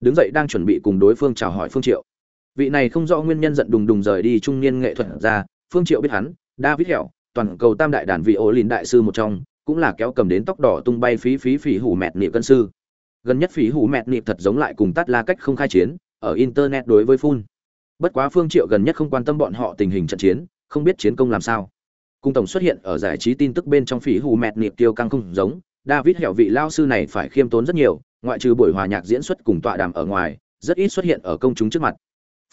đứng dậy đang chuẩn bị cùng đối phương chào hỏi phương triệu. Vị này không rõ nguyên nhân giận đùng đùng rời đi trung niên nghệ thuật ra, phương triệu biết hắn, david hẹo, toàn cầu tam đại đàn vị ổ lìn đại sư một trong, cũng là kéo cầm đến tóc đỏ tung bay phí phí phí hủ mẹt niệm cân sư. Gần nhất phí hủ mẹt niệm thật giống lại cùng tắt la cách không khai chiến, ở internet đối với phun bất quá phương triệu gần nhất không quan tâm bọn họ tình hình trận chiến, không biết chiến công làm sao. Cung tổng xuất hiện ở giải trí tin tức bên trong phí hủ mẹt niệm tiêu căng không giống, david hẹo vị lao sư này phải khiêm tốn rất nhiều ngoại trừ buổi hòa nhạc diễn xuất cùng tọa đàm ở ngoài, rất ít xuất hiện ở công chúng trước mặt.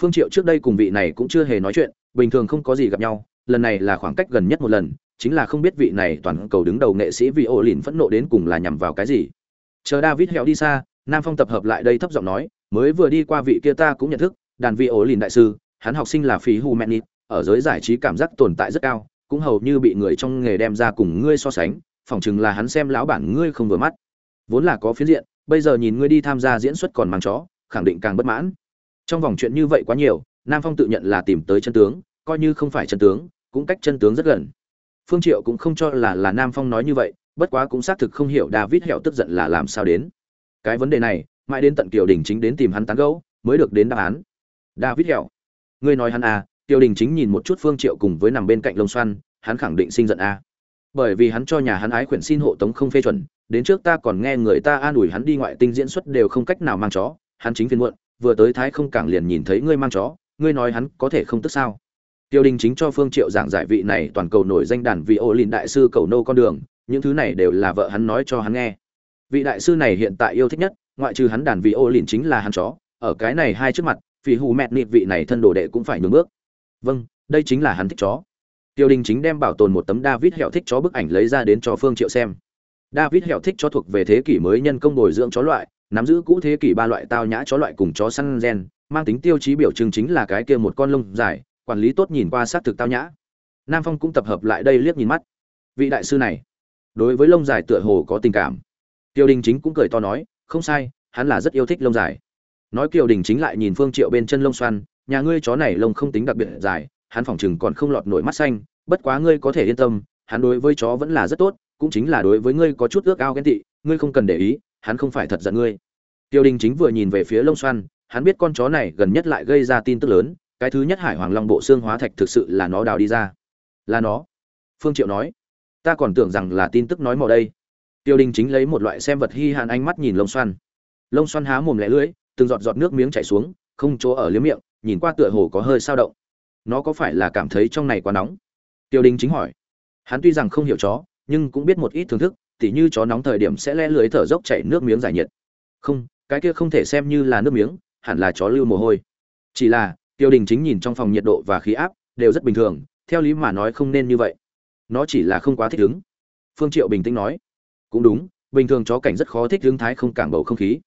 Phương triệu trước đây cùng vị này cũng chưa hề nói chuyện, bình thường không có gì gặp nhau, lần này là khoảng cách gần nhất một lần, chính là không biết vị này toàn cầu đứng đầu nghệ sĩ vì ổ lìn phẫn nộ đến cùng là nhằm vào cái gì. Chờ david hẹo đi xa, nam phong tập hợp lại đây thấp giọng nói, mới vừa đi qua vị kia ta cũng nhận thức, đàn vị ổ lìn đại sư, hắn học sinh là phí hu nịt, ở giới giải trí cảm giác tồn tại rất cao, cũng hầu như bị người trong nghề đem ra cùng ngươi so sánh, phỏng chừng là hắn xem lão bản ngươi không vừa mắt. Vốn là có phiến diện bây giờ nhìn ngươi đi tham gia diễn xuất còn mang chó, khẳng định càng bất mãn. Trong vòng chuyện như vậy quá nhiều, nam phong tự nhận là tìm tới chân tướng, coi như không phải chân tướng, cũng cách chân tướng rất gần. Phương triệu cũng không cho là là nam phong nói như vậy, bất quá cũng xác thực không hiểu david hẹo tức giận là làm sao đến. Cái vấn đề này, mãi đến tận kiều đình chính đến tìm hắn tán gẫu, mới được đến đáp án. David hẹo, ngươi nói hắn à kiều đình chính nhìn một chút phương triệu cùng với nằm bên cạnh lông xoăn, hắn khẳng định sinh giận à bởi vì hắn cho nhà hắn ái khuyển xin hộ tống không phê chuẩn, đến trước ta còn nghe người ta an ủi hắn đi ngoại tinh diễn xuất đều không cách nào mang chó, hắn chính phiền muộn, vừa tới thái không cảng liền nhìn thấy ngươi mang chó, ngươi nói hắn có thể không tức sao? Tiêu đình chính cho phương triệu giảng giải vị này toàn cầu nổi danh đàn vị ô lìn đại sư cầu nô con đường, những thứ này đều là vợ hắn nói cho hắn nghe. Vị đại sư này hiện tại yêu thích nhất, ngoại trừ hắn đàn vị ô lìn chính là hắn chó, ở cái này hai trước mặt vì hù mẹt nịt vị này thân đồ đệ cũng phải nhường bước. Vâng đây chính là hắn thích chó tiêu đình chính đem bảo tồn một tấm david hẹo thích chó bức ảnh lấy ra đến cho phương triệu xem. David hẹo thích chó thuộc về thế kỷ mới nhân công bồi dưỡng chó loại, nắm giữ cũ thế kỷ ba loại tao nhã chó loại cùng chó săn gen, mang tính tiêu chí biểu trưng chính là cái kia một con lông dài, quản lý tốt nhìn qua sát thực tao nhã. Nam phong cũng tập hợp lại đây liếc nhìn mắt. Vị đại sư này, đối với lông dài tựa hồ có tình cảm. Tiêu đình chính cũng cười to nói, không sai, hắn là rất yêu thích lông dài. Nói kiều đình chính lại nhìn phương triệu bên chân lông xoăn, nhà ngươi chó này lông không tính đặc biệt dài hắn phỏng chừng còn không lọt nổi mắt xanh, bất quá ngươi có thể yên tâm, hắn đối với chó vẫn là rất tốt, cũng chính là đối với ngươi có chút ước ao ghen tị, ngươi không cần để ý, hắn không phải thật giận ngươi. Tiêu đình chính vừa nhìn về phía lông xoăn hắn biết con chó này gần nhất lại gây ra tin tức lớn, cái thứ nhất hải hoàng long bộ xương hóa thạch thực sự là nó đào đi ra. Là nó. Phương triệu nói. Ta còn tưởng rằng là tin tức nói mò đây. Tiêu đình chính lấy một loại xem vật hi hạn ánh mắt nhìn lông xoăn lông xoăn há mồm lẻ lưỡi, từng giọt giọt nước miếng chảy xuống, không chỗ ở liếm miệng, nhìn qua tựa hồ có hơi sao động nó có phải là cảm thấy trong này quá nóng? Tiêu đình chính hỏi. Hắn tuy rằng không hiểu chó, nhưng cũng biết một ít thưởng thức, tỉ như chó nóng thời điểm sẽ le lưới thở dốc chảy nước miếng giải nhiệt. Không, cái kia không thể xem như là nước miếng, hẳn là chó lưu mồ hôi. Chỉ là, tiêu đình chính nhìn trong phòng nhiệt độ và khí áp, đều rất bình thường, theo lý mà nói không nên như vậy. Nó chỉ là không quá thích ứng phương triệu bình tĩnh nói. Cũng đúng, bình thường chó cảnh rất khó thích ứng thái không cảng bầu không khí.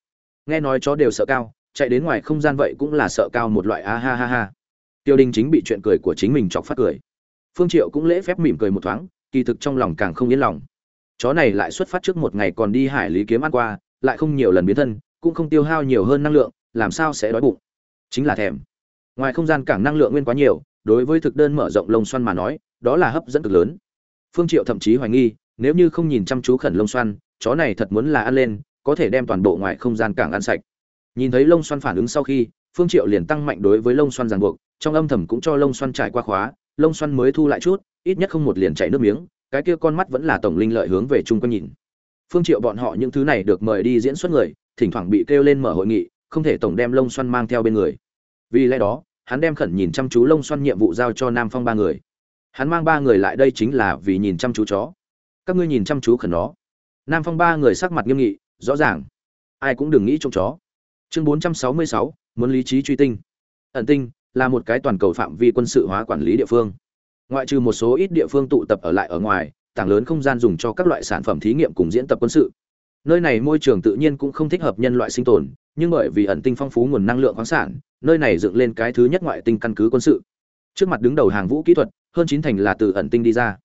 Nghe nói chó đều sợ cao, chạy đến ngoài không gian vậy cũng là sợ cao một loại, a ha ha ha tiêu đình chính bị chuyện cười của chính mình chọc phát cười. Phương triệu cũng lễ phép mỉm cười một thoáng, kỳ thực trong lòng càng không yên lòng. Chó này lại xuất phát trước một ngày còn đi hải lý kiếm ăn qua, lại không nhiều lần biến thân, cũng không tiêu hao nhiều hơn năng lượng, làm sao sẽ đói bụng? Chính là thèm. Ngoài không gian cảng năng lượng nguyên quá nhiều, đối với thực đơn mở rộng lông xoăn mà nói, đó là hấp dẫn cực lớn. Phương triệu thậm chí hoài nghi, nếu như không nhìn chăm chú khẩn lông xoăn, chó này thật muốn là ăn lên, có thể đem toàn bộ ngoài không gian cảng ăn sạch. Nhìn thấy lông xoăn phản ứng sau khi, phương triệu liền tăng mạnh đối với lông xoăn ràng buộc trong âm thầm cũng cho lông xoăn trải qua khóa, lông xoăn mới thu lại chút, ít nhất không một liền chảy nước miếng, cái kia con mắt vẫn là tổng linh lợi hướng về chung quanh nhìn. Phương triệu bọn họ những thứ này được mời đi diễn xuất người, thỉnh thoảng bị kêu lên mở hội nghị, không thể tổng đem lông xoăn mang theo bên người. Vì lẽ đó, hắn đem khẩn nhìn chăm chú lông xoăn nhiệm vụ giao cho nam phong ba người. Hắn mang ba người lại đây chính là vì nhìn chăm chú chó. Các ngươi nhìn chăm chú khẩn nó. Nam phong ba người sắc mặt nghiêm nghị, rõ ràng. Ai cũng đừng nghĩ trông chó. Chương bốn trăm sáu mươi sáu, muốn lý trí truy tinh. Ẩn tinh là một cái toàn cầu phạm vi quân sự hóa quản lý địa phương. Ngoại trừ một số ít địa phương tụ tập ở lại ở ngoài, tảng lớn không gian dùng cho các loại sản phẩm thí nghiệm cùng diễn tập quân sự. Nơi này môi trường tự nhiên cũng không thích hợp nhân loại sinh tồn, nhưng bởi vì ẩn tinh phong phú nguồn năng lượng khoáng sản, nơi này dựng lên cái thứ nhất ngoại tinh căn cứ quân sự. Trước mặt đứng đầu hàng vũ kỹ thuật, hơn chín thành là từ ẩn tinh đi ra.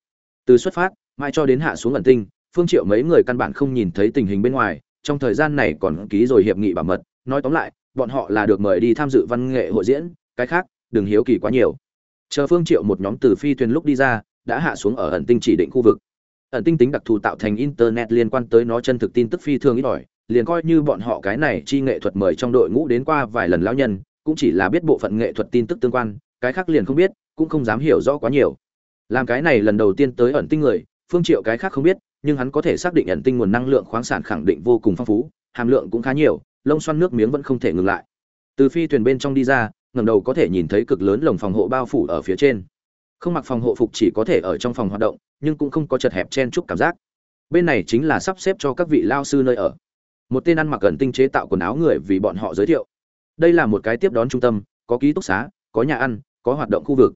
Từ xuất phát mai cho đến hạ xuống ẩn tinh, phương triệu mấy người căn bản không nhìn thấy tình hình bên ngoài, trong thời gian này còn ký rồi hiệp nghị bảo mật. Nói tóm lại, bọn họ là được mời đi tham dự văn nghệ hội diễn cái khác, đừng hiếu kỳ quá nhiều. Chờ phương triệu một nhóm từ phi thuyền lúc đi ra, đã hạ xuống ở ẩn tinh chỉ định khu vực. Ẩn tinh tính đặc thù tạo thành internet liên quan tới nó chân thực tin tức phi thường ít ỏi, liền coi như bọn họ cái này chi nghệ thuật mời trong đội ngũ đến qua vài lần lão nhân, cũng chỉ là biết bộ phận nghệ thuật tin tức tương quan, cái khác liền không biết, cũng không dám hiểu rõ quá nhiều. Làm cái này lần đầu tiên tới ẩn tinh người, phương triệu cái khác không biết, nhưng hắn có thể xác định ẩn tinh nguồn năng lượng khoáng sản khẳng định vô cùng phong phú, hàm lượng cũng khá nhiều, lông xoăn nước miếng vẫn không thể ngừng lại. Từ phi thuyền bên trong đi ra ngẩng đầu có thể nhìn thấy cực lớn lồng phòng hộ bao phủ ở phía trên. Không mặc phòng hộ phục chỉ có thể ở trong phòng hoạt động, nhưng cũng không có chật hẹp chen chúc cảm giác. Bên này chính là sắp xếp cho các vị lao sư nơi ở. Một tên ăn mặc gần tinh chế tạo quần áo người vì bọn họ giới thiệu. Đây là một cái tiếp đón trung tâm, có ký túc xá, có nhà ăn, có hoạt động khu vực.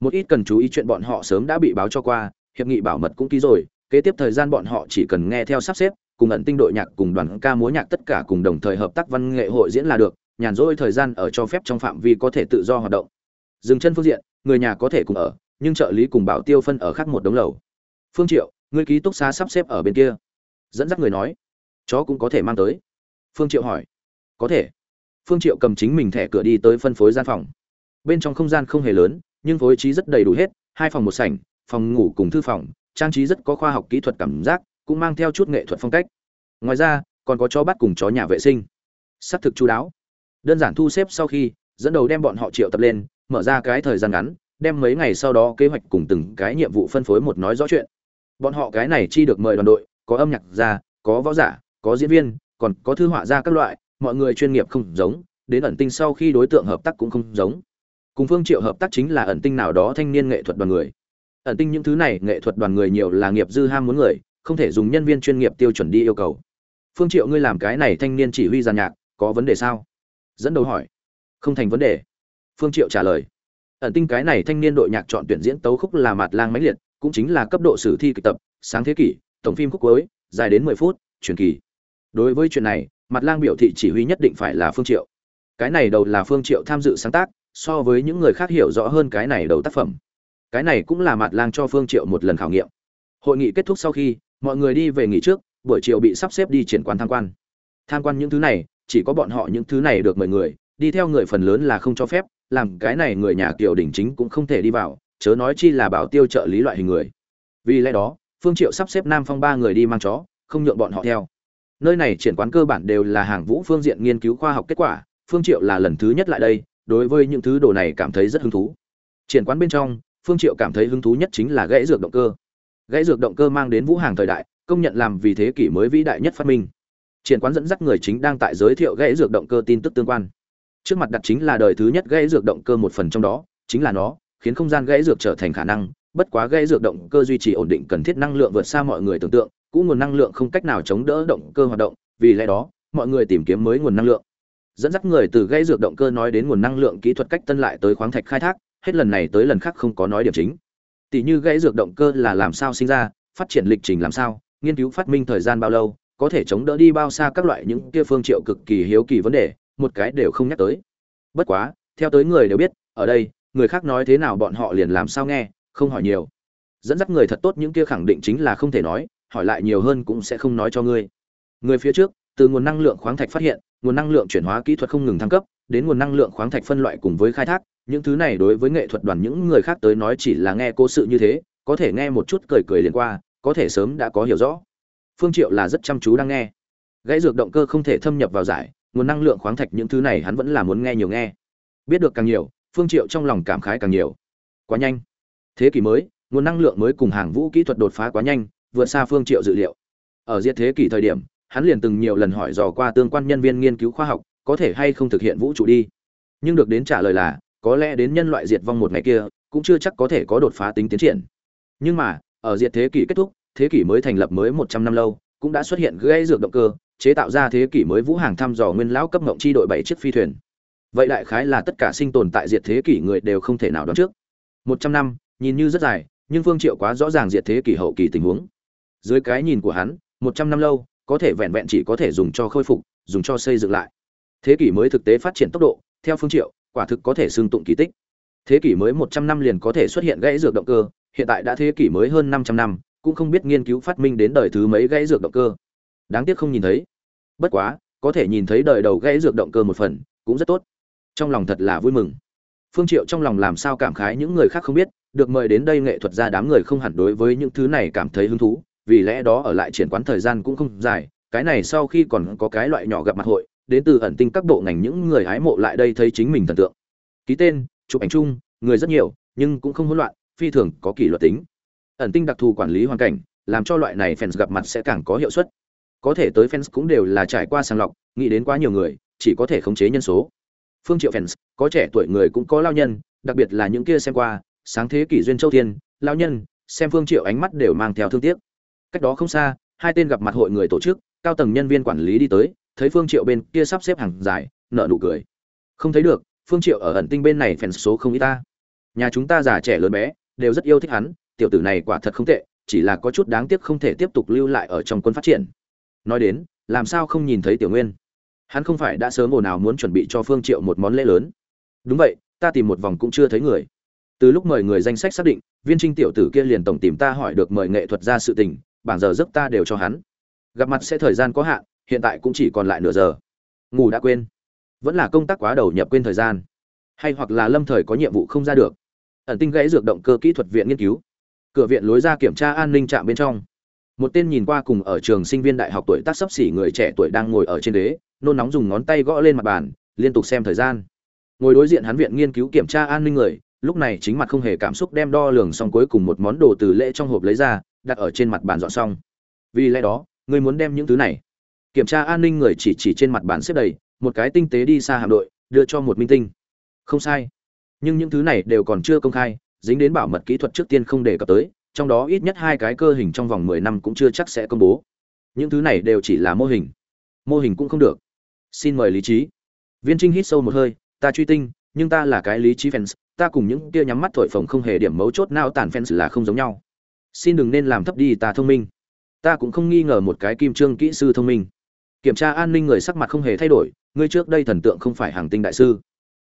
Một ít cần chú ý chuyện bọn họ sớm đã bị báo cho qua, hiệp nghị bảo mật cũng ký rồi, kế tiếp thời gian bọn họ chỉ cần nghe theo sắp xếp, cùng ẩn tinh đội nhạc, cùng đoàn ca múa nhạc tất cả cùng đồng thời hợp tác văn nghệ hội diễn là được nhàn rỗi thời gian ở cho phép trong phạm vi có thể tự do hoạt động. Dừng chân phương diện, người nhà có thể cùng ở, nhưng trợ lý cùng bảo tiêu phân ở khác một đống lầu. Phương triệu người ký túc xá sắp xếp ở bên kia. Dẫn dắt người nói, chó cũng có thể mang tới. Phương triệu hỏi, có thể. Phương triệu cầm chính mình thẻ cửa đi tới phân phối gian phòng. Bên trong không gian không hề lớn, nhưng phối trí rất đầy đủ hết, hai phòng một sảnh, phòng ngủ cùng thư phòng, trang trí rất có khoa học kỹ thuật cảm giác, cũng mang theo chút nghệ thuật phong cách. Ngoài ra, còn có chó bắt cùng chó nhà vệ sinh. Sắp thực chú đáo đơn giản thu xếp sau khi, dẫn đầu đem bọn họ triệu tập lên, mở ra cái thời gian ngắn, đem mấy ngày sau đó kế hoạch cùng từng cái nhiệm vụ phân phối một nói rõ chuyện. Bọn họ cái này chi được mời đoàn đội, có âm nhạc gia, có võ giả, có diễn viên, còn có thư họa gia các loại, mọi người chuyên nghiệp không giống, đến ẩn tinh sau khi đối tượng hợp tác cũng không giống. Cùng phương triệu hợp tác chính là ẩn tinh nào đó thanh niên nghệ thuật đoàn người. Ẩn tinh những thứ này nghệ thuật đoàn người nhiều là nghiệp dư ham muốn người, không thể dùng nhân viên chuyên nghiệp tiêu chuẩn đi yêu cầu. Phương triệu, ngươi làm cái này thanh niên chỉ huy giàn nhạc, có vấn đề sao? Dẫn đầu hỏi. Không thành vấn đề. Phương triệu trả lời. Ẩn tinh cái này thanh niên đội nhạc chọn tuyển diễn tấu khúc là mạt lang mãnh liệt, cũng chính là cấp độ sử thi kịch tập, sáng thế kỷ, tổng phim khúc cuối, dài đến 10 phút, truyền kỳ. Đối với chuyện này mặt lang biểu thị chỉ huy nhất định phải là phương triệu. Cái này đầu là phương triệu tham dự sáng tác, so với những người khác hiểu rõ hơn cái này đầu tác phẩm. Cái này cũng là mặt lang cho phương triệu một lần khảo nghiệm. Hội nghị kết thúc sau khi, mọi người đi về nghỉ trước, buổi chiều bị sắp xếp đi triển quan tham quan. Tham quan những thứ này chỉ có bọn họ những thứ này được mời người, đi theo người phần lớn là không cho phép, làm cái này người nhà kiều đỉnh chính cũng không thể đi vào, chớ nói chi là bảo tiêu trợ lý loại hình người. Vì lẽ đó, phương triệu sắp xếp nam phong ba người đi mang chó, không nhượng bọn họ theo. Nơi này triển quán cơ bản đều là hàng vũ phương diện nghiên cứu khoa học kết quả, phương triệu là lần thứ nhất lại đây, đối với những thứ đồ này cảm thấy rất hứng thú. Triển quán bên trong, phương triệu cảm thấy hứng thú nhất chính là gãy dược động cơ. Gãy dược động cơ mang đến vũ hàng thời đại, công nhận làm vì thế kỷ mới vĩ đại nhất phát minh triển quán dẫn dắt người chính đang tại giới thiệu gãy dược động cơ tin tức tương quan. Trước mặt đặt chính là đời thứ nhất gãy dược động cơ một phần trong đó, chính là nó, khiến không gian gãy dược trở thành khả năng, bất quá gãy dược động cơ duy trì ổn định cần thiết năng lượng vượt xa mọi người tưởng tượng cũ nguồn năng lượng không cách nào chống đỡ động cơ hoạt động, vì lẽ đó, mọi người tìm kiếm mới nguồn năng lượng. Dẫn dắt người từ gãy dược động cơ nói đến nguồn năng lượng kỹ thuật cách tân lại tới khoáng thạch khai thác, hết lần này tới lần khác không có nói điểm chính. Tỷ như gãy dược động cơ là làm sao sinh ra, phát triển lịch trình làm sao, nghiên cứu phát minh thời gian bao lâu có thể chống đỡ đi bao xa các loại những kia phương triệu cực kỳ hiếu kỳ vấn đề, một cái đều không nhắc tới. Bất quá, theo tới người đều biết, ở đây, người khác nói thế nào bọn họ liền làm sao nghe, không hỏi nhiều. Dẫn dắt người thật tốt những kia khẳng định chính là không thể nói, hỏi lại nhiều hơn cũng sẽ không nói cho ngươi. Người phía trước, từ nguồn năng lượng khoáng thạch phát hiện, nguồn năng lượng chuyển hóa kỹ thuật không ngừng thăng cấp, đến nguồn năng lượng khoáng thạch phân loại cùng với khai thác, những thứ này đối với nghệ thuật đoàn những người khác tới nói chỉ là nghe cố sự như thế, có thể nghe một chút cười cười liền qua, có thể sớm đã có hiểu rõ phương triệu là rất chăm chú đang nghe. Gãy dược động cơ không thể thâm nhập vào giải, nguồn năng lượng khoáng thạch những thứ này hắn vẫn là muốn nghe nhiều nghe. Biết được càng nhiều, phương triệu trong lòng cảm khái càng nhiều. Quá nhanh. Thế kỷ mới, nguồn năng lượng mới cùng hàng vũ kỹ thuật đột phá quá nhanh, vượt xa phương triệu dự liệu. Ở diệt thế kỷ thời điểm, hắn liền từng nhiều lần hỏi dò qua tương quan nhân viên nghiên cứu khoa học, có thể hay không thực hiện vũ trụ đi. Nhưng được đến trả lời là, có lẽ đến nhân loại diệt vong một ngày kia, cũng chưa chắc có thể có đột phá tính tiến triển. Nhưng mà, ở diệt thế kỷ kết thúc thế kỷ mới thành lập mới 100 năm lâu, cũng đã xuất hiện gây dược động cơ, chế tạo ra thế kỷ mới vũ hàng thăm dò nguyên lão cấp ngộng chi đội bảy chiếc phi thuyền. Vậy đại khái là tất cả sinh tồn tại diệt thế kỷ người đều không thể nào đoán trước. Một trăm năm, nhìn như rất dài, nhưng phương triệu quá rõ ràng diệt thế kỷ hậu kỳ tình huống. Dưới cái nhìn của hắn, một trăm năm lâu, có thể vẹn vẹn chỉ có thể dùng cho khôi phục, dùng cho xây dựng lại. Thế kỷ mới thực tế phát triển tốc độ, theo phương triệu, quả thực có thể xưng tụng kỳ tích. Thế kỷ mới một trăm năm liền có thể xuất hiện gãy dược động cơ, hiện tại đã thế kỷ mới hơn 500 năm cũng không biết nghiên cứu phát minh đến đời thứ mấy gãy dược động cơ. Đáng tiếc không nhìn thấy. Bất quá, có thể nhìn thấy đời đầu gãy dược động cơ một phần, cũng rất tốt. Trong lòng thật là vui mừng. Phương triệu trong lòng làm sao cảm khái những người khác không biết, được mời đến đây nghệ thuật gia đám người không hẳn đối với những thứ này cảm thấy hứng thú, vì lẽ đó ở lại triển quán thời gian cũng không dài, cái này sau khi còn có cái loại nhỏ gặp mặt hội, đến từ ẩn tinh các bộ ngành những người hái mộ lại đây thấy chính mình thần tượng. Ký tên, chụp ảnh chung, người rất nhiều, nhưng cũng không hỗn loạn, phi thường có kỷ luật tính ẩn tinh đặc thù quản lý hoàn cảnh, làm cho loại này fans gặp mặt sẽ càng có hiệu suất. Có thể tới fans cũng đều là trải qua sàng lọc, nghĩ đến quá nhiều người, chỉ có thể khống chế nhân số. Phương triệu fans, có trẻ tuổi người cũng có lao nhân, đặc biệt là những kia xem qua, sáng thế kỷ duyên châu thiên, lao nhân, xem phương triệu ánh mắt đều mang theo thương tiếc. Cách đó không xa, hai tên gặp mặt hội người tổ chức, cao tầng nhân viên quản lý đi tới, thấy phương triệu bên kia sắp xếp hàng dài nợ nụ cười. Không thấy được, phương triệu ở ẩn tinh bên này phèn số không ít ta. Nhà chúng ta già trẻ lớn bé, đều rất yêu thích hắn tiểu tử này quả thật không tệ, chỉ là có chút đáng tiếc không thể tiếp tục lưu lại ở trong quân phát triển. Nói đến, làm sao không nhìn thấy tiểu nguyên? Hắn không phải đã sớm ồn nào muốn chuẩn bị cho phương triệu một món lễ lớn. Đúng vậy, ta tìm một vòng cũng chưa thấy người. Từ lúc mời người danh sách xác định, viên trinh tiểu tử kia liền tổng tìm ta hỏi được mời nghệ thuật ra sự tình, bảng giờ giấc ta đều cho hắn. Gặp mặt sẽ thời gian có hạn, hiện tại cũng chỉ còn lại nửa giờ. Ngủ đã quên. Vẫn là công tác quá đầu nhập quên thời gian. Hay hoặc là lâm thời có nhiệm vụ không ra được. Ẩn tinh gãy dược động cơ kỹ thuật viện nghiên cứu cửa viện lối ra kiểm tra an ninh trạm bên trong. Một tên nhìn qua cùng ở trường sinh viên đại học tuổi tác sấp xỉ người trẻ tuổi đang ngồi ở trên đế nôn nóng dùng ngón tay gõ lên mặt bàn, liên tục xem thời gian. Ngồi đối diện hắn viện nghiên cứu kiểm tra an ninh người, lúc này chính mặt không hề cảm xúc đem đo lường xong cuối cùng một món đồ từ lễ trong hộp lấy ra, đặt ở trên mặt bàn dọn xong. Vì lẽ đó người muốn đem những thứ này. Kiểm tra an ninh người chỉ chỉ trên mặt bàn xếp đầy, một cái tinh tế đi xa hạm đội, đưa cho một minh tinh. Không sai. Nhưng những thứ này đều còn chưa công khai dính đến bảo mật kỹ thuật trước tiên không đề cập tới, trong đó ít nhất hai cái cơ hình trong vòng mười năm cũng chưa chắc sẽ công bố. Những thứ này đều chỉ là mô hình. Mô hình cũng không được. Xin mời lý trí. Viên trinh hít sâu một hơi, ta truy tinh, nhưng ta là cái lý trí fans, ta cùng những kia nhắm mắt thổi phồng không hề điểm mấu chốt nào tàn fans là không giống nhau. Xin đừng nên làm thấp đi, ta thông minh. Ta cũng không nghi ngờ một cái kim trương kỹ sư thông minh. Kiểm tra an ninh người sắc mặt không hề thay đổi, ngươi trước đây thần tượng không phải hàng tinh đại sư.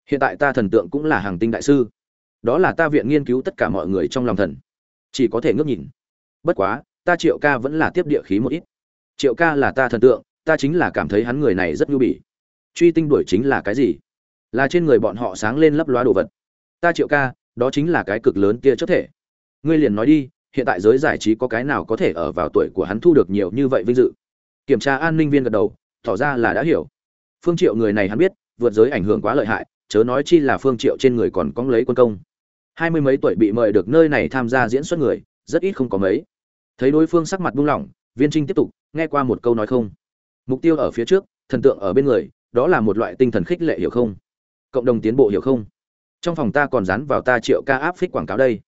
Hiện tại ta thần tượng cũng là hàng tinh đại sư đó là ta viện nghiên cứu tất cả mọi người trong lòng thần. Chỉ có thể ngước nhìn. Bất quá, ta triệu ca vẫn là tiếp địa khí một ít. Triệu ca là ta thần tượng, ta chính là cảm thấy hắn người này rất nhu bỉ. Truy tinh đuổi chính là cái gì? Là trên người bọn họ sáng lên lấp loa đồ vật. Ta triệu ca, đó chính là cái cực lớn kia chất thể. Ngươi liền nói đi, hiện tại giới giải trí có cái nào có thể ở vào tuổi của hắn thu được nhiều như vậy vinh dự? Kiểm tra an ninh viên gật đầu, tỏ ra là đã hiểu. Phương triệu người này hắn biết, vượt giới ảnh hưởng quá lợi hại, chớ nói chi là phương triệu trên người còn có lấy quân công hai mươi mấy tuổi bị mời được nơi này tham gia diễn xuất người, rất ít không có mấy. Thấy đối phương sắc mặt buông lỏng, viên trinh tiếp tục, nghe qua một câu nói không? Mục tiêu ở phía trước, thần tượng ở bên người, đó là một loại tinh thần khích lệ hiểu không? Cộng đồng tiến bộ hiểu không? Trong phòng ta còn dán vào ta triệu ca áp phích quảng cáo đây.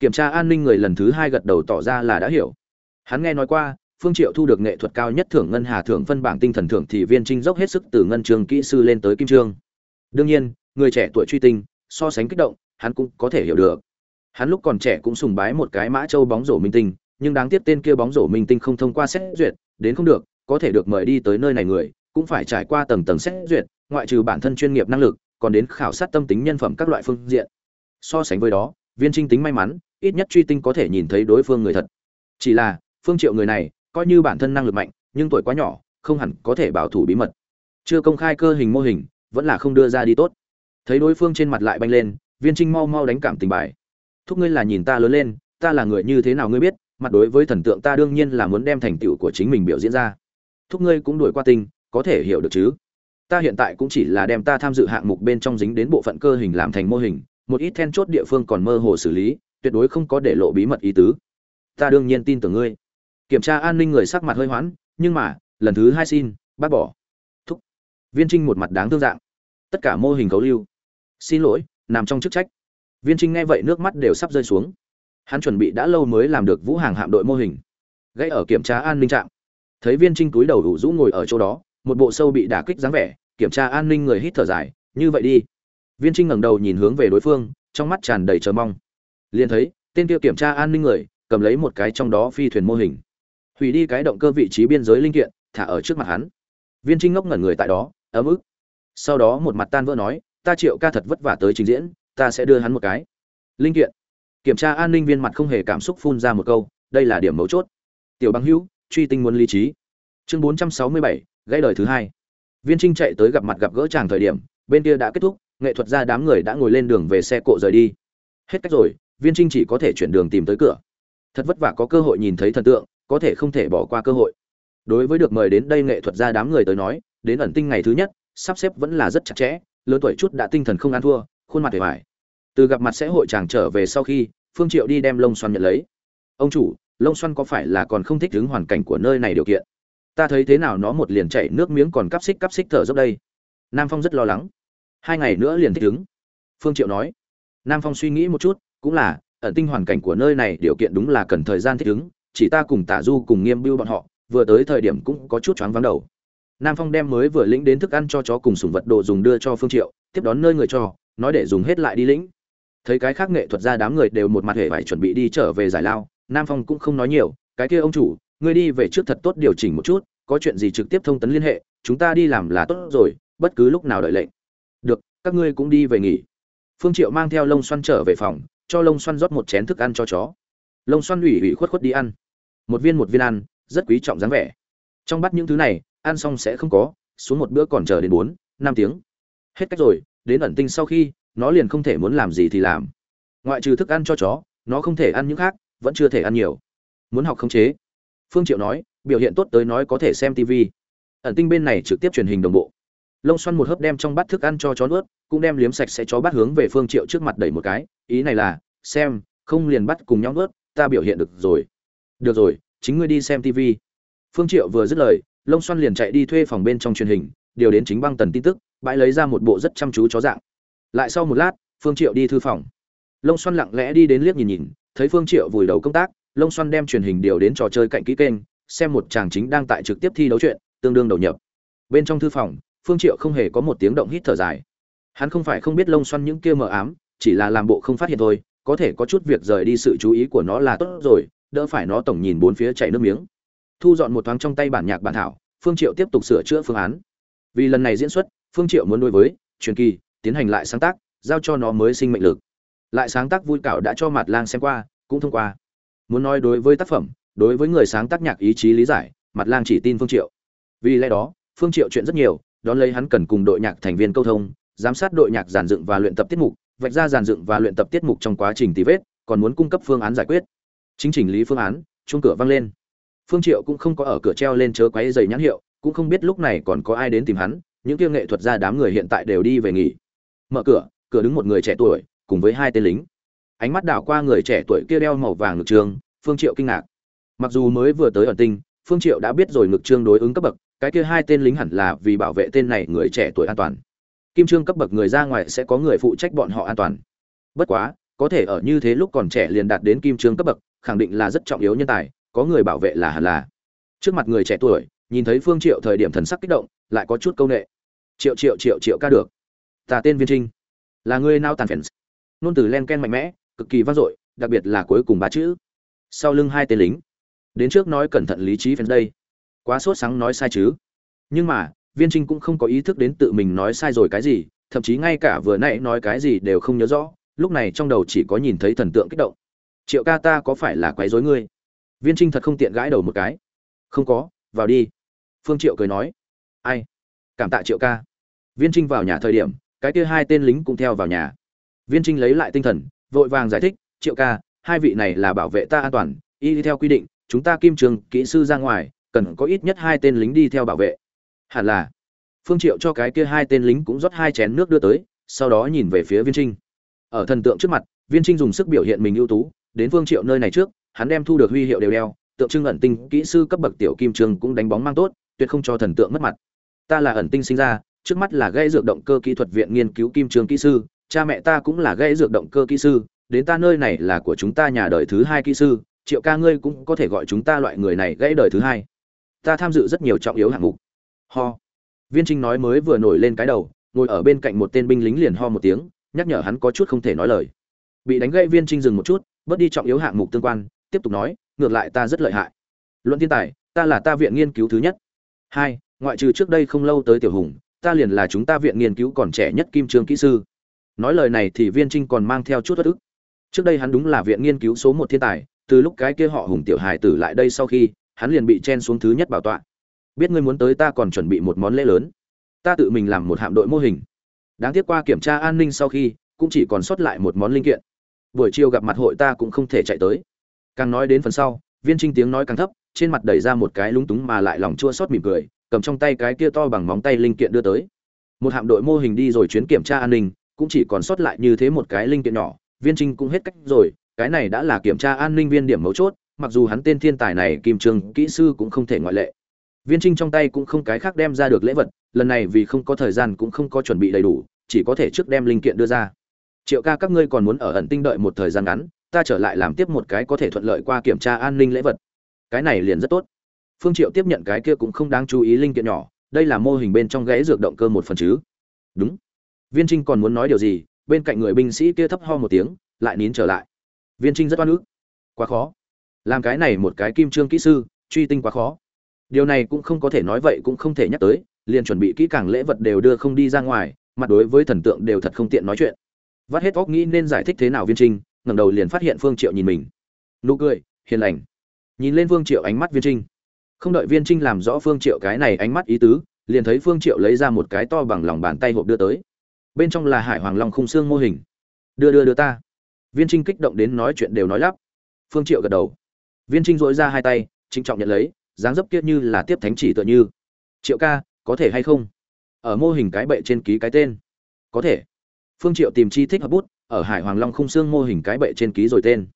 Kiểm tra an ninh người lần thứ hai gật đầu tỏ ra là đã hiểu. Hắn nghe nói qua, phương triệu thu được nghệ thuật cao nhất thưởng ngân hà thưởng phân bảng tinh thần thưởng thì viên trinh dốc hết sức từ ngân trường kỹ sư lên tới kim trương. Đương nhiên, người trẻ tuổi truy tinh, so sánh kích động hắn cũng có thể hiểu được. Hắn lúc còn trẻ cũng sùng bái một cái mã châu bóng rổ minh tinh, nhưng đáng tiếc tên kia bóng rổ minh tinh không thông qua xét duyệt, đến không được, có thể được mời đi tới nơi này người, cũng phải trải qua tầng tầng xét duyệt, ngoại trừ bản thân chuyên nghiệp năng lực, còn đến khảo sát tâm tính nhân phẩm các loại phương diện. So sánh với đó, viên trinh tính may mắn, ít nhất truy tinh có thể nhìn thấy đối phương người thật. Chỉ là, phương triệu người này, coi như bản thân năng lực mạnh, nhưng tuổi quá nhỏ, không hẳn có thể bảo thủ bí mật. Chưa công khai cơ hình mô hình, vẫn là không đưa ra đi tốt. Thấy đối phương trên mặt lại banh lên viên trinh mau mau đánh cảm tình bài. Thúc ngươi là nhìn ta lớn lên, ta là người như thế nào ngươi biết, mặt đối với thần tượng ta đương nhiên là muốn đem thành tựu của chính mình biểu diễn ra. Thúc ngươi cũng đuổi qua tinh có thể hiểu được chứ? Ta hiện tại cũng chỉ là đem ta tham dự hạng mục bên trong dính đến bộ phận cơ hình làm thành mô hình, một ít then chốt địa phương còn mơ hồ xử lý, tuyệt đối không có để lộ bí mật ý tứ. Ta đương nhiên tin tưởng ngươi. Kiểm tra an ninh người sắc mặt hơi hoãn, nhưng mà, lần thứ hai xin, bác bỏ. Thúc. Viên trinh một mặt đáng thương dạng. Tất cả mô hình cấu lưu. Xin lỗi nằm trong chức trách. Viên trinh nghe vậy nước mắt đều sắp rơi xuống. Hắn chuẩn bị đã lâu mới làm được vũ hàng hạm đội mô hình. Gãy ở kiểm tra an ninh trạm. Thấy viên trinh túi đầu đủ rũ ngồi ở chỗ đó, một bộ sâu bị đả kích dáng vẻ, kiểm tra an ninh người hít thở dài, như vậy đi. Viên trinh ngẩng đầu nhìn hướng về đối phương, trong mắt tràn đầy chờ mong. Liền thấy, tên kia kiểm tra an ninh người, cầm lấy một cái trong đó phi thuyền mô hình. Hủy đi cái động cơ vị trí biên giới linh kiện, thả ở trước mặt hắn. Viên trinh ngốc ngẩn người tại đó, ấm ức. Sau đó một mặt tan vỡ nói ta triệu ca thật vất vả tới trình diễn, ta sẽ đưa hắn một cái. Linh kiện. Kiểm tra an ninh viên mặt không hề cảm xúc phun ra một câu, đây là điểm mấu chốt. Tiểu băng hữu, truy tinh muốn lý trí. Chương bốn trăm sáu mươi bảy, gãy đời thứ hai. Viên trinh chạy tới gặp mặt gặp gỡ chàng thời điểm, bên kia đã kết thúc, nghệ thuật gia đám người đã ngồi lên đường về xe cộ rời đi. Hết cách rồi, viên trinh chỉ có thể chuyển đường tìm tới cửa. Thật vất vả có cơ hội nhìn thấy thần tượng, có thể không thể bỏ qua cơ hội. Đối với được mời đến đây nghệ thuật gia đám người tới nói, đến ẩn tinh ngày thứ nhất, sắp xếp vẫn là rất chặt chẽ lớn tuổi chút đã tinh thần không ăn thua, khuôn mặt vẻ vải từ gặp mặt sẽ hội chàng trở về sau khi, phương triệu đi đem lông xoăn nhận lấy. Ông chủ, lông xoăn có phải là còn không thích ứng hoàn cảnh của nơi này điều kiện? Ta thấy thế nào nó một liền chạy nước miếng còn cắp xích cắp xích thở dốc đây. Nam phong rất lo lắng. Hai ngày nữa liền thích ứng. Phương triệu nói. Nam phong suy nghĩ một chút, cũng là, ẩn tinh hoàn cảnh của nơi này điều kiện đúng là cần thời gian thích ứng, chỉ ta cùng tả du cùng nghiêm bưu bọn họ, vừa tới thời điểm cũng có chút choáng vắng đầu nam phong đem mới vừa lĩnh đến thức ăn cho chó cùng sủng vật đồ dùng đưa cho phương triệu, tiếp đón nơi người cho, nói để dùng hết lại đi lĩnh. Thấy cái khác nghệ thuật ra đám người đều một mặt hề phải chuẩn bị đi trở về giải lao, nam phong cũng không nói nhiều, cái kia ông chủ, ngươi đi về trước thật tốt điều chỉnh một chút, có chuyện gì trực tiếp thông tấn liên hệ, chúng ta đi làm là tốt rồi, bất cứ lúc nào đợi lệnh. Được, các ngươi cũng đi về nghỉ. Phương triệu mang theo lông xoăn trở về phòng, cho lông xoăn rót một chén thức ăn cho chó. Lông xoăn ủy ủy khuất khuất đi ăn. Một viên một viên ăn, rất quý trọng dáng vẻ. Trong bắt những thứ này ăn xong sẽ không có, xuống một bữa còn chờ đến bốn, năm tiếng. Hết cách rồi, đến ẩn tinh sau khi, nó liền không thể muốn làm gì thì làm. Ngoại trừ thức ăn cho chó, nó không thể ăn những khác, vẫn chưa thể ăn nhiều. Muốn học khống chế. Phương triệu nói, biểu hiện tốt tới nói có thể xem tv ẩn tinh bên này trực tiếp truyền hình đồng bộ. Lông xoăn một hớp đem trong bát thức ăn cho chó nuốt, cũng đem liếm sạch sẽ chó bát hướng về phương triệu trước mặt đẩy một cái, ý này là, xem, không liền bắt cùng nhau nuốt, ta biểu hiện được rồi. Được rồi, chính ngươi đi xem tv phương triệu vừa dứt lời lông xoăn liền chạy đi thuê phòng bên trong truyền hình, điều đến chính băng tần tin tức, bãi lấy ra một bộ rất chăm chú chó dạng. Lại sau một lát, phương triệu đi thư phòng. Lông xoăn lặng lẽ đi đến liếc nhìn nhìn, thấy phương triệu vùi đầu công tác, lông xoăn đem truyền hình điều đến trò chơi cạnh kỹ kênh, xem một chàng chính đang tại trực tiếp thi đấu chuyện, tương đương đầu nhập. Bên trong thư phòng, phương triệu không hề có một tiếng động hít thở dài. Hắn không phải không biết lông xoăn những kia mờ ám, chỉ là làm bộ không phát hiện thôi, có thể có chút việc rời đi sự chú ý của nó là tốt rồi, đỡ phải nó tổng nhìn bốn phía chảy nước miếng thu dọn một thoáng trong tay bản nhạc bản thảo, phương triệu tiếp tục sửa chữa phương án. Vì lần này diễn xuất, phương triệu muốn đối với truyền kỳ tiến hành lại sáng tác, giao cho nó mới sinh mệnh lực. Lại sáng tác vui cảo đã cho mặt lang xem qua, cũng thông qua. Muốn nói đối với tác phẩm, đối với người sáng tác nhạc ý chí lý giải mặt lang chỉ tin phương triệu. Vì lẽ đó, phương triệu chuyện rất nhiều, đón lấy hắn cần cùng đội nhạc thành viên câu thông, giám sát đội nhạc giàn dựng và luyện tập tiết mục, vạch ra giàn dựng và luyện tập tiết mục trong quá trình tì vết, còn muốn cung cấp phương án giải quyết. Chính chỉnh lý phương án, chuông cửa vang lên phương triệu cũng không có ở cửa treo lên chớ quấy giày nhãn hiệu, cũng không biết lúc này còn có ai đến tìm hắn, những kia nghệ thuật gia đám người hiện tại đều đi về nghỉ. Mở cửa cửa đứng một người trẻ tuổi, cùng với hai tên lính. Ánh mắt đảo qua người trẻ tuổi kia đeo màu vàng ngực trường, phương triệu kinh ngạc. Mặc dù mới vừa tới ẩn tinh, phương triệu đã biết rồi ngực trương đối ứng cấp bậc, cái kia hai tên lính hẳn là vì bảo vệ tên này người trẻ tuổi an toàn. Kim trương cấp bậc người ra ngoài sẽ có người phụ trách bọn họ an toàn. Bất quá, có thể ở như thế lúc còn trẻ liền đạt đến kim trương cấp bậc, khẳng định là rất trọng yếu nhân tài có người bảo vệ là hẳn là. Trước mặt người trẻ tuổi, nhìn thấy phương triệu thời điểm thần sắc kích động, lại có chút câu nệ. Triệu triệu triệu triệu ca được. Ta tên viên trinh. Là người nao tàn phèn? Nôn từ len ken mạnh mẽ, cực kỳ vang dội, đặc biệt là cuối cùng ba chữ. Sau lưng hai tên lính. Đến trước nói cẩn thận lý trí phèn đây. Quá sốt sáng nói sai chứ. Nhưng mà, viên trinh cũng không có ý thức đến tự mình nói sai rồi cái gì, thậm chí ngay cả vừa nãy nói cái gì đều không nhớ rõ, lúc này trong đầu chỉ có nhìn thấy thần tượng kích động. Triệu ca ta có phải là quấy rối ngươi? Viên trinh thật không tiện gãi đầu một cái. Không có, vào đi. Phương triệu cười nói. Ai? Cảm tạ triệu ca. Viên trinh vào nhà thời điểm, cái kia hai tên lính cũng theo vào nhà. Viên trinh lấy lại tinh thần, vội vàng giải thích, triệu ca, hai vị này là bảo vệ ta an toàn, y theo quy định, chúng ta kim trường kỹ sư ra ngoài, cần có ít nhất hai tên lính đi theo bảo vệ. Hẳn là. Phương triệu cho cái kia hai tên lính cũng rót hai chén nước đưa tới, sau đó nhìn về phía viên trinh. Ở thần tượng trước mặt, viên trinh dùng sức biểu hiện mình ưu tú, đến phương triệu nơi này trước hắn đem thu được huy hiệu đều đeo, tượng trưng ẩn tinh kỹ sư cấp bậc tiểu kim trường cũng đánh bóng mang tốt, tuyệt không cho thần tượng mất mặt. Ta là ẩn tinh sinh ra, trước mắt là gây dược động cơ kỹ thuật viện nghiên cứu kim trường kỹ sư, cha mẹ ta cũng là gây dược động cơ kỹ sư, đến ta nơi này là của chúng ta nhà đời thứ hai kỹ sư, triệu ca ngươi cũng có thể gọi chúng ta loại người này gãy đời thứ hai. Ta tham dự rất nhiều trọng yếu hạng mục. Ho. Viên trinh nói mới vừa nổi lên cái đầu, ngồi ở bên cạnh một tên binh lính liền ho một tiếng, nhắc nhở hắn có chút không thể nói lời. Bị đánh gãy viên trinh dừng một chút, bớt đi trọng yếu hạng mục tương quan tiếp tục nói, ngược lại ta rất lợi hại. Luận thiên tài, ta là ta viện nghiên cứu thứ nhất. Hai, ngoại trừ trước đây không lâu tới tiểu hùng, ta liền là chúng ta viện nghiên cứu còn trẻ nhất kim trương kỹ sư. Nói lời này thì viên trinh còn mang theo chút bất ức. Trước đây hắn đúng là viện nghiên cứu số một thiên tài, từ lúc cái kia họ hùng tiểu hài tử lại đây sau khi, hắn liền bị chen xuống thứ nhất bảo tọa. Biết ngươi muốn tới ta còn chuẩn bị một món lễ lớn. Ta tự mình làm một hạm đội mô hình. Đáng tiếc qua kiểm tra an ninh sau khi, cũng chỉ còn sót lại một món linh kiện. Buổi chiều gặp mặt hội ta cũng không thể chạy tới càng nói đến phần sau, viên trinh tiếng nói càng thấp, trên mặt đẩy ra một cái lúng túng mà lại lòng chua xót mỉm cười, cầm trong tay cái kia to bằng móng tay linh kiện đưa tới. Một hạm đội mô hình đi rồi chuyến kiểm tra an ninh, cũng chỉ còn sót lại như thế một cái linh kiện nhỏ, viên trinh cũng hết cách rồi, cái này đã là kiểm tra an ninh viên điểm mấu chốt, mặc dù hắn tên thiên tài này kim trường kỹ sư cũng không thể ngoại lệ. Viên trinh trong tay cũng không cái khác đem ra được lễ vật, lần này vì không có thời gian cũng không có chuẩn bị đầy đủ, chỉ có thể trước đem linh kiện đưa ra. Triệu ca, các ngươi còn muốn ở ẩn tinh đợi một thời gian ngắn ta trở lại làm tiếp một cái có thể thuận lợi qua kiểm tra an ninh lễ vật. Cái này liền rất tốt. Phương triệu tiếp nhận cái kia cũng không đáng chú ý linh kiện nhỏ, đây là mô hình bên trong gãy dược động cơ một phần chứ. Đúng. Viên trinh còn muốn nói điều gì, bên cạnh người binh sĩ kia thấp ho một tiếng, lại nín trở lại. Viên trinh rất oan ức. Quá khó. Làm cái này một cái kim trương kỹ sư, truy tinh quá khó. Điều này cũng không có thể nói vậy cũng không thể nhắc tới, liền chuẩn bị kỹ càng lễ vật đều đưa không đi ra ngoài mặt đối với thần tượng đều thật không tiện nói chuyện. Vắt hết óc nghĩ nên giải thích thế nào viên trinh ngẩng đầu liền phát hiện phương triệu nhìn mình. Nụ cười, hiền lành. Nhìn lên phương triệu ánh mắt viên trinh. Không đợi viên trinh làm rõ phương triệu cái này ánh mắt ý tứ, liền thấy phương triệu lấy ra một cái to bằng lòng bàn tay hộp đưa tới. Bên trong là hải hoàng long khung xương mô hình. Đưa đưa đưa ta. Viên trinh kích động đến nói chuyện đều nói lắp. Phương triệu gật đầu. Viên trinh duỗi ra hai tay trinh trọng nhận lấy, dáng dấp kiết như là tiếp thánh chỉ tựa như. Triệu ca, có thể hay không? Ở mô hình cái bệ trên ký cái tên. Có thể. Phương triệu tìm chi thích hợp bút ở hải hoàng long khung xương mô hình cái bệ trên ký rồi tên.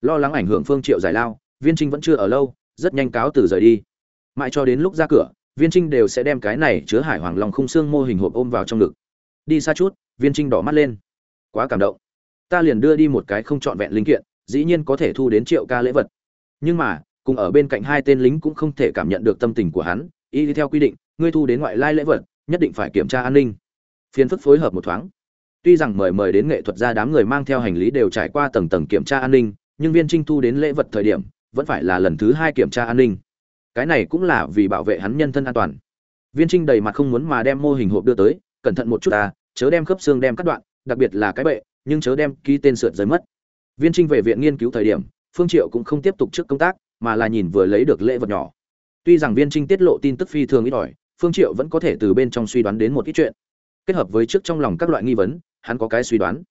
Lo lắng ảnh hưởng phương triệu giải lao, viên trinh vẫn chưa ở lâu, rất nhanh cáo từ rời đi. Mãi cho đến lúc ra cửa, viên trinh đều sẽ đem cái này chứa hải hoàng long khung xương mô hình hộp ôm vào trong ngực. Đi xa chút, viên trinh đỏ mắt lên. Quá cảm động. Ta liền đưa đi một cái không trọn vẹn linh kiện, dĩ nhiên có thể thu đến triệu ca lễ vật. Nhưng mà, cùng ở bên cạnh hai tên lính cũng không thể cảm nhận được tâm tình của hắn, y theo quy định, ngươi thu đến ngoại lai lễ vật, nhất định phải kiểm tra an ninh. Phiền phức phối hợp một thoáng tuy rằng mời mời đến nghệ thuật gia đám người mang theo hành lý đều trải qua tầng tầng kiểm tra an ninh, nhưng viên trinh thu đến lễ vật thời điểm, vẫn phải là lần thứ hai kiểm tra an ninh. Cái này cũng là vì bảo vệ hắn nhân thân an toàn. Viên trinh đầy mặt không muốn mà đem mô hình hộp đưa tới, cẩn thận một chút ta, chớ đem khớp xương đem cắt đoạn, đặc biệt là cái bệ, nhưng chớ đem ký tên sượt rơi mất. Viên trinh về viện nghiên cứu thời điểm, phương triệu cũng không tiếp tục trước công tác, mà là nhìn vừa lấy được lễ vật nhỏ. Tuy rằng viên trinh tiết lộ tin tức phi thường ít ỏi, phương triệu vẫn có thể từ bên trong suy đoán đến một ít chuyện. Kết hợp với trước trong lòng các loại nghi vấn hắn có cái suy đoán.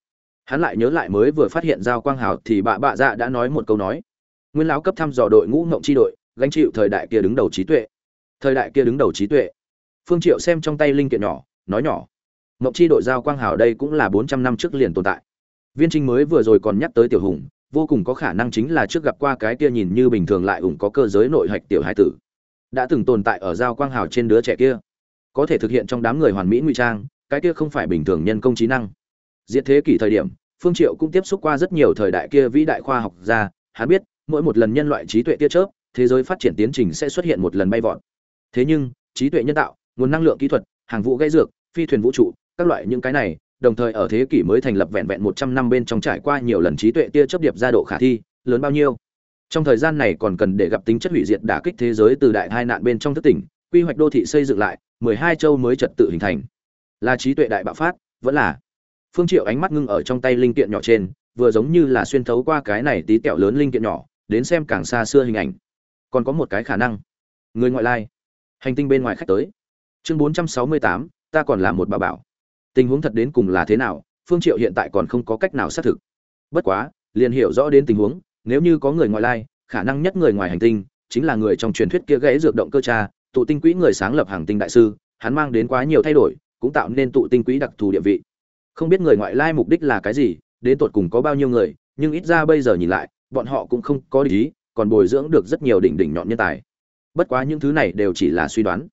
Hắn lại nhớ lại mới vừa phát hiện giao quang hào thì bạ bạ dạ đã nói một câu nói. Nguyên lão cấp thăm dò đội ngũ ngộng chi đội, gánh chịu thời đại kia đứng đầu trí tuệ. Thời đại kia đứng đầu trí tuệ. Phương triệu xem trong tay linh kiện nhỏ, nói nhỏ. Ngộng chi đội giao quang hào đây cũng là 400 năm trước liền tồn tại. Viên trinh mới vừa rồi còn nhắc tới tiểu hùng, vô cùng có khả năng chính là trước gặp qua cái kia nhìn như bình thường lại ủng có cơ giới nội hạch tiểu hải tử. Đã từng tồn tại ở giao quang hào trên đứa trẻ kia. Có thể thực hiện trong đám người hoàn mỹ ngụy trang, cái kia không phải bình thường nhân công trí năng. Diệt thế kỷ thời điểm, Phương Triệu cũng tiếp xúc qua rất nhiều thời đại kia vĩ đại khoa học gia, hắn biết, mỗi một lần nhân loại trí tuệ tia chớp, thế giới phát triển tiến trình sẽ xuất hiện một lần bay vọt. Thế nhưng, trí tuệ nhân tạo, nguồn năng lượng kỹ thuật, hàng vũ gây dược, phi thuyền vũ trụ, các loại những cái này, đồng thời ở thế kỷ mới thành lập vẹn vẹn 100 năm bên trong trải qua nhiều lần trí tuệ tia chớp điệp ra độ khả thi, lớn bao nhiêu. Trong thời gian này còn cần để gặp tính chất hủy diệt đả kích thế giới từ đại hai nạn bên trong thất tỉnh, quy hoạch đô thị xây dựng lại, 12 châu mới trật tự hình thành. Là trí tuệ đại bạo phát, vẫn là phương triệu ánh mắt ngưng ở trong tay linh kiện nhỏ trên vừa giống như là xuyên thấu qua cái này tí tẹo lớn linh kiện nhỏ đến xem càng xa xưa hình ảnh. Còn có một cái khả năng. Người ngoại lai. Hành tinh bên ngoài khách tới. Chương 468, ta còn là một bà bảo. Tình huống thật đến cùng là thế nào phương triệu hiện tại còn không có cách nào xác thực. Bất quá liền hiểu rõ đến tình huống nếu như có người ngoại lai khả năng nhất người ngoài hành tinh chính là người trong truyền thuyết kia gãy dược động cơ cha tụ tinh quỹ người sáng lập hàng tinh đại sư hắn mang đến quá nhiều thay đổi cũng tạo nên tụ tinh quỹ đặc thù địa vị không biết người ngoại lai mục đích là cái gì, đến tột cùng có bao nhiêu người, nhưng ít ra bây giờ nhìn lại, bọn họ cũng không có ý, còn bồi dưỡng được rất nhiều đỉnh đỉnh nhọn nhân tài. Bất quá những thứ này đều chỉ là suy đoán.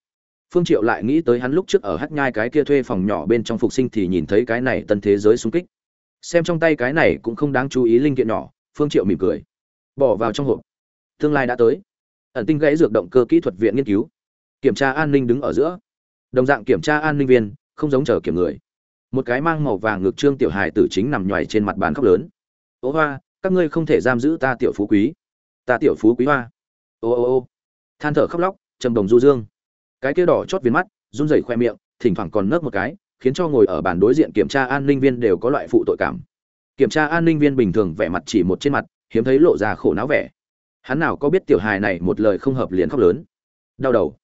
Phương triệu lại nghĩ tới hắn lúc trước ở hắc nhai cái kia thuê phòng nhỏ bên trong phục sinh thì nhìn thấy cái này tân thế giới xung kích. Xem trong tay cái này cũng không đáng chú ý linh kiện nhỏ, phương triệu mỉm cười. Bỏ vào trong hộp. Tương lai đã tới. Ẩn tinh gãy dược động cơ kỹ thuật viện nghiên cứu. Kiểm tra an ninh đứng ở giữa. Đồng dạng kiểm tra an ninh viên, không giống chờ kiểm người một cái mang màu vàng ngực trương tiểu hài tử chính nằm nhoài trên mặt bàn khóc lớn. Ô hoa, các ngươi không thể giam giữ ta tiểu phú quý. Ta tiểu phú quý hoa. Ô ô ô. Than thở khóc lóc, trầm đồng du dương. Cái kia đỏ chót viên mắt, run rẩy khoe miệng, thỉnh thoảng còn nớp một cái, khiến cho ngồi ở bàn đối diện kiểm tra an ninh viên đều có loại phụ tội cảm. Kiểm tra an ninh viên bình thường vẻ mặt chỉ một trên mặt, hiếm thấy lộ ra khổ não vẻ. Hắn nào có biết tiểu hài này một lời không hợp liền khóc lớn. Đau đầu.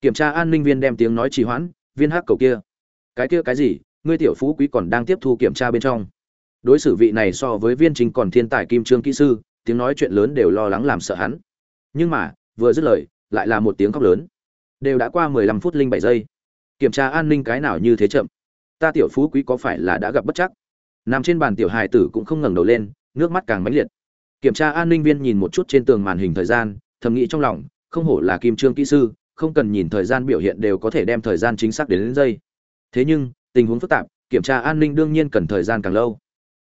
Kiểm tra an ninh viên đem tiếng nói trì hoãn, viên hắc cầu kia. Cái kia cái gì? Ngươi tiểu phú quý còn đang tiếp thu kiểm tra bên trong. Đối xử vị này so với viên trình còn thiên tài kim trương kỹ sư tiếng nói chuyện lớn đều lo lắng làm sợ hắn. Nhưng mà vừa dứt lời lại là một tiếng khóc lớn. Đều đã qua mười lăm phút linh bảy giây. Kiểm tra an ninh cái nào như thế chậm? Ta tiểu phú quý có phải là đã gặp bất chắc? Nằm trên bàn tiểu hài tử cũng không ngẩng đầu lên nước mắt càng mãnh liệt. Kiểm tra an ninh viên nhìn một chút trên tường màn hình thời gian thầm nghĩ trong lòng không hổ là kim trương kỹ sư không cần nhìn thời gian biểu hiện đều có thể đem thời gian chính xác đến, đến giây. Thế nhưng tình huống phức tạp, kiểm tra an ninh đương nhiên cần thời gian càng lâu.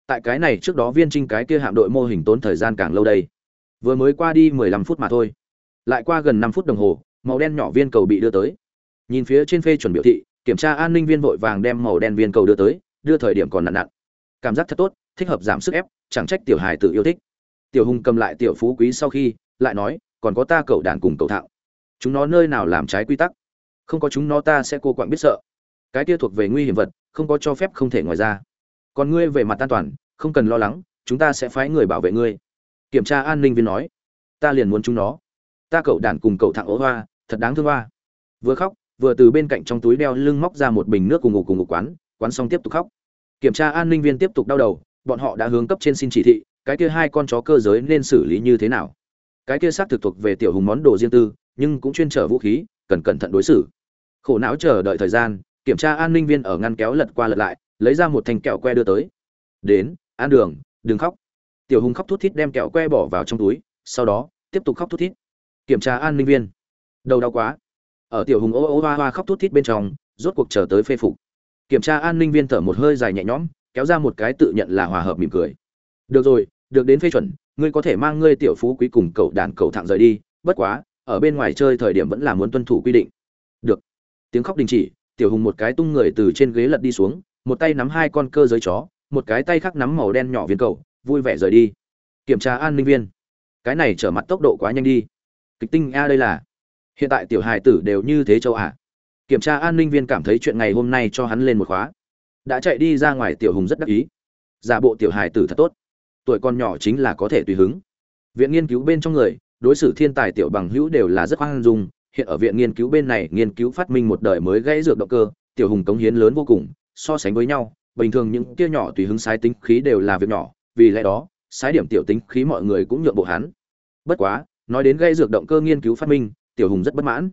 Tại cái này trước đó viên trinh cái kia hạm đội mô hình tốn thời gian càng lâu đây. Vừa mới qua đi mười lăm phút mà thôi. Lại qua gần năm phút đồng hồ, màu đen nhỏ viên cầu bị đưa tới. Nhìn phía trên phê chuẩn biểu thị, kiểm tra an ninh viên vội vàng đem màu đen viên cầu đưa tới, đưa thời điểm còn nặng nặng. Cảm giác thật tốt, thích hợp giảm sức ép, chẳng trách tiểu hài tự yêu thích. Tiểu hùng cầm lại tiểu phú quý sau khi, lại nói, còn có ta cậu đàn cùng cậu thạo. Chúng nó nơi nào làm trái quy tắc? Không có chúng nó ta sẽ cô quạnh biết sợ cái kia thuộc về nguy hiểm vật, không có cho phép không thể ngoài ra. Còn ngươi về mặt an toàn, không cần lo lắng, chúng ta sẽ phái người bảo vệ ngươi. Kiểm tra an ninh viên nói. Ta liền muốn chúng nó. Ta cậu đản cùng cậu thạng ố hoa, thật đáng thương hoa. Vừa khóc, vừa từ bên cạnh trong túi đeo lưng móc ra một bình nước cùng ngủ cùng ngủ quán quán xong tiếp tục khóc. Kiểm tra an ninh viên tiếp tục đau đầu, bọn họ đã hướng cấp trên xin chỉ thị, cái kia hai con chó cơ giới nên xử lý như thế nào? Cái kia xác thực thuộc về tiểu hùng món đồ riêng tư, nhưng cũng chuyên trở vũ khí, cần cẩn thận đối xử. Khổ não chờ đợi thời gian kiểm tra an ninh viên ở ngăn kéo lật qua lật lại, lấy ra một thanh kẹo que đưa tới. Đến, an đường, đừng khóc. Tiểu hùng khóc thút thít đem kẹo que bỏ vào trong túi, sau đó, tiếp tục khóc thút thít. Kiểm tra an ninh viên. Đầu đau quá. Ở tiểu hùng ô ô hoa hoa khóc thút thít bên trong, rốt cuộc chờ tới phê phục. Kiểm tra an ninh viên thở một hơi dài nhẹ nhõm, kéo ra một cái tự nhận là hòa hợp mỉm cười. Được rồi, được đến phê chuẩn, ngươi có thể mang ngươi tiểu phú quý cùng cậu đàn cậu thẳng rời đi, bất quá, ở bên ngoài chơi thời điểm vẫn là muốn tuân thủ quy định. Được. Tiếng khóc đình chỉ tiểu hùng một cái tung người từ trên ghế lật đi xuống, một tay nắm hai con cơ giới chó, một cái tay khác nắm màu đen nhỏ viên cầu, vui vẻ rời đi. Kiểm tra an ninh viên. Cái này trở mặt tốc độ quá nhanh đi. Kịch tinh a đây là. Hiện tại tiểu hài tử đều như thế châu ạ à. kiểm tra an ninh viên cảm thấy chuyện ngày hôm nay cho hắn lên một khóa. Đã chạy đi ra ngoài tiểu hùng rất đắc ý. Giả bộ tiểu hài tử thật tốt. Tuổi con nhỏ chính là có thể tùy hứng. Viện nghiên cứu bên trong người, đối xử thiên tài tiểu bằng hữu đều là rất hoang dung hiện ở viện nghiên cứu bên này nghiên cứu phát minh một đời mới gãy dược động cơ, tiểu hùng cống hiến lớn vô cùng, so sánh với nhau, bình thường những kia nhỏ tùy hứng sái tính khí đều là việc nhỏ, vì lẽ đó, sái điểm tiểu tính khí mọi người cũng nhượng bộ hắn. Bất quá, nói đến gây dược động cơ nghiên cứu phát minh, tiểu hùng rất bất mãn.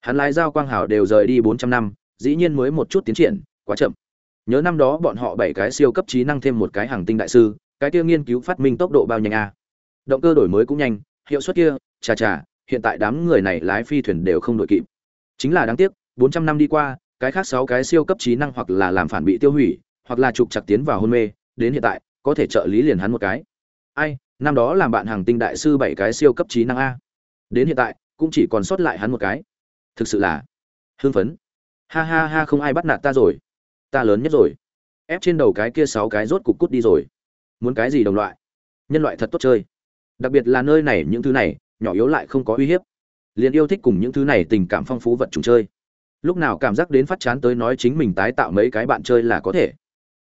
Hắn lái giao quang hảo đều rời đi bốn trăm năm, dĩ nhiên mới một chút tiến triển, quá chậm. Nhớ năm đó bọn họ bảy cái siêu cấp trí năng thêm một cái hàng tinh đại sư, cái kia nghiên cứu phát minh tốc độ bao nhanh a. Động cơ đổi mới cũng nhanh, hiệu suất kia, chà chà hiện tại đám người này lái phi thuyền đều không đội kịp. Chính là đáng tiếc, bốn trăm năm đi qua, cái khác sáu cái siêu cấp trí năng hoặc là làm phản bị tiêu hủy, hoặc là trục chặt tiến vào hôn mê, đến hiện tại, có thể trợ lý liền hắn một cái. Ai, năm đó làm bạn hàng tinh đại sư bảy cái siêu cấp trí năng a. Đến hiện tại, cũng chỉ còn sót lại hắn một cái. Thực sự là hưng phấn. Ha ha ha, không ai bắt nạt ta rồi. Ta lớn nhất rồi. Ép trên đầu cái kia sáu cái rốt cục cút đi rồi. Muốn cái gì đồng loại? Nhân loại thật tốt chơi. Đặc biệt là nơi này những thứ này nhỏ yếu lại không có uy hiếp. Liền yêu thích cùng những thứ này tình cảm phong phú vật trùng chơi. Lúc nào cảm giác đến phát chán tới nói chính mình tái tạo mấy cái bạn chơi là có thể.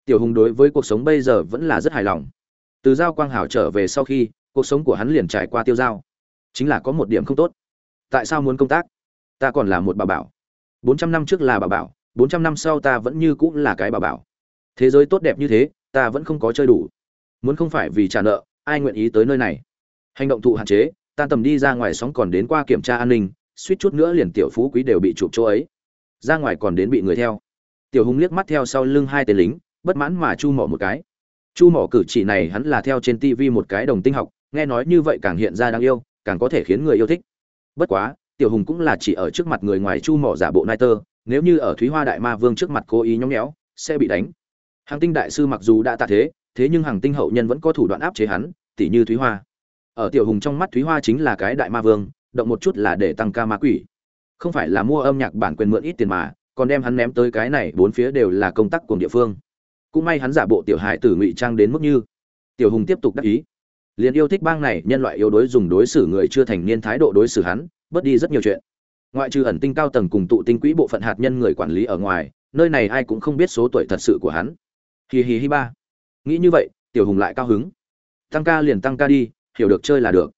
Tiểu hùng đối với cuộc sống bây giờ vẫn là rất hài lòng. Từ giao quang hảo trở về sau khi, cuộc sống của hắn liền trải qua tiêu giao. Chính là có một điểm không tốt. Tại sao muốn công tác? Ta còn là một bà bảo. Bốn trăm năm trước là bà bảo, bốn trăm năm sau ta vẫn như cũng là cái bà bảo. Thế giới tốt đẹp như thế, ta vẫn không có chơi đủ. Muốn không phải vì trả nợ, ai nguyện ý tới nơi này? Hành động thụ hạn chế tan tầm đi ra ngoài sóng còn đến qua kiểm tra an ninh, suýt chút nữa liền tiểu phú quý đều bị chụp chỗ ấy. Ra ngoài còn đến bị người theo. Tiểu hùng liếc mắt theo sau lưng hai tên lính, bất mãn mà chu mỏ một cái. Chu mỏ cử chỉ này hắn là theo trên tv một cái đồng tinh học, nghe nói như vậy càng hiện ra đáng yêu, càng có thể khiến người yêu thích. Bất quá, tiểu hùng cũng là chỉ ở trước mặt người ngoài chu mỏ giả bộ nai tơ, nếu như ở thúy hoa đại ma vương trước mặt cố ý nhóng nhéo sẽ bị đánh. Hàng tinh đại sư mặc dù đã tạ thế thế nhưng hàng tinh hậu nhân vẫn có thủ đoạn áp chế hắn, tỉ như thúy hoa ở tiểu hùng trong mắt thúy hoa chính là cái đại ma vương, động một chút là để tăng ca ma quỷ. Không phải là mua âm nhạc bản quyền mượn ít tiền mà, còn đem hắn ném tới cái này, bốn phía đều là công tác cùng địa phương. Cũng may hắn giả bộ tiểu hải tử ngụy trang đến mức như. Tiểu hùng tiếp tục đắc ý. Liền yêu thích bang này, nhân loại yếu đối dùng đối xử người chưa thành niên thái độ đối xử hắn, bớt đi rất nhiều chuyện. Ngoại trừ ẩn tinh cao tầng cùng tụ tinh quỹ bộ phận hạt nhân người quản lý ở ngoài, nơi này ai cũng không biết số tuổi thật sự của hắn. Hì hì hi ba. Nghĩ như vậy, tiểu hùng lại cao hứng. Tăng ca liền tăng ca đi hiểu được chơi là được.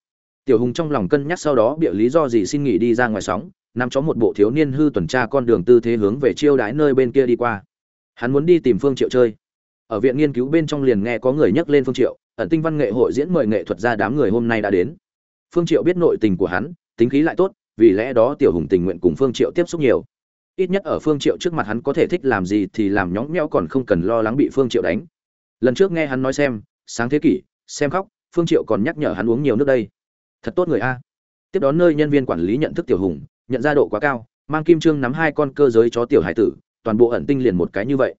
Tiểu hùng trong lòng cân nhắc sau đó bịa lý do gì xin nghỉ đi ra ngoài sóng nằm chó một bộ thiếu niên hư tuần tra con đường tư thế hướng về chiêu đái nơi bên kia đi qua. Hắn muốn đi tìm phương triệu chơi. Ở viện nghiên cứu bên trong liền nghe có người nhắc lên phương triệu, ẩn tinh văn nghệ hội diễn mời nghệ thuật gia đám người hôm nay đã đến. Phương triệu biết nội tình của hắn, tính khí lại tốt, vì lẽ đó tiểu hùng tình nguyện cùng phương triệu tiếp xúc nhiều. Ít nhất ở phương triệu trước mặt hắn có thể thích làm gì thì làm nhõng nhẽo còn không cần lo lắng bị phương triệu đánh. Lần trước nghe hắn nói xem, sáng thế kỷ, xem khóc phương triệu còn nhắc nhở hắn uống nhiều nước đây. Thật tốt người a. Tiếp đón nơi nhân viên quản lý nhận thức tiểu hùng, nhận ra độ quá cao, mang kim trương nắm hai con cơ giới chó tiểu hải tử, toàn bộ ẩn tinh liền một cái như vậy.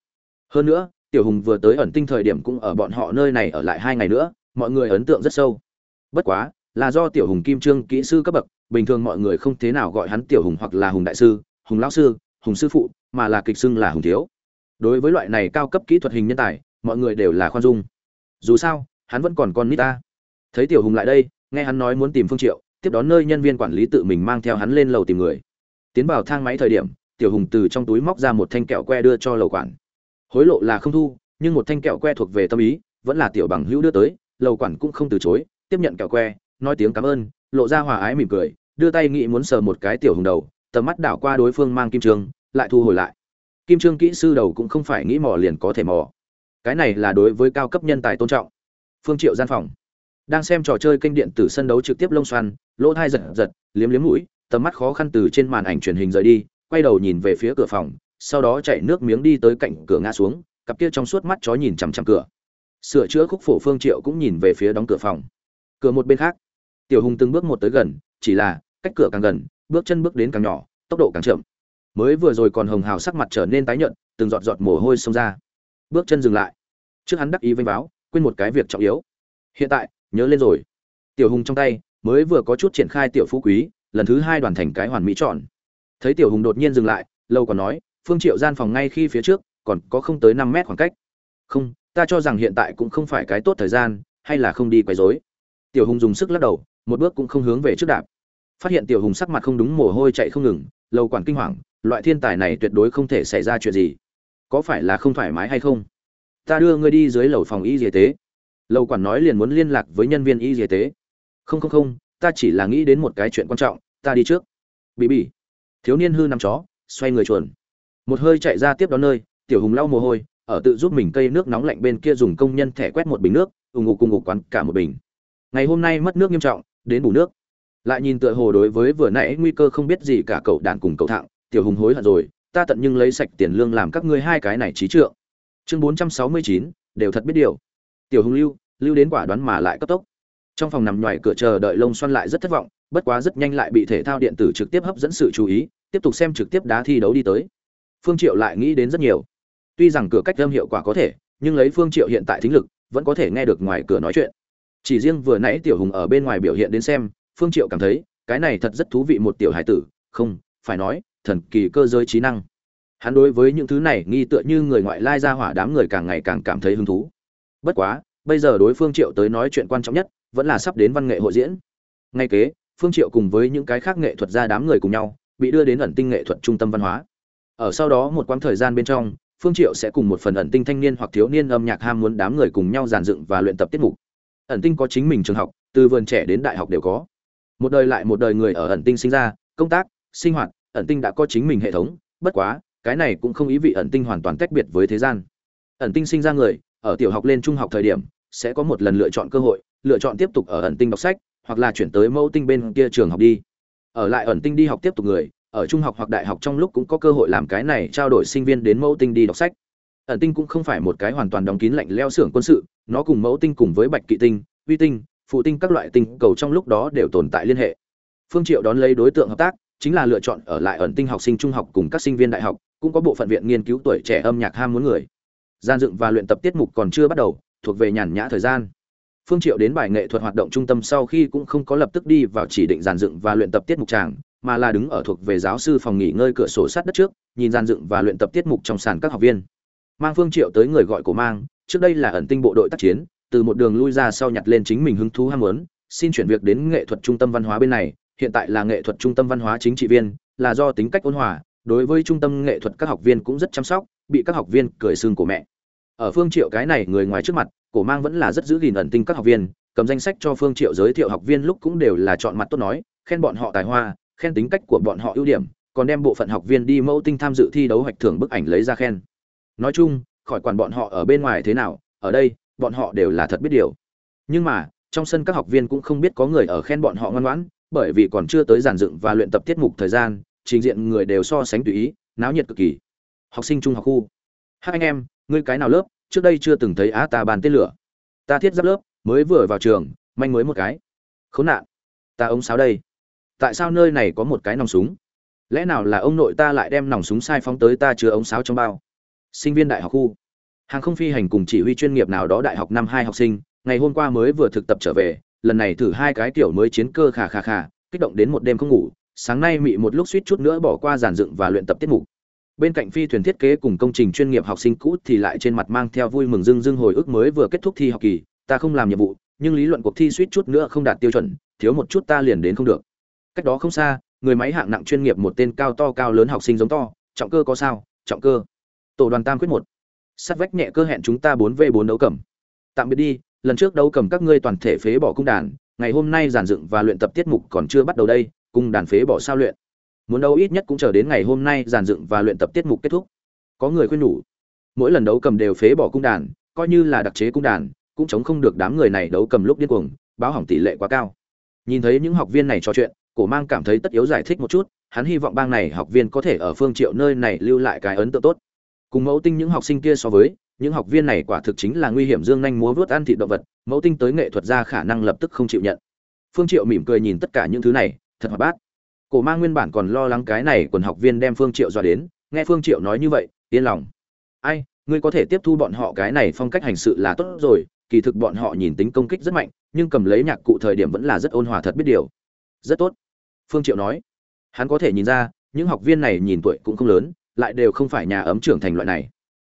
Hơn nữa, tiểu hùng vừa tới ẩn tinh thời điểm cũng ở bọn họ nơi này ở lại hai ngày nữa, mọi người ấn tượng rất sâu. Bất quá, là do tiểu hùng kim trương kỹ sư cấp bậc, bình thường mọi người không thế nào gọi hắn tiểu hùng hoặc là hùng đại sư, hùng lão sư, hùng sư phụ, mà là kịch xưng là hùng thiếu. Đối với loại này cao cấp kỹ thuật hình nhân tài, mọi người đều là khoan dung. Dù sao, hắn vẫn còn con nít ta thấy tiểu hùng lại đây, nghe hắn nói muốn tìm phương triệu, tiếp đón nơi nhân viên quản lý tự mình mang theo hắn lên lầu tìm người. Tiến vào thang máy thời điểm, tiểu hùng từ trong túi móc ra một thanh kẹo que đưa cho lầu quản. Hối lộ là không thu, nhưng một thanh kẹo que thuộc về tâm ý, vẫn là tiểu bằng hữu đưa tới, lầu quản cũng không từ chối, tiếp nhận kẹo que, nói tiếng cảm ơn, lộ ra hòa ái mỉm cười, đưa tay nghĩ muốn sờ một cái tiểu hùng đầu, tầm mắt đảo qua đối phương mang kim trương, lại thu hồi lại. Kim trương kỹ sư đầu cũng không phải nghĩ mò liền có thể mò. Cái này là đối với cao cấp nhân tài tôn trọng. Phương triệu gian phòng đang xem trò chơi kênh điện tử sân đấu trực tiếp lông xoăn, lỗ thai giật giật, liếm liếm mũi, tầm mắt khó khăn từ trên màn ảnh truyền hình rời đi, quay đầu nhìn về phía cửa phòng, sau đó chạy nước miếng đi tới cạnh cửa ngã xuống, cặp kia trong suốt mắt chó nhìn chằm chằm cửa. Sửa chữa khúc phổ phương triệu cũng nhìn về phía đóng cửa phòng. Cửa một bên khác, tiểu hùng từng bước một tới gần, chỉ là, cách cửa càng gần, bước chân bước đến càng nhỏ, tốc độ càng chậm. Mới vừa rồi còn hồng hào sắc mặt trở nên tái nhợt, từng giọt giọt mồ hôi xông ra. Bước chân dừng lại. Trước hắn đắc ý vênh báo quên một cái việc trọng yếu. Hiện tại nhớ lên rồi. Tiểu hùng trong tay mới vừa có chút triển khai tiểu phú quý, lần thứ hai đoàn thành cái hoàn mỹ chọn. Thấy tiểu hùng đột nhiên dừng lại, lâu còn nói, phương triệu gian phòng ngay khi phía trước, còn có không tới năm mét khoảng cách. Không, ta cho rằng hiện tại cũng không phải cái tốt thời gian, hay là không đi quấy rối. Tiểu hùng dùng sức lắc đầu, một bước cũng không hướng về trước đạp. Phát hiện tiểu hùng sắc mặt không đúng, mồ hôi chạy không ngừng, lâu quản kinh hoàng loại thiên tài này tuyệt đối không thể xảy ra chuyện gì. Có phải là không thoải mái hay không? Ta đưa ngươi đi dưới lầu phòng y y tế lầu quản nói liền muốn liên lạc với nhân viên y y tế. Không không không, ta chỉ là nghĩ đến một cái chuyện quan trọng, ta đi trước. Bị bị thiếu niên hư nằm chó, xoay người chuồn. Một hơi chạy ra tiếp đón nơi, tiểu hùng lau mồ hôi, ở tự giúp mình cây nước nóng lạnh bên kia dùng công nhân thẻ quét một bình nước ủng ngục cùng ngục quán cả một bình. Ngày hôm nay mất nước nghiêm trọng, đến bù nước. Lại nhìn tựa hồ đối với vừa nãy nguy cơ không biết gì cả cậu đàn cùng cậu thạng tiểu hùng hối hận rồi, ta tận nhưng lấy sạch tiền lương làm các ngươi hai cái này trí trượng. Chương bốn trăm sáu mươi chín, đều thật biết điều tiểu hùng lưu lưu đến quả đoán mà lại cấp tốc. Trong phòng nằm ngoài cửa chờ đợi lông xoăn lại rất thất vọng, bất quá rất nhanh lại bị thể thao điện tử trực tiếp hấp dẫn sự chú ý, tiếp tục xem trực tiếp đá thi đấu đi tới. Phương triệu lại nghĩ đến rất nhiều. Tuy rằng cửa cách âm hiệu quả có thể, nhưng lấy phương triệu hiện tại thính lực, vẫn có thể nghe được ngoài cửa nói chuyện. Chỉ riêng vừa nãy tiểu hùng ở bên ngoài biểu hiện đến xem, phương triệu cảm thấy, cái này thật rất thú vị một tiểu hải tử, không, phải nói, thần kỳ cơ giới trí năng. Hắn đối với những thứ này nghi tựa như người ngoại lai ra hỏa đám người càng ngày càng cảm thấy hứng thú bất quá, bây giờ đối phương triệu tới nói chuyện quan trọng nhất, vẫn là sắp đến văn nghệ hội diễn. Ngay kế, phương triệu cùng với những cái khác nghệ thuật ra đám người cùng nhau, bị đưa đến ẩn tinh nghệ thuật trung tâm văn hóa. Ở sau đó một quãng thời gian bên trong, phương triệu sẽ cùng một phần ẩn tinh thanh niên hoặc thiếu niên âm nhạc ham muốn đám người cùng nhau giàn dựng và luyện tập tiết mục. Ẩn tinh có chính mình trường học, từ vườn trẻ đến đại học đều có. Một đời lại một đời người ở ẩn tinh sinh ra, công tác, sinh hoạt, ẩn tinh đã có chính mình hệ thống, bất quá, cái này cũng không ý vị ẩn tinh hoàn toàn tách biệt với thế gian. Ẩn tinh sinh ra người ở tiểu học lên trung học thời điểm, sẽ có một lần lựa chọn cơ hội, lựa chọn tiếp tục ở ẩn tinh đọc sách, hoặc là chuyển tới mẫu tinh bên kia trường học đi. Ở lại ẩn tinh đi học tiếp tục người, ở trung học hoặc đại học trong lúc cũng có cơ hội làm cái này trao đổi sinh viên đến mẫu tinh đi đọc sách. Ẩn tinh cũng không phải một cái hoàn toàn đóng kín lạnh leo xưởng quân sự, nó cùng mẫu tinh cùng với bạch kỵ tinh vi tinh, phụ tinh các loại tinh cầu trong lúc đó đều tồn tại liên hệ. Phương triệu đón lấy đối tượng hợp tác, chính là lựa chọn ở lại ẩn tinh học sinh trung học cùng các sinh viên đại học, cũng có bộ phận viện nghiên cứu tuổi trẻ âm nhạc ham muốn người gian dựng và luyện tập tiết mục còn chưa bắt đầu, thuộc về nhàn nhã thời gian. Phương triệu đến bài nghệ thuật hoạt động trung tâm sau khi cũng không có lập tức đi vào chỉ định giàn dựng và luyện tập tiết mục tràng, mà là đứng ở thuộc về giáo sư phòng nghỉ ngơi cửa sổ sát đất trước, nhìn giàn dựng và luyện tập tiết mục trong sàn các học viên. Mang phương triệu tới người gọi của mang, trước đây là ẩn tinh bộ đội tác chiến, từ một đường lui ra sau nhặt lên chính mình hứng thú ham muốn, xin chuyển việc đến nghệ thuật trung tâm văn hóa bên này, hiện tại là nghệ thuật trung tâm văn hóa chính trị viên, là do tính cách ôn hòa, đối với trung tâm nghệ thuật các học viên cũng rất chăm sóc bị các học viên cười xương của mẹ. Ở phương triệu cái này người ngoài trước mặt, cổ mang vẫn là rất giữ gìn ẩn tinh các học viên, cầm danh sách cho phương triệu giới thiệu học viên lúc cũng đều là chọn mặt tốt nói, khen bọn họ tài hoa, khen tính cách của bọn họ ưu điểm, còn đem bộ phận học viên đi mẫu tinh tham dự thi đấu hoạch thưởng bức ảnh lấy ra khen. Nói chung, khỏi quản bọn họ ở bên ngoài thế nào, ở đây, bọn họ đều là thật biết điều. Nhưng mà, trong sân các học viên cũng không biết có người ở khen bọn họ ngoan ngoãn, bởi vì còn chưa tới giàn dựng và luyện tập tiết mục thời gian, trình diện người đều so sánh tùy ý, náo nhiệt cực kỳ học sinh trung học khu. Hai anh em, ngươi cái nào lớp, trước đây chưa từng thấy á ta bàn tên lửa. Ta thiết giáp lớp, mới vừa vào trường, manh mới một cái. Khốn nạn, ta ống sáo đây. Tại sao nơi này có một cái nòng súng? Lẽ nào là ông nội ta lại đem nòng súng sai phóng tới ta chứa ống sáo trong bao? Sinh viên đại học khu. Hàng không phi hành cùng chỉ huy chuyên nghiệp nào đó đại học năm hai học sinh, ngày hôm qua mới vừa thực tập trở về, lần này thử hai cái kiểu mới chiến cơ khà khà khà, kích động đến một đêm không ngủ, sáng nay mị một lúc suýt chút nữa bỏ qua giàn dựng và luyện tập tiết mục bên cạnh phi thuyền thiết kế cùng công trình chuyên nghiệp học sinh cũ thì lại trên mặt mang theo vui mừng dưng dưng hồi ức mới vừa kết thúc thi học kỳ, ta không làm nhiệm vụ, nhưng lý luận cuộc thi suýt chút nữa không đạt tiêu chuẩn, thiếu một chút ta liền đến không được. Cách đó không xa, người máy hạng nặng chuyên nghiệp một tên cao to cao lớn học sinh giống to, trọng cơ có sao? Trọng cơ. Tổ đoàn tam quyết một. Sắt vách nhẹ cơ hẹn chúng ta bốn v bốn đấu cầm. Tạm biệt đi, lần trước đấu cầm các ngươi toàn thể phế bỏ cung đàn, ngày hôm nay giàn dựng và luyện tập tiết mục còn chưa bắt đầu đây, cung đàn phế bỏ sao luyện muốn đấu ít nhất cũng chờ đến ngày hôm nay giàn dựng và luyện tập tiết mục kết thúc. Có người khuyên nhủ, mỗi lần đấu cầm đều phế bỏ cung đàn, coi như là đặc chế cung đàn, cũng chống không được đám người này đấu cầm lúc điên cuồng, báo hỏng tỷ lệ quá cao. Nhìn thấy những học viên này trò chuyện, cổ mang cảm thấy tất yếu giải thích một chút, hắn hy vọng bang này học viên có thể ở phương triệu nơi này lưu lại cái ấn tượng tốt. Cùng mẫu tinh những học sinh kia so với, những học viên này quả thực chính là nguy hiểm dương nhanh múa vớt ăn thịt động vật, mẫu tinh tới nghệ thuật ra khả năng lập tức không chịu nhận. Phương triệu mỉm cười nhìn tất cả những thứ này, thật hoạt bát cổ mang nguyên bản còn lo lắng cái này quần học viên đem phương triệu dọa đến, nghe phương triệu nói như vậy, yên lòng. Ai, ngươi có thể tiếp thu bọn họ cái này phong cách hành sự là tốt rồi, kỳ thực bọn họ nhìn tính công kích rất mạnh, nhưng cầm lấy nhạc cụ thời điểm vẫn là rất ôn hòa thật biết điều. Rất tốt, phương triệu nói. Hắn có thể nhìn ra, những học viên này nhìn tuổi cũng không lớn, lại đều không phải nhà ấm trưởng thành loại này.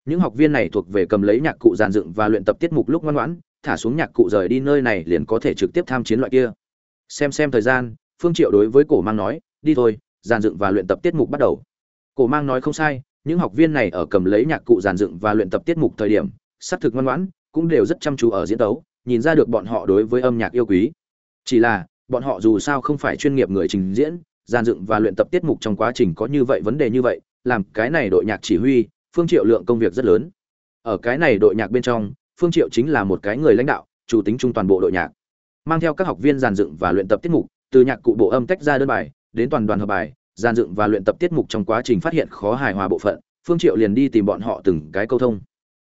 Những học viên này thuộc về cầm lấy nhạc cụ giàn dựng và luyện tập tiết mục lúc ngoan ngoãn, thả xuống nhạc cụ rời đi nơi này liền có thể trực tiếp tham chiến loại kia. Xem xem thời gian phương triệu đối với cổ mang nói, đi thôi, giàn dựng và luyện tập tiết mục bắt đầu. Cổ mang nói không sai, những học viên này ở cầm lấy nhạc cụ giàn dựng và luyện tập tiết mục thời điểm xác thực ngoan ngoãn, cũng đều rất chăm chú ở diễn tấu, nhìn ra được bọn họ đối với âm nhạc yêu quý. Chỉ là, bọn họ dù sao không phải chuyên nghiệp người trình diễn, giàn dựng và luyện tập tiết mục trong quá trình có như vậy vấn đề như vậy, làm cái này đội nhạc chỉ huy, phương triệu lượng công việc rất lớn. Ở cái này đội nhạc bên trong, phương triệu chính là một cái người lãnh đạo, chủ tính trung toàn bộ đội nhạc. Mang theo các học viên giàn dựng và luyện tập tiết mục từ nhạc cụ bộ âm tách ra đơn bài, đến toàn đoàn hợp bài, gian dựng và luyện tập tiết mục trong quá trình phát hiện khó hài hòa bộ phận, phương triệu liền đi tìm bọn họ từng cái câu thông.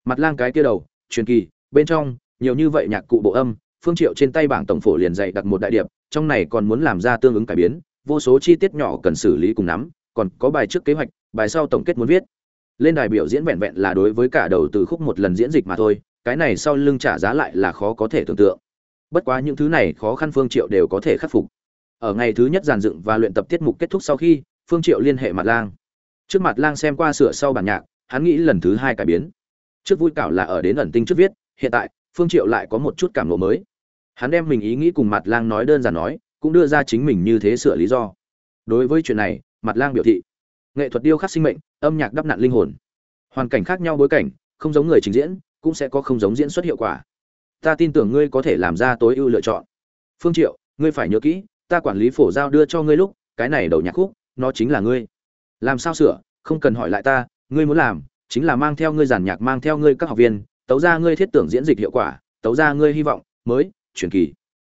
Mặt lang cái kia đầu, truyền kỳ, bên trong, nhiều như vậy nhạc cụ bộ âm, phương triệu trên tay bảng tổng phổ liền dạy đặt một đại điệp, trong này còn muốn làm ra tương ứng cải biến, vô số chi tiết nhỏ cần xử lý cùng nắm, còn có bài trước kế hoạch, bài sau tổng kết muốn viết. Lên đài biểu diễn vẹn vẹn là đối với cả đầu từ khúc một lần diễn dịch mà thôi, cái này sau lưng trả giá lại là khó có thể tưởng tượng. Bất quá những thứ này khó khăn phương triệu đều có thể khắc phục ở ngày thứ nhất giàn dựng và luyện tập tiết mục kết thúc sau khi, phương triệu liên hệ mặt lang. Trước mặt lang xem qua sửa sau bản nhạc, hắn nghĩ lần thứ hai cải biến. Trước vui cảo là ở đến ẩn tinh trước viết, hiện tại, phương triệu lại có một chút cảm ngộ mới. Hắn đem mình ý nghĩ cùng mặt lang nói đơn giản nói, cũng đưa ra chính mình như thế sửa lý do. Đối với chuyện này mặt lang biểu thị, nghệ thuật điêu khắc sinh mệnh, âm nhạc đắp nặn linh hồn. Hoàn cảnh khác nhau bối cảnh, không giống người trình diễn, cũng sẽ có không giống diễn xuất hiệu quả. Ta tin tưởng ngươi có thể làm ra tối ưu lựa chọn. Phương triệu, ngươi phải nhớ kỹ ta quản lý phổ giao đưa cho ngươi lúc, cái này đầu nhạc khúc, nó chính là ngươi. Làm sao sửa, không cần hỏi lại ta, ngươi muốn làm, chính là mang theo ngươi giàn nhạc, mang theo ngươi các học viên, tấu ra ngươi thiết tưởng diễn dịch hiệu quả, tấu ra ngươi hy vọng, mới, truyền kỳ.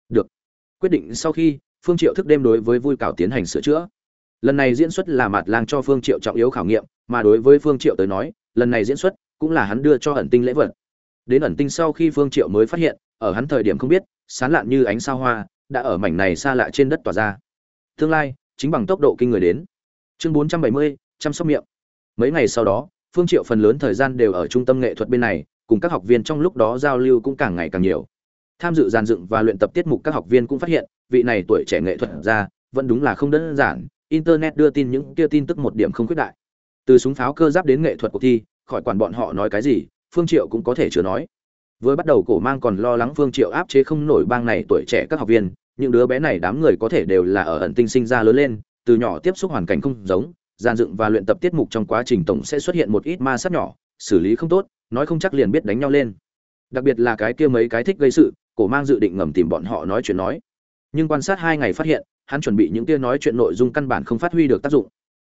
Được. Quyết định sau khi, phương triệu thức đêm đối với vui cảo tiến hành sửa chữa. Lần này diễn xuất là mặt lang cho phương triệu trọng yếu khảo nghiệm, mà đối với phương triệu tới nói, lần này diễn xuất cũng là hắn đưa cho ẩn tinh lễ vật. Đến ẩn tinh sau khi phương triệu mới phát hiện, ở hắn thời điểm không biết, sán lạn như ánh sao hoa đã ở mảnh này xa lạ trên đất tỏa ra. Tương lai chính bằng tốc độ kinh người đến. Chương 470, chăm sóc miệng. Mấy ngày sau đó phương triệu phần lớn thời gian đều ở trung tâm nghệ thuật bên này cùng các học viên trong lúc đó giao lưu cũng càng ngày càng nhiều. Tham dự giàn dựng và luyện tập tiết mục các học viên cũng phát hiện vị này tuổi trẻ nghệ thuật ra vẫn đúng là không đơn giản internet đưa tin những kia tin tức một điểm không khuyết đại. Từ súng pháo cơ giáp đến nghệ thuật cuộc thi khỏi quản bọn họ nói cái gì phương triệu cũng có thể chưa nói vừa bắt đầu cổ mang còn lo lắng phương triệu áp chế không nổi bang này tuổi trẻ các học viên, những đứa bé này đám người có thể đều là ở ẩn tinh sinh ra lớn lên, từ nhỏ tiếp xúc hoàn cảnh không giống, gian dựng và luyện tập tiết mục trong quá trình tổng sẽ xuất hiện một ít ma sát nhỏ, xử lý không tốt, nói không chắc liền biết đánh nhau lên. Đặc biệt là cái kia mấy cái thích gây sự, cổ mang dự định ngầm tìm bọn họ nói chuyện nói. Nhưng quan sát hai ngày phát hiện, hắn chuẩn bị những kia nói chuyện nội dung căn bản không phát huy được tác dụng.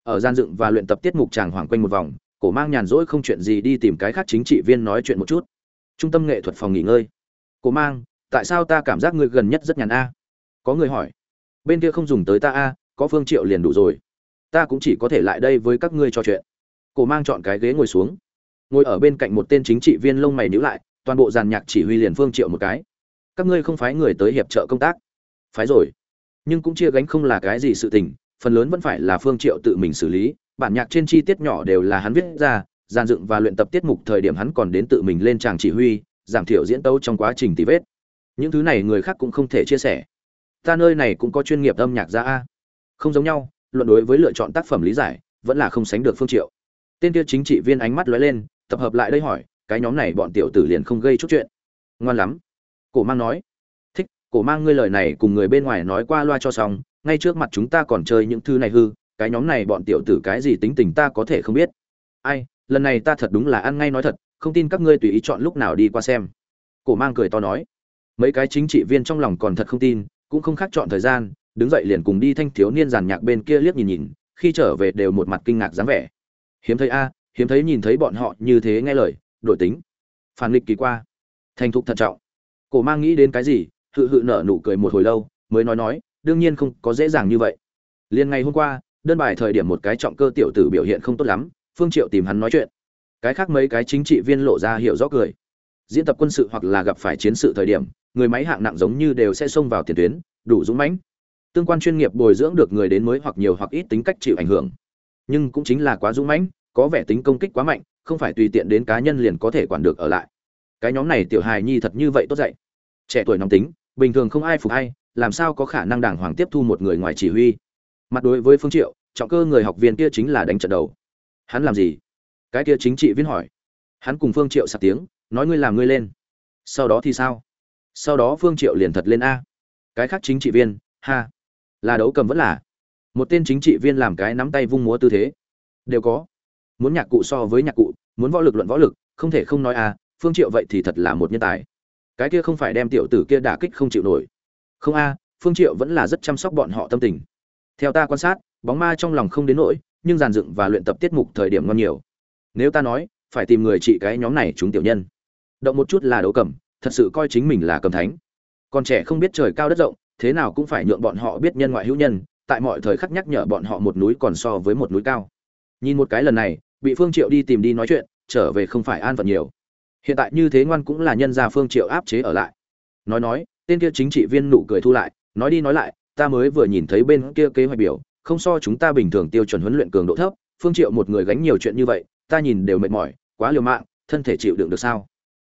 Ở gian dựng và luyện tập tiết mục chàng hoàng quanh một vòng, cổ mang nhàn rỗi không chuyện gì đi tìm cái khác chính trị viên nói chuyện một chút trung tâm nghệ thuật phòng nghỉ ngơi. Cổ mang, tại sao ta cảm giác ngươi gần nhất rất nhàn a? Có người hỏi. Bên kia không dùng tới ta a, có phương triệu liền đủ rồi. Ta cũng chỉ có thể lại đây với các ngươi trò chuyện. Cổ mang chọn cái ghế ngồi xuống. Ngồi ở bên cạnh một tên chính trị viên lông mày nhíu lại, toàn bộ dàn nhạc chỉ huy liền phương triệu một cái. Các ngươi không phái người tới hiệp trợ công tác. Phái rồi. Nhưng cũng chia gánh không là cái gì sự tình, phần lớn vẫn phải là phương triệu tự mình xử lý. Bản nhạc trên chi tiết nhỏ đều là hắn viết ra giàn dựng và luyện tập tiết mục thời điểm hắn còn đến tự mình lên tràng chỉ huy, giảm thiểu diễn tấu trong quá trình tì vết. Những thứ này người khác cũng không thể chia sẻ. Ta nơi này cũng có chuyên nghiệp âm nhạc ra a. Không giống nhau, luận đối với lựa chọn tác phẩm lý giải, vẫn là không sánh được phương triệu. Tên kia chính trị viên ánh mắt lóe lên, tập hợp lại đây hỏi, cái nhóm này bọn tiểu tử liền không gây chút chuyện. Ngoan lắm. Cổ mang nói. Thích, cổ mang ngươi lời này cùng người bên ngoài nói qua loa cho xong, ngay trước mặt chúng ta còn chơi những thứ này hư, cái nhóm này bọn tiểu tử cái gì tính tình ta có thể không biết. Ai lần này ta thật đúng là ăn ngay nói thật, không tin các ngươi tùy ý chọn lúc nào đi qua xem. Cổ mang cười to nói. Mấy cái chính trị viên trong lòng còn thật không tin, cũng không khác chọn thời gian, đứng dậy liền cùng đi thanh thiếu niên giàn nhạc bên kia liếc nhìn nhìn, khi trở về đều một mặt kinh ngạc dáng vẻ. Hiếm thấy a, hiếm thấy nhìn thấy bọn họ như thế nghe lời, đổi tính. Phản nghịch kỳ qua. Thành thục thận trọng. Cổ mang nghĩ đến cái gì, hự hự nở nụ cười một hồi lâu, mới nói nói, đương nhiên không có dễ dàng như vậy. Liền ngày hôm qua, đơn bài thời điểm một cái trọng cơ tiểu tử biểu hiện không tốt lắm phương triệu tìm hắn nói chuyện. Cái khác mấy cái chính trị viên lộ ra hiểu rõ cười. Diễn tập quân sự hoặc là gặp phải chiến sự thời điểm, người máy hạng nặng giống như đều sẽ xông vào tiền tuyến, đủ dũng mãnh. Tương quan chuyên nghiệp bồi dưỡng được người đến mới hoặc nhiều hoặc ít tính cách chịu ảnh hưởng. Nhưng cũng chính là quá dũng mãnh, có vẻ tính công kích quá mạnh, không phải tùy tiện đến cá nhân liền có thể quản được ở lại. Cái nhóm này tiểu hài nhi thật như vậy tốt dạy. Trẻ tuổi nóng tính, bình thường không ai phục hay, làm sao có khả năng đàng hoàng tiếp thu một người ngoài chỉ huy. Mặt đối với phương triệu, trọng cơ người học viên kia chính là đánh trận đầu hắn làm gì? Cái kia chính trị viên hỏi. Hắn cùng phương triệu sạc tiếng, nói ngươi làm ngươi lên. Sau đó thì sao? Sau đó phương triệu liền thật lên a. Cái khác chính trị viên, ha. Là đấu cầm vẫn là. Một tên chính trị viên làm cái nắm tay vung múa tư thế. Đều có. Muốn nhạc cụ so với nhạc cụ, muốn võ lực luận võ lực, không thể không nói a, phương triệu vậy thì thật là một nhân tài. Cái kia không phải đem tiểu tử kia đả kích không chịu nổi. Không a, phương triệu vẫn là rất chăm sóc bọn họ tâm tình theo ta quan sát, bóng ma trong lòng không đến nỗi, nhưng giàn dựng và luyện tập tiết mục thời điểm ngon nhiều. Nếu ta nói, phải tìm người trị cái nhóm này chúng tiểu nhân. Động một chút là đấu cầm, thật sự coi chính mình là cầm thánh. Còn trẻ không biết trời cao đất rộng, thế nào cũng phải nhượng bọn họ biết nhân ngoại hữu nhân, tại mọi thời khắc nhắc nhở bọn họ một núi còn so với một núi cao. Nhìn một cái lần này, bị phương triệu đi tìm đi nói chuyện, trở về không phải an phận nhiều. Hiện tại như thế ngoan cũng là nhân gia phương triệu áp chế ở lại. Nói nói, tên kia chính trị viên nụ cười thu lại, nói đi nói lại ta mới vừa nhìn thấy bên kia kế hoạch biểu, không so chúng ta bình thường tiêu chuẩn huấn luyện cường độ thấp, phương triệu một người gánh nhiều chuyện như vậy, ta nhìn đều mệt mỏi, quá liều mạng, thân thể chịu đựng được sao?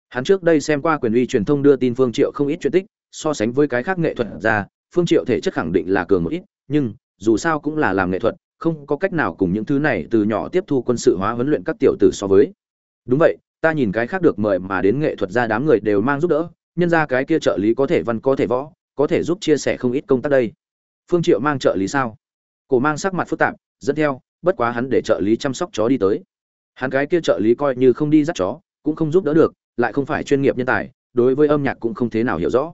Hắn trước đây xem qua quyền uy truyền thông đưa tin phương triệu không ít chuyện tích, so sánh với cái khác nghệ thuật ra, phương triệu thể chất khẳng định là cường một ít, nhưng, dù sao cũng là làm nghệ thuật, không có cách nào cùng những thứ này từ nhỏ tiếp thu quân sự hóa huấn luyện các tiểu tử so với. Đúng vậy, ta nhìn cái khác được mời mà đến nghệ thuật ra đám người đều mang giúp đỡ, nhân ra cái kia trợ lý có thể văn có thể võ có thể giúp chia sẻ không ít công tác đây. Phương triệu mang trợ lý sao? Cổ mang sắc mặt phức tạp, dẫn theo, bất quá hắn để trợ lý chăm sóc chó đi tới. Hắn cái kia trợ lý coi như không đi dắt chó, cũng không giúp đỡ được, lại không phải chuyên nghiệp nhân tài, đối với âm nhạc cũng không thế nào hiểu rõ.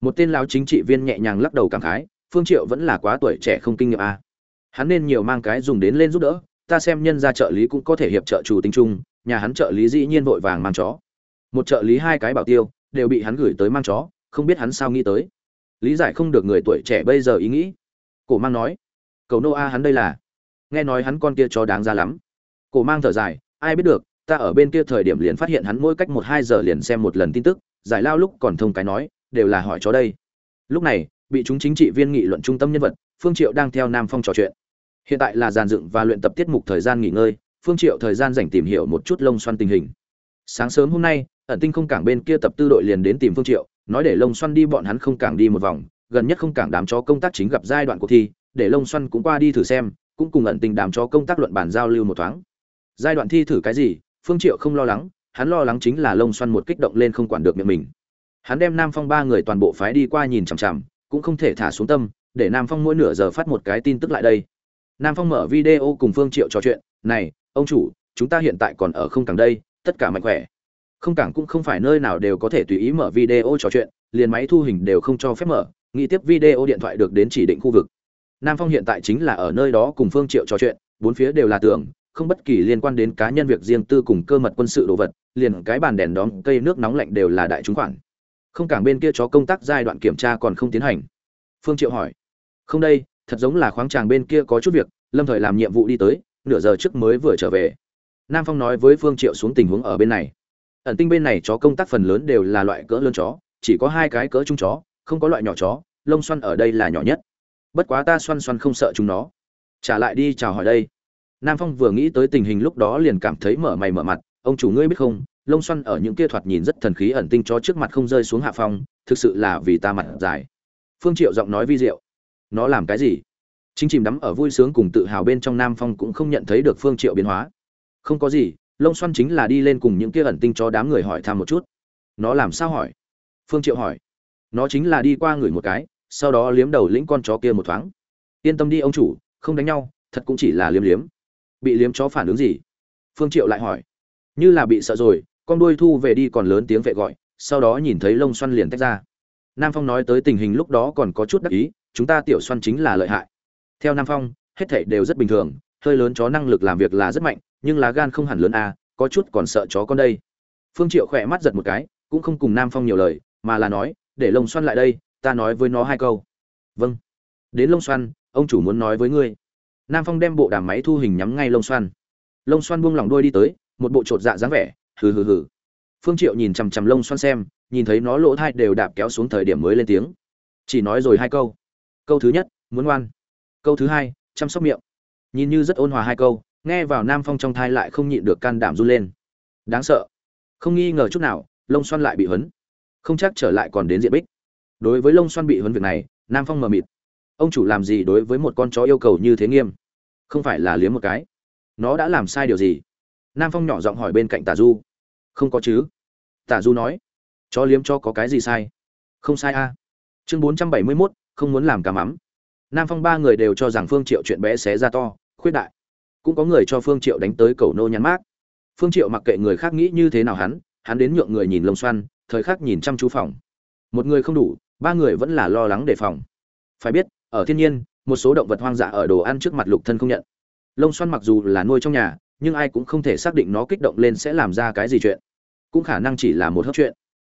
Một tên lão chính trị viên nhẹ nhàng lắc đầu cảm khái, phương triệu vẫn là quá tuổi trẻ không kinh nghiệm à. hắn nên nhiều mang cái dùng đến lên giúp đỡ, ta xem nhân gia trợ lý cũng có thể hiệp trợ chủ tinh trung nhà hắn trợ lý dĩ nhiên vội vàng mang chó. Một trợ lý hai cái bảo tiêu, đều bị hắn gửi tới mang chó, không biết hắn sao nghĩ tới lý giải không được người tuổi trẻ bây giờ ý nghĩ. Cổ mang nói, cầu nô a hắn đây là. Nghe nói hắn con kia chó đáng ra lắm. Cổ mang thở dài, ai biết được, ta ở bên kia thời điểm liền phát hiện hắn mỗi cách một hai giờ liền xem một lần tin tức, giải lao lúc còn thông cái nói, đều là hỏi chó đây. Lúc này, bị chúng chính trị viên nghị luận trung tâm nhân vật, phương triệu đang theo nam phong trò chuyện. Hiện tại là giàn dựng và luyện tập tiết mục thời gian nghỉ ngơi, phương triệu thời gian dành tìm hiểu một chút lông xoăn tình hình. Sáng sớm hôm nay, ẩn tinh không cảng bên kia tập tư đội liền đến tìm phương triệu nói để lông xoăn đi bọn hắn không cảng đi một vòng, gần nhất không cảng đám chó công tác chính gặp giai đoạn cuộc thi, để lông xoăn cũng qua đi thử xem, cũng cùng ẩn tình đám chó công tác luận bàn giao lưu một thoáng. Giai đoạn thi thử cái gì, phương triệu không lo lắng, hắn lo lắng chính là lông xoăn một kích động lên không quản được miệng mình. Hắn đem nam phong ba người toàn bộ phái đi qua nhìn chằm chằm, cũng không thể thả xuống tâm, để nam phong mỗi nửa giờ phát một cái tin tức lại đây. Nam phong mở video cùng phương triệu trò chuyện, này, ông chủ, chúng ta hiện tại còn ở không cảng đây, tất cả mạnh khỏe không cảng cũng không phải nơi nào đều có thể tùy ý mở video trò chuyện, liền máy thu hình đều không cho phép mở, nghĩ tiếp video điện thoại được đến chỉ định khu vực. Nam phong hiện tại chính là ở nơi đó cùng phương triệu trò chuyện, bốn phía đều là tường, không bất kỳ liên quan đến cá nhân việc riêng tư cùng cơ mật quân sự đồ vật, liền cái bàn đèn đóm, cây nước nóng lạnh đều là đại chúng khoản. Không cảng bên kia chó công tác giai đoạn kiểm tra còn không tiến hành. Phương triệu hỏi. Không đây, thật giống là khoáng tràng bên kia có chút việc, lâm thời làm nhiệm vụ đi tới, nửa giờ trước mới vừa trở về. Nam phong nói với phương triệu xuống tình huống ở bên này ẩn tinh bên này chó công tác phần lớn đều là loại cỡ lớn chó, chỉ có hai cái cỡ trung chó, không có loại nhỏ chó, lông xoăn ở đây là nhỏ nhất. Bất quá ta xoăn xoăn không sợ chúng nó. Trả lại đi chào hỏi đây. Nam phong vừa nghĩ tới tình hình lúc đó liền cảm thấy mở mày mở mặt, ông chủ ngươi biết không, lông xoăn ở những kia thoạt nhìn rất thần khí ẩn tinh chó trước mặt không rơi xuống hạ phong, thực sự là vì ta mặt dài. Phương triệu giọng nói vi diệu. Nó làm cái gì? Chính chìm đắm ở vui sướng cùng tự hào bên trong nam phong cũng không nhận thấy được phương triệu biến hóa. Không có gì lông xoăn chính là đi lên cùng những kia ẩn tinh cho đám người hỏi thăm một chút. Nó làm sao hỏi? Phương triệu hỏi. Nó chính là đi qua người một cái, sau đó liếm đầu lĩnh con chó kia một thoáng. Yên tâm đi ông chủ, không đánh nhau, thật cũng chỉ là liếm liếm. Bị liếm chó phản ứng gì? Phương triệu lại hỏi. Như là bị sợ rồi, con đuôi thu về đi còn lớn tiếng vệ gọi, sau đó nhìn thấy lông xoăn liền tách ra. Nam phong nói tới tình hình lúc đó còn có chút đắc ý, chúng ta tiểu xoăn chính là lợi hại. Theo nam phong, hết thảy đều rất bình thường, hơi lớn chó năng lực làm việc là rất mạnh nhưng lá gan không hẳn lớn a có chút còn sợ chó con đây. Phương triệu khỏe mắt giật một cái, cũng không cùng nam phong nhiều lời, mà là nói, để lông xoăn lại đây, ta nói với nó hai câu. Vâng. Đến lông xoăn ông chủ muốn nói với ngươi. Nam phong đem bộ đàm máy thu hình nhắm ngay lông xoăn lông xoăn buông lỏng đuôi đi tới, một bộ trột dạ dáng vẻ, hừ hừ hừ. Phương triệu nhìn chằm chằm lông xoăn xem, nhìn thấy nó lỗ tai đều đạp kéo xuống thời điểm mới lên tiếng. Chỉ nói rồi hai câu. Câu thứ nhất, muốn ngoan. Câu thứ hai, chăm sóc miệng. Nhìn như rất ôn hòa hai câu nghe vào nam phong trong thai lại không nhịn được can đảm run lên. Đáng sợ. Không nghi ngờ chút nào, lông xoăn lại bị huấn. Không chắc trở lại còn đến diện bích. Đối với lông xoăn bị huấn việc này, nam phong mờ mịt. Ông chủ làm gì đối với một con chó yêu cầu như thế nghiêm? Không phải là liếm một cái. Nó đã làm sai điều gì? Nam phong nhỏ giọng hỏi bên cạnh tả du. Không có chứ. Tả du nói. Chó liếm cho có cái gì sai? Không sai a. Chương bốn trăm bảy mươi mốt, không muốn làm cà mắm. Nam phong ba người đều cho rằng phương triệu chuyện bé xé ra to, khuyết đại cũng có người cho phương triệu đánh tới cầu nô nhắn mát. Phương triệu mặc kệ người khác nghĩ như thế nào hắn hắn đến nhượng người nhìn lông xoăn, thời khắc nhìn chăm chú phòng. Một người không đủ, ba người vẫn là lo lắng đề phòng. Phải biết, ở thiên nhiên, một số động vật hoang dã ở đồ ăn trước mặt lục thân không nhận. Lông xoăn mặc dù là nuôi trong nhà, nhưng ai cũng không thể xác định nó kích động lên sẽ làm ra cái gì chuyện. Cũng khả năng chỉ là một hấp chuyện.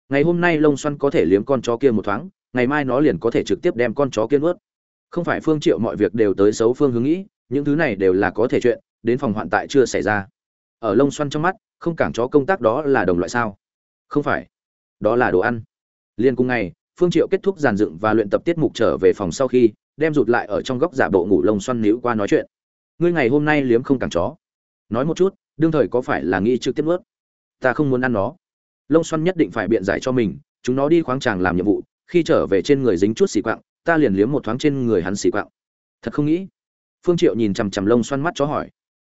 Ngày hôm nay lông xoăn có thể liếm con chó kia một thoáng, ngày mai nó liền có thể trực tiếp đem con chó kia nuốt. Không phải phương triệu mọi việc đều tới xấu phương hướng nghĩ những thứ này đều là có thể chuyện, đến phòng hoạn tại chưa xảy ra. Ở lông xoăn trong mắt, không cản chó công tác đó là đồng loại sao? Không phải. Đó là đồ ăn. Liên cùng ngày, phương triệu kết thúc giàn dựng và luyện tập tiết mục trở về phòng sau khi, đem rụt lại ở trong góc giả bộ ngủ lông xoăn níu qua nói chuyện. Ngươi ngày hôm nay liếm không cản chó. Nói một chút, đương thời có phải là nghi trực tiếp ướt ta không muốn ăn nó. Lông xoăn nhất định phải biện giải cho mình, chúng nó đi khoáng tràng làm nhiệm vụ, khi trở về trên người dính chút xì quạng, ta liền liếm một thoáng trên người hắn xì quạng. Thật không nghĩ phương triệu nhìn chằm chằm lông xoăn mắt chó hỏi.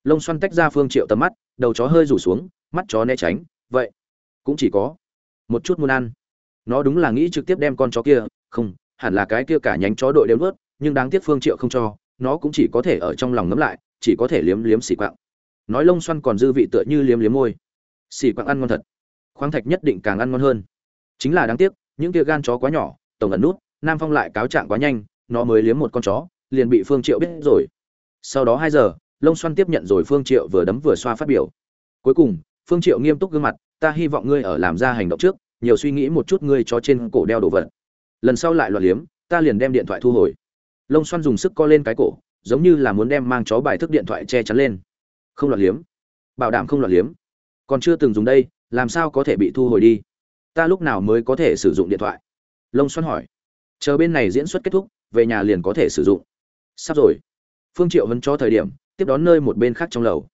Lông xoăn tách ra phương triệu tầm mắt, đầu chó hơi rủ xuống, mắt chó né tránh, vậy, cũng chỉ có một chút muốn ăn. Nó đúng là nghĩ trực tiếp đem con chó kia, không, hẳn là cái kia cả nhánh chó đội đều nuốt, nhưng đáng tiếc phương triệu không cho, nó cũng chỉ có thể ở trong lòng ngấm lại, chỉ có thể liếm liếm xỉ quạng. Nói lông xoăn còn dư vị tựa như liếm liếm môi. Xỉ quạng ăn ngon thật. Khoáng thạch nhất định càng ăn ngon hơn. Chính là đáng tiếc, những kia gan chó quá nhỏ, tổng ẩn nút, nam phong lại cáo trạng quá nhanh, nó mới liếm một con chó liền bị phương triệu biết rồi. Sau đó hai giờ lông xoăn tiếp nhận rồi phương triệu vừa đấm vừa xoa phát biểu. Cuối cùng, phương triệu nghiêm túc gương mặt, ta hy vọng ngươi ở làm ra hành động trước, nhiều suy nghĩ một chút ngươi cho trên cổ đeo đồ vật. Lần sau lại loạn liếm, ta liền đem điện thoại thu hồi. Lông xoăn dùng sức co lên cái cổ, giống như là muốn đem mang chó bài thức điện thoại che chắn lên. Không loạn liếm. Bảo đảm không loạn liếm. Còn chưa từng dùng đây, làm sao có thể bị thu hồi đi? Ta lúc nào mới có thể sử dụng điện thoại? Lông xoăn hỏi. Chờ bên này diễn xuất kết thúc, về nhà liền có thể sử dụng sắp rồi. Phương triệu hấn cho thời điểm, tiếp đón nơi một bên khác trong lầu.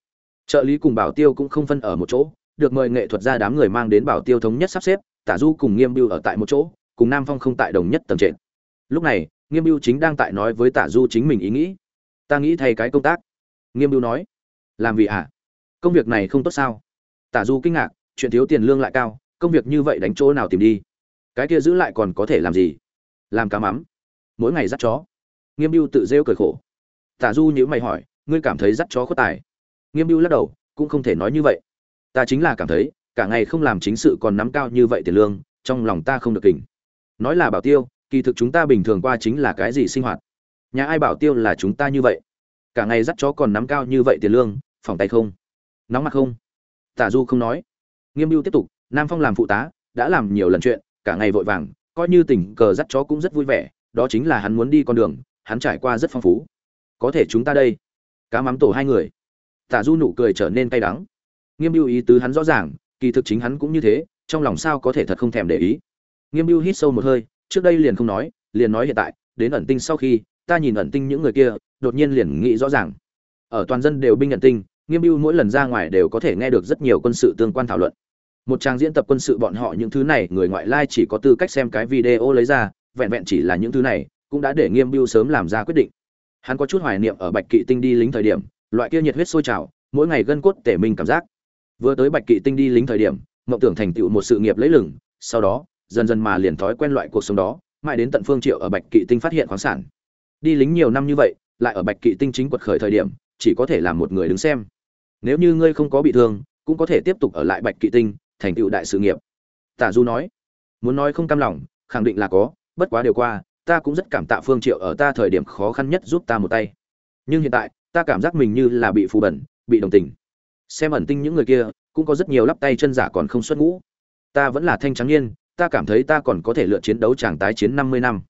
Trợ lý cùng bảo tiêu cũng không phân ở một chỗ, được mời nghệ thuật gia đám người mang đến bảo tiêu thống nhất sắp xếp, tả du cùng nghiêm biêu ở tại một chỗ, cùng nam phong không tại đồng nhất tầng trệt. Lúc này, nghiêm biêu chính đang tại nói với tả du chính mình ý nghĩ. Ta nghĩ thay cái công tác. Nghiêm biêu nói. Làm vì à? Công việc này không tốt sao? Tả du kinh ngạc, chuyện thiếu tiền lương lại cao, công việc như vậy đánh chỗ nào tìm đi? Cái kia giữ lại còn có thể làm gì? Làm cá mắm. Mỗi ngày dắt chó nghiêm biêu tự rêu cười khổ. Tả du nhữ mày hỏi, ngươi cảm thấy dắt chó khuất tài? Nghiêm biêu lắc đầu, cũng không thể nói như vậy. Ta chính là cảm thấy, cả ngày không làm chính sự còn nắm cao như vậy tiền lương, trong lòng ta không được kỉnh nói là bảo tiêu, kỳ thực chúng ta bình thường qua chính là cái gì sinh hoạt? Nhà ai bảo tiêu là chúng ta như vậy? Cả ngày dắt chó còn nắm cao như vậy tiền lương, phòng tay không? Nóng mặt không? Tả du không nói. Nghiêm mưu tiếp tục, nam phong làm phụ tá, đã làm nhiều lần chuyện, cả ngày vội vàng, coi như tình cờ dắt chó cũng rất vui vẻ, đó chính là hắn muốn đi con đường hắn trải qua rất phong phú. Có thể chúng ta đây. Cá mắm tổ hai người. Tả du nụ cười trở nên cay đắng. Nghiêm mưu ý tứ hắn rõ ràng, kỳ thực chính hắn cũng như thế, trong lòng sao có thể thật không thèm để ý. Nghiêm mưu hít sâu một hơi, trước đây liền không nói, liền nói hiện tại, đến ẩn tinh sau khi, ta nhìn ẩn tinh những người kia, đột nhiên liền nghĩ rõ ràng. Ở toàn dân đều binh ẩn tinh, nghiêm mưu mỗi lần ra ngoài đều có thể nghe được rất nhiều quân sự tương quan thảo luận. Một trang diễn tập quân sự bọn họ những thứ này, người ngoại lai chỉ có tư cách xem cái video lấy ra, vẹn vẹn chỉ là những thứ này cũng đã để nghiêm Bưu sớm làm ra quyết định. Hắn có chút hoài niệm ở bạch kỵ tinh đi lính thời điểm, loại kia nhiệt huyết sôi trào, mỗi ngày gân cốt tể mình cảm giác. Vừa tới bạch kỵ tinh đi lính thời điểm, mộng tưởng thành tựu một sự nghiệp lấy lừng, sau đó, dần dần mà liền thói quen loại cuộc sống đó, mãi đến tận phương triệu ở bạch kỵ tinh phát hiện khoáng sản. Đi lính nhiều năm như vậy, lại ở bạch kỵ tinh chính quật khởi thời điểm, chỉ có thể làm một người đứng xem. Nếu như ngươi không có bị thương, cũng có thể tiếp tục ở lại bạch kỵ tinh, thành tựu đại sự nghiệp. Tả du nói, muốn nói không cam lòng, khẳng định là có, bất quá điều qua ta cũng rất cảm tạ phương triệu ở ta thời điểm khó khăn nhất giúp ta một tay. Nhưng hiện tại, ta cảm giác mình như là bị phù bẩn, bị đồng tình. Xem ẩn tinh những người kia, cũng có rất nhiều lắp tay chân giả còn không xuất ngũ. Ta vẫn là thanh trắng niên, ta cảm thấy ta còn có thể lựa chiến đấu chàng tái chiến 50 năm.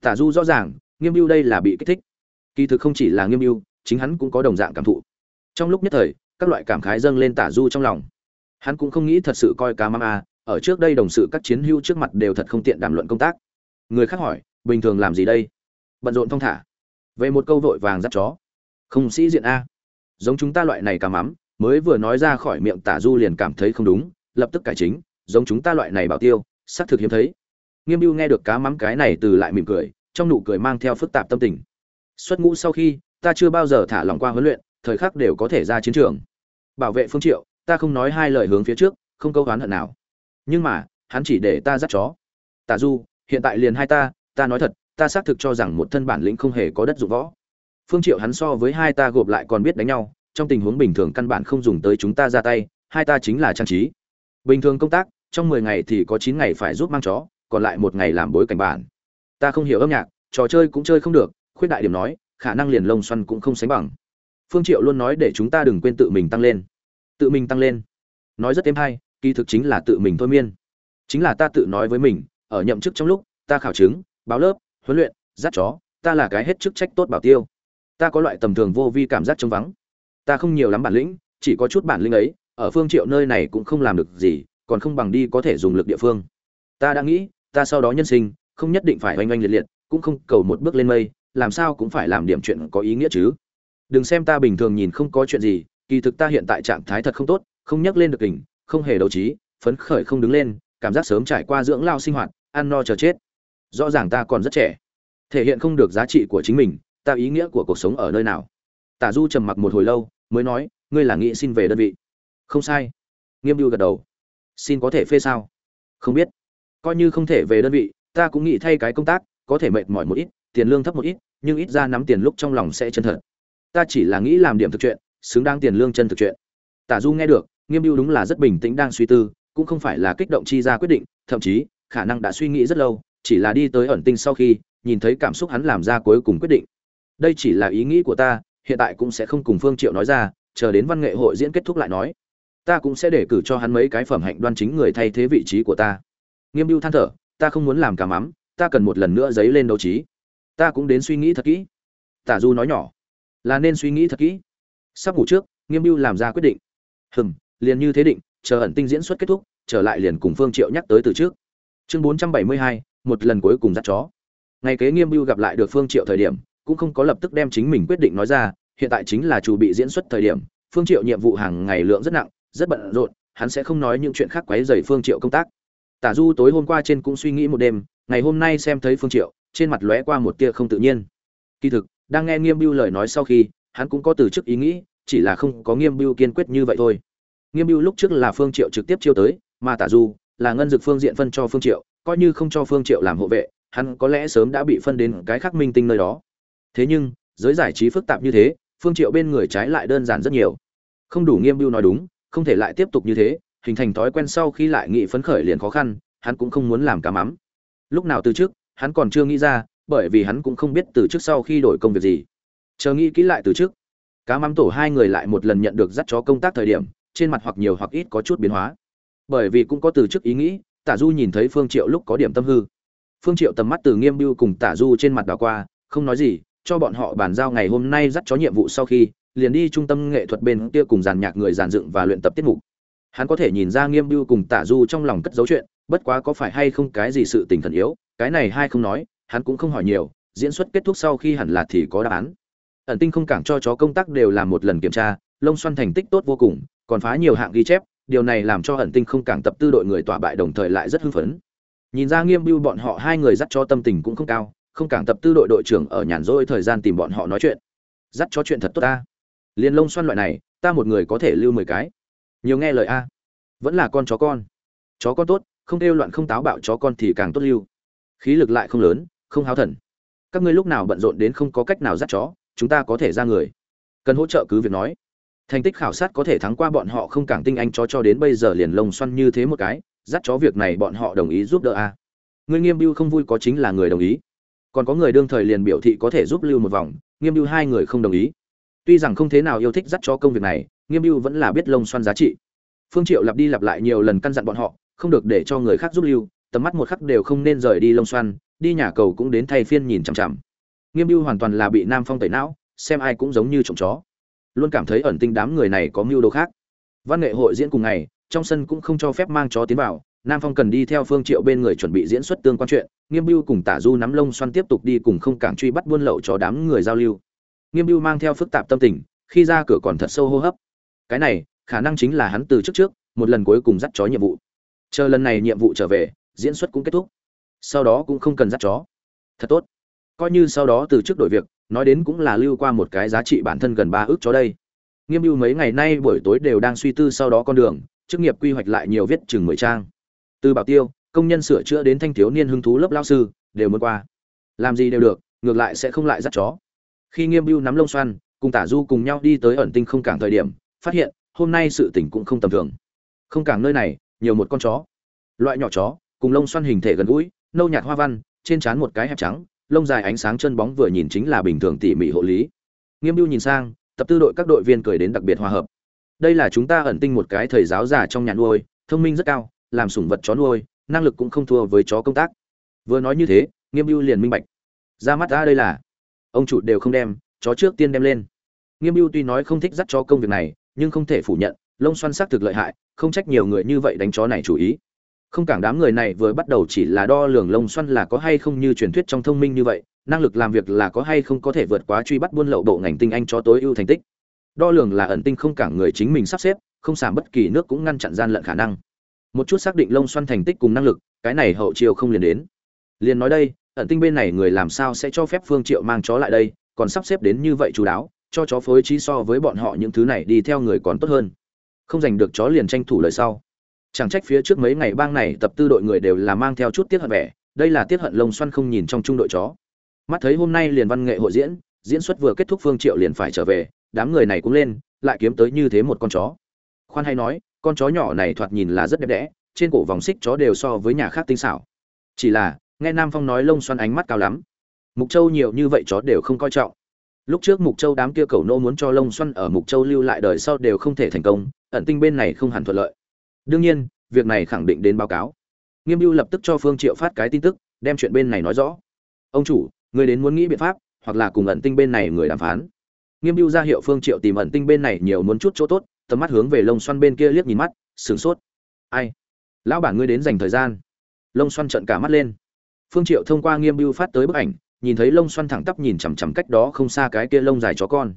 Tả du rõ ràng, nghiêm mưu đây là bị kích thích. Kỳ thực không chỉ là nghiêm mưu chính hắn cũng có đồng dạng cảm thụ. Trong lúc nhất thời, các loại cảm khái dâng lên tả du trong lòng. Hắn cũng không nghĩ thật sự coi cá mama ở trước đây đồng sự các chiến hưu trước mặt đều thật không tiện đàm luận công tác. Người khác hỏi bình thường làm gì đây? Bận rộn thong thả. Về một câu vội vàng dắt chó. Không sĩ diện a. Giống chúng ta loại này cá mắm, mới vừa nói ra khỏi miệng tả du liền cảm thấy không đúng, lập tức cải chính, giống chúng ta loại này bảo tiêu, xác thực hiếm thấy. Nghiêm mưu nghe được cá mắm cái này từ lại mỉm cười, trong nụ cười mang theo phức tạp tâm tình. Xuất ngũ sau khi, ta chưa bao giờ thả lòng qua huấn luyện, thời khắc đều có thể ra chiến trường. Bảo vệ phương triệu, ta không nói hai lời hướng phía trước, không câu oán hận nào. Nhưng mà, hắn chỉ để ta dắt chó. Tả du, hiện tại liền hai ta ta nói thật, ta xác thực cho rằng một thân bản lĩnh không hề có đất dụng võ. Phương triệu hắn so với hai ta gộp lại còn biết đánh nhau, trong tình huống bình thường căn bản không dùng tới chúng ta ra tay, hai ta chính là trang trí. Bình thường công tác, trong 10 ngày thì có 9 ngày phải giúp mang chó, còn lại một ngày làm bối cảnh bản. Ta không hiểu âm nhạc, trò chơi cũng chơi không được, khuyết đại điểm nói, khả năng liền lông xoăn cũng không sánh bằng. Phương triệu luôn nói để chúng ta đừng quên tự mình tăng lên. Tự mình tăng lên. Nói rất êm hay, kỳ thực chính là tự mình thôi miên. Chính là ta tự nói với mình, ở nhậm chức trong lúc, ta khảo chứng báo lớp, huấn luyện, dắt chó, ta là cái hết chức trách tốt bảo tiêu. Ta có loại tầm thường vô vi cảm giác trống vắng. Ta không nhiều lắm bản lĩnh, chỉ có chút bản lĩnh ấy, ở phương triệu nơi này cũng không làm được gì, còn không bằng đi có thể dùng lực địa phương. Ta đã nghĩ, ta sau đó nhân sinh, không nhất định phải oanh oanh liệt liệt, cũng không cầu một bước lên mây, làm sao cũng phải làm điểm chuyện có ý nghĩa chứ. Đừng xem ta bình thường nhìn không có chuyện gì, kỳ thực ta hiện tại trạng thái thật không tốt, không nhắc lên được kình, không hề đấu trí, phấn khởi không đứng lên, cảm giác sớm trải qua dưỡng lao sinh hoạt, ăn no chờ chết rõ ràng ta còn rất trẻ. Thể hiện không được giá trị của chính mình, ta ý nghĩa của cuộc sống ở nơi nào? Tả du trầm mặc một hồi lâu, mới nói, ngươi là nghĩ xin về đơn vị. Không sai. Nghiêm mưu gật đầu. Xin có thể phê sao? Không biết. Coi như không thể về đơn vị, ta cũng nghĩ thay cái công tác, có thể mệt mỏi một ít, tiền lương thấp một ít, nhưng ít ra nắm tiền lúc trong lòng sẽ chân thật. Ta chỉ là nghĩ làm điểm thực chuyện, xứng đáng tiền lương chân thực chuyện. Tả du nghe được, nghiêm mưu đúng là rất bình tĩnh đang suy tư, cũng không phải là kích động chi ra quyết định, thậm chí, khả năng đã suy nghĩ rất lâu chỉ là đi tới ẩn tinh sau khi nhìn thấy cảm xúc hắn làm ra cuối cùng quyết định. Đây chỉ là ý nghĩ của ta hiện tại cũng sẽ không cùng phương triệu nói ra chờ đến văn nghệ hội diễn kết thúc lại nói. Ta cũng sẽ để cử cho hắn mấy cái phẩm hạnh đoan chính người thay thế vị trí của ta. Nghiêm mưu than thở ta không muốn làm cả mắm ta cần một lần nữa dấy lên đấu trí. Ta cũng đến suy nghĩ thật kỹ. Tả du nói nhỏ là nên suy nghĩ thật kỹ. Sắp ngủ trước nghiêm mưu làm ra quyết định. Hừm liền như thế định chờ ẩn tinh diễn xuất kết thúc trở lại liền cùng phương triệu nhắc tới từ trước. Chương 472, một lần cuối cùng dắt chó. Ngày kế nghiêm mưu gặp lại được phương triệu thời điểm, cũng không có lập tức đem chính mình quyết định nói ra, hiện tại chính là chủ bị diễn xuất thời điểm, phương triệu nhiệm vụ hàng ngày lượng rất nặng, rất bận rộn, hắn sẽ không nói những chuyện khác quấy rầy phương triệu công tác. Tả du tối hôm qua trên cũng suy nghĩ một đêm, ngày hôm nay xem thấy phương triệu, trên mặt lóe qua một tia không tự nhiên. Kỳ thực, đang nghe nghiêm bưu lời nói sau khi, hắn cũng có từ chức ý nghĩ, chỉ là không có nghiêm bưu kiên quyết như vậy thôi. Nghiêm bưu lúc trước là phương triệu trực tiếp chiêu tới, mà tả du là ngân dực phương diện phân cho phương triệu coi như không cho phương triệu làm hộ vệ, hắn có lẽ sớm đã bị phân đến cái khác minh tinh nơi đó. Thế nhưng, giới giải trí phức tạp như thế, phương triệu bên người trái lại đơn giản rất nhiều. Không đủ nghiêm bưu nói đúng, không thể lại tiếp tục như thế, hình thành thói quen sau khi lại nghị phấn khởi liền khó khăn, hắn cũng không muốn làm cá mắm. Lúc nào từ trước, hắn còn chưa nghĩ ra, bởi vì hắn cũng không biết từ trước sau khi đổi công việc gì. Chờ nghĩ kỹ lại từ trước, cá mắm tổ hai người lại một lần nhận được dắt chó công tác thời điểm, trên mặt hoặc nhiều hoặc ít có chút biến hóa. Bởi vì cũng có từ trước ý nghĩ tả du nhìn thấy phương triệu lúc có điểm tâm hư. Phương triệu tầm mắt từ nghiêm biêu cùng tả du trên mặt đảo qua, không nói gì, cho bọn họ bàn giao ngày hôm nay dắt chó nhiệm vụ sau khi, liền đi trung tâm nghệ thuật bên kia cùng giàn nhạc người giàn dựng và luyện tập tiết mục. Hắn có thể nhìn ra nghiêm biêu cùng tả du trong lòng cất dấu chuyện, bất quá có phải hay không cái gì sự tình thần yếu, cái này hai không nói, hắn cũng không hỏi nhiều, diễn xuất kết thúc sau khi hẳn là thì có đáp án. Ẩn tinh không cảng cho chó công tác đều làm một lần kiểm tra, lông xoăn thành tích tốt vô cùng, còn phá nhiều hạng ghi chép điều này làm cho ẩn tinh không cảng tập tư đội người tỏa bại đồng thời lại rất hưng phấn. Nhìn ra nghiêm biêu bọn họ hai người dắt cho tâm tình cũng không cao, không cảng tập tư đội đội trưởng ở nhàn rỗi thời gian tìm bọn họ nói chuyện. Dắt cho chuyện thật tốt ta. Liền lông xoăn loại này, ta một người có thể lưu mười cái. Nhiều nghe lời a. Vẫn là con chó con. Chó con tốt, không kêu loạn không táo bạo chó con thì càng tốt lưu. Khí lực lại không lớn, không háo thần. Các ngươi lúc nào bận rộn đến không có cách nào dắt chó, chúng ta có thể ra người. Cần hỗ trợ cứ việc nói thành tích khảo sát có thể thắng qua bọn họ không càng tinh anh chó cho đến bây giờ liền lông xoăn như thế một cái, dắt chó việc này bọn họ đồng ý giúp đỡ a. À. người nghiêm biêu không vui có chính là người đồng ý. Còn có người đương thời liền biểu thị có thể giúp lưu một vòng, nghiêm biêu hai người không đồng ý. Tuy rằng không thế nào yêu thích dắt chó công việc này, nghiêm biêu vẫn là biết lông xoăn giá trị. Phương triệu lặp đi lặp lại nhiều lần căn dặn bọn họ, không được để cho người khác giúp lưu, tầm mắt một khắc đều không nên rời đi lông xoăn, đi nhà cầu cũng đến thay phiên nhìn chằm chằm. Nghiêm biêu hoàn toàn là bị nam phong tẩy não, xem ai cũng giống như trộm chó luôn cảm thấy ẩn tinh đám người này có mưu đồ khác. Văn nghệ hội diễn cùng ngày, trong sân cũng không cho phép mang chó tiến vào, nam phong cần đi theo phương triệu bên người chuẩn bị diễn xuất tương quan chuyện, nghiêm biêu cùng tả du nắm lông xoăn tiếp tục đi cùng không cảng truy bắt buôn lậu cho đám người giao lưu. Nghiêm biêu mang theo phức tạp tâm tình, khi ra cửa còn thật sâu hô hấp. Cái này, khả năng chính là hắn từ trước trước, một lần cuối cùng dắt chó nhiệm vụ. Chờ lần này nhiệm vụ trở về, diễn xuất cũng kết thúc. Sau đó cũng không cần dắt chó. Thật tốt coi như sau đó từ trước đổi việc, nói đến cũng là lưu qua một cái giá trị bản thân gần ba ước cho đây. Nghiêm mưu mấy ngày nay buổi tối đều đang suy tư sau đó con đường, chức nghiệp quy hoạch lại nhiều viết chừng mười trang. Từ bảo tiêu, công nhân sửa chữa đến thanh thiếu niên hứng thú lớp lao sư, đều muốn qua. Làm gì đều được, ngược lại sẽ không lại dắt chó. Khi nghiêm mưu nắm lông xoăn, cùng tả du cùng nhau đi tới ẩn tinh không cảng thời điểm, phát hiện, hôm nay sự tỉnh cũng không tầm thường. Không cảng nơi này, nhiều một con chó. Loại nhỏ chó, cùng lông xoăn hình thể gần gũi, nâu nhạt hoa văn, trên trán một cái hẹp trắng lông dài ánh sáng chân bóng vừa nhìn chính là bình thường tỉ mỉ hộ lý. Nghiêm mưu nhìn sang, tập tư đội các đội viên cười đến đặc biệt hòa hợp. Đây là chúng ta ẩn tinh một cái thầy giáo già trong nhà nuôi, thông minh rất cao, làm sủng vật chó nuôi, năng lực cũng không thua với chó công tác. Vừa nói như thế, nghiêm mưu liền minh bạch. Ra mắt ra đây là, ông chủ đều không đem, chó trước tiên đem lên. Nghiêm mưu tuy nói không thích dắt chó công việc này, nhưng không thể phủ nhận, lông xoăn sắc thực lợi hại, không trách nhiều người như vậy đánh chó này chủ ý không cảng đám người này vừa bắt đầu chỉ là đo lường lông xoăn là có hay không như truyền thuyết trong thông minh như vậy, năng lực làm việc là có hay không có thể vượt quá truy bắt buôn lậu bộ ngành tinh anh cho tối ưu thành tích. Đo lường là ẩn tinh không cảng người chính mình sắp xếp, không giảm bất kỳ nước cũng ngăn chặn gian lận khả năng. Một chút xác định lông xoăn thành tích cùng năng lực, cái này hậu chiều không liền đến. Liền nói đây, ẩn tinh bên này người làm sao sẽ cho phép phương triệu mang chó lại đây, còn sắp xếp đến như vậy chú đáo, cho chó phối trí so với bọn họ những thứ này đi theo người còn tốt hơn. Không giành được chó liền tranh thủ lời sau chẳng trách phía trước mấy ngày bang này tập tư đội người đều là mang theo chút tiết hận vẻ, đây là tiết hận lông xoăn không nhìn trong trung đội chó. Mắt thấy hôm nay liền văn nghệ hội diễn diễn xuất vừa kết thúc phương triệu liền phải trở về, đám người này cũng lên, lại kiếm tới như thế một con chó. Khoan hay nói, con chó nhỏ này thoạt nhìn là rất đẹp đẽ, trên cổ vòng xích chó đều so với nhà khác tinh xảo. Chỉ là, nghe nam phong nói lông xoăn ánh mắt cao lắm. Mục châu nhiều như vậy chó đều không coi trọng. Lúc trước mục châu đám kia cầu nô muốn cho lông xoăn ở mục châu lưu lại đời sau đều không thể thành công, ẩn tinh bên này không hẳn thuận lợi đương nhiên, việc này khẳng định đến báo cáo. Nghiêm mưu lập tức cho phương triệu phát cái tin tức, đem chuyện bên này nói rõ. Ông chủ, người đến muốn nghĩ biện pháp, hoặc là cùng ẩn tinh bên này người đàm phán. Nghiêm mưu ra hiệu phương triệu tìm ẩn tinh bên này nhiều muốn chút chỗ tốt, tầm mắt hướng về lông xoăn bên kia liếc nhìn mắt, sửng sốt. Ai? Lão bản ngươi đến dành thời gian. Lông xoăn trợn cả mắt lên. Phương triệu thông qua nghiêm mưu phát tới bức ảnh, nhìn thấy lông xoăn thẳng tắp nhìn chằm chằm cách đó không xa cái kia lông dài chó con.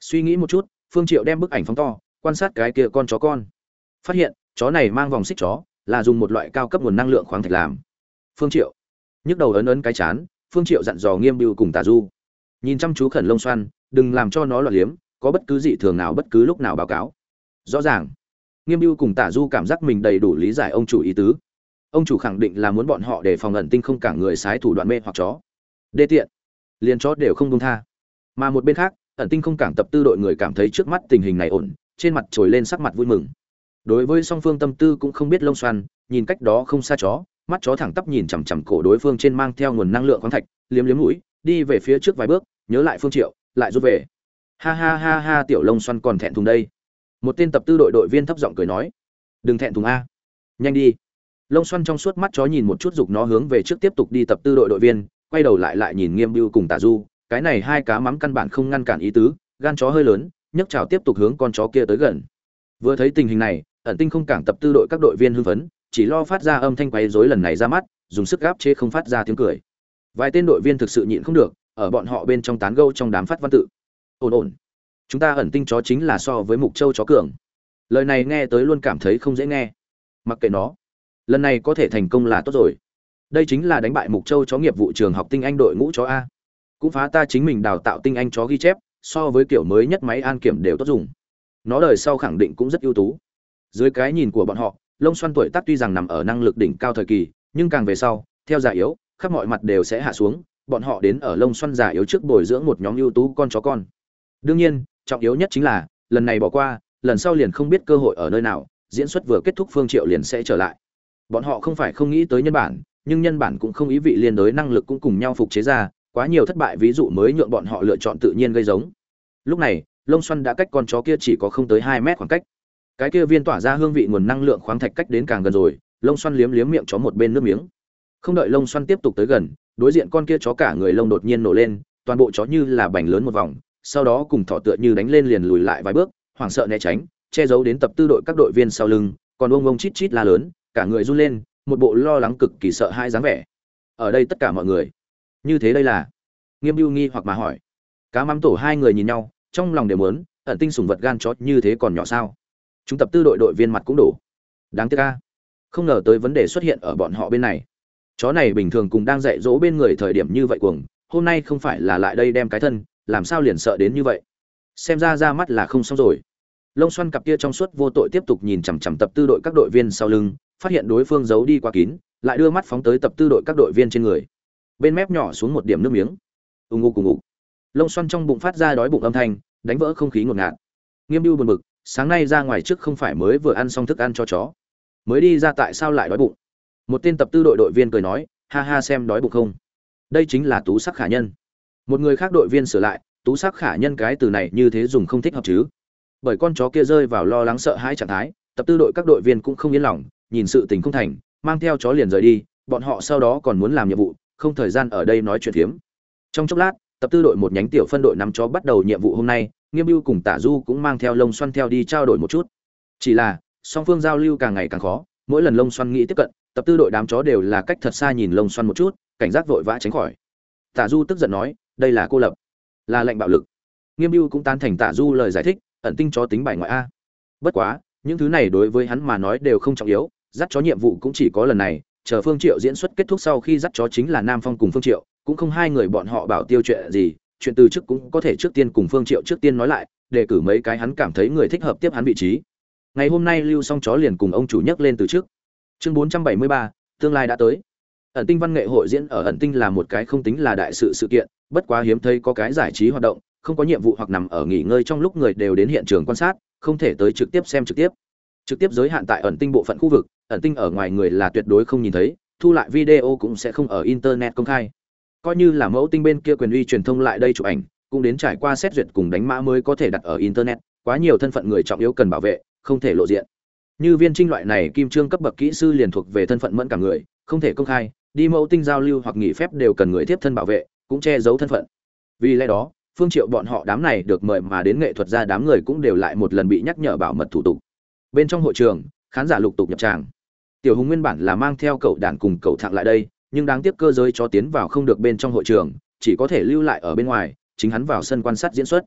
Suy nghĩ một chút, phương triệu đem bức ảnh phóng to, quan sát cái kia con chó con. Phát hiện chó này mang vòng xích chó là dùng một loại cao cấp nguồn năng lượng khoáng thạch làm. Phương triệu nhức đầu ấn ấn cái chán phương triệu dặn dò nghiêm Biêu cùng tà du. Nhìn chăm chú khẩn lông Xoan, đừng làm cho nó loạn liếm có bất cứ gì thường nào bất cứ lúc nào báo cáo. Rõ ràng nghiêm Biêu cùng tả du cảm giác mình đầy đủ lý giải ông chủ ý tứ. Ông chủ khẳng định là muốn bọn họ để phòng ẩn tinh không cả người sái thủ đoạn mê hoặc chó. Đê tiện liền chó đều không công tha. Mà một bên khác ẩn tinh không cảng tập tư đội người cảm thấy trước mắt tình hình này ổn trên mặt trồi lên sắc mặt vui mừng đối với song phương tâm tư cũng không biết lông xoăn nhìn cách đó không xa chó, mắt chó thẳng tắp nhìn chằm chằm cổ đối phương trên mang theo nguồn năng lượng khoáng thạch, liếm liếm mũi, đi về phía trước vài bước, nhớ lại phương triệu, lại rút về. Ha ha ha ha, tiểu lông xoăn còn thẹn thùng đây. Một tên tập tư đội đội viên thấp giọng cười nói. Đừng thẹn thùng a. Nhanh đi. Lông xoăn trong suốt mắt chó nhìn một chút dục nó hướng về trước tiếp tục đi tập tư đội đội viên, quay đầu lại lại nhìn nghiêm bưu cùng tả du. Cái này hai cá mắm căn bản không ngăn cản ý tứ, gan chó hơi lớn, nhấc chảo tiếp tục hướng con chó kia tới gần. Vừa thấy tình hình này ẩn tinh không cảng tập tư đội các đội viên hưng phấn, chỉ lo phát ra âm thanh quấy rối lần này ra mắt, dùng sức gáp chế không phát ra tiếng cười. Vài tên đội viên thực sự nhịn không được, ở bọn họ bên trong tán gẫu trong đám phát văn tự. Ổn ổn. Chúng ta ẩn tinh chó chính là so với mục châu chó cường. Lời này nghe tới luôn cảm thấy không dễ nghe. Mặc kệ nó. Lần này có thể thành công là tốt rồi. Đây chính là đánh bại mục châu chó nghiệp vụ trường học tinh anh đội ngũ chó a. Cũng phá ta chính mình đào tạo tinh anh chó ghi chép, so với kiểu mới nhất máy an kiểm đều tốt dùng. Nó đời sau khẳng định cũng rất ưu tú dưới cái nhìn của bọn họ, lông xoăn tuổi tác tuy rằng nằm ở năng lực đỉnh cao thời kỳ, nhưng càng về sau, theo già yếu, khắp mọi mặt đều sẽ hạ xuống, bọn họ đến ở lông xoăn già yếu trước bồi dưỡng một nhóm ưu tú con chó con. Đương nhiên, trọng yếu nhất chính là, lần này bỏ qua, lần sau liền không biết cơ hội ở nơi nào, diễn xuất vừa kết thúc phương triệu liền sẽ trở lại. Bọn họ không phải không nghĩ tới nhân bản, nhưng nhân bản cũng không ý vị liên đối năng lực cũng cùng nhau phục chế ra, quá nhiều thất bại ví dụ mới nhượng bọn họ lựa chọn tự nhiên gây giống. Lúc này, lông xoăn đã cách con chó kia chỉ có không tới hai mét khoảng cách cái kia viên tỏa ra hương vị nguồn năng lượng khoáng thạch cách đến càng gần rồi, lông xoăn liếm liếm miệng chó một bên nước miếng. Không đợi lông xoăn tiếp tục tới gần, đối diện con kia chó cả người lông đột nhiên nổ lên, toàn bộ chó như là bành lớn một vòng, sau đó cùng thỏ tựa như đánh lên liền lùi lại vài bước, hoảng sợ né tránh, che giấu đến tập tư đội các đội viên sau lưng, còn ông ông chít chít la lớn, cả người run lên, một bộ lo lắng cực kỳ sợ hai dáng vẻ. Ở đây tất cả mọi người, như thế đây là? Nghiêm mưu nghi hoặc mà hỏi. Cá mắm tổ hai người nhìn nhau, trong lòng đều muốn, ẩn tinh sùng vật gan chó như thế còn nhỏ sao? Chúng tập tư đội đội viên mặt cũng đủ đáng tiếc ca không ngờ tới vấn đề xuất hiện ở bọn họ bên này. Chó này bình thường cùng đang dạy dỗ bên người thời điểm như vậy cuồng, hôm nay không phải là lại đây đem cái thân, làm sao liền sợ đến như vậy? Xem ra ra mắt là không xong rồi. Lông xoăn cặp kia trong suốt vô tội tiếp tục nhìn chằm chằm tập tư đội các đội viên sau lưng, phát hiện đối phương giấu đi quá kín, lại đưa mắt phóng tới tập tư đội các đội viên trên người. Bên mép nhỏ xuống một điểm nước miếng. Ù ngụ cùng ngụ lông xoăn trong bụng phát ra đói bụng âm thanh, đánh vỡ không khí ngột ngạt. Nghiêm mưu buồn bực sáng nay ra ngoài trước không phải mới vừa ăn xong thức ăn cho chó. Mới đi ra tại sao lại đói bụng? Một tên tập tư đội đội viên cười nói, ha ha xem đói bụng không? Đây chính là tú sắc khả nhân. Một người khác đội viên sửa lại, tú sắc khả nhân cái từ này như thế dùng không thích hợp chứ? Bởi con chó kia rơi vào lo lắng sợ hãi trạng thái, tập tư đội các đội viên cũng không yên lòng, nhìn sự tình không thành, mang theo chó liền rời đi, bọn họ sau đó còn muốn làm nhiệm vụ, không thời gian ở đây nói chuyện phiếm. Trong chốc lát, tập tư đội một nhánh tiểu phân đội nắm chó bắt đầu nhiệm vụ hôm nay nghiêm mưu cùng tả du cũng mang theo lông xoăn theo đi trao đổi một chút. Chỉ là, song phương giao lưu càng ngày càng khó, mỗi lần lông xoăn nghĩ tiếp cận, tập tư đội đám chó đều là cách thật xa nhìn lông xoăn một chút, cảnh giác vội vã tránh khỏi. Tả du tức giận nói, đây là cô lập, là lệnh bạo lực. Nghiêm mưu cũng tan thành tả du lời giải thích, ẩn tinh chó tính bài ngoại a. Bất quá, những thứ này đối với hắn mà nói đều không trọng yếu, dắt chó nhiệm vụ cũng chỉ có lần này, chờ phương triệu diễn xuất kết thúc sau khi dắt chó chính là nam phong cùng phương triệu, cũng không hai người bọn họ bảo tiêu chuyện gì chuyện từ chức cũng có thể trước tiên cùng phương triệu trước tiên nói lại đề cử mấy cái hắn cảm thấy người thích hợp tiếp hắn vị trí. Ngày hôm nay lưu Song chó liền cùng ông chủ nhắc lên từ trước. Chương 473, tương lai đã tới. Ẩn tinh văn nghệ hội diễn ở ẩn tinh là một cái không tính là đại sự sự kiện bất quá hiếm thấy có cái giải trí hoạt động không có nhiệm vụ hoặc nằm ở nghỉ ngơi trong lúc người đều đến hiện trường quan sát không thể tới trực tiếp xem trực tiếp. Trực tiếp giới hạn tại ẩn tinh bộ phận khu vực ẩn tinh ở ngoài người là tuyệt đối không nhìn thấy thu lại video cũng sẽ không ở internet công khai coi như là mẫu tinh bên kia quyền uy truyền thông lại đây chụp ảnh, cũng đến trải qua xét duyệt cùng đánh mã mới có thể đặt ở internet, quá nhiều thân phận người trọng yếu cần bảo vệ, không thể lộ diện. Như viên trinh loại này kim trương cấp bậc kỹ sư liền thuộc về thân phận mẫn cả người, không thể công khai, đi mẫu tinh giao lưu hoặc nghỉ phép đều cần người tiếp thân bảo vệ, cũng che giấu thân phận. Vì lẽ đó, phương triệu bọn họ đám này được mời mà đến nghệ thuật gia đám người cũng đều lại một lần bị nhắc nhở bảo mật thủ tục. Bên trong hội trường, khán giả lục tục nhập tràng. Tiểu hùng nguyên bản là mang theo cậu đàn cùng cậu thạng lại đây nhưng đáng tiếc cơ giới cho tiến vào không được bên trong hội trường, chỉ có thể lưu lại ở bên ngoài, chính hắn vào sân quan sát diễn xuất.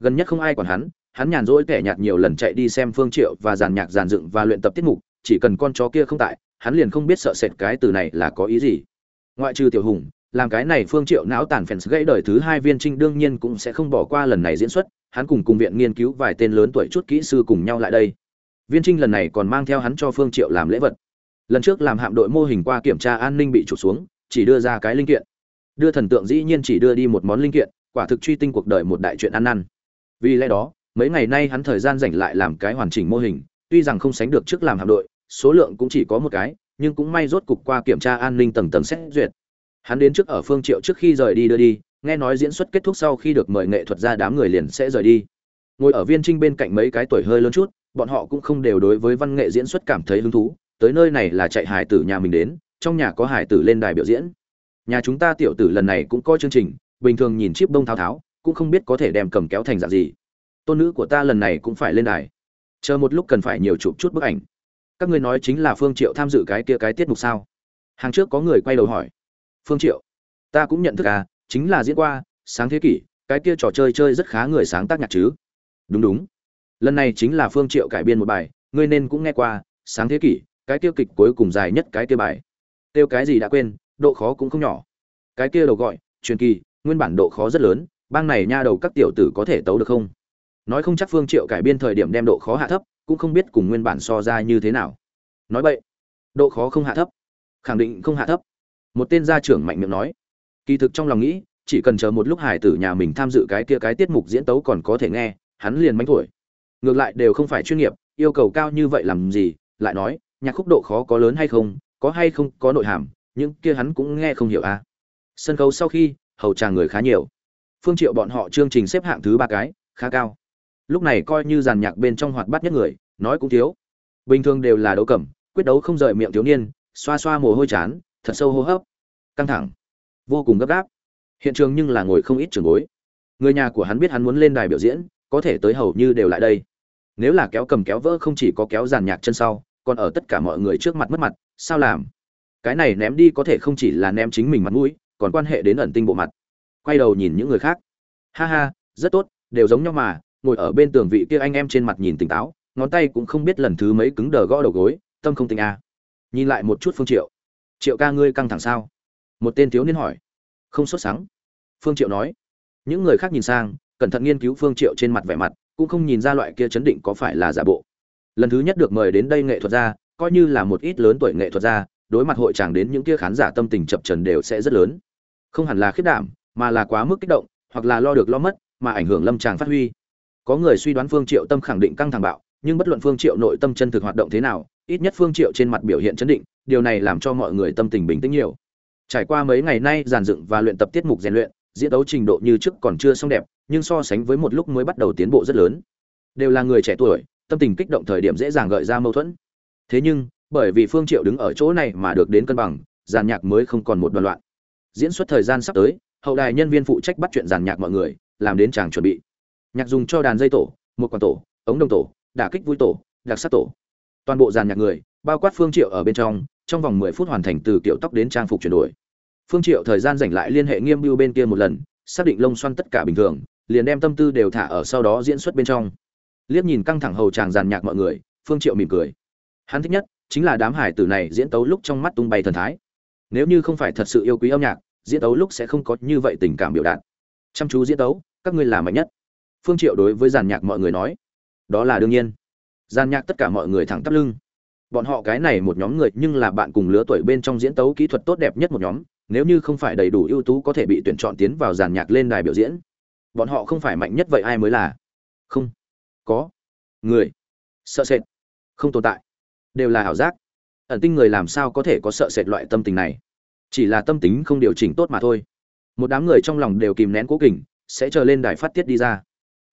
Gần nhất không ai còn hắn hắn nhàn rỗi kẻ nhạt nhiều lần chạy đi xem phương triệu và giàn nhạc giàn dựng và luyện tập tiết mục, chỉ cần con chó kia không tại, hắn liền không biết sợ sệt cái từ này là có ý gì. Ngoại trừ tiểu hùng, làm cái này phương triệu não tàn fans gãy đời thứ hai viên trinh đương nhiên cũng sẽ không bỏ qua lần này diễn xuất, hắn cùng cùng viện nghiên cứu vài tên lớn tuổi chút kỹ sư cùng nhau lại đây. Viên trinh lần này còn mang theo hắn cho phương triệu làm lễ vật lần trước làm hạm đội mô hình qua kiểm tra an ninh bị trục xuống, chỉ đưa ra cái linh kiện. Đưa thần tượng dĩ nhiên chỉ đưa đi một món linh kiện, quả thực truy tinh cuộc đời một đại chuyện ăn năn. Vì lẽ đó, mấy ngày nay hắn thời gian dành lại làm cái hoàn chỉnh mô hình, tuy rằng không sánh được trước làm hạm đội, số lượng cũng chỉ có một cái, nhưng cũng may rốt cục qua kiểm tra an ninh tầng tầng xét duyệt. Hắn đến trước ở phương triệu trước khi rời đi đưa đi, nghe nói diễn xuất kết thúc sau khi được mời nghệ thuật ra đám người liền sẽ rời đi. Ngồi ở viên trinh bên cạnh mấy cái tuổi hơi lớn chút, bọn họ cũng không đều đối với văn nghệ diễn xuất cảm thấy hứng thú tới nơi này là chạy hải tử nhà mình đến, trong nhà có hải tử lên đài biểu diễn. Nhà chúng ta tiểu tử lần này cũng có chương trình, bình thường nhìn chip đông tháo tháo, cũng không biết có thể đem cầm kéo thành dạng gì. Tôn nữ của ta lần này cũng phải lên đài. Chờ một lúc cần phải nhiều chụp chút bức ảnh. Các ngươi nói chính là phương triệu tham dự cái kia cái tiết mục sao? Hàng trước có người quay đầu hỏi. Phương triệu, ta cũng nhận thức à chính là diễn qua, sáng thế kỷ, cái kia trò chơi chơi rất khá người sáng tác nhạc chứ. Đúng đúng. Lần này chính là phương triệu cải biên một bài, ngươi nên cũng nghe qua, sáng thế kỷ cái kia kịch cuối cùng dài nhất cái kia bài. Tiêu cái gì đã quên, độ khó cũng không nhỏ. Cái kia đầu gọi, truyền kỳ, nguyên bản độ khó rất lớn, bang này nha đầu các tiểu tử có thể tấu được không? Nói không chắc phương triệu cải biên thời điểm đem độ khó hạ thấp, cũng không biết cùng nguyên bản so ra như thế nào. Nói vậy, độ khó không hạ thấp, khẳng định không hạ thấp. Một tên gia trưởng mạnh miệng nói. Kỳ thực trong lòng nghĩ, chỉ cần chờ một lúc hải tử nhà mình tham dự cái kia cái tiết mục diễn tấu còn có thể nghe, hắn liền mánh thổi ngược lại đều không phải chuyên nghiệp, yêu cầu cao như vậy làm gì, lại nói nhạc khúc độ khó có lớn hay không, có hay không có nội hàm, những kia hắn cũng nghe không hiểu à. Sân khấu sau khi, hầu tràng người khá nhiều. Phương triệu bọn họ chương trình xếp hạng thứ ba cái, khá cao. Lúc này coi như dàn nhạc bên trong hoạt bát nhất người, nói cũng thiếu. Bình thường đều là đấu cẩm, quyết đấu không rời miệng thiếu niên, xoa xoa mồ hôi chán, thật sâu hô hấp. Căng thẳng. Vô cùng gấp gáp. Hiện trường nhưng là ngồi không ít trường bối. Người nhà của hắn biết hắn muốn lên đài biểu diễn, có thể tới hầu như đều lại đây. Nếu là kéo cầm kéo vỡ không chỉ có kéo giàn nhạc chân sau còn ở tất cả mọi người trước mặt mất mặt, sao làm? Cái này ném đi có thể không chỉ là ném chính mình mặt mũi, còn quan hệ đến ẩn tinh bộ mặt. Quay đầu nhìn những người khác. Ha ha, rất tốt, đều giống nhau mà, ngồi ở bên tường vị kia anh em trên mặt nhìn tỉnh táo, ngón tay cũng không biết lần thứ mấy cứng đờ gõ đầu gối, tâm không tình a à. nhìn lại một chút phương triệu. Triệu ca ngươi căng thẳng sao? Một tên thiếu niên hỏi. Không sốt sắng. Phương triệu nói. Những người khác nhìn sang, cẩn thận nghiên cứu phương triệu trên mặt vẻ mặt, cũng không nhìn ra loại kia chấn định có phải là giả bộ lần thứ nhất được mời đến đây nghệ thuật gia, coi như là một ít lớn tuổi nghệ thuật gia, đối mặt hội chàng đến những kia khán giả tâm tình chập trần đều sẽ rất lớn. Không hẳn là khiết đảm, mà là quá mức kích động, hoặc là lo được lo mất, mà ảnh hưởng lâm tràng phát huy. Có người suy đoán phương triệu tâm khẳng định căng thẳng bạo, nhưng bất luận phương triệu nội tâm chân thực hoạt động thế nào, ít nhất phương triệu trên mặt biểu hiện chấn định, điều này làm cho mọi người tâm tình bình tĩnh nhiều. Trải qua mấy ngày nay giàn dựng và luyện tập tiết mục rèn luyện, diễn đấu trình độ như trước còn chưa xong đẹp, nhưng so sánh với một lúc mới bắt đầu tiến bộ rất lớn. Đều là người trẻ tuổi tâm tình kích động thời điểm dễ dàng gợi ra mâu thuẫn. Thế nhưng, bởi vì phương triệu đứng ở chỗ này mà được đến cân bằng, giàn nhạc mới không còn một đoàn loạn. Diễn xuất thời gian sắp tới, hậu đài nhân viên phụ trách bắt chuyện giàn nhạc mọi người, làm đến chàng chuẩn bị. Nhạc dùng cho đàn dây tổ, một quản tổ, ống đồng tổ, đả kích vui tổ, đặc sắc tổ. Toàn bộ giàn nhạc người, bao quát phương triệu ở bên trong trong vòng 10 phút hoàn thành từ kiểu tóc đến trang phục chuyển đổi. Phương triệu thời gian rảnh lại liên hệ nghiêm bưu bên kia một lần, xác định lông xoăn tất cả bình thường, liền đem tâm tư đều thả ở sau đó diễn xuất bên trong liếc nhìn căng thẳng hầu tràng giàn nhạc mọi người, phương triệu mỉm cười. Hắn thích nhất chính là đám hải tử này diễn tấu lúc trong mắt tung bay thần thái. Nếu như không phải thật sự yêu quý âm nhạc, diễn tấu lúc sẽ không có như vậy tình cảm biểu đạt. Chăm chú diễn tấu, các ngươi là mạnh nhất. Phương triệu đối với giàn nhạc mọi người nói. Đó là đương nhiên. Giàn nhạc tất cả mọi người thẳng tắp lưng. Bọn họ cái này một nhóm người nhưng là bạn cùng lứa tuổi bên trong diễn tấu kỹ thuật tốt đẹp nhất một nhóm, nếu như không phải đầy đủ ưu tú có thể bị tuyển chọn tiến vào giàn nhạc lên đài biểu diễn. Bọn họ không phải mạnh nhất vậy ai mới là? Không có. Người. Sợ sệt. Không tồn tại. Đều là ảo giác. Ẩn tinh người làm sao có thể có sợ sệt loại tâm tình này? Chỉ là tâm tính không điều chỉnh tốt mà thôi. Một đám người trong lòng đều kìm nén cố kình, sẽ chờ lên đài phát tiết đi ra.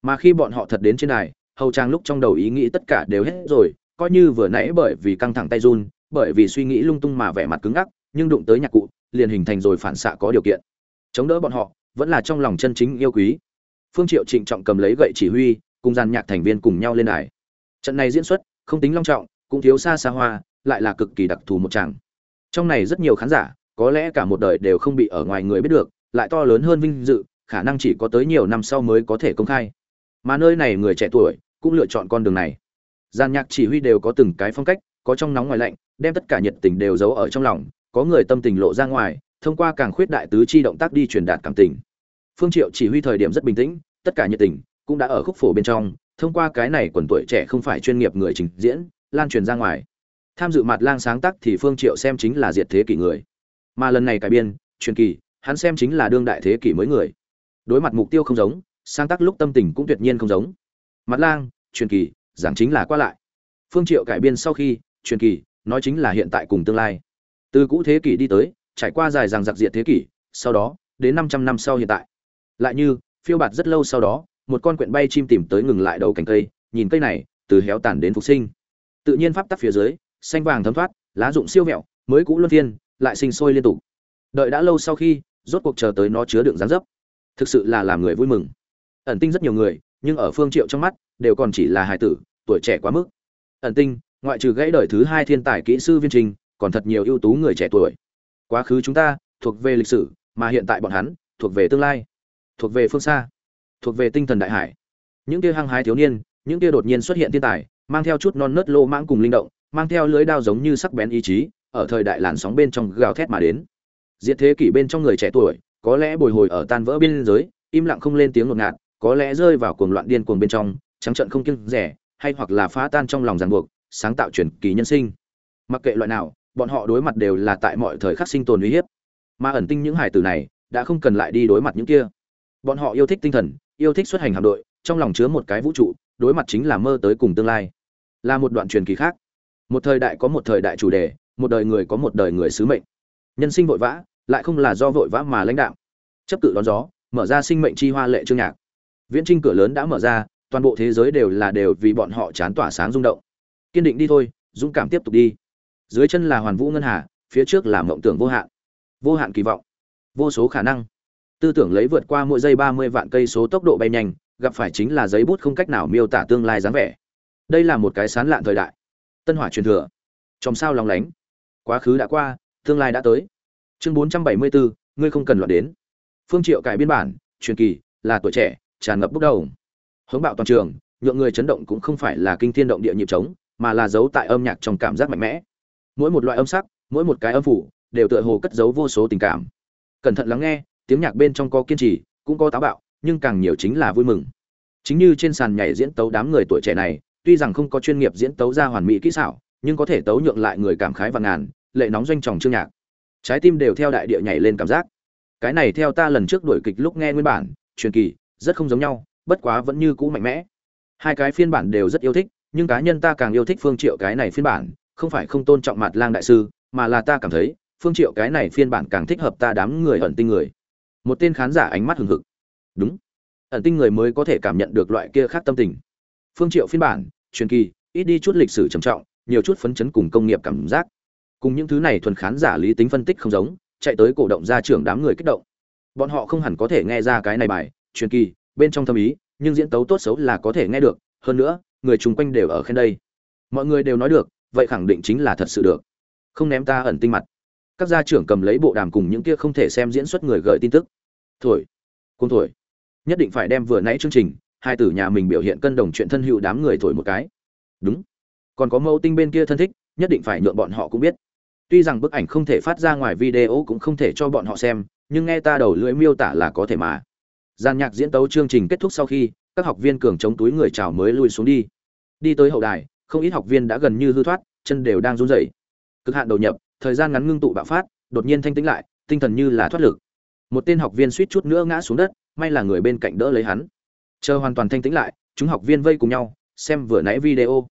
Mà khi bọn họ thật đến trên đài, hầu trang lúc trong đầu ý nghĩ tất cả đều hết rồi, coi như vừa nãy bởi vì căng thẳng tay run, bởi vì suy nghĩ lung tung mà vẻ mặt cứng ngắc, nhưng đụng tới nhạc cụ, liền hình thành rồi phản xạ có điều kiện. Chống đỡ bọn họ, vẫn là trong lòng chân chính yêu quý. Phương triệu trịnh trọng cầm lấy gậy chỉ huy cùng dàn nhạc thành viên cùng nhau lên đài. Trận này diễn xuất, không tính long trọng, cũng thiếu xa xa hoa, lại là cực kỳ đặc thù một tràng. Trong này rất nhiều khán giả, có lẽ cả một đời đều không bị ở ngoài người biết được, lại to lớn hơn vinh dự, khả năng chỉ có tới nhiều năm sau mới có thể công khai. Mà nơi này người trẻ tuổi, cũng lựa chọn con đường này. Gian nhạc chỉ huy đều có từng cái phong cách, có trong nóng ngoài lạnh, đem tất cả nhiệt tình đều giấu ở trong lòng, có người tâm tình lộ ra ngoài, thông qua càng khuyết đại tứ chi động tác đi truyền đạt cảm tình. Phương triệu chỉ huy thời điểm rất bình tĩnh, tất cả nhiệt tình cũng đã ở khúc phổ bên trong, thông qua cái này quần tuổi trẻ không phải chuyên nghiệp người trình diễn, lan truyền ra ngoài. Tham dự mặt lang sáng tác thì phương triệu xem chính là diệt thế kỷ người. Mà lần này cải biên, truyền kỳ, hắn xem chính là đương đại thế kỷ mới người. Đối mặt mục tiêu không giống, sáng tác lúc tâm tình cũng tuyệt nhiên không giống. Mặt lang, truyền kỳ, giảng chính là qua lại. Phương triệu cải biên sau khi, truyền kỳ, nói chính là hiện tại cùng tương lai. Từ cũ thế kỷ đi tới, trải qua dài dằng dặc diệt thế kỷ, sau đó, đến 500 năm sau hiện tại. Lại như, phiêu bạt rất lâu sau đó một con quyện bay chim tìm tới ngừng lại đầu cành cây, nhìn cây này, từ héo tàn đến phục sinh. Tự nhiên pháp tắc phía dưới, xanh vàng thấm thoát, lá rụng siêu vẹo, mới cũ luân phiên, lại sinh sôi liên tục. Đợi đã lâu sau khi, rốt cuộc chờ tới nó chứa đựng gián dấp. Thực sự là làm người vui mừng. Ẩn tinh rất nhiều người, nhưng ở phương triệu trong mắt, đều còn chỉ là hài tử, tuổi trẻ quá mức. Ẩn tinh, ngoại trừ gãy đời thứ hai thiên tài kỹ sư viên trình, còn thật nhiều ưu tú người trẻ tuổi. Quá khứ chúng ta, thuộc về lịch sử, mà hiện tại bọn hắn, thuộc về tương lai, thuộc về phương xa thuộc về tinh thần đại hải. Những kia hăng hái thiếu niên, những kia đột nhiên xuất hiện thiên tài, mang theo chút non nớt lô mãng cùng linh động, mang theo lưới đao giống như sắc bén ý chí, ở thời đại làn sóng bên trong gào thét mà đến. Diệt thế kỷ bên trong người trẻ tuổi, có lẽ bồi hồi ở tan vỡ biên giới, im lặng không lên tiếng ngột ngạt, có lẽ rơi vào cuồng loạn điên cuồng bên trong, trắng trận không kiêng rẻ, hay hoặc là phá tan trong lòng ràng buộc, sáng tạo truyền kỳ nhân sinh. Mặc kệ loại nào, bọn họ đối mặt đều là tại mọi thời khắc sinh tồn uy hiếp. Mà ẩn tinh những hải tử này, đã không cần lại đi đối mặt những kia. Bọn họ yêu thích tinh thần yêu thích xuất hành hạm đội, trong lòng chứa một cái vũ trụ, đối mặt chính là mơ tới cùng tương lai. Là một đoạn truyền kỳ khác. Một thời đại có một thời đại chủ đề, một đời người có một đời người sứ mệnh. Nhân sinh vội vã, lại không là do vội vã mà lãnh đạo chấp cự đón gió, mở ra sinh mệnh chi hoa lệ trương nhạc. Viễn trinh cửa lớn đã mở ra, toàn bộ thế giới đều là đều vì bọn họ chán tỏa sáng rung động. Kiên định đi thôi, dũng cảm tiếp tục đi. Dưới chân là hoàn vũ ngân hà, phía trước là mộng tưởng vô hạn. Vô hạn kỳ vọng. Vô số khả năng tư tưởng lấy vượt qua mỗi giây ba mươi vạn cây số tốc độ bay nhanh, gặp phải chính là giấy bút không cách nào miêu tả tương lai dáng vẻ. Đây là một cái sán lạn thời đại. Tân hỏa truyền thừa. Trong sao lòng lánh. Quá khứ đã qua, tương lai đã tới. Chương bốn trăm bảy mươi bốn ngươi không cần loạn đến. Phương triệu cải biên bản, truyền kỳ, là tuổi trẻ, tràn ngập bốc đầu. Hướng bạo toàn trường, nhượng người chấn động cũng không phải là kinh thiên động địa nhịp trống, mà là giấu tại âm nhạc trong cảm giác mạnh mẽ. Mỗi một loại âm sắc, mỗi một cái âm phủ, đều tựa hồ cất giấu vô số tình cảm. Cẩn thận lắng nghe tiếng nhạc bên trong có kiên trì, cũng có táo bạo, nhưng càng nhiều chính là vui mừng. Chính như trên sàn nhảy diễn tấu đám người tuổi trẻ này, tuy rằng không có chuyên nghiệp diễn tấu ra hoàn mỹ kỹ xảo, nhưng có thể tấu nhượng lại người cảm khái và ngàn, lệ nóng doanh tròng chương nhạc. Trái tim đều theo đại địa nhảy lên cảm giác. Cái này theo ta lần trước đổi kịch lúc nghe nguyên bản, truyền kỳ, rất không giống nhau, bất quá vẫn như cũ mạnh mẽ. Hai cái phiên bản đều rất yêu thích, nhưng cá nhân ta càng yêu thích phương triệu cái này phiên bản, không phải không tôn trọng mặt lang đại sư, mà là ta cảm thấy, phương triệu cái này phiên bản càng thích hợp ta đám người ẩn tinh người một tên khán giả ánh mắt hừng hực. Đúng. Ẩn tinh người mới có thể cảm nhận được loại kia khác tâm tình. Phương triệu phiên bản, truyền kỳ, ít đi chút lịch sử trầm trọng, nhiều chút phấn chấn cùng công nghiệp cảm giác. Cùng những thứ này thuần khán giả lý tính phân tích không giống, chạy tới cổ động ra trưởng đám người kích động. Bọn họ không hẳn có thể nghe ra cái này bài, truyền kỳ, bên trong thâm ý, nhưng diễn tấu tốt xấu là có thể nghe được, hơn nữa, người chung quanh đều ở khen đây. Mọi người đều nói được, vậy khẳng định chính là thật sự được. Không ném ta ẩn tinh mặt các gia trưởng cầm lấy bộ đàm cùng những kia không thể xem diễn xuất người gợi tin tức. Thổi cung thổi. Nhất định phải đem vừa nãy chương trình, hai tử nhà mình biểu hiện cân đồng chuyện thân hữu đám người thổi một cái. Đúng. Còn có mẫu tinh bên kia thân thích, nhất định phải nhượng bọn họ cũng biết. Tuy rằng bức ảnh không thể phát ra ngoài video cũng không thể cho bọn họ xem, nhưng nghe ta đầu lưỡi miêu tả là có thể mà. Gian nhạc diễn tấu chương trình kết thúc sau khi, các học viên cường chống túi người chào mới lui xuống đi. Đi tới hậu đài, không ít học viên đã gần như hư thoát, chân đều đang run rẩy. Cực hạn đầu nhập thời gian ngắn ngưng tụ bạo phát, đột nhiên thanh tĩnh lại, tinh thần như là thoát lực. Một tên học viên suýt chút nữa ngã xuống đất, may là người bên cạnh đỡ lấy hắn. Chờ hoàn toàn thanh tĩnh lại, chúng học viên vây cùng nhau, xem vừa nãy video.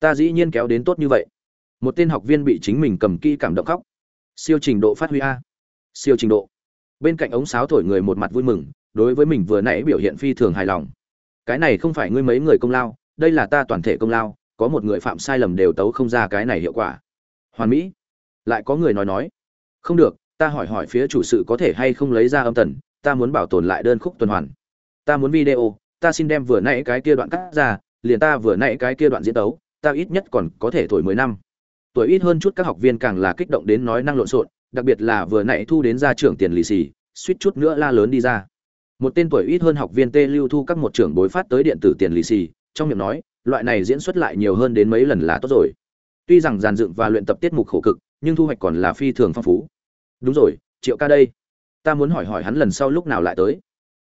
Ta dĩ nhiên kéo đến tốt như vậy. Một tên học viên bị chính mình cầm kỹ cảm động khóc. Siêu trình độ phát huy a. Siêu trình độ. Bên cạnh ống sáo thổi người một mặt vui mừng, đối với mình vừa nãy biểu hiện phi thường hài lòng. Cái này không phải ngươi mấy người công lao, đây là ta toàn thể công lao, có một người phạm sai lầm đều tấu không ra cái này hiệu quả. Hoàn mỹ lại có người nói nói, không được, ta hỏi hỏi phía chủ sự có thể hay không lấy ra âm tần, ta muốn bảo tồn lại đơn khúc tuần hoàn. Ta muốn video, ta xin đem vừa nãy cái kia đoạn cắt ra, liền ta vừa nãy cái kia đoạn diễn tấu, ta ít nhất còn có thể thổi mười năm. Tuổi ít hơn chút các học viên càng là kích động đến nói năng lộn xộn, đặc biệt là vừa nãy thu đến ra trưởng tiền lì xì, suýt chút nữa la lớn đi ra. Một tên tuổi ít hơn học viên tê lưu thu các một trưởng bối phát tới điện tử tiền lì xì, trong miệng nói, loại này diễn xuất lại nhiều hơn đến mấy lần là tốt rồi. Tuy rằng giàn dựng và luyện tập tiết mục khổ cực nhưng thu hoạch còn là phi thường phong phú. Đúng rồi, triệu ca đây. Ta muốn hỏi hỏi hắn lần sau lúc nào lại tới.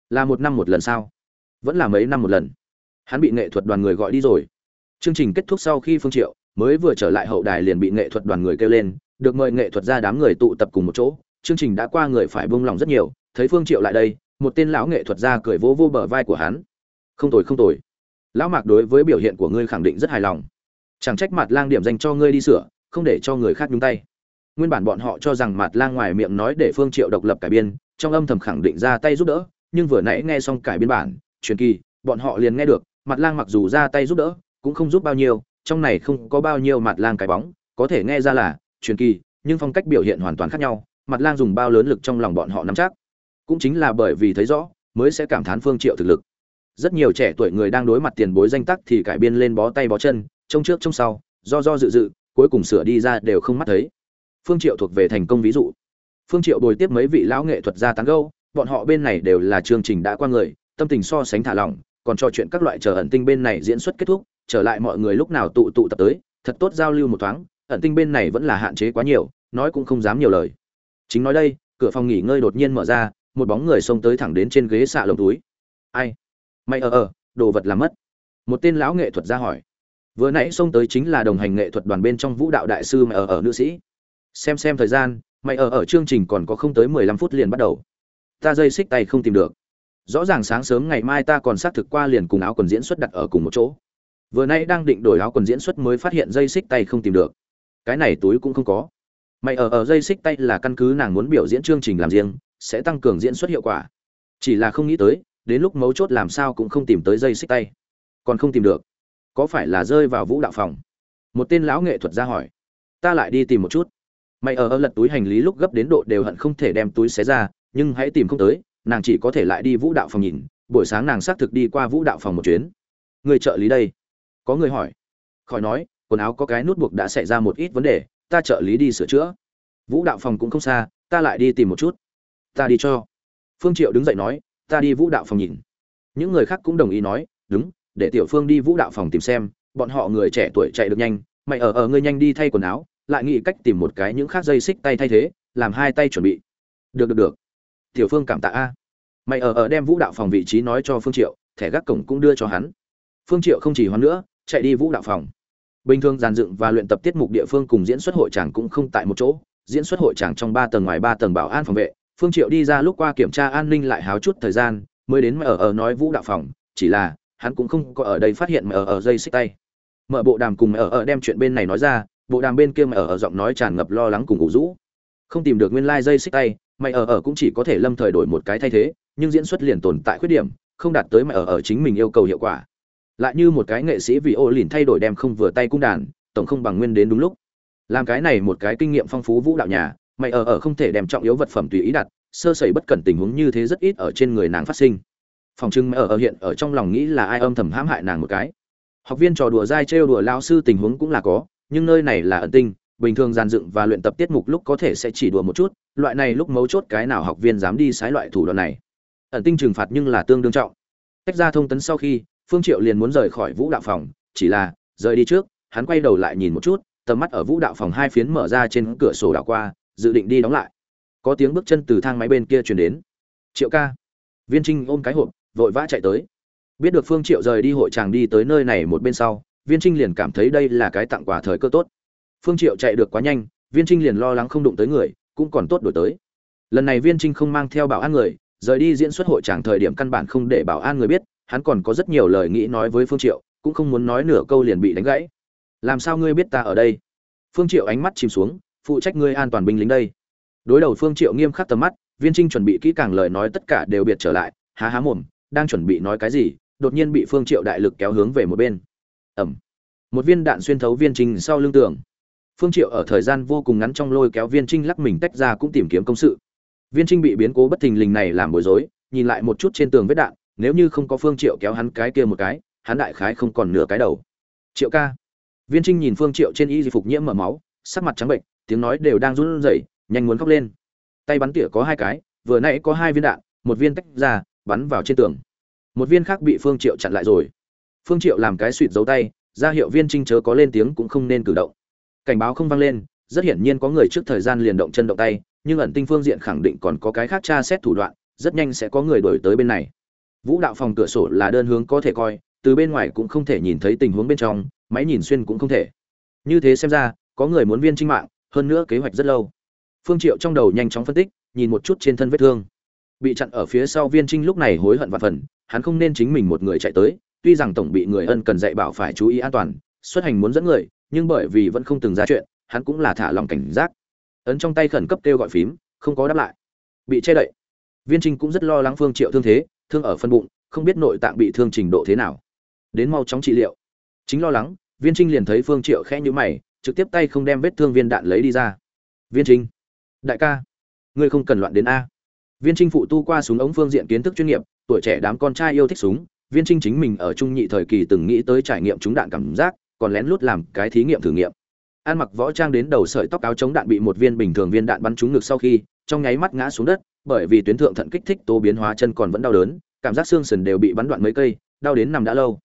Là một năm một lần sao? Vẫn là mấy năm một lần. Hắn bị nghệ thuật đoàn người gọi đi rồi. Chương trình kết thúc sau khi phương triệu mới vừa trở lại hậu đài liền bị nghệ thuật đoàn người kêu lên, được mời nghệ thuật ra đám người tụ tập cùng một chỗ. Chương trình đã qua người phải buông lòng rất nhiều. Thấy phương triệu lại đây, một tên lão nghệ thuật ra cười vỗ vô bờ vai của hắn. Không tồi không tồi. Lão mạc đối với biểu hiện của ngươi khẳng định rất hài lòng. Chẳng trách mặt lang điểm dành cho ngươi đi sửa, không để cho người khác nhúng tay nguyên bản bọn họ cho rằng mặt lang ngoài miệng nói để phương triệu độc lập cải biên, trong âm thầm khẳng định ra tay giúp đỡ, nhưng vừa nãy nghe xong cải biên bản, truyền kỳ, bọn họ liền nghe được mặt lang mặc dù ra tay giúp đỡ, cũng không giúp bao nhiêu, trong này không có bao nhiêu mặt lang cái bóng, có thể nghe ra là truyền kỳ, nhưng phong cách biểu hiện hoàn toàn khác nhau mặt lang dùng bao lớn lực trong lòng bọn họ nắm chắc. Cũng chính là bởi vì thấy rõ, mới sẽ cảm thán phương triệu thực lực. Rất nhiều trẻ tuổi người đang đối mặt tiền bối danh tắc thì cải biên lên bó tay bó chân, trông trước trông sau, do do dự dự, cuối cùng sửa đi ra đều không mắt thấy phương triệu thuộc về thành công ví dụ. Phương triệu bồi tiếp mấy vị lão nghệ thuật gia tán gẫu, bọn họ bên này đều là chương trình đã qua người, tâm tình so sánh thả lỏng, còn trò chuyện các loại chờ ẩn tinh bên này diễn xuất kết thúc, trở lại mọi người lúc nào tụ tụ tập tới, thật tốt giao lưu một thoáng, ẩn tinh bên này vẫn là hạn chế quá nhiều, nói cũng không dám nhiều lời. Chính nói đây, cửa phòng nghỉ ngơi đột nhiên mở ra, một bóng người xông tới thẳng đến trên ghế xạ lồng túi. Ai? Mày ở ở đồ vật làm mất. Một tên lão nghệ thuật ra hỏi. Vừa nãy xông tới chính là đồng hành nghệ thuật đoàn bên trong vũ đạo đại sư mày ở ở nữ sĩ xem xem thời gian, mày ở ở chương trình còn có không tới mười lăm phút liền bắt đầu. Ta dây xích tay không tìm được. Rõ ràng sáng sớm ngày mai ta còn xác thực qua liền cùng áo quần diễn xuất đặt ở cùng một chỗ. Vừa nay đang định đổi áo quần diễn xuất mới phát hiện dây xích tay không tìm được. Cái này túi cũng không có. Mày ở ở dây xích tay là căn cứ nàng muốn biểu diễn chương trình làm riêng, sẽ tăng cường diễn xuất hiệu quả. Chỉ là không nghĩ tới, đến lúc mấu chốt làm sao cũng không tìm tới dây xích tay. Còn không tìm được. Có phải là rơi vào vũ đạo phòng? Một tên lão nghệ thuật ra hỏi. Ta lại đi tìm một chút mày ở ở lật túi hành lý lúc gấp đến độ đều hận không thể đem túi xé ra, nhưng hãy tìm không tới, nàng chỉ có thể lại đi vũ đạo phòng nhìn, buổi sáng nàng xác thực đi qua vũ đạo phòng một chuyến. Người trợ lý đây? Có người hỏi. Khỏi nói, quần áo có cái nút buộc đã xảy ra một ít vấn đề, ta trợ lý đi sửa chữa. Vũ đạo phòng cũng không xa, ta lại đi tìm một chút. Ta đi cho. Phương triệu đứng dậy nói, ta đi vũ đạo phòng nhìn. Những người khác cũng đồng ý nói, đúng, để tiểu phương đi vũ đạo phòng tìm xem, bọn họ người trẻ tuổi chạy được nhanh, mày ở ở ngươi nhanh đi thay quần áo lại nghĩ cách tìm một cái những khác dây xích tay thay thế, làm hai tay chuẩn bị. Được được được. Tiểu phương cảm tạ a. Mày ở ở đem vũ đạo phòng vị trí nói cho phương triệu, thẻ gác cổng cũng đưa cho hắn. Phương triệu không chỉ hoan nữa, chạy đi vũ đạo phòng. Bình thường giàn dựng và luyện tập tiết mục địa phương cùng diễn xuất hội tràng cũng không tại một chỗ. Diễn xuất hội tràng trong ba tầng ngoài ba tầng bảo an phòng vệ, phương triệu đi ra lúc qua kiểm tra an ninh lại háo chút thời gian, mới đến mà ở ở nói vũ đạo phòng, chỉ là, hắn cũng không có ở đây phát hiện mà ở ở dây xích tay. Mở bộ đàm cùng ở ở đem chuyện bên này nói ra bộ đàm bên kia mày ở ở giọng nói tràn ngập lo lắng cùng ủ rũ. Không tìm được nguyên lai like dây xích tay, mày ở ở cũng chỉ có thể lâm thời đổi một cái thay thế, nhưng diễn xuất liền tồn tại khuyết điểm, không đạt tới mày ở ở chính mình yêu cầu hiệu quả. Lại như một cái nghệ sĩ vì ô lìn thay đổi đem không vừa tay cung đàn, tổng không bằng nguyên đến đúng lúc. Làm cái này một cái kinh nghiệm phong phú vũ đạo nhà, mày ở ở không thể đem trọng yếu vật phẩm tùy ý đặt, sơ sẩy bất cẩn tình huống như thế rất ít ở trên người nàng phát sinh. Phòng trưng mày ở ở hiện ở trong lòng nghĩ là ai âm thầm hãm hại nàng một cái. Học viên trò đùa dai trêu đùa lao sư tình huống cũng là có nhưng nơi này là ẩn tinh, bình thường giàn dựng và luyện tập tiết mục lúc có thể sẽ chỉ đùa một chút, loại này lúc mấu chốt cái nào học viên dám đi sái loại thủ đoạn này. Ẩn tinh trừng phạt nhưng là tương đương trọng. Tách ra thông tấn sau khi, phương triệu liền muốn rời khỏi vũ đạo phòng, chỉ là, rời đi trước, hắn quay đầu lại nhìn một chút, tầm mắt ở vũ đạo phòng hai phiến mở ra trên cửa sổ đảo qua, dự định đi đóng lại. Có tiếng bước chân từ thang máy bên kia truyền đến. Triệu ca. Viên trinh ôm cái hộp, vội vã chạy tới. Biết được phương triệu rời đi hội chàng đi tới nơi này một bên sau viên trinh liền cảm thấy đây là cái tặng quà thời cơ tốt. Phương triệu chạy được quá nhanh, viên trinh liền lo lắng không đụng tới người, cũng còn tốt đổi tới. Lần này viên trinh không mang theo bảo an người, rời đi diễn xuất hội tràng thời điểm căn bản không để bảo an người biết, hắn còn có rất nhiều lời nghĩ nói với phương triệu, cũng không muốn nói nửa câu liền bị đánh gãy. Làm sao ngươi biết ta ở đây? Phương triệu ánh mắt chìm xuống, phụ trách ngươi an toàn binh lính đây. Đối đầu phương triệu nghiêm khắc tầm mắt, viên trinh chuẩn bị kỹ càng lời nói tất cả đều biệt trở lại, há há mồm, đang chuẩn bị nói cái gì, đột nhiên bị phương triệu đại lực kéo hướng về một bên ẩm. Một viên đạn xuyên thấu viên trinh sau lưng tường. Phương triệu ở thời gian vô cùng ngắn trong lôi kéo viên trinh lắc mình tách ra cũng tìm kiếm công sự. Viên trinh bị biến cố bất thình lình này làm bối rối, nhìn lại một chút trên tường vết đạn, nếu như không có phương triệu kéo hắn cái kia một cái, hắn đại khái không còn nửa cái đầu. Triệu ca. Viên trinh nhìn phương triệu trên y phục nhiễm mở máu, sắc mặt trắng bệnh, tiếng nói đều đang run rẩy, nhanh muốn khóc lên. Tay bắn tỉa có hai cái, vừa nãy có hai viên đạn, một viên tách ra, bắn vào trên tường. Một viên khác bị phương triệu chặn lại rồi phương triệu làm cái suỵt giấu tay, ra hiệu viên trinh chớ có lên tiếng cũng không nên cử động. Cảnh báo không vang lên, rất hiển nhiên có người trước thời gian liền động chân động tay, nhưng ẩn tinh phương diện khẳng định còn có cái khác tra xét thủ đoạn, rất nhanh sẽ có người đổi tới bên này. Vũ đạo phòng cửa sổ là đơn hướng có thể coi, từ bên ngoài cũng không thể nhìn thấy tình huống bên trong, máy nhìn xuyên cũng không thể. Như thế xem ra, có người muốn viên trinh mạng, hơn nữa kế hoạch rất lâu. Phương triệu trong đầu nhanh chóng phân tích, nhìn một chút trên thân vết thương. Bị chặn ở phía sau viên trinh lúc này hối hận và phần, hắn không nên chính mình một người chạy tới tuy rằng tổng bị người ân cần dạy bảo phải chú ý an toàn, xuất hành muốn dẫn người, nhưng bởi vì vẫn không từng ra chuyện, hắn cũng là thả lòng cảnh giác. Ấn trong tay khẩn cấp kêu gọi phím, không có đáp lại. Bị che đậy. Viên trinh cũng rất lo lắng phương triệu thương thế, thương ở phân bụng, không biết nội tạng bị thương trình độ thế nào. Đến mau chóng trị liệu. Chính lo lắng, viên trinh liền thấy phương triệu khẽ nhíu mày, trực tiếp tay không đem vết thương viên đạn lấy đi ra. Viên trinh. Đại ca. Ngươi không cần loạn đến a. Viên trinh phụ tu qua súng ống phương diện kiến thức chuyên nghiệp, tuổi trẻ đám con trai yêu thích súng viên trinh chính mình ở trung nhị thời kỳ từng nghĩ tới trải nghiệm trúng đạn cảm giác, còn lén lút làm cái thí nghiệm thử nghiệm. An mặc võ trang đến đầu sợi tóc áo chống đạn bị một viên bình thường viên đạn bắn trúng ngực sau khi, trong nháy mắt ngã xuống đất, bởi vì tuyến thượng thận kích thích tố biến hóa chân còn vẫn đau đớn, cảm giác xương sườn đều bị bắn đoạn mấy cây, đau đến nằm đã lâu.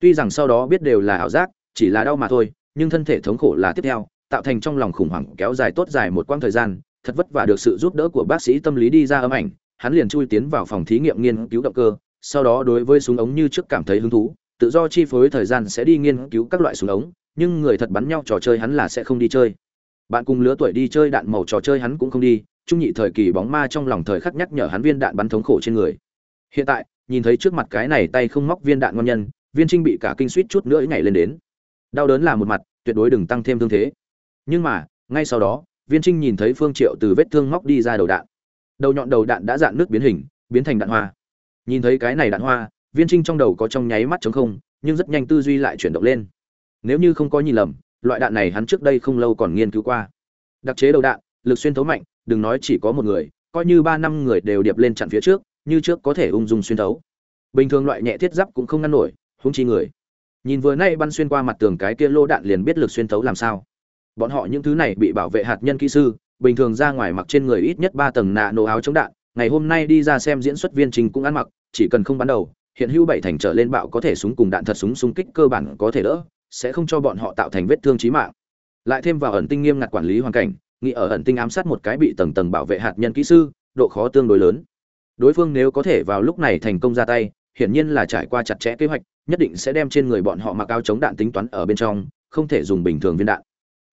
Tuy rằng sau đó biết đều là ảo giác, chỉ là đau mà thôi, nhưng thân thể thống khổ là tiếp theo, tạo thành trong lòng khủng hoảng kéo dài tốt dài một quãng thời gian, thật vất vả được sự giúp đỡ của bác sĩ tâm lý đi ra âm ảnh, hắn liền chui tiến vào phòng thí nghiệm nghiên cứu động cơ sau đó đối với súng ống như trước cảm thấy hứng thú, tự do chi phối thời gian sẽ đi nghiên cứu các loại súng ống, nhưng người thật bắn nhau trò chơi hắn là sẽ không đi chơi. Bạn cùng lứa tuổi đi chơi đạn màu trò chơi hắn cũng không đi, trung nhị thời kỳ bóng ma trong lòng thời khắc nhắc nhở hắn viên đạn bắn thống khổ trên người. Hiện tại, nhìn thấy trước mặt cái này tay không móc viên đạn ngon nhân, viên trinh bị cả kinh suýt chút nữa nhảy lên đến. Đau đớn là một mặt, tuyệt đối đừng tăng thêm thương thế. Nhưng mà, ngay sau đó, viên trinh nhìn thấy phương triệu từ vết thương móc đi ra đầu đạn. Đầu nhọn đầu đạn đã dạn nước biến hình, biến thành đạn hoa nhìn thấy cái này đạn hoa, viên trinh trong đầu có trong nháy mắt chống không, nhưng rất nhanh tư duy lại chuyển động lên. Nếu như không có nhìn lầm, loại đạn này hắn trước đây không lâu còn nghiên cứu qua. Đặc chế đầu đạn, lực xuyên thấu mạnh, đừng nói chỉ có một người, coi như ba năm người đều điệp lên chặn phía trước, như trước có thể ung dung xuyên thấu. Bình thường loại nhẹ thiết giáp cũng không ngăn nổi húng chi người. Nhìn vừa nay bắn xuyên qua mặt tường cái kia lô đạn liền biết lực xuyên thấu làm sao. Bọn họ những thứ này bị bảo vệ hạt nhân kỹ sư, bình thường ra ngoài mặc trên người ít nhất ba tầng nạ nổ áo chống đạn ngày hôm nay đi ra xem diễn xuất viên trình cũng ăn mặc, chỉ cần không bắn đầu, hiện hữu bảy thành trở lên bạo có thể súng cùng đạn thật súng xung kích cơ bản có thể đỡ, sẽ không cho bọn họ tạo thành vết thương chí mạng. Lại thêm vào ẩn tinh nghiêm ngặt quản lý hoàn cảnh, nghĩ ở ẩn tinh ám sát một cái bị tầng tầng bảo vệ hạt nhân kỹ sư, độ khó tương đối lớn. Đối phương nếu có thể vào lúc này thành công ra tay, hiển nhiên là trải qua chặt chẽ kế hoạch, nhất định sẽ đem trên người bọn họ mặc áo chống đạn tính toán ở bên trong, không thể dùng bình thường viên đạn.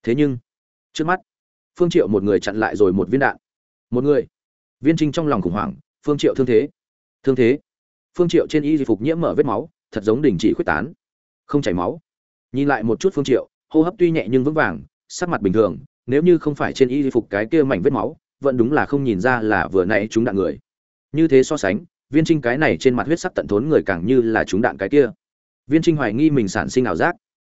Thế nhưng, trước mắt, phương triệu một người chặn lại rồi một viên đạn. Một người viên trinh trong lòng khủng hoảng, phương triệu thương thế. Thương thế? Phương triệu trên y phục nhiễm mở vết máu, thật giống đình chỉ khuyết tán. Không chảy máu. Nhìn lại một chút phương triệu, hô hấp tuy nhẹ nhưng vững vàng, sắc mặt bình thường, nếu như không phải trên y phục cái kia mảnh vết máu, vẫn đúng là không nhìn ra là vừa nãy chúng đạn người. Như thế so sánh, viên trinh cái này trên mặt huyết sắc tận thốn người càng như là chúng đạn cái kia. Viên trinh hoài nghi mình sản sinh ảo giác.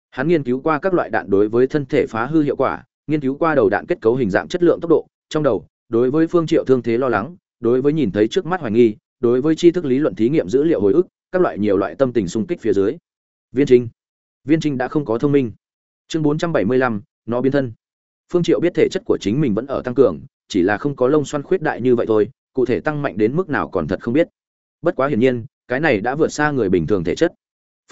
Hắn nghiên cứu qua các loại đạn đối với thân thể phá hư hiệu quả, nghiên cứu qua đầu đạn kết cấu hình dạng chất lượng tốc độ, trong đầu đối với phương triệu thương thế lo lắng đối với nhìn thấy trước mắt hoài nghi đối với tri thức lý luận thí nghiệm dữ liệu hồi ức các loại nhiều loại tâm tình xung kích phía dưới. Viên trinh. Viên trinh đã không có thông minh. Chương 475, nó biến thân. Phương triệu biết thể chất của chính mình vẫn ở tăng cường chỉ là không có lông xoăn khuyết đại như vậy thôi cụ thể tăng mạnh đến mức nào còn thật không biết. Bất quá hiển nhiên cái này đã vượt xa người bình thường thể chất.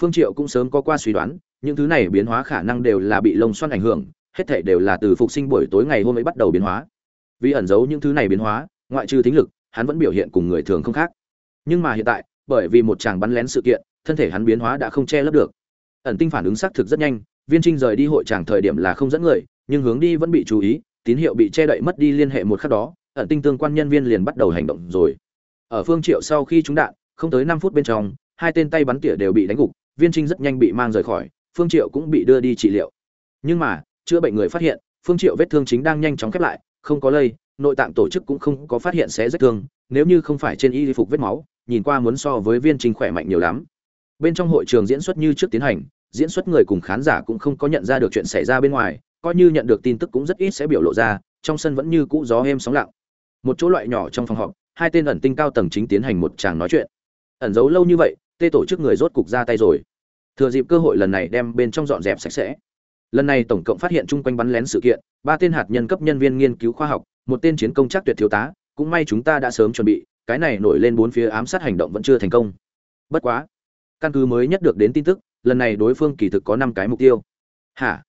Phương triệu cũng sớm có qua suy đoán những thứ này biến hóa khả năng đều là bị lông xoăn ảnh hưởng hết thảy đều là từ phục sinh buổi tối ngày hôm ấy bắt đầu biến hóa vì ẩn giấu những thứ này biến hóa, ngoại trừ thính lực, hắn vẫn biểu hiện cùng người thường không khác. Nhưng mà hiện tại, bởi vì một chàng bắn lén sự kiện, thân thể hắn biến hóa đã không che lấp được. Ẩn tinh phản ứng xác thực rất nhanh, viên trinh rời đi hội tràng thời điểm là không dẫn người, nhưng hướng đi vẫn bị chú ý, tín hiệu bị che đậy mất đi liên hệ một khắc đó, ẩn tinh tương quan nhân viên liền bắt đầu hành động rồi. Ở phương triệu sau khi trúng đạn, không tới 5 phút bên trong, hai tên tay bắn tỉa đều bị đánh gục, viên trinh rất nhanh bị mang rời khỏi, phương triệu cũng bị đưa đi trị liệu. Nhưng mà, chữa bệnh người phát hiện, phương triệu vết thương chính đang nhanh chóng khép lại không có lây, nội tạng tổ chức cũng không có phát hiện sẽ rất thương, nếu như không phải trên y phục vết máu, nhìn qua muốn so với viên trinh khỏe mạnh nhiều lắm. Bên trong hội trường diễn xuất như trước tiến hành, diễn xuất người cùng khán giả cũng không có nhận ra được chuyện xảy ra bên ngoài, coi như nhận được tin tức cũng rất ít sẽ biểu lộ ra, trong sân vẫn như cũ gió êm sóng lặng. Một chỗ loại nhỏ trong phòng họp, hai tên ẩn tinh cao tầng chính tiến hành một tràng nói chuyện. Ẩn giấu lâu như vậy, tê tổ chức người rốt cục ra tay rồi. Thừa dịp cơ hội lần này đem bên trong dọn dẹp sạch sẽ lần này tổng cộng phát hiện chung quanh bắn lén sự kiện, ba tên hạt nhân cấp nhân viên nghiên cứu khoa học, một tên chiến công chắc tuyệt thiếu tá, cũng may chúng ta đã sớm chuẩn bị, cái này nổi lên bốn phía ám sát hành động vẫn chưa thành công. Bất quá, căn cứ mới nhất được đến tin tức, lần này đối phương kỳ thực có năm cái mục tiêu. Hả?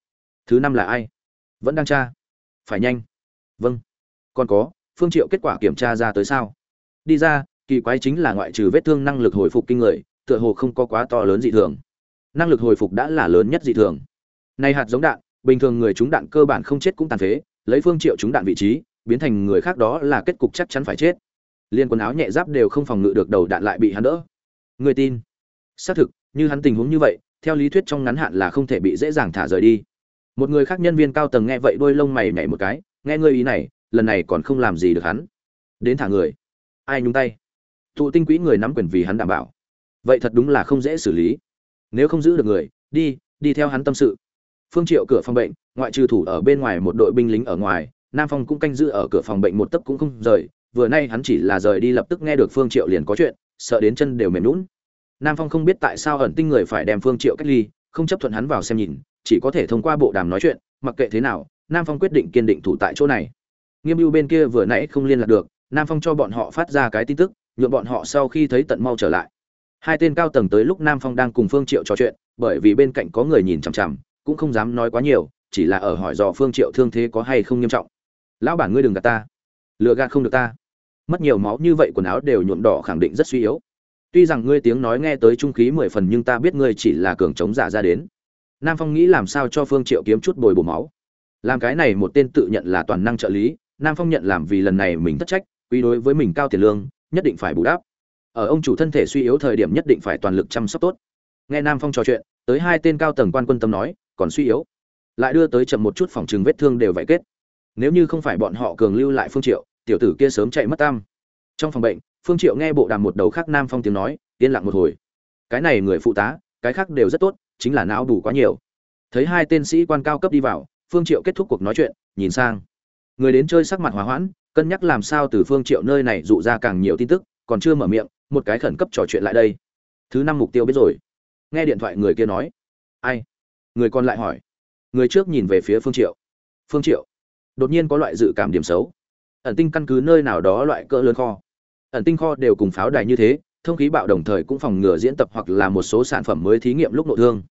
Thứ năm là ai? Vẫn đang tra. Phải nhanh. Vâng. Còn có, phương triệu kết quả kiểm tra ra tới sao? Đi ra, kỳ quái chính là ngoại trừ vết thương năng lực hồi phục kinh người, tựa hồ không có quá to lớn dị thường. Năng lực hồi phục đã là lớn nhất dị thường này hạt giống đạn, bình thường người trúng đạn cơ bản không chết cũng tàn phế, lấy phương triệu trúng đạn vị trí, biến thành người khác đó là kết cục chắc chắn phải chết. Liên quần áo nhẹ giáp đều không phòng ngự được đầu đạn lại bị hắn đỡ. Người tin. Xác thực, như hắn tình huống như vậy, theo lý thuyết trong ngắn hạn là không thể bị dễ dàng thả rời đi. Một người khác nhân viên cao tầng nghe vậy đôi lông mày nhảy một cái, nghe ngươi ý này, lần này còn không làm gì được hắn. Đến thả người. Ai nhúng tay? Tụ tinh quỹ người nắm quyền vì hắn đảm bảo. Vậy thật đúng là không dễ xử lý. Nếu không giữ được người, đi đi theo hắn tâm sự phương triệu cửa phòng bệnh, ngoại trừ thủ ở bên ngoài một đội binh lính ở ngoài, nam phong cũng canh giữ ở cửa phòng bệnh một tấc cũng không rời. Vừa nay hắn chỉ là rời đi lập tức nghe được phương triệu liền có chuyện, sợ đến chân đều mềm lún nam phong không biết tại sao ẩn tinh người phải đem phương triệu cách ly, không chấp thuận hắn vào xem nhìn, chỉ có thể thông qua bộ đàm nói chuyện, mặc kệ thế nào, nam phong quyết định kiên định thủ tại chỗ này. Nghiêm ưu bên kia vừa nãy không liên lạc được, nam phong cho bọn họ phát ra cái tin tức, nhượng bọn họ sau khi thấy tận mau trở lại. Hai tên cao tầng tới lúc nam phong đang cùng phương triệu trò chuyện, bởi vì bên cạnh có người nhìn chằm chằm cũng không dám nói quá nhiều, chỉ là ở hỏi dò phương triệu thương thế có hay không nghiêm trọng. Lão bản ngươi đừng gạt ta, lừa gạt không được ta. Mất nhiều máu như vậy quần áo đều nhuộm đỏ khẳng định rất suy yếu. Tuy rằng ngươi tiếng nói nghe tới trung khí mười phần nhưng ta biết ngươi chỉ là cường chống giả ra đến. Nam phong nghĩ làm sao cho phương triệu kiếm chút bồi bổ máu. Làm cái này một tên tự nhận là toàn năng trợ lý, nam phong nhận làm vì lần này mình thất trách quy đối với mình cao tiền lương, nhất định phải bù đắp. Ở ông chủ thân thể suy yếu thời điểm nhất định phải toàn lực chăm sóc tốt. Nghe nam phong trò chuyện, tới hai tên cao tầng quan quân tâm nói còn suy yếu. Lại đưa tới chậm một chút phòng trừng vết thương đều vậy kết. Nếu như không phải bọn họ cường lưu lại phương triệu, tiểu tử kia sớm chạy mất tam. Trong phòng bệnh, phương triệu nghe bộ đàm một đầu khác nam phong tiếng nói, yên lặng một hồi. Cái này người phụ tá, cái khác đều rất tốt, chính là não đủ quá nhiều. Thấy hai tên sĩ quan cao cấp đi vào, phương triệu kết thúc cuộc nói chuyện, nhìn sang. Người đến chơi sắc mặt hòa hoãn, cân nhắc làm sao từ phương triệu nơi này dụ ra càng nhiều tin tức, còn chưa mở miệng, một cái khẩn cấp trò chuyện lại đây. Thứ năm mục tiêu biết rồi. Nghe điện thoại người kia nói. Ai? Người còn lại hỏi. Người trước nhìn về phía phương triệu. Phương triệu, đột nhiên có loại dự cảm điểm xấu. Ẩn tinh căn cứ nơi nào đó loại cỡ lớn kho. Ẩn tinh kho đều cùng pháo đài như thế, thông khí bạo đồng thời cũng phòng ngừa diễn tập hoặc là một số sản phẩm mới thí nghiệm lúc nội thương.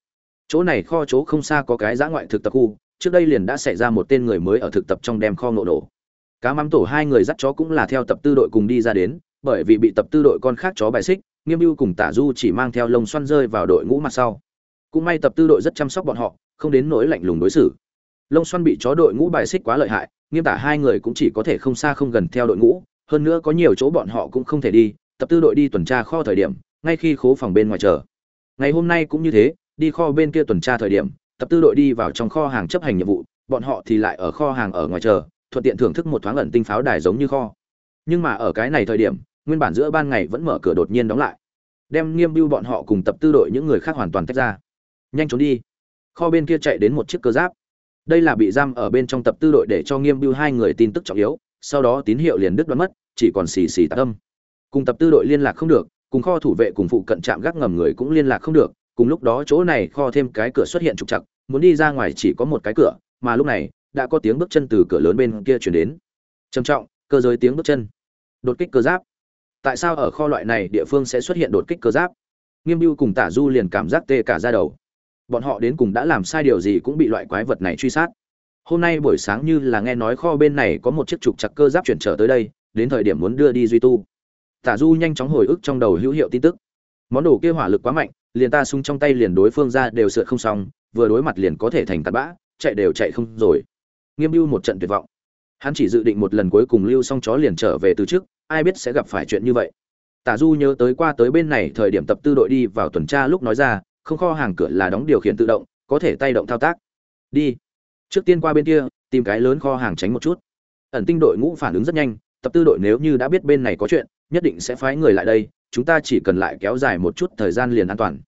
Chỗ này kho chỗ không xa có cái giã ngoại thực tập khu, trước đây liền đã xảy ra một tên người mới ở thực tập trong đem kho nổ nổ. Cá mắm tổ hai người dắt chó cũng là theo tập tư đội cùng đi ra đến, bởi vì bị tập tư đội con khác chó bài xích, nghiêm mưu cùng tả du chỉ mang theo lông xoăn rơi vào đội ngũ mặt sau cũng may tập tư đội rất chăm sóc bọn họ, không đến nỗi lạnh lùng đối xử. Lông xoăn bị chó đội ngũ bài xích quá lợi hại, nghiêm tả hai người cũng chỉ có thể không xa không gần theo đội ngũ, hơn nữa có nhiều chỗ bọn họ cũng không thể đi, tập tư đội đi tuần tra kho thời điểm, ngay khi khố phòng bên ngoài chờ. Ngày hôm nay cũng như thế, đi kho bên kia tuần tra thời điểm, tập tư đội đi vào trong kho hàng chấp hành nhiệm vụ, bọn họ thì lại ở kho hàng ở ngoài chờ, thuận tiện thưởng thức một thoáng ẩn tinh pháo đài giống như kho. Nhưng mà ở cái này thời điểm, nguyên bản giữa ban ngày vẫn mở cửa đột nhiên đóng lại, đem nghiêm bưu bọn họ cùng tập tư đội những người khác hoàn toàn tách ra nhanh trốn đi. Kho bên kia chạy đến một chiếc cơ giáp. Đây là bị giam ở bên trong tập tư đội để cho nghiêm bưu hai người tin tức trọng yếu, sau đó tín hiệu liền đứt đoán mất, chỉ còn xì xì tạ âm. Cùng tập tư đội liên lạc không được, cùng kho thủ vệ cùng phụ cận trạm gác ngầm người cũng liên lạc không được, cùng lúc đó chỗ này kho thêm cái cửa xuất hiện trục chặt muốn đi ra ngoài chỉ có một cái cửa, mà lúc này, đã có tiếng bước chân từ cửa lớn bên kia chuyển đến. Trầm trọng, cơ giới tiếng bước chân. Đột kích cơ giáp. Tại sao ở kho loại này địa phương sẽ xuất hiện đột kích cơ giáp? Nghiêm mưu cùng tả du liền cảm giác tê cả ra đầu bọn họ đến cùng đã làm sai điều gì cũng bị loại quái vật này truy sát. Hôm nay buổi sáng như là nghe nói kho bên này có một chiếc trục chặt cơ giáp chuyển trở tới đây, đến thời điểm muốn đưa đi duy tu. Tả du nhanh chóng hồi ức trong đầu hữu hiệu tin tức. Món đồ kia hỏa lực quá mạnh, liền ta súng trong tay liền đối phương ra đều sượt không xong, vừa đối mặt liền có thể thành tạt bã, chạy đều chạy không rồi. Nghiêm mưu một trận tuyệt vọng. Hắn chỉ dự định một lần cuối cùng lưu xong chó liền trở về từ trước, ai biết sẽ gặp phải chuyện như vậy. Tả du nhớ tới qua tới bên này thời điểm tập tư đội đi vào tuần tra lúc nói ra không kho hàng cửa là đóng điều khiển tự động, có thể tay động thao tác. Đi. Trước tiên qua bên kia, tìm cái lớn kho hàng tránh một chút. Ẩn tinh đội ngũ phản ứng rất nhanh, tập tư đội nếu như đã biết bên này có chuyện, nhất định sẽ phái người lại đây, chúng ta chỉ cần lại kéo dài một chút thời gian liền an toàn.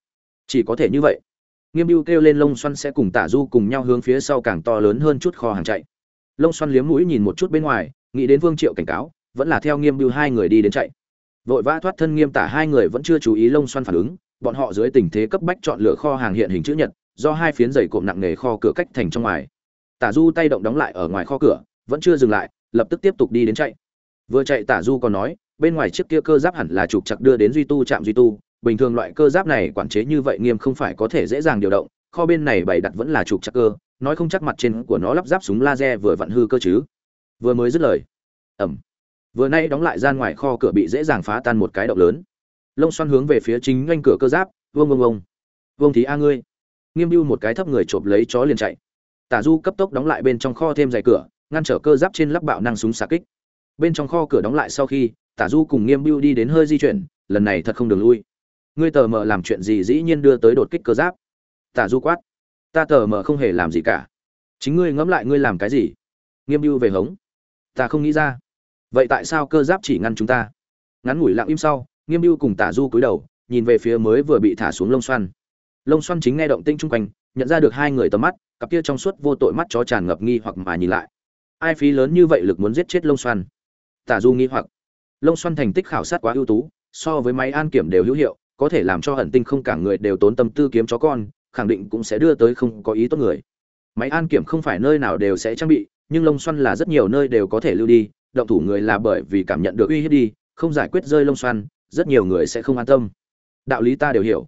Chỉ có thể như vậy. Nghiêm mưu kêu lên lông xoăn sẽ cùng tả du cùng nhau hướng phía sau càng to lớn hơn chút kho hàng chạy. Lông xoăn liếm mũi nhìn một chút bên ngoài, nghĩ đến vương triệu cảnh cáo, vẫn là theo nghiêm mưu hai người đi đến chạy. Vội vã thoát thân nghiêm tả hai người vẫn chưa chú ý lông xoăn phản ứng bọn họ dưới tình thế cấp bách chọn lựa kho hàng hiện hình chữ nhật, do hai phiến dày cộm nặng nề kho cửa cách thành trong ngoài. Tả du tay động đóng lại ở ngoài kho cửa, vẫn chưa dừng lại, lập tức tiếp tục đi đến chạy. Vừa chạy tả du còn nói, bên ngoài chiếc kia cơ giáp hẳn là trục chặt đưa đến duy tu trạm duy tu, bình thường loại cơ giáp này quản chế như vậy nghiêm không phải có thể dễ dàng điều động, kho bên này bày đặt vẫn là trục chặt cơ, nói không chắc mặt trên của nó lắp ráp súng laser vừa vặn hư cơ chứ. Vừa mới dứt lời ẩm vừa nay đóng lại gian ngoài kho cửa bị dễ dàng phá tan một cái động lớn lông xoăn hướng về phía chính doanh cửa cơ giáp, vương vương vông vương thí a ngươi. Nghiêm mưu một cái thấp người chộp lấy chó liền chạy. Tả du cấp tốc đóng lại bên trong kho thêm dày cửa, ngăn trở cơ giáp trên lắp bạo năng súng xà kích. Bên trong kho cửa đóng lại sau khi, tả du cùng nghiêm mưu đi đến hơi di chuyển, lần này thật không đường lui. Ngươi tờ mờ làm chuyện gì dĩ nhiên đưa tới đột kích cơ giáp? Tả du quát. Ta tờ mờ không hề làm gì cả. Chính ngươi ngẫm lại ngươi làm cái gì? Nghiêm mưu về hống. Ta không nghĩ ra. Vậy tại sao cơ giáp chỉ ngăn chúng ta? Ngắn ngủi lặng im sau nghiêm mưu cùng tả du cúi đầu, nhìn về phía mới vừa bị thả xuống lông xoăn. Lông xoăn chính nghe động tinh chung quanh, nhận ra được hai người tầm mắt, cặp kia trong suốt vô tội mắt chó tràn ngập nghi hoặc mà nhìn lại. Ai phí lớn như vậy lực muốn giết chết lông xoăn? Tả du nghi hoặc. Lông xoăn thành tích khảo sát quá ưu tú, so với máy an kiểm đều hữu hiệu, có thể làm cho hận tinh không cả người đều tốn tâm tư kiếm chó con, khẳng định cũng sẽ đưa tới không có ý tốt người. Máy an kiểm không phải nơi nào đều sẽ trang bị, nhưng lông xoăn là rất nhiều nơi đều có thể lưu đi, động thủ người là bởi vì cảm nhận được uy hiếp đi, không giải quyết rơi lông xoăn rất nhiều người sẽ không an tâm. Đạo lý ta đều hiểu,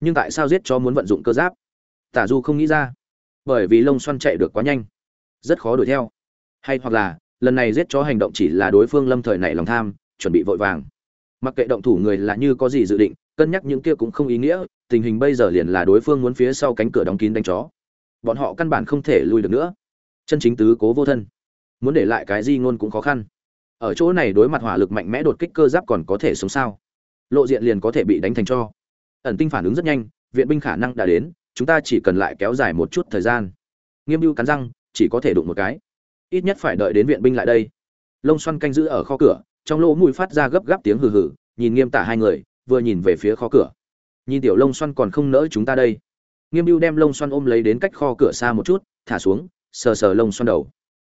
nhưng tại sao giết chó muốn vận dụng cơ giáp? Tả du không nghĩ ra, bởi vì lông xoăn chạy được quá nhanh, rất khó đuổi theo. Hay hoặc là, lần này giết chó hành động chỉ là đối phương lâm thời nảy lòng tham, chuẩn bị vội vàng. Mặc kệ động thủ người là như có gì dự định, cân nhắc những kia cũng không ý nghĩa, tình hình bây giờ liền là đối phương muốn phía sau cánh cửa đóng kín đánh chó. Bọn họ căn bản không thể lui được nữa. Chân chính tứ cố vô thân, muốn để lại cái gì ngôn cũng khó khăn. Ở chỗ này đối mặt hỏa lực mạnh mẽ đột kích cơ giáp còn có thể sống sao? Lộ diện liền có thể bị đánh thành cho. Ẩn tinh phản ứng rất nhanh, viện binh khả năng đã đến, chúng ta chỉ cần lại kéo dài một chút thời gian. Nghiêm mưu cắn răng, chỉ có thể đụng một cái. Ít nhất phải đợi đến viện binh lại đây. Lông xoăn canh giữ ở kho cửa, trong lỗ mũi phát ra gấp gáp tiếng hừ hừ, nhìn nghiêm tả hai người, vừa nhìn về phía kho cửa. Nhìn tiểu lông xoăn còn không nỡ chúng ta đây. Nghiêm mưu đem lông xoăn ôm lấy đến cách kho cửa xa một chút, thả xuống, sờ sờ lông xoăn đầu.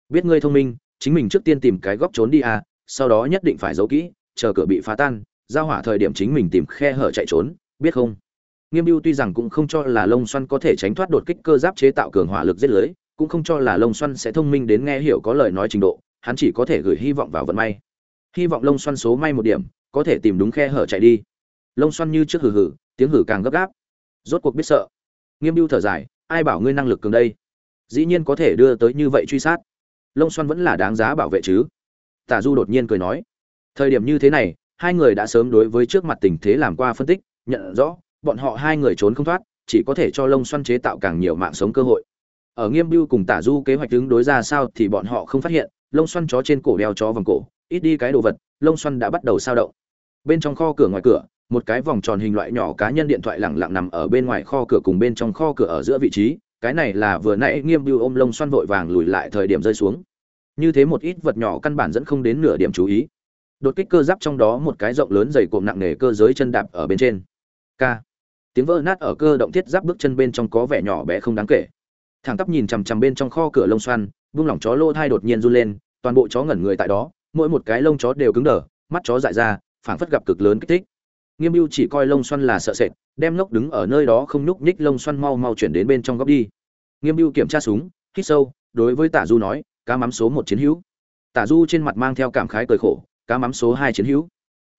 Biết ngươi thông minh, chính mình trước tiên tìm cái góc trốn đi à sau đó nhất định phải giấu kỹ, chờ cửa bị phá tan giao hỏa thời điểm chính mình tìm khe hở chạy trốn, biết không? Nghiêm mưu tuy rằng cũng không cho là lông xoăn có thể tránh thoát đột kích cơ giáp chế tạo cường hỏa lực giết lưới, cũng không cho là lông xoăn sẽ thông minh đến nghe hiểu có lời nói trình độ, hắn chỉ có thể gửi hy vọng vào vận may. Hy vọng lông xoăn số may một điểm, có thể tìm đúng khe hở chạy đi. Lông xoăn như trước hừ hừ, tiếng hử càng gấp gáp. Rốt cuộc biết sợ. Nghiêm mưu thở dài, ai bảo ngươi năng lực cường đây? Dĩ nhiên có thể đưa tới như vậy truy sát. Lông xoăn vẫn là đáng giá bảo vệ chứ. Tả du đột nhiên cười nói, thời điểm như thế này hai người đã sớm đối với trước mặt tình thế làm qua phân tích, nhận rõ, bọn họ hai người trốn không thoát, chỉ có thể cho lông xoăn chế tạo càng nhiều mạng sống cơ hội. Ở nghiêm biêu cùng tả du kế hoạch ứng đối ra sao thì bọn họ không phát hiện, lông xoăn chó trên cổ đeo chó vòng cổ, ít đi cái đồ vật, lông xoăn đã bắt đầu sao động. Bên trong kho cửa ngoài cửa, một cái vòng tròn hình loại nhỏ cá nhân điện thoại lẳng lặng nằm ở bên ngoài kho cửa cùng bên trong kho cửa ở giữa vị trí, cái này là vừa nãy nghiêm biêu ôm lông xoăn vội vàng lùi lại thời điểm rơi xuống. Như thế một ít vật nhỏ căn bản dẫn không đến nửa điểm chú ý đột kích cơ giáp trong đó một cái rộng lớn dày cộm nặng nề cơ giới chân đạp ở bên trên. K. Tiếng vỡ nát ở cơ động thiết giáp bước chân bên trong có vẻ nhỏ bé không đáng kể. Thẳng tắp nhìn chằm chằm bên trong kho cửa lông xoăn, vung lỏng chó lô thai đột nhiên run lên, toàn bộ chó ngẩn người tại đó, mỗi một cái lông chó đều cứng đờ, mắt chó dại ra, phảng phất gặp cực lớn kích thích. Nghiêm mưu chỉ coi lông xoăn là sợ sệt, đem lốc đứng ở nơi đó không nhúc nhích lông xoăn mau mau chuyển đến bên trong góc đi. Nghiêm mưu kiểm tra súng, hít sâu, đối với tả du nói, cá mắm số một chiến hữu. Tả du trên mặt mang theo cảm khái cười khổ cá mắm số hai chiến hữu.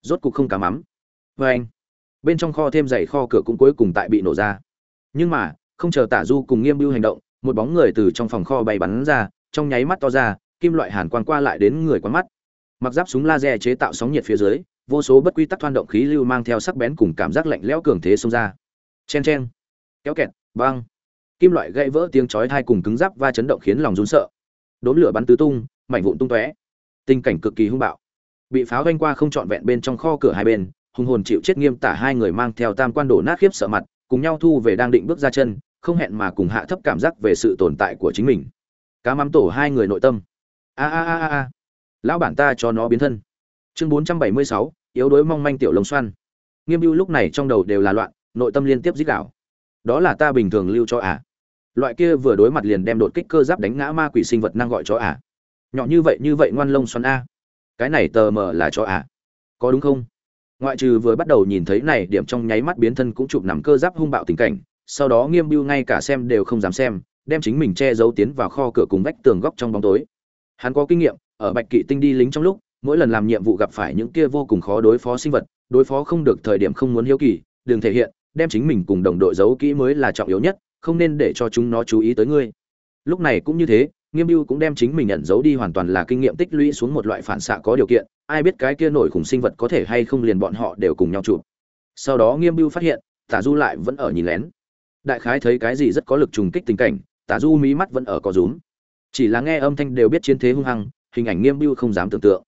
Rốt cục không cá mắm. Vê anh, bên trong kho thêm dày kho cửa cũng cuối cùng tại bị nổ ra. Nhưng mà, không chờ tả du cùng nghiêm mưu hành động, một bóng người từ trong phòng kho bay bắn ra, trong nháy mắt to ra, kim loại hàn quang qua lại đến người quán mắt. Mặc giáp súng laser chế tạo sóng nhiệt phía dưới, vô số bất quy tắc thoan động khí lưu mang theo sắc bén cùng cảm giác lạnh lẽo cường thế xông ra. Chen chen, kéo kẹt băng kim loại gãy vỡ tiếng chói tai cùng cứng giáp va chấn động khiến lòng run sợ. Đốm lửa bắn tứ tung, mảnh vụn tung tóe. Tình cảnh cực kỳ hung bạo bị pháo vanh qua không trọn vẹn bên trong kho cửa hai bên, hùng hồn chịu chết nghiêm tả hai người mang theo tam quan đổ nát khiếp sợ mặt, cùng nhau thu về đang định bước ra chân, không hẹn mà cùng hạ thấp cảm giác về sự tồn tại của chính mình. Cá mắm tổ hai người nội tâm. A a a a lão bản ta cho nó biến thân. Chương bốn trăm bảy mươi sáu, yếu đuối mong manh tiểu lồng xoan. Nghiêm mưu lúc này trong đầu đều là loạn, nội tâm liên tiếp dích đạo đó là ta bình thường lưu cho ả à. loại kia vừa đối mặt liền đem đột kích cơ giáp đánh ngã ma quỷ sinh vật năng gọi cho ả à. nhỏ như vậy như vậy ngoan lông xoắn a cái này tờ mờ là cho à. có đúng không? Ngoại trừ vừa bắt đầu nhìn thấy này, điểm trong nháy mắt biến thân cũng chụp nằm cơ giáp hung bạo tình cảnh, sau đó nghiêm bưu ngay cả xem đều không dám xem, đem chính mình che giấu tiến vào kho cửa cùng vách tường góc trong bóng tối. Hắn có kinh nghiệm, ở bạch kỵ tinh đi lính trong lúc, mỗi lần làm nhiệm vụ gặp phải những kia vô cùng khó đối phó sinh vật, đối phó không được thời điểm không muốn hiếu kỳ, đừng thể hiện, đem chính mình cùng đồng đội giấu kỹ mới là trọng yếu nhất, không nên để cho chúng nó chú ý tới ngươi. Lúc này cũng như thế nghiêm mưu cũng đem chính mình nhận giấu đi hoàn toàn là kinh nghiệm tích lũy xuống một loại phản xạ có điều kiện, ai biết cái kia nổi khủng sinh vật có thể hay không liền bọn họ đều cùng nhau chụp. Sau đó nghiêm mưu phát hiện, tả du lại vẫn ở nhìn lén. Đại khái thấy cái gì rất có lực trùng kích tình cảnh, tả du mí mắt vẫn ở có rúm. Chỉ là nghe âm thanh đều biết chiến thế hung hăng, hình ảnh nghiêm mưu không dám tưởng tượng.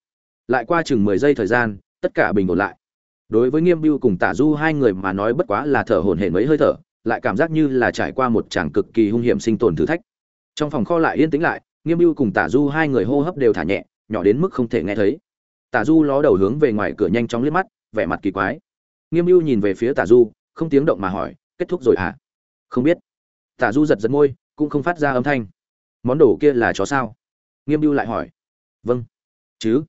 Lại qua chừng mười giây thời gian, tất cả bình ổn lại. Đối với nghiêm mưu cùng tả du hai người mà nói bất quá là thở hổn hển mấy hơi thở, lại cảm giác như là trải qua một tràng cực kỳ hung hiểm sinh tồn thử thách trong phòng kho lại yên tĩnh lại, nghiêm mưu cùng tả du hai người hô hấp đều thả nhẹ, nhỏ đến mức không thể nghe thấy. Tả du ló đầu hướng về ngoài cửa nhanh chóng liếc mắt, vẻ mặt kỳ quái. Nghiêm mưu nhìn về phía tả du, không tiếng động mà hỏi, kết thúc rồi à không biết. Tả du giật giật môi, cũng không phát ra âm thanh. Món đồ kia là chó sao? Nghiêm mưu lại hỏi. Vâng. Chứ?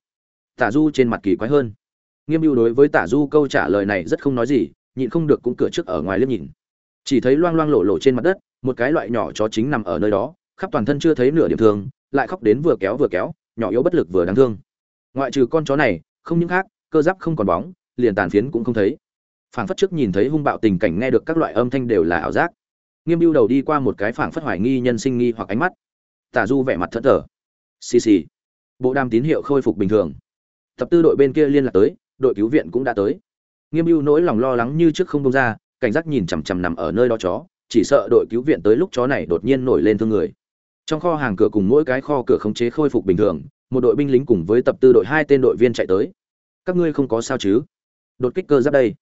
Tả du trên mặt kỳ quái hơn. Nghiêm mưu đối với tả du câu trả lời này rất không nói gì, nhịn không được cũng cửa trước ở ngoài liếc nhìn. Chỉ thấy loang loang lộ lộ trên mặt đất, một cái loại nhỏ chó chính nằm ở nơi đó khắp toàn thân chưa thấy nửa điểm thương, lại khóc đến vừa kéo vừa kéo, nhỏ yếu bất lực vừa đáng thương. Ngoại trừ con chó này, không những khác, cơ giáp không còn bóng, liền tàn phiến cũng không thấy. Phảng phất trước nhìn thấy hung bạo tình cảnh nghe được các loại âm thanh đều là ảo giác. Nghiêm biêu đầu đi qua một cái phảng phất hoài nghi nhân sinh nghi hoặc ánh mắt. Tả du vẻ mặt thẫn thờ. Xì xì. Bộ đàm tín hiệu khôi phục bình thường. Tập tư đội bên kia liên lạc tới, đội cứu viện cũng đã tới. Nghiêm biêu nỗi lòng lo lắng như trước không đông ra, cảnh giác nhìn chằm chằm nằm ở nơi đó chó, chỉ sợ đội cứu viện tới lúc chó này đột nhiên nổi lên thương người trong kho hàng cửa cùng mỗi cái kho cửa khống chế khôi phục bình thường, một đội binh lính cùng với tập tư đội hai tên đội viên chạy tới. Các ngươi không có sao chứ? Đột kích cơ giáp đây.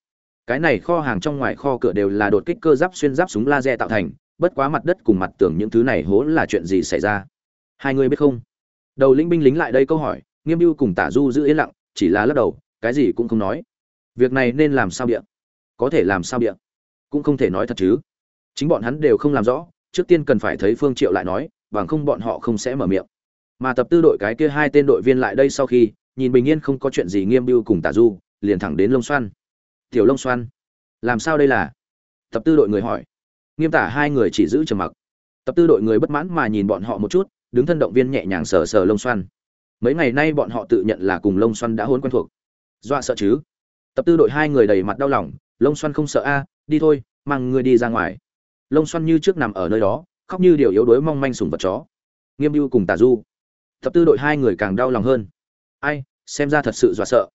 Cái này kho hàng trong ngoài kho cửa đều là đột kích cơ giáp xuyên giáp súng laser tạo thành, bất quá mặt đất cùng mặt tường những thứ này hố là chuyện gì xảy ra? Hai người biết không? Đầu lĩnh binh lính lại đây câu hỏi, nghiêm mưu cùng tả du giữ yên lặng, chỉ là lắc đầu, cái gì cũng không nói. Việc này nên làm sao điện có thể làm sao điện cũng không thể nói thật chứ. Chính bọn hắn đều không làm rõ, trước tiên cần phải thấy phương triệu lại nói bằng không bọn họ không sẽ mở miệng. Mà tập tư đội cái kia hai tên đội viên lại đây sau khi, nhìn bình yên không có chuyện gì nghiêm biêu cùng tả du, liền thẳng đến lông xoan. Tiểu lông xoan, làm sao đây là? Tập tư đội người hỏi. Nghiêm tả hai người chỉ giữ trầm mặc. Tập tư đội người bất mãn mà nhìn bọn họ một chút, đứng thân động viên nhẹ nhàng sờ sờ lông xoan. Mấy ngày nay bọn họ tự nhận là cùng lông xoan đã hôn quen thuộc. Dọa sợ chứ? Tập tư đội hai người đầy mặt đau lòng. Lông xoan không sợ a, đi thôi, mang người đi ra ngoài. Lông xoan như trước nằm ở nơi đó khóc như điều yếu đuối mong manh sùng vật chó. Nghiêm mưu cùng tà du. Tập tư đội hai người càng đau lòng hơn. Ai, xem ra thật sự dọa sợ.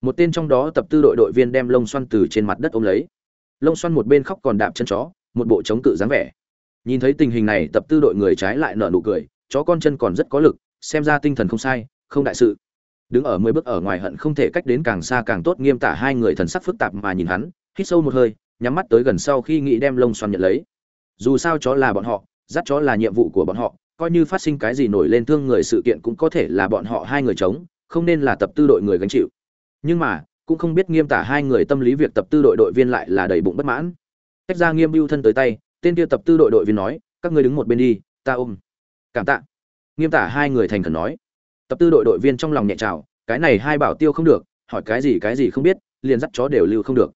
Một tên trong đó tập tư đội đội viên đem lông xoăn từ trên mặt đất ôm lấy. Lông xoăn một bên khóc còn đạp chân chó, một bộ chống cự dáng vẻ. Nhìn thấy tình hình này, tập tư đội người trái lại nở nụ cười, chó con chân còn rất có lực, xem ra tinh thần không sai, không đại sự. Đứng ở mười bước ở ngoài hận không thể cách đến càng xa càng tốt, nghiêm tả hai người thần sắc phức tạp mà nhìn hắn, hít sâu một hơi, nhắm mắt tới gần sau khi nghĩ đem lông xoăn nhận lấy. Dù sao chó là bọn họ dắt chó là nhiệm vụ của bọn họ, coi như phát sinh cái gì nổi lên thương người sự kiện cũng có thể là bọn họ hai người chống, không nên là tập tư đội người gánh chịu. Nhưng mà, cũng không biết nghiêm tả hai người tâm lý việc tập tư đội đội viên lại là đầy bụng bất mãn. Tách ra nghiêm mưu thân tới tay, tên kia tập tư đội đội viên nói, các ngươi đứng một bên đi, ta ôm. Cảm tạ. Nghiêm tả hai người thành khẩn nói. Tập tư đội đội viên trong lòng nhẹ trào, cái này hai bảo tiêu không được, hỏi cái gì cái gì không biết, liền dắt chó đều lưu không được.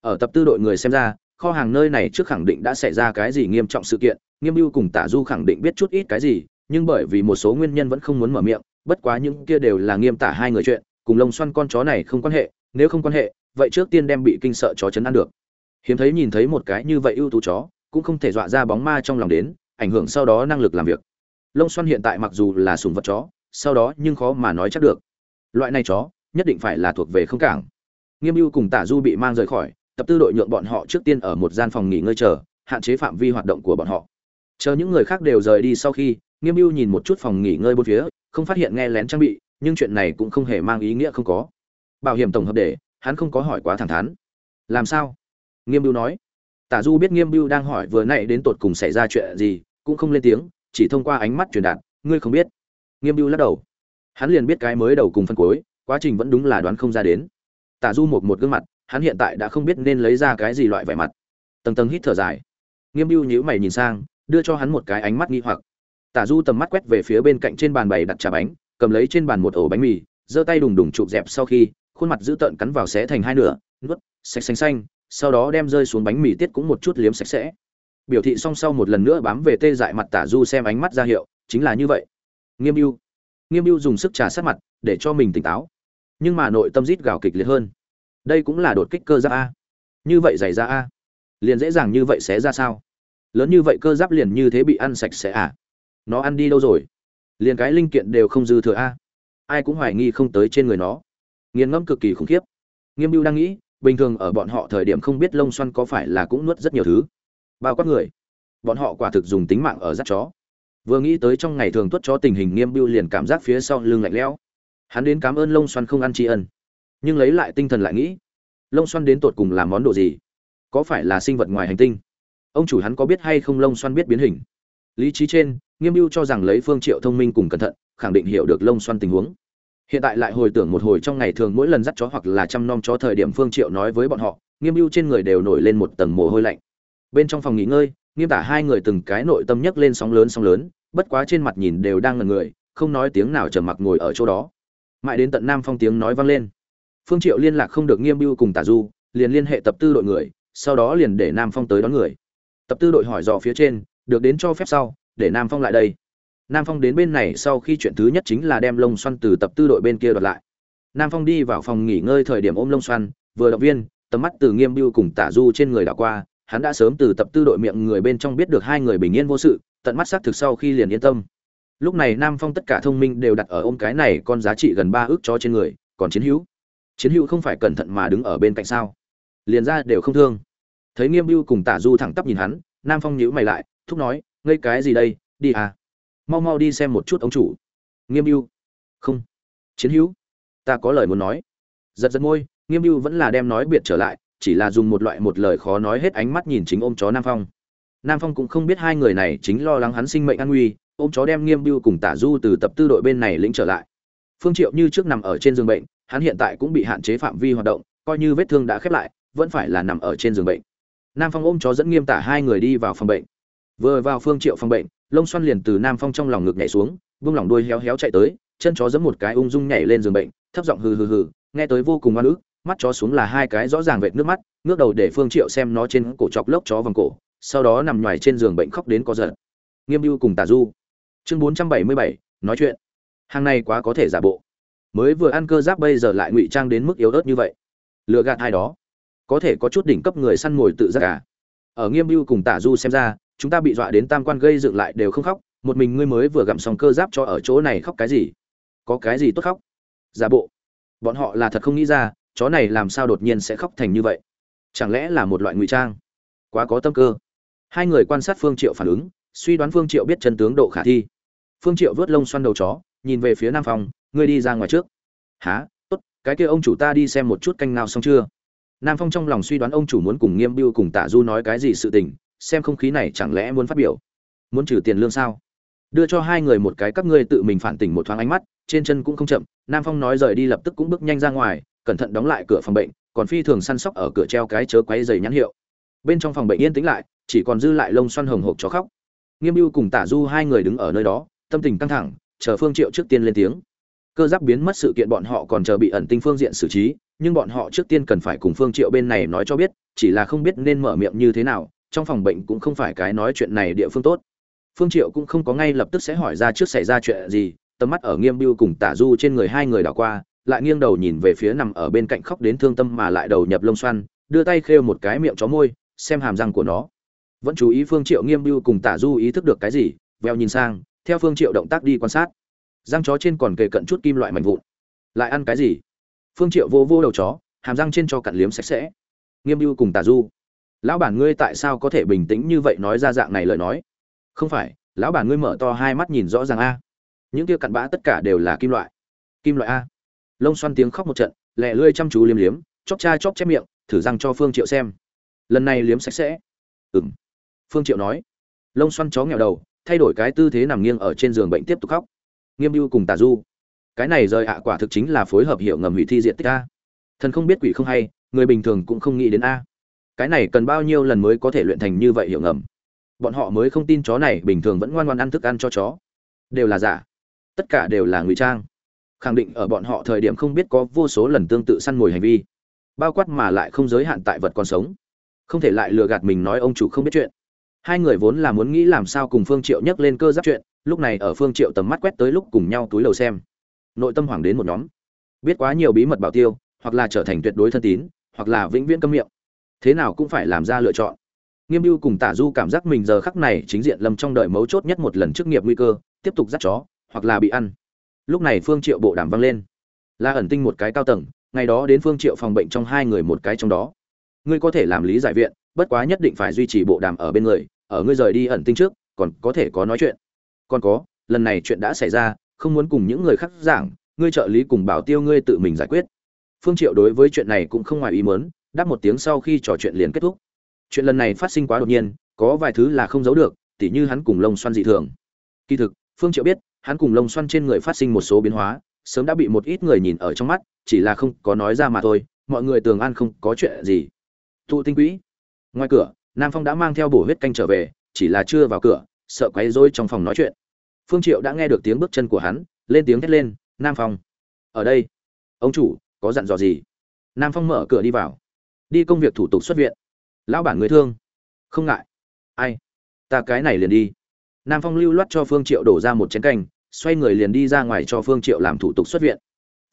Ở tập tư đội người xem ra kho hàng nơi này trước khẳng định đã xảy ra cái gì nghiêm trọng sự kiện, nghiêm mưu cùng tả du khẳng định biết chút ít cái gì, nhưng bởi vì một số nguyên nhân vẫn không muốn mở miệng, bất quá những kia đều là nghiêm tả hai người chuyện, cùng lông xoăn con chó này không quan hệ, nếu không quan hệ, vậy trước tiên đem bị kinh sợ chó chấn ăn được. Hiếm thấy nhìn thấy một cái như vậy ưu tú chó, cũng không thể dọa ra bóng ma trong lòng đến, ảnh hưởng sau đó năng lực làm việc. Lông xoăn hiện tại mặc dù là sùng vật chó, sau đó nhưng khó mà nói chắc được. Loại này chó, nhất định phải là thuộc về không cảng. Nghiêm mưu cùng tả du bị mang rời khỏi tập tư đội nhượng bọn họ trước tiên ở một gian phòng nghỉ ngơi chờ, hạn chế phạm vi hoạt động của bọn họ. Chờ những người khác đều rời đi sau khi, nghiêm mưu nhìn một chút phòng nghỉ ngơi bốn phía, không phát hiện nghe lén trang bị, nhưng chuyện này cũng không hề mang ý nghĩa không có. Bảo hiểm tổng hợp để, hắn không có hỏi quá thẳng thắn. Làm sao? Nghiêm mưu nói. Tả du biết nghiêm mưu đang hỏi vừa nãy đến tột cùng xảy ra chuyện gì, cũng không lên tiếng, chỉ thông qua ánh mắt truyền đạt, ngươi không biết. Nghiêm mưu lắc đầu. Hắn liền biết cái mới đầu cùng phân cuối, quá trình vẫn đúng là đoán không ra đến. Tả du một một gương mặt hắn hiện tại đã không biết nên lấy ra cái gì loại vẻ mặt. Tầng tầng hít thở dài. Nghiêm mưu nhíu mày nhìn sang, đưa cho hắn một cái ánh mắt nghi hoặc. Tả du tầm mắt quét về phía bên cạnh trên bàn bày đặt trà bánh, cầm lấy trên bàn một ổ bánh mì, giơ tay đùng đùng chụp dẹp sau khi, khuôn mặt dữ tợn cắn vào xé thành hai nửa, nuốt, sạch xanh xanh, sau đó đem rơi xuống bánh mì tiết cũng một chút liếm sạch sẽ. Biểu thị song sau một lần nữa bám về tê dại mặt tả du xem ánh mắt ra hiệu, chính là như vậy. Nghiêm mưu nghiêm mưu dùng sức trà sát mặt, để cho mình tỉnh táo. Nhưng mà nội tâm rít gào kịch liệt hơn đây cũng là đột kích cơ giáp a. Như vậy giày ra a. Liền dễ dàng như vậy sẽ ra sao? Lớn như vậy cơ giáp liền như thế bị ăn sạch sẽ à? Nó ăn đi đâu rồi? Liền cái linh kiện đều không dư thừa a. Ai cũng hoài nghi không tới trên người nó. Nghiền ngẫm cực kỳ khủng khiếp. Nghiêm mưu đang nghĩ, bình thường ở bọn họ thời điểm không biết lông xoăn có phải là cũng nuốt rất nhiều thứ. Bao quát người. Bọn họ quả thực dùng tính mạng ở rắt chó. Vừa nghĩ tới trong ngày thường tuất chó tình hình, nghiêm mưu liền cảm giác phía sau lưng lạnh lẽo. Hắn đến cảm ơn lông xoăn không ăn tri ân nhưng lấy lại tinh thần lại nghĩ, lông xoăn đến tột cùng làm món đồ gì? Có phải là sinh vật ngoài hành tinh? Ông chủ hắn có biết hay không lông xoăn biết biến hình? Lý trí trên, nghiêm mưu cho rằng lấy phương triệu thông minh cùng cẩn thận, khẳng định hiểu được lông xoăn tình huống. Hiện tại lại hồi tưởng một hồi trong ngày thường mỗi lần dắt chó hoặc là chăm nom chó thời điểm phương triệu nói với bọn họ, nghiêm mưu trên người đều nổi lên một tầng mồ hôi lạnh. Bên trong phòng nghỉ ngơi, nghiêm tả hai người từng cái nội tâm nhấc lên sóng lớn sóng lớn, bất quá trên mặt nhìn đều đang ngần người, không nói tiếng nào trở mặc ngồi ở chỗ đó. Mãi đến tận nam phong tiếng nói vang lên phương triệu liên lạc không được nghiêm bưu cùng tả du, liền liên hệ tập tư đội người, sau đó liền để nam phong tới đón người. Tập tư đội hỏi dò phía trên, được đến cho phép sau, để nam phong lại đây. Nam phong đến bên này sau khi chuyện thứ nhất chính là đem lông xoăn từ tập tư đội bên kia đoạt lại. Nam phong đi vào phòng nghỉ ngơi thời điểm ôm lông xoăn, vừa động viên, tầm mắt từ nghiêm bưu cùng tả du trên người đảo qua, hắn đã sớm từ tập tư đội miệng người bên trong biết được hai người bình yên vô sự, tận mắt xác thực sau khi liền yên tâm. Lúc này nam phong tất cả thông minh đều đặt ở ôm cái này con giá trị gần ba ước chó trên người, còn chiến hữu chiến hữu không phải cẩn thận mà đứng ở bên cạnh sao? Liền ra đều không thương. Thấy nghiêm mưu cùng tả du thẳng tắp nhìn hắn, nam phong nhíu mày lại, thúc nói ngây cái gì đây? Đi à? Mau mau đi xem một chút ông chủ. Nghiêm mưu không. Chiến hữu, ta có lời muốn nói. Giật giật môi, nghiêm mưu vẫn là đem nói biệt trở lại, chỉ là dùng một loại một lời khó nói hết ánh mắt nhìn chính ôm chó nam phong. Nam phong cũng không biết hai người này chính lo lắng hắn sinh mệnh an nguy, ôm chó đem nghiêm mưu cùng tả du từ tập tư đội bên này lĩnh trở lại. Phương triệu như trước nằm ở trên giường bệnh hắn hiện tại cũng bị hạn chế phạm vi hoạt động coi như vết thương đã khép lại vẫn phải là nằm ở trên giường bệnh. Nam phong ôm chó dẫn nghiêm tả hai người đi vào phòng bệnh. Vừa vào phương triệu phòng bệnh lông xoăn liền từ nam phong trong lòng ngực nhảy xuống vung lòng đuôi héo héo chạy tới chân chó giẫm một cái ung dung nhảy lên giường bệnh thấp giọng hừ hừ hừ nghe tới vô cùng oan ức mắt chó xuống là hai cái rõ ràng vệt nước mắt ngước đầu để phương triệu xem nó trên cổ chọc lốc chó vòng cổ sau đó nằm nhoài trên giường bệnh khóc đến có giận nghiêm lưu cùng tả du. Chương 477, nói chuyện. Hàng này quá có thể giả bộ mới vừa ăn cơ giáp bây giờ lại ngụy trang đến mức yếu ớt như vậy. Lừa gạt ai đó? Có thể có chút đỉnh cấp người săn mồi tự giác cả ở nghiêm mưu cùng tả du xem ra, chúng ta bị dọa đến tam quan gây dựng lại đều không khóc, một mình ngươi mới vừa gặm xong cơ giáp cho ở chỗ này khóc cái gì? Có cái gì tốt khóc? Giả bộ. Bọn họ là thật không nghĩ ra, chó này làm sao đột nhiên sẽ khóc thành như vậy? Chẳng lẽ là một loại ngụy trang? Quá có tâm cơ. Hai người quan sát phương triệu phản ứng, suy đoán phương triệu biết chân tướng độ khả thi. Phương triệu vớt lông xoăn đầu chó, nhìn về phía nam phòng ngươi đi ra ngoài trước. Há tốt, cái kia ông chủ ta đi xem một chút canh nào xong chưa? Nam phong trong lòng suy đoán ông chủ muốn cùng nghiêm biêu cùng tả du nói cái gì sự tình, xem không khí này chẳng lẽ muốn phát biểu. Muốn trừ tiền lương sao? Đưa cho hai người một cái các ngươi tự mình phản tỉnh một thoáng ánh mắt, trên chân cũng không chậm, nam phong nói rời đi lập tức cũng bước nhanh ra ngoài, cẩn thận đóng lại cửa phòng bệnh, còn phi thường săn sóc ở cửa treo cái chớ quấy dày nhãn hiệu. Bên trong phòng bệnh yên tĩnh lại, chỉ còn dư lại lông xoăn hồng hộp chó khóc. Nghiêm mưu cùng tả du hai người đứng ở nơi đó, tâm tình căng thẳng, chờ phương triệu trước tiên lên tiếng cơ giáp biến mất sự kiện bọn họ còn chờ bị ẩn tinh phương diện xử trí, nhưng bọn họ trước tiên cần phải cùng phương triệu bên này nói cho biết, chỉ là không biết nên mở miệng như thế nào, trong phòng bệnh cũng không phải cái nói chuyện này địa phương tốt. Phương triệu cũng không có ngay lập tức sẽ hỏi ra trước xảy ra chuyện gì, tầm mắt ở nghiêm biêu cùng tả du trên người hai người đảo qua, lại nghiêng đầu nhìn về phía nằm ở bên cạnh khóc đến thương tâm mà lại đầu nhập lông xoăn, đưa tay khêu một cái miệng chó môi, xem hàm răng của nó. Vẫn chú ý phương triệu nghiêm biêu cùng tả du ý thức được cái gì, veo nhìn sang, theo phương triệu động tác đi quan sát răng chó trên còn kề cận chút kim loại mảnh vụn. Lại ăn cái gì? Phương triệu vô vô đầu chó, hàm răng trên cho cặn liếm sạch sẽ. Nghiêm biêu cùng tả du. Lão bản ngươi tại sao có thể bình tĩnh như vậy nói ra dạng này lời nói? Không phải, lão bản ngươi mở to hai mắt nhìn rõ ràng a. Những kia cặn bã tất cả đều là kim loại. Kim loại a. Lông xoăn tiếng khóc một trận, lẹ lươi chăm chú liếm liếm, chóp cha chóp chép miệng, thử răng cho phương triệu xem. Lần này liếm sạch sẽ. Ừm. Phương triệu nói. Lông xoăn chó nghèo đầu, thay đổi cái tư thế nằm nghiêng ở trên giường bệnh tiếp tục khóc nghiêm mưu cùng tà du. Cái này rời ạ, quả thực chính là phối hợp hiệu ngầm hủy thi diện tích a. Thần không biết quỷ không hay, người bình thường cũng không nghĩ đến a. Cái này cần bao nhiêu lần mới có thể luyện thành như vậy hiệu ngầm? Bọn họ mới không tin chó này bình thường vẫn ngoan ngoan ăn thức ăn cho chó. Đều là giả. Tất cả đều là ngụy trang. Khẳng định ở bọn họ thời điểm không biết có vô số lần tương tự săn mồi hành vi. Bao quát mà lại không giới hạn tại vật còn sống. Không thể lại lừa gạt mình nói ông chủ không biết chuyện hai người vốn là muốn nghĩ làm sao cùng phương triệu nhấc lên cơ giáp chuyện, lúc này ở phương triệu tầm mắt quét tới lúc cùng nhau túi lầu xem. Nội tâm hoảng đến một nhóm. Biết quá nhiều bí mật bảo tiêu, hoặc là trở thành tuyệt đối thân tín, hoặc là vĩnh viễn câm miệng. Thế nào cũng phải làm ra lựa chọn. Nghiêm mưu cùng tả du cảm giác mình giờ khắc này chính diện lâm trong đời mấu chốt nhất một lần trước nghiệp nguy cơ, tiếp tục dắt chó, hoặc là bị ăn. Lúc này phương triệu bộ đàm vang lên. Là ẩn tinh một cái cao tầng, ngày đó đến phương triệu phòng bệnh trong hai người một cái trong đó. Ngươi có thể làm lý giải viện bất quá nhất định phải duy trì bộ đàm ở bên người, ở ngươi rời đi ẩn tinh trước, còn có thể có nói chuyện. Còn có, lần này chuyện đã xảy ra, không muốn cùng những người khác giảng, ngươi trợ lý cùng bảo tiêu ngươi tự mình giải quyết. Phương triệu đối với chuyện này cũng không ngoài ý muốn, đáp một tiếng sau khi trò chuyện liền kết thúc. Chuyện lần này phát sinh quá đột nhiên, có vài thứ là không giấu được, tỉ như hắn cùng lông xoăn dị thường. Kỳ thực, phương triệu biết, hắn cùng lông xoăn trên người phát sinh một số biến hóa, sớm đã bị một ít người nhìn ở trong mắt, chỉ là không có nói ra mà thôi, mọi người tường an không có chuyện gì. Tụ tinh quỹ ngoài cửa, nam phong đã mang theo bổ huyết canh trở về, chỉ là chưa vào cửa, sợ quấy rối trong phòng nói chuyện. Phương triệu đã nghe được tiếng bước chân của hắn, lên tiếng thét lên, nam phong, ở đây. Ông chủ, có dặn dò gì? Nam phong mở cửa đi vào. Đi công việc thủ tục xuất viện. Lão bản người thương. Không ngại. Ai? Ta cái này liền đi. Nam phong lưu loát cho phương triệu đổ ra một chén canh, xoay người liền đi ra ngoài cho phương triệu làm thủ tục xuất viện.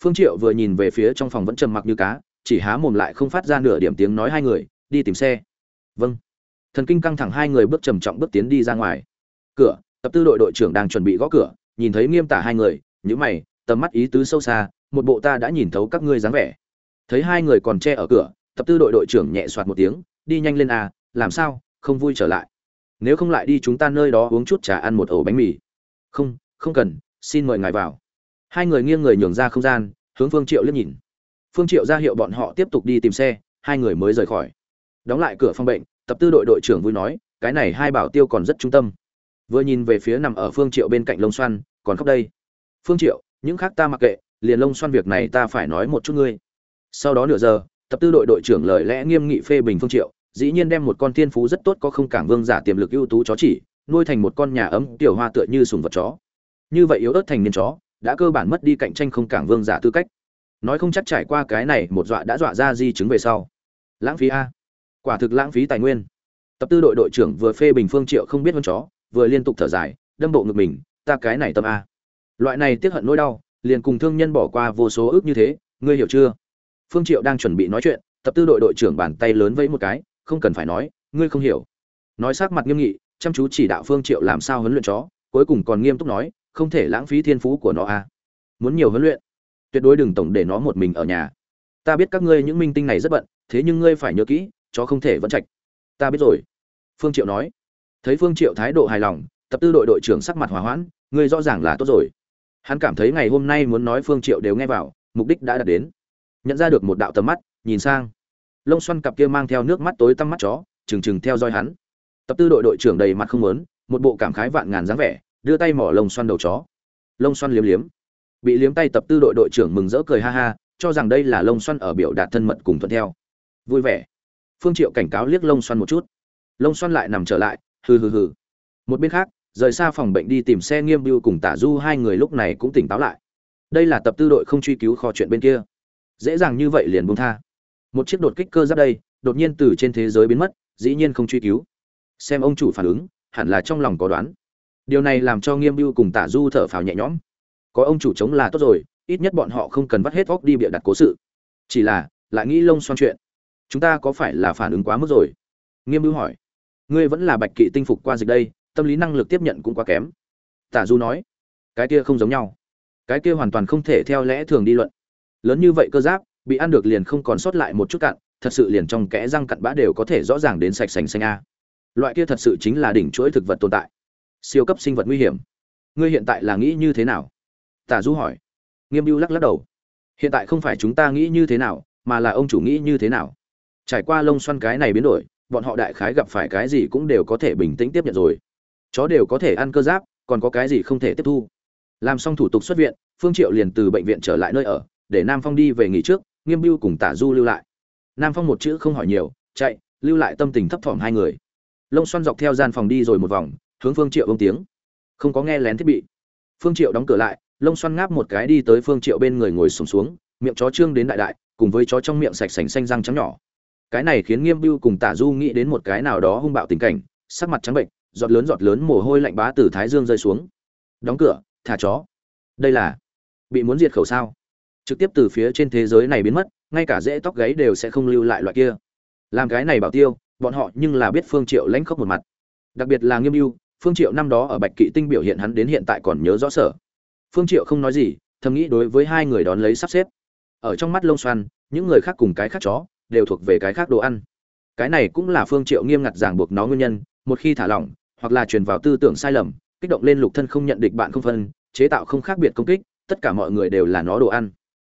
Phương triệu vừa nhìn về phía trong phòng vẫn trầm mặc như cá, chỉ há mồm lại không phát ra nửa điểm tiếng nói hai người, đi tìm xe vâng. Thần kinh căng thẳng hai người bước trầm trọng bước tiến đi ra ngoài. Cửa, tập tư đội đội trưởng đang chuẩn bị gõ cửa, nhìn thấy nghiêm tả hai người nhữ mày, tầm mắt ý tứ sâu xa, một bộ ta đã nhìn thấu các ngươi dáng vẻ. Thấy hai người còn che ở cửa, tập tư đội đội trưởng nhẹ soạt một tiếng, đi nhanh lên à làm sao, không vui trở lại. Nếu không lại đi chúng ta nơi đó uống chút trà ăn một ổ bánh mì. Không không cần, xin mời ngài vào. Hai người nghiêng người nhường ra không gian, hướng phương triệu liếc nhìn. Phương triệu ra hiệu bọn họ tiếp tục đi tìm xe, hai người mới rời khỏi đóng lại cửa phòng bệnh tập tư đội đội trưởng vui nói cái này hai bảo tiêu còn rất trung tâm. Vừa nhìn về phía nằm ở phương triệu bên cạnh lông xoan, còn khóc đây. Phương triệu những khác ta mặc kệ liền lông xoan việc này ta phải nói một chút ngươi. Sau đó nửa giờ tập tư đội đội trưởng lời lẽ nghiêm nghị phê bình phương triệu dĩ nhiên đem một con thiên phú rất tốt có không cảng vương giả tiềm lực ưu tú chó chỉ nuôi thành một con nhà ấm tiểu hoa tựa như sùng vật chó. Như vậy yếu ớt thành niên chó đã cơ bản mất đi cạnh tranh không cảng vương giả tư cách. Nói không chắc trải qua cái này một dọa đã dọa ra di chứng về sau. Lãng phí a quả thực lãng phí tài nguyên. Tập tư đội đội trưởng vừa phê bình phương triệu không biết hơn chó, vừa liên tục thở dài, đâm bộ ngực mình, ta cái này tâm a. Loại này tiếc hận nỗi đau, liền cùng thương nhân bỏ qua vô số ước như thế, ngươi hiểu chưa? Phương triệu đang chuẩn bị nói chuyện, tập tư đội đội trưởng bàn tay lớn vẫy một cái, không cần phải nói, ngươi không hiểu. Nói sắc mặt nghiêm nghị, chăm chú chỉ đạo phương triệu làm sao huấn luyện chó, cuối cùng còn nghiêm túc nói, không thể lãng phí thiên phú của nó a. Muốn nhiều huấn luyện, tuyệt đối đừng tổng để nó một mình ở nhà. Ta biết các ngươi những minh tinh này rất bận, thế nhưng ngươi phải nhớ kỹ chó không thể vẫn trạch. Ta biết rồi. Phương triệu nói. Thấy phương triệu thái độ hài lòng, tập tư đội đội trưởng sắc mặt hòa hoãn, ngươi rõ ràng là tốt rồi. Hắn cảm thấy ngày hôm nay muốn nói phương triệu đều nghe vào, mục đích đã đạt đến. Nhận ra được một đạo tầm mắt, nhìn sang. Lông xoăn cặp kia mang theo nước mắt tối tăm mắt chó, trừng trừng theo dõi hắn. Tập tư đội đội trưởng đầy mặt không muốn, một bộ cảm khái vạn ngàn dáng vẻ, đưa tay mỏ lông xoăn đầu chó. Lông xoăn liếm liếm. Bị liếm tay tập tư đội đội trưởng mừng rỡ cười ha ha, cho rằng đây là lông xoăn ở biểu đạt thân mật cùng thuận theo. Vui vẻ phương triệu cảnh cáo liếc lông xoăn một chút. Lông xoăn lại nằm trở lại, hừ hừ hừ. Một bên khác, rời xa phòng bệnh đi tìm xe nghiêm biêu cùng tả du, hai người lúc này cũng tỉnh táo lại. Đây là tập tư đội không truy cứu kho chuyện bên kia. Dễ dàng như vậy liền buông tha. Một chiếc đột kích cơ giáp đây, đột nhiên từ trên thế giới biến mất, dĩ nhiên không truy cứu. Xem ông chủ phản ứng, hẳn là trong lòng có đoán. Điều này làm cho nghiêm biêu cùng tả du thở phào nhẹ nhõm. Có ông chủ chống là tốt rồi, ít nhất bọn họ không cần vắt hết óc đi bịa đặt cố sự. Chỉ là, lại nghĩ lông xoan chuyện chúng ta có phải là phản ứng quá mức rồi? Nghiêm bưu hỏi. Ngươi vẫn là bạch kỵ tinh phục qua dịch đây, tâm lý năng lực tiếp nhận cũng quá kém. Tả du nói. Cái kia không giống nhau. Cái kia hoàn toàn không thể theo lẽ thường đi luận. Lớn như vậy cơ giáp, bị ăn được liền không còn sót lại một chút cặn thật sự liền trong kẽ răng cặn bã đều có thể rõ ràng đến sạch sành xanh a. Loại kia thật sự chính là đỉnh chuỗi thực vật tồn tại. Siêu cấp sinh vật nguy hiểm. Ngươi hiện tại là nghĩ như thế nào? Tả du hỏi. Nghiêm mưu lắc lắc đầu. Hiện tại không phải chúng ta nghĩ như thế nào, mà là ông chủ nghĩ như thế nào? Trải qua lông xoăn cái này biến đổi bọn họ đại khái gặp phải cái gì cũng đều có thể bình tĩnh tiếp nhận rồi. Chó đều có thể ăn cơ giáp còn có cái gì không thể tiếp thu. Làm xong thủ tục xuất viện phương triệu liền từ bệnh viện trở lại nơi ở để nam phong đi về nghỉ trước nghiêm bưu cùng tả du lưu lại. Nam phong một chữ không hỏi nhiều chạy lưu lại tâm tình thấp thỏm hai người. Lông xoăn dọc theo gian phòng đi rồi một vòng hướng phương triệu ông tiếng. Không có nghe lén thiết bị. Phương triệu đóng cửa lại lông xoăn ngáp một cái đi tới phương triệu bên người ngồi sùng xuống, xuống miệng chó trương đến đại đại cùng với chó trong miệng sạch sành xanh răng trắng nhỏ cái này khiến nghiêm bưu cùng tả du nghĩ đến một cái nào đó hung bạo tình cảnh, sắc mặt trắng bệnh, giọt lớn giọt lớn mồ hôi lạnh bá từ thái dương rơi xuống. Đóng cửa, thả chó. Đây là bị muốn diệt khẩu sao? Trực tiếp từ phía trên thế giới này biến mất, ngay cả rễ tóc gáy đều sẽ không lưu lại loại kia. Làm cái này bảo tiêu, bọn họ nhưng là biết phương triệu lãnh khốc một mặt. Đặc biệt là nghiêm mưu phương triệu năm đó ở bạch kỵ tinh biểu hiện hắn đến hiện tại còn nhớ rõ sở. Phương triệu không nói gì, thầm nghĩ đối với hai người đón lấy sắp xếp. Ở trong mắt lông xoan, những người khác cùng cái khác chó đều thuộc về cái khác đồ ăn. Cái này cũng là phương triệu nghiêm ngặt ràng buộc nó nguyên nhân, một khi thả lỏng, hoặc là truyền vào tư tưởng sai lầm, kích động lên lục thân không nhận địch bạn không phân, chế tạo không khác biệt công kích, tất cả mọi người đều là nó đồ ăn.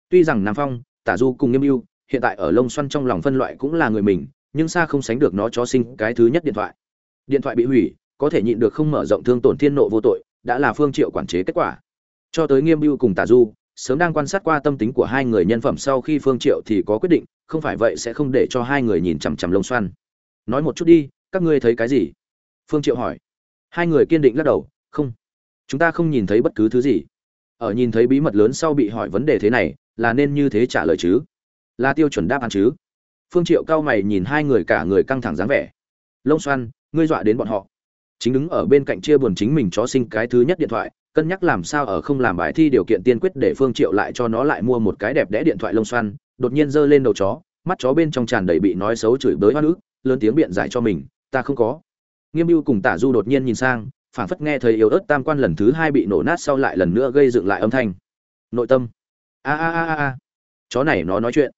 Tuy rằng nam phong, tả du cùng nghiêm ưu, hiện tại ở lông xoăn trong lòng phân loại cũng là người mình, nhưng xa không sánh được nó cho sinh cái thứ nhất điện thoại. Điện thoại bị hủy, có thể nhịn được không mở rộng thương tổn thiên nộ vô tội, đã là phương triệu quản chế kết quả. Cho tới nghiêm ưu cùng tả du, sớm đang quan sát qua tâm tính của hai người nhân phẩm sau khi phương triệu thì có quyết định không phải vậy sẽ không để cho hai người nhìn chằm chằm lông xoăn nói một chút đi, các ngươi thấy cái gì? Phương triệu hỏi. Hai người kiên định lắc đầu, không. Chúng ta không nhìn thấy bất cứ thứ gì. Ở nhìn thấy bí mật lớn sau bị hỏi vấn đề thế này, là nên như thế trả lời chứ? Là tiêu chuẩn đáp án chứ? Phương triệu cao mày nhìn hai người cả người căng thẳng dáng vẻ. Lông xoăn ngươi dọa đến bọn họ. Chính đứng ở bên cạnh chia buồn chính mình chó sinh cái thứ nhất điện thoại, cân nhắc làm sao ở không làm bài thi điều kiện tiên quyết để phương triệu lại cho nó lại mua một cái đẹp đẽ điện thoại lông xoăn đột nhiên giơ lên đầu chó, mắt chó bên trong tràn đầy bị nói xấu chửi bới hoa nữ lớn tiếng biện giải cho mình, ta không có. Nghiêm mưu cùng tả du đột nhiên nhìn sang, phảng phất nghe thấy yếu ớt tam quan lần thứ hai bị nổ nát sau lại lần nữa gây dựng lại âm thanh. Nội tâm. A a a a. Chó này nó nói chuyện.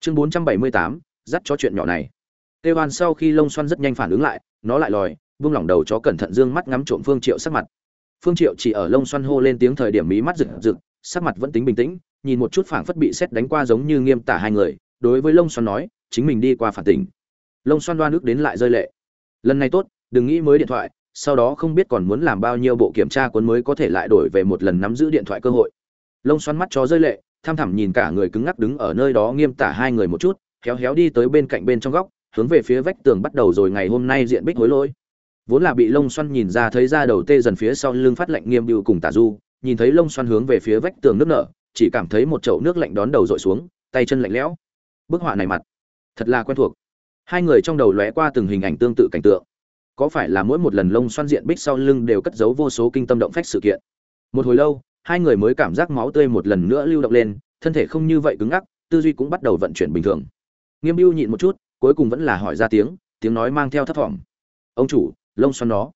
Chương bốn trăm bảy mươi tám, dắt chó chuyện nhỏ này. Tê hoan sau khi lông xoăn rất nhanh phản ứng lại, nó lại lòi, vung lỏng đầu chó cẩn thận dương mắt ngắm trộm phương triệu sắc mặt. Phương triệu chỉ ở lông xoăn hô lên tiếng thời điểm mí mắt rực rực sắc mặt vẫn tính bình tĩnh, nhìn một chút phảng phất bị xét đánh qua giống như nghiêm tả hai người, đối với lông xoăn nói, chính mình đi qua phản tỉnh. Lông xoăn đoan nước đến lại rơi lệ. Lần này tốt, đừng nghĩ mới điện thoại, sau đó không biết còn muốn làm bao nhiêu bộ kiểm tra cuốn mới có thể lại đổi về một lần nắm giữ điện thoại cơ hội. Lông xoăn mắt chó rơi lệ, tham thẳm nhìn cả người cứng ngắc đứng ở nơi đó nghiêm tả hai người một chút, khéo héo đi tới bên cạnh bên trong góc, hướng về phía vách tường bắt đầu rồi ngày hôm nay diện bích hối lỗi. Vốn là bị lông xoăn nhìn ra thấy ra đầu tê dần phía sau lưng phát lạnh nghiêm bưu cùng tả du nhìn thấy lông xoăn hướng về phía vách tường nước nở, chỉ cảm thấy một chậu nước lạnh đón đầu dội xuống, tay chân lạnh lẽo. Bức họa này mặt, thật là quen thuộc. Hai người trong đầu lóe qua từng hình ảnh tương tự cảnh tượng. Có phải là mỗi một lần lông xoăn diện bích sau lưng đều cất giấu vô số kinh tâm động phách sự kiện? Một hồi lâu, hai người mới cảm giác máu tươi một lần nữa lưu động lên, thân thể không như vậy cứng ngắc, tư duy cũng bắt đầu vận chuyển bình thường. Nghiêm mưu nhịn một chút, cuối cùng vẫn là hỏi ra tiếng tiếng nói mang theo thất vọng ông chủ, lông xoăn đó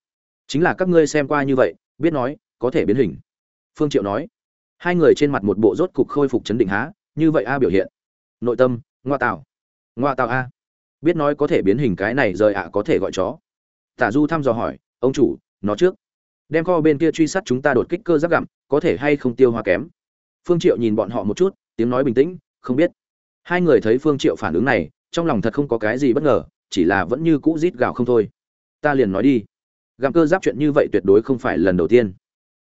chính là các ngươi xem qua như vậy, biết nói, có thể biến hình phương triệu nói. Hai người trên mặt một bộ rốt cục khôi phục chấn định há, như vậy a biểu hiện. Nội tâm, ngoa tạo. Ngoa tạo a. Biết nói có thể biến hình cái này rời ạ có thể gọi chó. Tả du thăm dò hỏi, ông chủ, nó trước. Đem kho bên kia truy sát chúng ta đột kích cơ giáp gặm, có thể hay không tiêu hoa kém? Phương triệu nhìn bọn họ một chút, tiếng nói bình tĩnh, không biết. Hai người thấy phương triệu phản ứng này, trong lòng thật không có cái gì bất ngờ, chỉ là vẫn như cũ rít gào không thôi. Ta liền nói đi. Gặm cơ giáp chuyện như vậy tuyệt đối không phải lần đầu tiên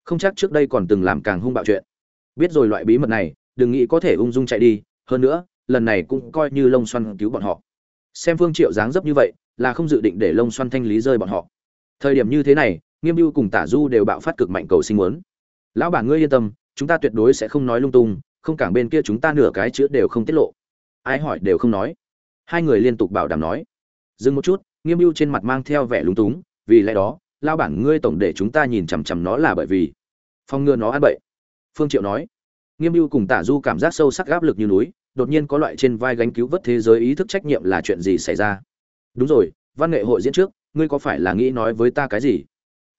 không chắc trước đây còn từng làm càng hung bạo chuyện. Biết rồi loại bí mật này, đừng nghĩ có thể ung dung chạy đi, hơn nữa, lần này cũng coi như lông xoăn cứu bọn họ. Xem phương triệu dáng dấp như vậy, là không dự định để lông xoăn thanh lý rơi bọn họ. Thời điểm như thế này, nghiêm mưu cùng tả du đều bạo phát cực mạnh cầu sinh muốn. Lão bản ngươi yên tâm, chúng ta tuyệt đối sẽ không nói lung tung, không cảng bên kia chúng ta nửa cái chữ đều không tiết lộ. Ai hỏi đều không nói. Hai người liên tục bảo đảm nói. Dừng một chút, nghiêm mưu trên mặt mang theo vẻ lúng túng, vì lẽ đó lao bản ngươi tổng để chúng ta nhìn chằm chằm nó là bởi vì phong ngừa nó ăn bậy. Phương triệu nói. Nghiêm mưu cùng tả du cảm giác sâu sắc áp lực như núi, đột nhiên có loại trên vai gánh cứu vớt thế giới ý thức trách nhiệm là chuyện gì xảy ra? Đúng rồi, văn nghệ hội diễn trước, ngươi có phải là nghĩ nói với ta cái gì?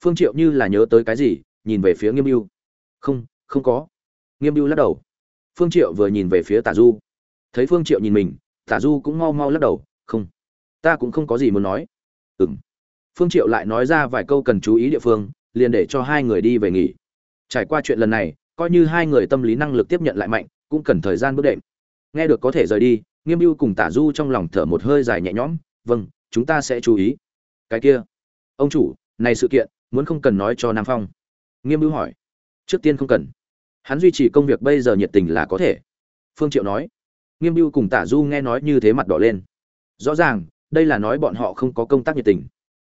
Phương triệu như là nhớ tới cái gì, nhìn về phía nghiêm mưu không không có. Nghiêm mưu lắc đầu. Phương triệu vừa nhìn về phía tả du. Thấy phương triệu nhìn mình, tả du cũng mau mau lắc đầu. Không, ta cũng không có gì muốn nói. Ừm phương triệu lại nói ra vài câu cần chú ý địa phương, liền để cho hai người đi về nghỉ. Trải qua chuyện lần này, coi như hai người tâm lý năng lực tiếp nhận lại mạnh, cũng cần thời gian bước đệm. Nghe được có thể rời đi, nghiêm ưu cùng tả du trong lòng thở một hơi dài nhẹ nhõm vâng chúng ta sẽ chú ý. Cái kia, ông chủ, này sự kiện, muốn không cần nói cho nam phong. Nghiêm ưu hỏi. Trước tiên không cần. Hắn duy trì công việc bây giờ nhiệt tình là có thể. Phương triệu nói. Nghiêm ưu cùng tả du nghe nói như thế mặt đỏ lên. Rõ ràng, đây là nói bọn họ không có công tác nhiệt tình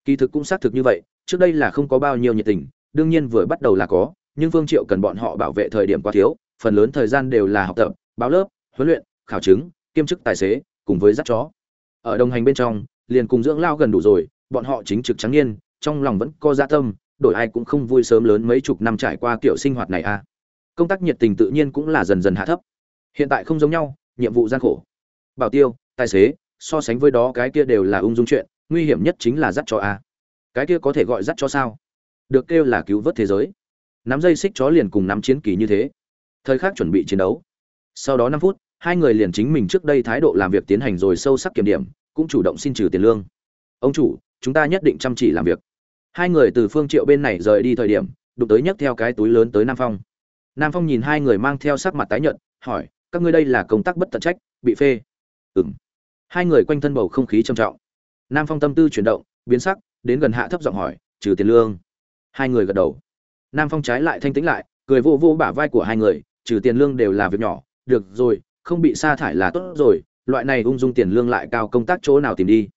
kỳ thực cũng xác thực như vậy, trước đây là không có bao nhiêu nhiệt tình, đương nhiên vừa bắt đầu là có, nhưng phương triệu cần bọn họ bảo vệ thời điểm quá thiếu, phần lớn thời gian đều là học tập, báo lớp, huấn luyện, khảo chứng, kiêm chức tài xế, cùng với dắt chó. Ở đồng hành bên trong, liền cùng dưỡng lao gần đủ rồi, bọn họ chính trực trắng niên, trong lòng vẫn có gia tâm, đổi ai cũng không vui sớm lớn mấy chục năm trải qua kiểu sinh hoạt này à. Công tác nhiệt tình tự nhiên cũng là dần dần hạ thấp. Hiện tại không giống nhau, nhiệm vụ gian khổ. Bảo tiêu, tài xế, so sánh với đó cái kia đều là ung dung chuyện nguy hiểm nhất chính là dắt chó a. Cái kia có thể gọi dắt chó sao? Được kêu là cứu vớt thế giới. Nắm dây xích chó liền cùng nắm chiến kỳ như thế. Thời khắc chuẩn bị chiến đấu. Sau đó năm phút, hai người liền chính mình trước đây thái độ làm việc tiến hành rồi sâu sắc kiểm điểm, cũng chủ động xin trừ tiền lương. Ông chủ, chúng ta nhất định chăm chỉ làm việc. Hai người từ phương triệu bên này rời đi thời điểm, đụng tới nhấc theo cái túi lớn tới nam phong. Nam phong nhìn hai người mang theo sắc mặt tái nhợt, hỏi, các ngươi đây là công tác bất tận trách, bị phê? Ừm. Hai người quanh thân bầu không khí trầm trọng nam phong tâm tư chuyển động, biến sắc, đến gần hạ thấp giọng hỏi, trừ tiền lương? Hai người gật đầu. Nam phong trái lại thanh tĩnh lại, cười vô vô bả vai của hai người, trừ tiền lương đều là việc nhỏ, được rồi, không bị sa thải là tốt rồi, loại này ung dung tiền lương lại cao công tác chỗ nào tìm đi?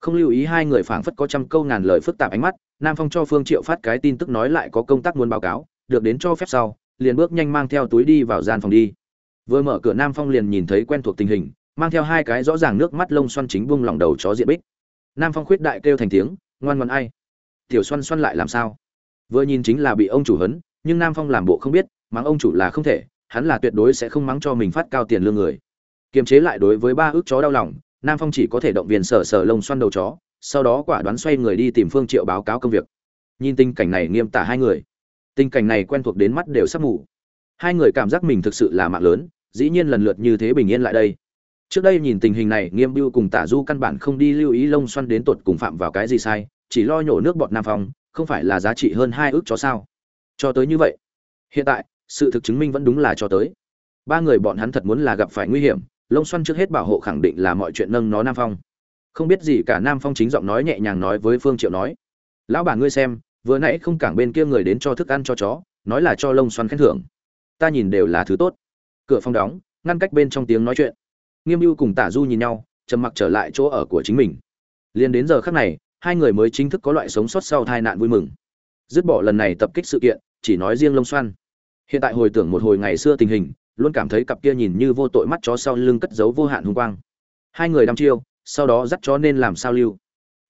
Không lưu ý hai người phảng phất có trăm câu ngàn lời phức tạp ánh mắt, nam phong cho phương triệu phát cái tin tức nói lại có công tác muốn báo cáo, được đến cho phép sau, liền bước nhanh mang theo túi đi vào gian phòng đi. Vừa mở cửa nam phong liền nhìn thấy quen thuộc tình hình, mang theo hai cái rõ ràng nước mắt lông xoăn chính buông lòng đầu chó diện bích nam phong khuyết đại kêu thành tiếng, ngoan ngoan ai? Tiểu xoăn xoăn lại làm sao? Vừa nhìn chính là bị ông chủ hấn, nhưng nam phong làm bộ không biết, mắng ông chủ là không thể, hắn là tuyệt đối sẽ không mắng cho mình phát cao tiền lương người. Kiềm chế lại đối với ba ước chó đau lòng, nam phong chỉ có thể động viên sở sở lông xoăn đầu chó, sau đó quả đoán xoay người đi tìm phương triệu báo cáo công việc. Nhìn tình cảnh này nghiêm tả hai người. Tình cảnh này quen thuộc đến mắt đều sắp mù. Hai người cảm giác mình thực sự là mạng lớn, dĩ nhiên lần lượt như thế bình yên lại đây trước đây nhìn tình hình này, nghiêm bưu cùng tả du căn bản không đi lưu ý lông xoăn đến tột cùng phạm vào cái gì sai, chỉ lo nhổ nước bọt nam phong, không phải là giá trị hơn hai ước cho sao. Cho tới như vậy, hiện tại, sự thực chứng minh vẫn đúng là cho tới. Ba người bọn hắn thật muốn là gặp phải nguy hiểm, lông xoăn trước hết bảo hộ khẳng định là mọi chuyện nâng nó nam phong. Không biết gì cả nam phong chính giọng nói nhẹ nhàng nói với phương triệu nói, lão bà ngươi xem, vừa nãy không cảng bên kia người đến cho thức ăn cho chó, nói là cho lông xoăn khen thưởng. Ta nhìn đều là thứ tốt. Cửa phòng đóng, ngăn cách bên trong tiếng nói chuyện nghiêm mưu cùng tả du nhìn nhau trầm mặc trở lại chỗ ở của chính mình. Liền đến giờ khắc này hai người mới chính thức có loại sống sót sau tai nạn vui mừng. Dứt bỏ lần này tập kích sự kiện chỉ nói riêng lông Xoan, hiện tại hồi tưởng một hồi ngày xưa tình hình luôn cảm thấy cặp kia nhìn như vô tội mắt chó sau lưng cất giấu vô hạn hùng quang. Hai người đăm chiêu sau đó dắt chó nên làm sao lưu.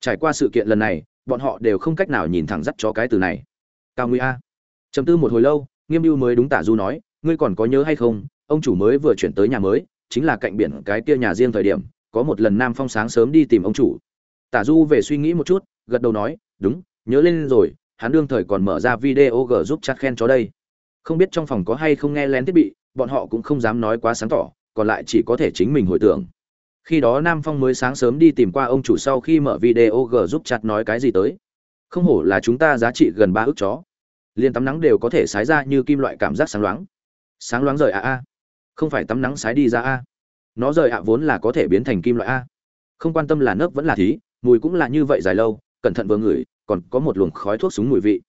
Trải qua sự kiện lần này bọn họ đều không cách nào nhìn thẳng dắt chó cái từ này. Cao nguy a. Chấm tư một hồi lâu nghiêm mưu mới đúng tả du nói ngươi còn có nhớ hay không? Ông chủ mới vừa chuyển tới nhà mới chính là cạnh biển cái kia nhà riêng thời điểm, có một lần nam phong sáng sớm đi tìm ông chủ. Tả du về suy nghĩ một chút, gật đầu nói, đúng, nhớ lên rồi, hắn đương thời còn mở ra video g giúp chat khen chó đây. Không biết trong phòng có hay không nghe lén thiết bị, bọn họ cũng không dám nói quá sáng tỏ, còn lại chỉ có thể chính mình hồi tưởng. Khi đó nam phong mới sáng sớm đi tìm qua ông chủ sau khi mở video g giúp chặt nói cái gì tới. Không hổ là chúng ta giá trị gần ba ước chó. Liền tắm nắng đều có thể sái ra như kim loại cảm giác sáng loáng. Sáng loáng rời a a không phải tắm nắng sái đi ra a. Nó rời ạ vốn là có thể biến thành kim loại a. Không quan tâm là nấc vẫn là thí, mùi cũng là như vậy dài lâu, cẩn thận vừa ngửi, còn có một luồng khói thuốc súng mùi vị.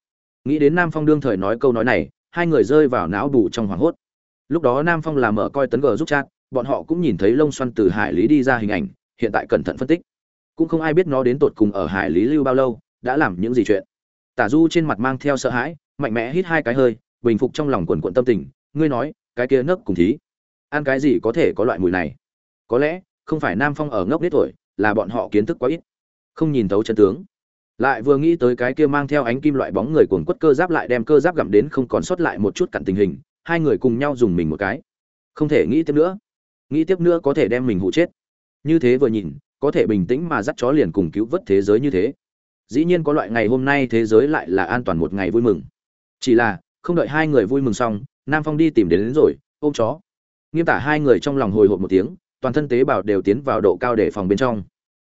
Nghĩ đến nam phong đương thời nói câu nói này, hai người rơi vào não đủ trong hoảng hốt. Lúc đó nam phong làm mở coi tấn gờ giúp chat, bọn họ cũng nhìn thấy lông xoăn từ hải lý đi ra hình ảnh, hiện tại cẩn thận phân tích. Cũng không ai biết nó đến tột cùng ở hải lý lưu bao lâu, đã làm những gì chuyện. Tả du trên mặt mang theo sợ hãi, mạnh mẽ hít hai cái hơi, bình phục trong lòng quần quận tâm tình, ngươi nói, cái kia nấc cùng thí ăn cái gì có thể có loại mùi này? Có lẽ không phải nam phong ở ngốc nết tuổi là bọn họ kiến thức quá ít. Không nhìn thấu chân tướng. Lại vừa nghĩ tới cái kia mang theo ánh kim loại bóng người cuồng quất cơ giáp lại đem cơ giáp gặm đến không còn sót lại một chút cặn tình hình hai người cùng nhau dùng mình một cái. Không thể nghĩ tiếp nữa. Nghĩ tiếp nữa có thể đem mình hụ chết. Như thế vừa nhìn có thể bình tĩnh mà dắt chó liền cùng cứu vớt thế giới như thế. Dĩ nhiên có loại ngày hôm nay thế giới lại là an toàn một ngày vui mừng. Chỉ là không đợi hai người vui mừng xong nam phong đi tìm đến, đến rồi ôm chó nghiêm tả hai người trong lòng hồi hộp một tiếng, toàn thân tế bào đều tiến vào độ cao để phòng bên trong.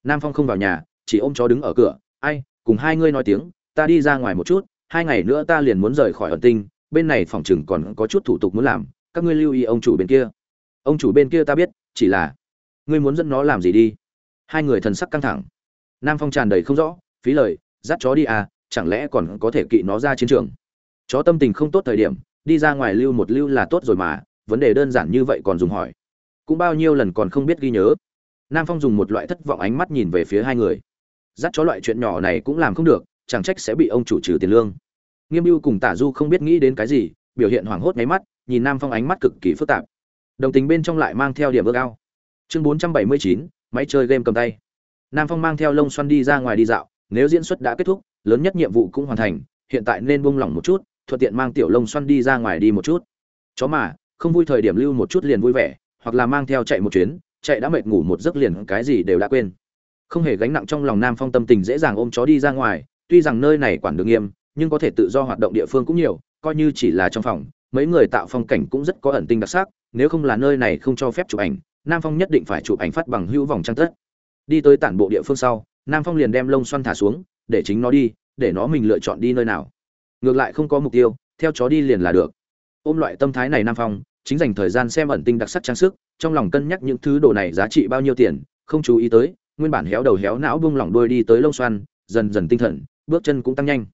Nam phong không vào nhà, chỉ ôm chó đứng ở cửa, ai, cùng hai ngươi nói tiếng, ta đi ra ngoài một chút, hai ngày nữa ta liền muốn rời khỏi ẩn tinh, bên này phòng chừng còn có chút thủ tục muốn làm, các ngươi lưu ý ông chủ bên kia. Ông chủ bên kia ta biết, chỉ là, ngươi muốn dẫn nó làm gì đi? Hai người thần sắc căng thẳng. Nam phong tràn đầy không rõ, phí lời, dắt chó đi à chẳng lẽ còn có thể kỵ nó ra chiến trường? Chó tâm tình không tốt thời điểm, đi ra ngoài lưu một lưu là tốt rồi mà vấn đề đơn giản như vậy còn dùng hỏi. Cũng bao nhiêu lần còn không biết ghi nhớ. Nam phong dùng một loại thất vọng ánh mắt nhìn về phía hai người. Dắt chó loại chuyện nhỏ này cũng làm không được, chẳng trách sẽ bị ông chủ trừ tiền lương. Nghiêm mưu cùng tả du không biết nghĩ đến cái gì, biểu hiện hoảng hốt nháy mắt, nhìn nam phong ánh mắt cực kỳ phức tạp. Đồng tình bên trong lại mang theo điểm ước ao. Chương bốn trăm bảy mươi chín, máy chơi game cầm tay. Nam phong mang theo lông xoăn đi ra ngoài đi dạo, nếu diễn xuất đã kết thúc, lớn nhất nhiệm vụ cũng hoàn thành, hiện tại nên buông lỏng một chút, thuận tiện mang tiểu lông xoăn đi ra ngoài đi một chút. Chó mà không vui thời điểm lưu một chút liền vui vẻ, hoặc là mang theo chạy một chuyến, chạy đã mệt ngủ một giấc liền cái gì đều đã quên. Không hề gánh nặng trong lòng nam phong tâm tình dễ dàng ôm chó đi ra ngoài, tuy rằng nơi này quản được nghiêm, nhưng có thể tự do hoạt động địa phương cũng nhiều, coi như chỉ là trong phòng, mấy người tạo phong cảnh cũng rất có ẩn tinh đặc sắc, nếu không là nơi này không cho phép chụp ảnh, nam phong nhất định phải chụp ảnh phát bằng hữu vòng trang tất. Đi tới tản bộ địa phương sau, nam phong liền đem lông xoăn thả xuống, để chính nó đi, để nó mình lựa chọn đi nơi nào. Ngược lại không có mục tiêu, theo chó đi liền là được. Ôm loại tâm thái này nam phong chính dành thời gian xem ẩn tinh đặc sắc trang sức, trong lòng cân nhắc những thứ đồ này giá trị bao nhiêu tiền, không chú ý tới, nguyên bản héo đầu héo não bung lỏng đuôi đi tới lông xoăn, dần dần tinh thần, bước chân cũng tăng nhanh.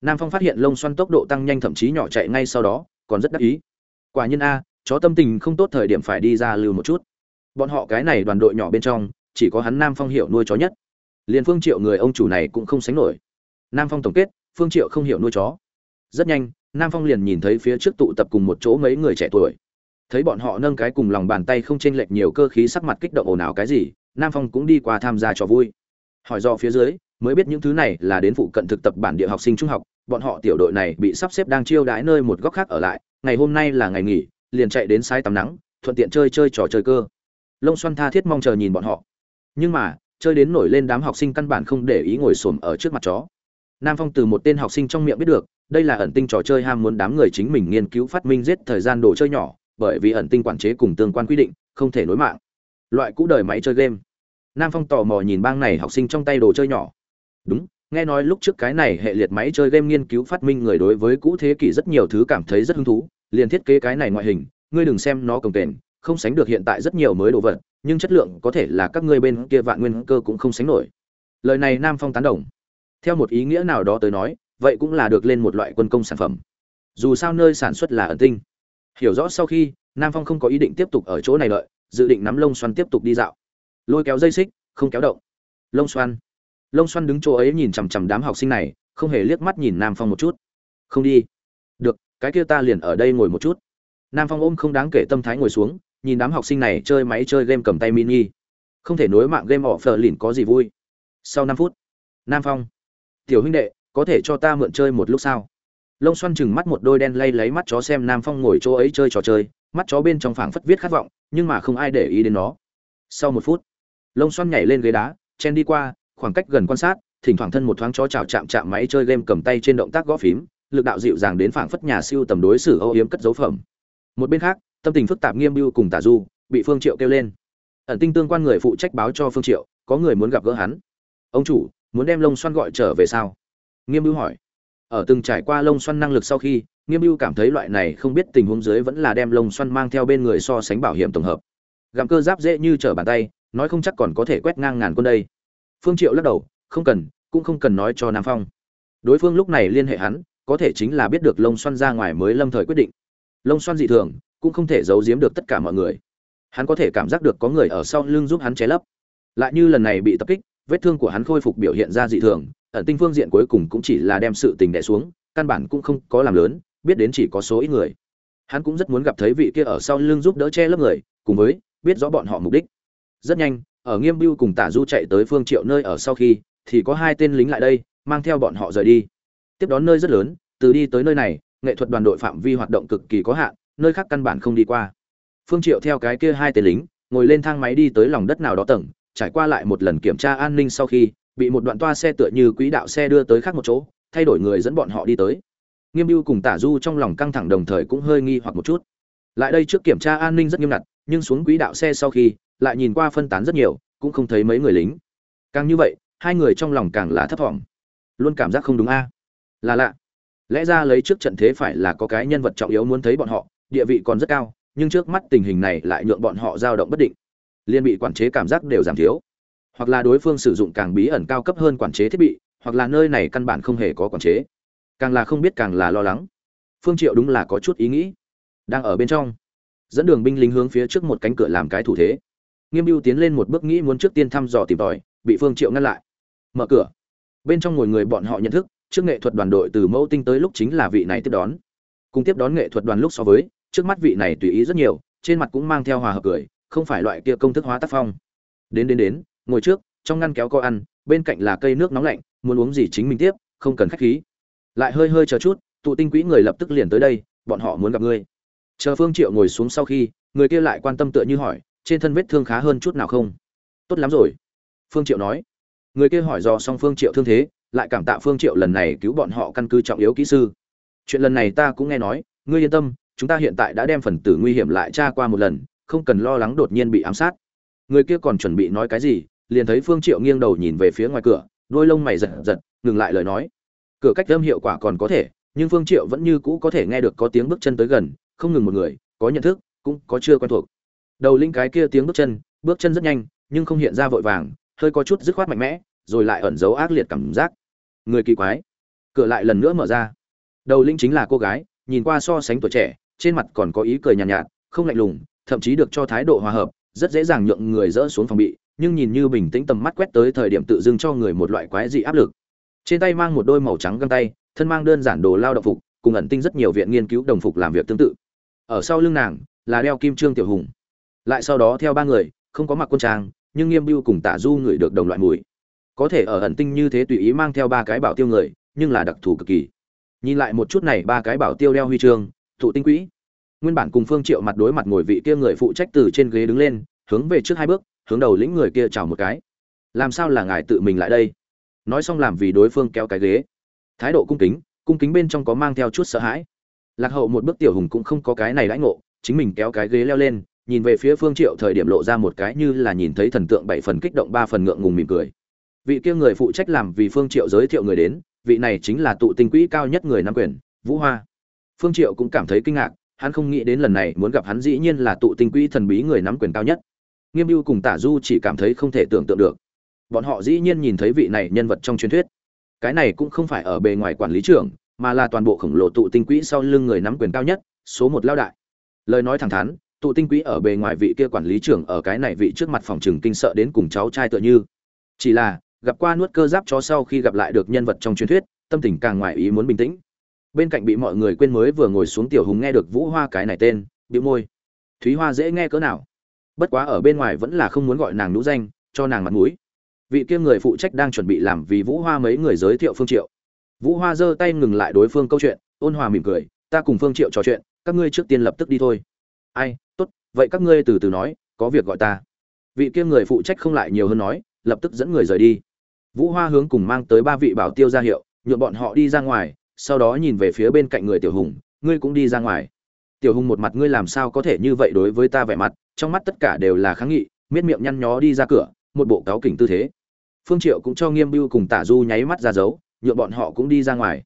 Nam phong phát hiện lông xoăn tốc độ tăng nhanh thậm chí nhỏ chạy ngay sau đó, còn rất đắc ý. Quả nhiên a, chó tâm tình không tốt thời điểm phải đi ra lưu một chút. Bọn họ cái này đoàn đội nhỏ bên trong, chỉ có hắn nam phong hiểu nuôi chó nhất. Liền phương triệu người ông chủ này cũng không sánh nổi. Nam phong tổng kết, phương triệu không hiểu nuôi chó. Rất nhanh, nam phong liền nhìn thấy phía trước tụ tập cùng một chỗ mấy người trẻ tuổi thấy bọn họ nâng cái cùng lòng bàn tay không chênh lệch nhiều cơ khí sắc mặt kích động ồn ào cái gì, nam phong cũng đi qua tham gia trò vui. Hỏi do phía dưới, mới biết những thứ này là đến phụ cận thực tập bản địa học sinh trung học, bọn họ tiểu đội này bị sắp xếp đang chiêu đãi nơi một góc khác ở lại, ngày hôm nay là ngày nghỉ, liền chạy đến sai tắm nắng, thuận tiện chơi chơi trò chơi cơ. Lông xoăn tha thiết mong chờ nhìn bọn họ. Nhưng mà, chơi đến nổi lên đám học sinh căn bản không để ý ngồi xổm ở trước mặt chó. Nam phong từ một tên học sinh trong miệng biết được, đây là ẩn tinh trò chơi ham muốn đám người chính mình nghiên cứu phát minh giết thời gian đồ chơi nhỏ bởi vì ẩn tinh quản chế cùng tương quan quy định, không thể nối mạng. Loại cũ đời máy chơi game. Nam phong tò mò nhìn bang này học sinh trong tay đồ chơi nhỏ. Đúng, nghe nói lúc trước cái này hệ liệt máy chơi game nghiên cứu phát minh người đối với cũ thế kỷ rất nhiều thứ cảm thấy rất hứng thú, liền thiết kế cái này ngoại hình, ngươi đừng xem nó cồng kềnh, không sánh được hiện tại rất nhiều mới đồ vật, nhưng chất lượng có thể là các ngươi bên kia vạn nguyên cơ cũng không sánh nổi. Lời này nam phong tán đồng. Theo một ý nghĩa nào đó tới nói, vậy cũng là được lên một loại quân công sản phẩm. Dù sao nơi sản xuất là ẩn tinh hiểu rõ sau khi, nam phong không có ý định tiếp tục ở chỗ này đợi, dự định nắm lông xoăn tiếp tục đi dạo. Lôi kéo dây xích, không kéo động. Lông xoăn lông xoăn đứng chỗ ấy nhìn chằm chằm đám học sinh này, không hề liếc mắt nhìn nam phong một chút. Không đi. Được, cái kia ta liền ở đây ngồi một chút. Nam phong ôm không đáng kể tâm thái ngồi xuống, nhìn đám học sinh này chơi máy chơi game cầm tay mini. Không thể nối mạng game họ phờ lìn có gì vui. Sau năm phút, nam phong. Tiểu huynh đệ, có thể cho ta mượn chơi một lúc sao? Lông xoăn chừng mắt một đôi đen lay lấy mắt chó xem nam phong ngồi chỗ ấy chơi trò chơi, mắt chó bên trong phảng phất viết khát vọng, nhưng mà không ai để ý đến nó. Sau một phút, lông xoăn nhảy lên ghế đá, chen đi qua, khoảng cách gần quan sát, thỉnh thoảng thân một thoáng chó chào chạm chạm máy chơi game cầm tay trên động tác gõ phím, lực đạo dịu dàng đến phảng phất nhà siêu tầm đối xử âu yếm cất dấu phẩm. Một bên khác, tâm tình phức tạp nghiêm mưu cùng tả du, bị phương triệu kêu lên. Ẩn tinh tương quan người phụ trách báo cho phương triệu, có người muốn gặp gỡ hắn. Ông chủ, muốn đem lông xoăn gọi trở về sao? Nghiêm mưu hỏi ở từng trải qua lông xoăn năng lực sau khi, nghiêm mưu cảm thấy loại này không biết tình huống dưới vẫn là đem lông xoăn mang theo bên người so sánh bảo hiểm tổng hợp. Gặm cơ giáp dễ như trở bàn tay, nói không chắc còn có thể quét ngang ngàn quân đây. Phương triệu lắc đầu, không cần, cũng không cần nói cho nam phong. Đối phương lúc này liên hệ hắn, có thể chính là biết được lông xoăn ra ngoài mới lâm thời quyết định. Lông xoăn dị thường, cũng không thể giấu giếm được tất cả mọi người. Hắn có thể cảm giác được có người ở sau lưng giúp hắn che lấp. Lại như lần này bị tập kích, vết thương của hắn khôi phục biểu hiện ra dị thường ẩn tinh phương diện cuối cùng cũng chỉ là đem sự tình đẻ xuống, căn bản cũng không có làm lớn, biết đến chỉ có số ít người. Hắn cũng rất muốn gặp thấy vị kia ở sau lưng giúp đỡ che lấp người, cùng với biết rõ bọn họ mục đích. Rất nhanh, ở nghiêm biêu cùng tả du chạy tới phương triệu nơi ở sau khi, thì có hai tên lính lại đây, mang theo bọn họ rời đi. Tiếp đón nơi rất lớn, từ đi tới nơi này, nghệ thuật đoàn đội phạm vi hoạt động cực kỳ có hạn, nơi khác căn bản không đi qua. Phương triệu theo cái kia hai tên lính, ngồi lên thang máy đi tới lòng đất nào đó tầng, trải qua lại một lần kiểm tra an ninh sau khi bị một đoạn toa xe tựa như quỹ đạo xe đưa tới khác một chỗ, thay đổi người dẫn bọn họ đi tới. Nghiêm mưu cùng tả du trong lòng căng thẳng đồng thời cũng hơi nghi hoặc một chút. Lại đây trước kiểm tra an ninh rất nghiêm ngặt, nhưng xuống quỹ đạo xe sau khi, lại nhìn qua phân tán rất nhiều, cũng không thấy mấy người lính. Càng như vậy, hai người trong lòng càng là thấp thỏm. Luôn cảm giác không đúng a. Là lạ. Lẽ ra lấy trước trận thế phải là có cái nhân vật trọng yếu muốn thấy bọn họ, địa vị còn rất cao, nhưng trước mắt tình hình này lại nhượng bọn họ dao động bất định. Liên bị quản chế cảm giác đều giảm thiếu hoặc là đối phương sử dụng càng bí ẩn cao cấp hơn quản chế thiết bị, hoặc là nơi này căn bản không hề có quản chế. Càng là không biết càng là lo lắng. Phương triệu đúng là có chút ý nghĩ. Đang ở bên trong, dẫn đường binh lính hướng phía trước một cánh cửa làm cái thủ thế. Nghiêm Biêu tiến lên một bước nghĩ muốn trước tiên thăm dò tìm tòi, bị phương triệu ngăn lại. Mở cửa. Bên trong ngồi người bọn họ nhận thức, trước nghệ thuật đoàn đội từ mẫu tinh tới lúc chính là vị này tiếp đón. Cùng tiếp đón nghệ thuật đoàn lúc so với, trước mắt vị này tùy ý rất nhiều, trên mặt cũng mang theo hòa hợp cười, không phải loại kia công thức hóa tác phong. Đến đến đến ngồi trước, trong ngăn kéo có ăn, bên cạnh là cây nước nóng lạnh, muốn uống gì chính mình tiếp, không cần khách khí. Lại hơi hơi chờ chút, tụ tinh quỹ người lập tức liền tới đây, bọn họ muốn gặp ngươi. Chờ phương triệu ngồi xuống sau khi, người kia lại quan tâm tựa như hỏi, trên thân vết thương khá hơn chút nào không? Tốt lắm rồi. Phương triệu nói. Người kia hỏi do xong phương triệu thương thế, lại cảm tạ phương triệu lần này cứu bọn họ căn cứ trọng yếu kỹ sư. Chuyện lần này ta cũng nghe nói, ngươi yên tâm, chúng ta hiện tại đã đem phần tử nguy hiểm lại tra qua một lần, không cần lo lắng đột nhiên bị ám sát người kia còn chuẩn bị nói cái gì liền thấy phương triệu nghiêng đầu nhìn về phía ngoài cửa đôi lông mày giật giật ngừng lại lời nói. Cửa cách âm hiệu quả còn có thể nhưng phương triệu vẫn như cũ có thể nghe được có tiếng bước chân tới gần không ngừng một người có nhận thức cũng có chưa quen thuộc. Đầu linh cái kia tiếng bước chân bước chân rất nhanh nhưng không hiện ra vội vàng hơi có chút dứt khoát mạnh mẽ rồi lại ẩn giấu ác liệt cảm giác. Người kỳ quái. Cửa lại lần nữa mở ra. Đầu linh chính là cô gái nhìn qua so sánh tuổi trẻ trên mặt còn có ý cười nhàn nhạt, nhạt không lạnh lùng thậm chí được cho thái độ hòa hợp rất dễ dàng nhượng người dỡ xuống phòng bị, nhưng nhìn như bình tĩnh tầm mắt quét tới thời điểm tự dưng cho người một loại quái dị áp lực. Trên tay mang một đôi màu trắng găng tay, thân mang đơn giản đồ lao động phục, cùng ẩn tinh rất nhiều viện nghiên cứu đồng phục làm việc tương tự. Ở sau lưng nàng, là đeo kim trương tiểu hùng. Lại sau đó theo ba người, không có mặc quân trang, nhưng nghiêm biêu cùng tả du người được đồng loại mùi. Có thể ở ẩn tinh như thế tùy ý mang theo ba cái bảo tiêu người, nhưng là đặc thù cực kỳ. Nhìn lại một chút này, ba cái bảo tiêu đeo huy chương, thụ tinh quỹ nguyên bản cùng phương triệu mặt đối mặt ngồi vị kia người phụ trách từ trên ghế đứng lên, hướng về trước hai bước, hướng đầu lĩnh người kia chào một cái. Làm sao là ngài tự mình lại đây? Nói xong làm vì đối phương kéo cái ghế. Thái độ cung kính cung kính bên trong có mang theo chút sợ hãi. Lạc hậu một bước tiểu hùng cũng không có cái này đãi ngộ, chính mình kéo cái ghế leo lên, nhìn về phía phương triệu thời điểm lộ ra một cái như là nhìn thấy thần tượng bảy phần kích động ba phần ngượng ngùng mỉm cười. Vị kia người phụ trách làm vì phương triệu giới thiệu người đến, vị này chính là tụ tinh quỹ cao nhất người Nam quyền, vũ hoa. Phương triệu cũng cảm thấy kinh ngạc hắn không nghĩ đến lần này muốn gặp hắn dĩ nhiên là tụ tinh quỹ thần bí người nắm quyền cao nhất. Nghiêm mưu cùng tả du chỉ cảm thấy không thể tưởng tượng được. Bọn họ dĩ nhiên nhìn thấy vị này nhân vật trong truyền thuyết. Cái này cũng không phải ở bề ngoài quản lý trưởng, mà là toàn bộ khổng lồ tụ tinh quỹ sau lưng người nắm quyền cao nhất, số một lao đại. Lời nói thẳng thắn, tụ tinh quỹ ở bề ngoài vị kia quản lý trưởng ở cái này vị trước mặt phòng trừng kinh sợ đến cùng cháu trai tựa như. Chỉ là, gặp qua nuốt cơ giáp chó sau khi gặp lại được nhân vật trong truyền thuyết, tâm tình càng ngoài ý muốn bình tĩnh bên cạnh bị mọi người quên mới vừa ngồi xuống tiểu hùng nghe được vũ hoa cái này tên, bĩu môi. Thúy hoa dễ nghe cỡ nào? Bất quá ở bên ngoài vẫn là không muốn gọi nàng nhũ danh, cho nàng mặt mũi. Vị kia người phụ trách đang chuẩn bị làm vì vũ hoa mấy người giới thiệu phương triệu. Vũ hoa giơ tay ngừng lại đối phương câu chuyện, ôn hòa mỉm cười, ta cùng phương triệu trò chuyện, các ngươi trước tiên lập tức đi thôi. Ai, tốt, vậy các ngươi từ từ nói, có việc gọi ta. Vị kia người phụ trách không lại nhiều hơn nói, lập tức dẫn người rời đi. Vũ hoa hướng cùng mang tới ba vị bảo tiêu ra hiệu nhuộm bọn họ đi ra ngoài sau đó nhìn về phía bên cạnh người tiểu hùng, ngươi cũng đi ra ngoài. Tiểu hùng một mặt, ngươi làm sao có thể như vậy đối với ta vẻ mặt? Trong mắt tất cả đều là kháng nghị, miết miệng nhăn nhó đi ra cửa, một bộ cáo kỉnh tư thế. Phương triệu cũng cho nghiêm bưu cùng tả du nháy mắt ra dấu, nhượng bọn họ cũng đi ra ngoài.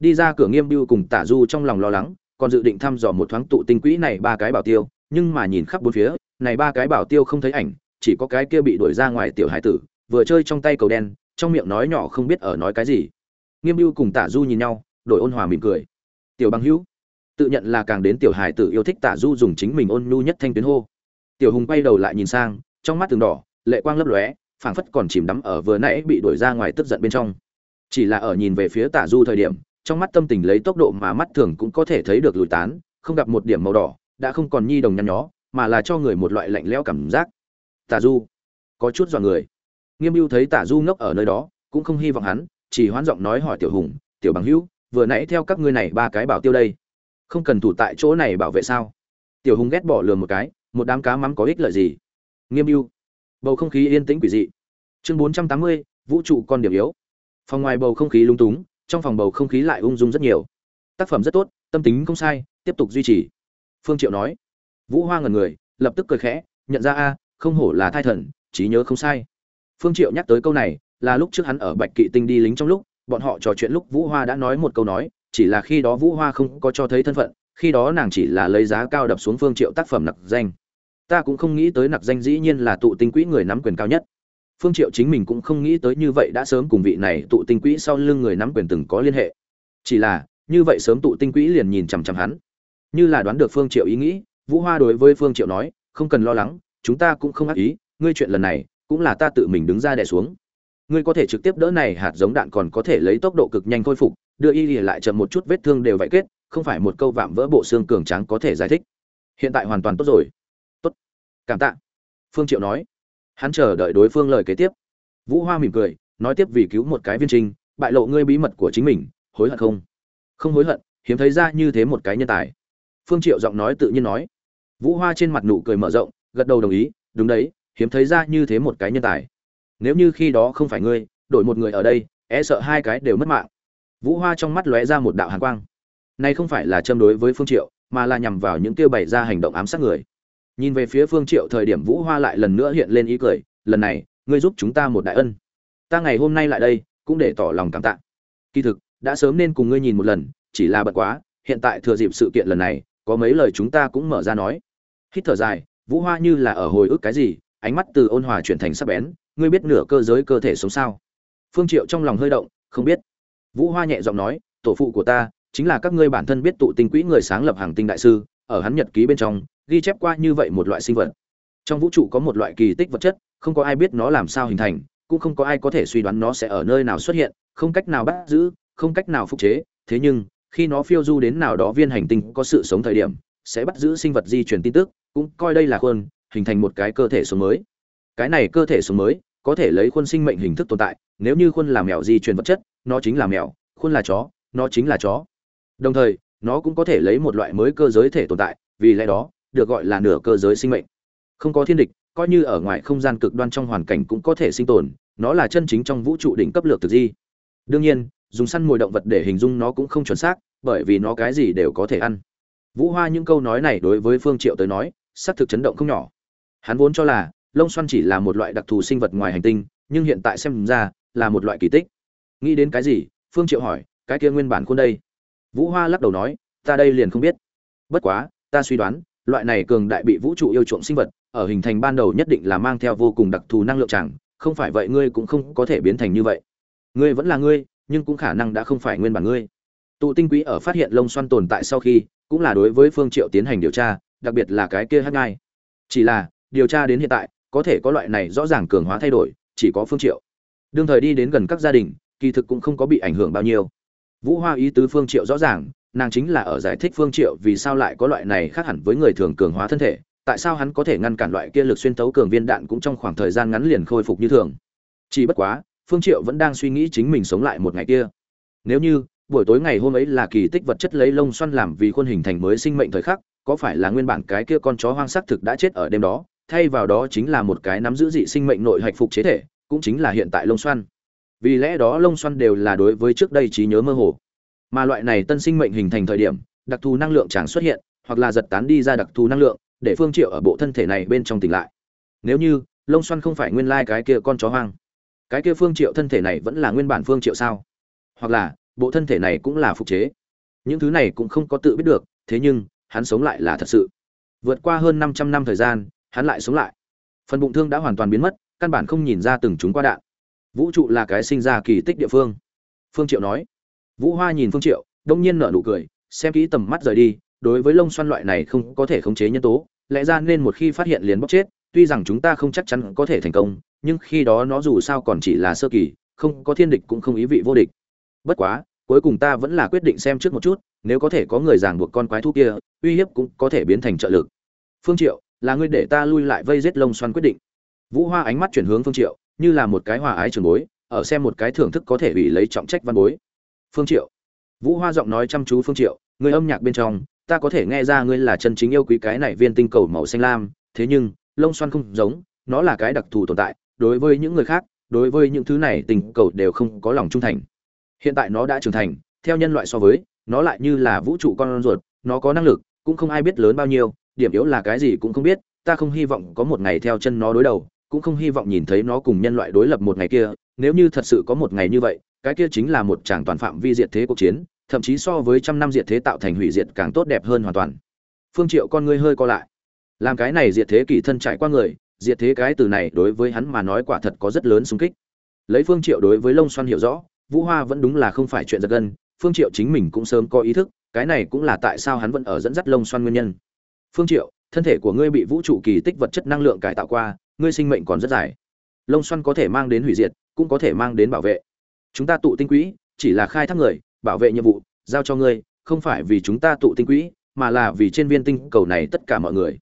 Đi ra cửa, nghiêm bưu cùng tả du trong lòng lo lắng, còn dự định thăm dò một thoáng tụ tinh quỹ này ba cái bảo tiêu, nhưng mà nhìn khắp bốn phía, này ba cái bảo tiêu không thấy ảnh, chỉ có cái kia bị đuổi ra ngoài tiểu hải tử, vừa chơi trong tay cầu đen, trong miệng nói nhỏ không biết ở nói cái gì. Nghiêm bưu cùng tả du nhìn nhau đổi ôn hòa mỉm cười. Tiểu bằng hữu, tự nhận là càng đến tiểu hải tử yêu thích tả du dùng chính mình ôn nhu nhất thanh tuyến hô. Tiểu hùng quay đầu lại nhìn sang, trong mắt từng đỏ, lệ quang lấp lóe, phảng phất còn chìm đắm ở vừa nãy bị đuổi ra ngoài tức giận bên trong. Chỉ là ở nhìn về phía tả du thời điểm, trong mắt tâm tình lấy tốc độ mà mắt thường cũng có thể thấy được lùi tán, không gặp một điểm màu đỏ, đã không còn nhi đồng nhăn nhó, mà là cho người một loại lạnh lẽo cảm giác. Tả du, có chút dọa người. Nghiêm mưu thấy tả du ngốc ở nơi đó, cũng không hy vọng hắn, chỉ hoán giọng nói hỏi tiểu hùng, tiểu bằng hữu vừa nãy theo các ngươi này ba cái bảo tiêu đây. Không cần thủ tại chỗ này bảo vệ sao? Tiểu hùng ghét bỏ lừa một cái, một đám cá mắm có ích lợi gì? Nghiêm mưu bầu không khí yên tĩnh quỷ dị. Chương bốn trăm tám mươi, vũ trụ con điểm yếu. Phòng ngoài bầu không khí lung túng, trong phòng bầu không khí lại ung dung rất nhiều. Tác phẩm rất tốt, tâm tính không sai, tiếp tục duy trì. Phương triệu nói. Vũ hoa ngẩn người, lập tức cười khẽ, nhận ra a, không hổ là thai thần, trí nhớ không sai. Phương triệu nhắc tới câu này, là lúc trước hắn ở bạch kỵ tinh đi lính trong lúc bọn họ trò chuyện lúc vũ hoa đã nói một câu nói, chỉ là khi đó vũ hoa không có cho thấy thân phận, khi đó nàng chỉ là lấy giá cao đập xuống phương triệu tác phẩm nặc danh. Ta cũng không nghĩ tới nặc danh dĩ nhiên là tụ tinh quỹ người nắm quyền cao nhất. Phương triệu chính mình cũng không nghĩ tới như vậy đã sớm cùng vị này tụ tinh quỹ sau lưng người nắm quyền từng có liên hệ. Chỉ là, như vậy sớm tụ tinh quỹ liền nhìn chằm chằm hắn. Như là đoán được phương triệu ý nghĩ, vũ hoa đối với phương triệu nói, không cần lo lắng, chúng ta cũng không ác ý, ngươi chuyện lần này cũng là ta tự mình đứng ra đè xuống ngươi có thể trực tiếp đỡ này hạt giống đạn còn có thể lấy tốc độ cực nhanh khôi phục, đưa y lìa lại chậm một chút vết thương đều vậy kết, không phải một câu vạm vỡ bộ xương cường tráng có thể giải thích. Hiện tại hoàn toàn tốt rồi. Tốt. Cảm tạ. Phương triệu nói. Hắn chờ đợi đối phương lời kế tiếp. Vũ hoa mỉm cười, nói tiếp vì cứu một cái viên trinh, bại lộ ngươi bí mật của chính mình, hối hận không? Không hối hận, hiếm thấy ra như thế một cái nhân tài. Phương triệu giọng nói tự nhiên nói. Vũ hoa trên mặt nụ cười mở rộng, gật đầu đồng ý, đúng đấy, hiếm thấy ra như thế một cái nhân tài nếu như khi đó không phải ngươi, đổi một người ở đây e sợ hai cái đều mất mạng. Vũ hoa trong mắt lóe ra một đạo hàn quang. Nay không phải là châm đối với phương triệu, mà là nhằm vào những tiêu bày ra hành động ám sát người. Nhìn về phía phương triệu thời điểm vũ hoa lại lần nữa hiện lên ý cười, lần này, ngươi giúp chúng ta một đại ân. Ta ngày hôm nay lại đây, cũng để tỏ lòng cảm tạ. Kỳ thực, đã sớm nên cùng ngươi nhìn một lần, chỉ là bận quá, hiện tại thừa dịp sự kiện lần này, có mấy lời chúng ta cũng mở ra nói. Hít thở dài, vũ hoa như là ở hồi ức cái gì, ánh mắt từ ôn hòa chuyển thành sắc bén ngươi biết nửa cơ giới cơ thể sống sao? Phương triệu trong lòng hơi động, không biết. Vũ hoa nhẹ giọng nói, tổ phụ của ta chính là các ngươi bản thân biết tụ tinh quỹ người sáng lập hàng tinh đại sư, ở hắn nhật ký bên trong, ghi chép qua như vậy một loại sinh vật. Trong vũ trụ có một loại kỳ tích vật chất, không có ai biết nó làm sao hình thành, cũng không có ai có thể suy đoán nó sẽ ở nơi nào xuất hiện, không cách nào bắt giữ, không cách nào phục chế. Thế nhưng, khi nó phiêu du đến nào đó viên hành tinh có sự sống thời điểm, sẽ bắt giữ sinh vật di chuyển tin tức, cũng coi đây là khuôn, hình thành một cái cơ thể sống mới cái này cơ thể sống mới, có thể lấy khuôn sinh mệnh hình thức tồn tại, nếu như khuôn là mèo di truyền vật chất, nó chính là mèo, khuôn là chó, nó chính là chó. Đồng thời, nó cũng có thể lấy một loại mới cơ giới thể tồn tại, vì lẽ đó, được gọi là nửa cơ giới sinh mệnh. Không có thiên địch, coi như ở ngoài không gian cực đoan trong hoàn cảnh cũng có thể sinh tồn, nó là chân chính trong vũ trụ đỉnh cấp lược thực di. Đương nhiên, dùng săn mồi động vật để hình dung nó cũng không chuẩn xác, bởi vì nó cái gì đều có thể ăn. Vũ hoa những câu nói này đối với phương triệu tới nói, xác thực chấn động không nhỏ. Hắn vốn cho là lông xoăn chỉ là một loại đặc thù sinh vật ngoài hành tinh, nhưng hiện tại xem ra là một loại kỳ tích. Nghĩ đến cái gì? Phương triệu hỏi, cái kia nguyên bản khuôn đây. Vũ hoa lắc đầu nói, ta đây liền không biết. Bất quá, ta suy đoán, loại này cường đại bị vũ trụ yêu trộm sinh vật, ở hình thành ban đầu nhất định là mang theo vô cùng đặc thù năng lượng chẳng, không phải vậy ngươi cũng không có thể biến thành như vậy. Ngươi vẫn là ngươi, nhưng cũng khả năng đã không phải nguyên bản ngươi. Tụ tinh quý ở phát hiện lông xoăn tồn tại sau khi, cũng là đối với phương triệu tiến hành điều tra, đặc biệt là cái kia hát ngai. Chỉ là, điều tra đến hiện tại có thể có loại này rõ ràng cường hóa thay đổi, chỉ có phương triệu. Đương thời đi đến gần các gia đình, kỳ thực cũng không có bị ảnh hưởng bao nhiêu. Vũ hoa ý tứ phương triệu rõ ràng, nàng chính là ở giải thích phương triệu vì sao lại có loại này khác hẳn với người thường cường hóa thân thể, tại sao hắn có thể ngăn cản loại kia lực xuyên tấu cường viên đạn cũng trong khoảng thời gian ngắn liền khôi phục như thường. Chỉ bất quá, phương triệu vẫn đang suy nghĩ chính mình sống lại một ngày kia. Nếu như, buổi tối ngày hôm ấy là kỳ tích vật chất lấy lông xoăn làm vì khuôn hình thành mới sinh mệnh thời khắc, có phải là nguyên bản cái kia con chó hoang sắc thực đã chết ở đêm đó? Thay vào đó chính là một cái nắm giữ dị sinh mệnh nội hạch phục chế thể, cũng chính là hiện tại lông xoăn. Vì lẽ đó lông xoăn đều là đối với trước đây trí nhớ mơ hồ. Mà loại này tân sinh mệnh hình thành thời điểm, đặc thù năng lượng chẳng xuất hiện, hoặc là giật tán đi ra đặc thù năng lượng, để phương triệu ở bộ thân thể này bên trong tỉnh lại. Nếu như, lông xoăn không phải nguyên lai cái kia con chó hoang. Cái kia phương triệu thân thể này vẫn là nguyên bản phương triệu sao? Hoặc là, bộ thân thể này cũng là phục chế. Những thứ này cũng không có tự biết được, thế nhưng, hắn sống lại là thật sự. Vượt qua hơn 500 năm thời gian hắn lại sống lại. Phần bụng thương đã hoàn toàn biến mất, căn bản không nhìn ra từng chúng qua đạn. Vũ trụ là cái sinh ra kỳ tích địa phương. Phương triệu nói. Vũ hoa nhìn phương triệu, đông nhiên nở nụ cười, xem kỹ tầm mắt rời đi, đối với lông xoăn loại này không có thể khống chế nhân tố, lẽ ra nên một khi phát hiện liền bóc chết, tuy rằng chúng ta không chắc chắn có thể thành công, nhưng khi đó nó dù sao còn chỉ là sơ kỳ, không có thiên địch cũng không ý vị vô địch. Bất quá, cuối cùng ta vẫn là quyết định xem trước một chút, nếu có thể có người giảng buộc con quái thú kia, uy hiếp cũng có thể biến thành trợ lực. Phương triệu là ngươi để ta lui lại vây giết lông xoăn quyết định. Vũ hoa ánh mắt chuyển hướng phương triệu, như là một cái hòa ái trường bối, ở xem một cái thưởng thức có thể bị lấy trọng trách văn bối. Phương triệu. Vũ hoa giọng nói chăm chú phương triệu, người âm nhạc bên trong, ta có thể nghe ra ngươi là chân chính yêu quý cái này viên tinh cầu màu xanh lam, thế nhưng lông xoăn không giống, nó là cái đặc thù tồn tại, đối với những người khác, đối với những thứ này tình cầu đều không có lòng trung thành. Hiện tại nó đã trưởng thành, theo nhân loại so với, nó lại như là vũ trụ con ruột, nó có năng lực, cũng không ai biết lớn bao nhiêu điểm yếu là cái gì cũng không biết, ta không hy vọng có một ngày theo chân nó đối đầu, cũng không hy vọng nhìn thấy nó cùng nhân loại đối lập một ngày kia, nếu như thật sự có một ngày như vậy, cái kia chính là một tràng toàn phạm vi diệt thế cuộc chiến, thậm chí so với trăm năm diệt thế tạo thành hủy diệt càng tốt đẹp hơn hoàn toàn. Phương triệu con ngươi hơi co lại. Làm cái này diệt thế kỷ thân trải qua người, diệt thế cái từ này đối với hắn mà nói quả thật có rất lớn xung kích. Lấy phương triệu đối với lông xoan hiểu rõ, vũ hoa vẫn đúng là không phải chuyện giật gân, phương triệu chính mình cũng sớm có ý thức, cái này cũng là tại sao hắn vẫn ở dẫn dắt lông xoan nguyên nhân phương triệu, thân thể của ngươi bị vũ trụ kỳ tích vật chất năng lượng cải tạo qua, ngươi sinh mệnh còn rất dài. Lông xoăn có thể mang đến hủy diệt, cũng có thể mang đến bảo vệ. Chúng ta tụ tinh quỹ, chỉ là khai thác người, bảo vệ nhiệm vụ, giao cho ngươi, không phải vì chúng ta tụ tinh quỹ, mà là vì trên viên tinh cầu này tất cả mọi người.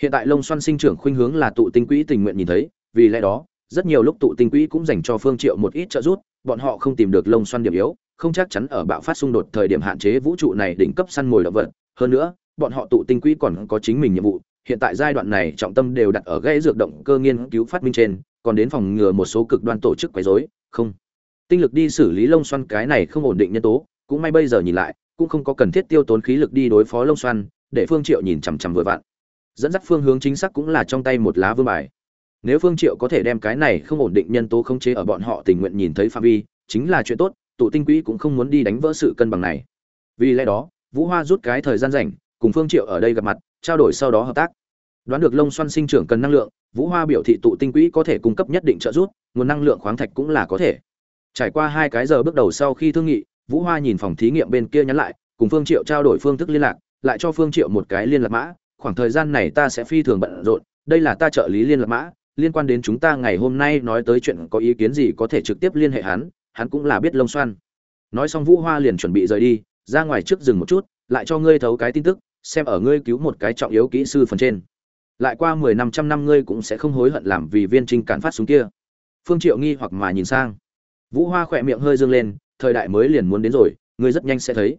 Hiện tại lông xoăn sinh trưởng khuynh hướng là tụ tinh quỹ tình nguyện nhìn thấy, vì lẽ đó, rất nhiều lúc tụ tinh quỹ cũng dành cho phương triệu một ít trợ giúp, bọn họ không tìm được lông xoăn điểm yếu, không chắc chắn ở bạo phát xung đột thời điểm hạn chế vũ trụ này đỉnh cấp săn mồi động vật. Hơn nữa bọn họ tụ tinh quỹ còn có chính mình nhiệm vụ, hiện tại giai đoạn này trọng tâm đều đặt ở gãy dược động cơ nghiên cứu phát minh trên, còn đến phòng ngừa một số cực đoan tổ chức quấy rối, không. Tinh lực đi xử lý lông xoăn cái này không ổn định nhân tố, cũng may bây giờ nhìn lại, cũng không có cần thiết tiêu tốn khí lực đi đối phó lông xoăn, để phương triệu nhìn chằm chằm vừa vặn. Dẫn dắt phương hướng chính xác cũng là trong tay một lá vương bài. Nếu phương triệu có thể đem cái này không ổn định nhân tố không chế ở bọn họ tình nguyện nhìn thấy phạm vi, chính là chuyện tốt, tụ tinh quỹ cũng không muốn đi đánh vỡ sự cân bằng này. Vì lẽ đó, vũ hoa rút cái thời gian rảnh cùng phương triệu ở đây gặp mặt, trao đổi sau đó hợp tác. Đoán được lông xoăn sinh trưởng cần năng lượng, vũ hoa biểu thị tụ tinh quỹ có thể cung cấp nhất định trợ giúp, nguồn năng lượng khoáng thạch cũng là có thể. Trải qua hai cái giờ bước đầu sau khi thương nghị, vũ hoa nhìn phòng thí nghiệm bên kia nhắn lại, cùng phương triệu trao đổi phương thức liên lạc, lại cho phương triệu một cái liên lạc mã, khoảng thời gian này ta sẽ phi thường bận rộn, đây là ta trợ lý liên lạc mã, liên quan đến chúng ta ngày hôm nay nói tới chuyện có ý kiến gì có thể trực tiếp liên hệ hắn hắn cũng là biết lông xoăn. Nói xong vũ hoa liền chuẩn bị rời đi, ra ngoài trước dừng một chút, lại cho ngươi thấu cái tin tức xem ở ngươi cứu một cái trọng yếu kỹ sư phần trên. Lại qua mười năm trăm năm ngươi cũng sẽ không hối hận làm vì viên trinh cản phát súng kia. Phương triệu nghi hoặc mà nhìn sang. Vũ hoa khỏe miệng hơi dương lên, thời đại mới liền muốn đến rồi, ngươi rất nhanh sẽ thấy.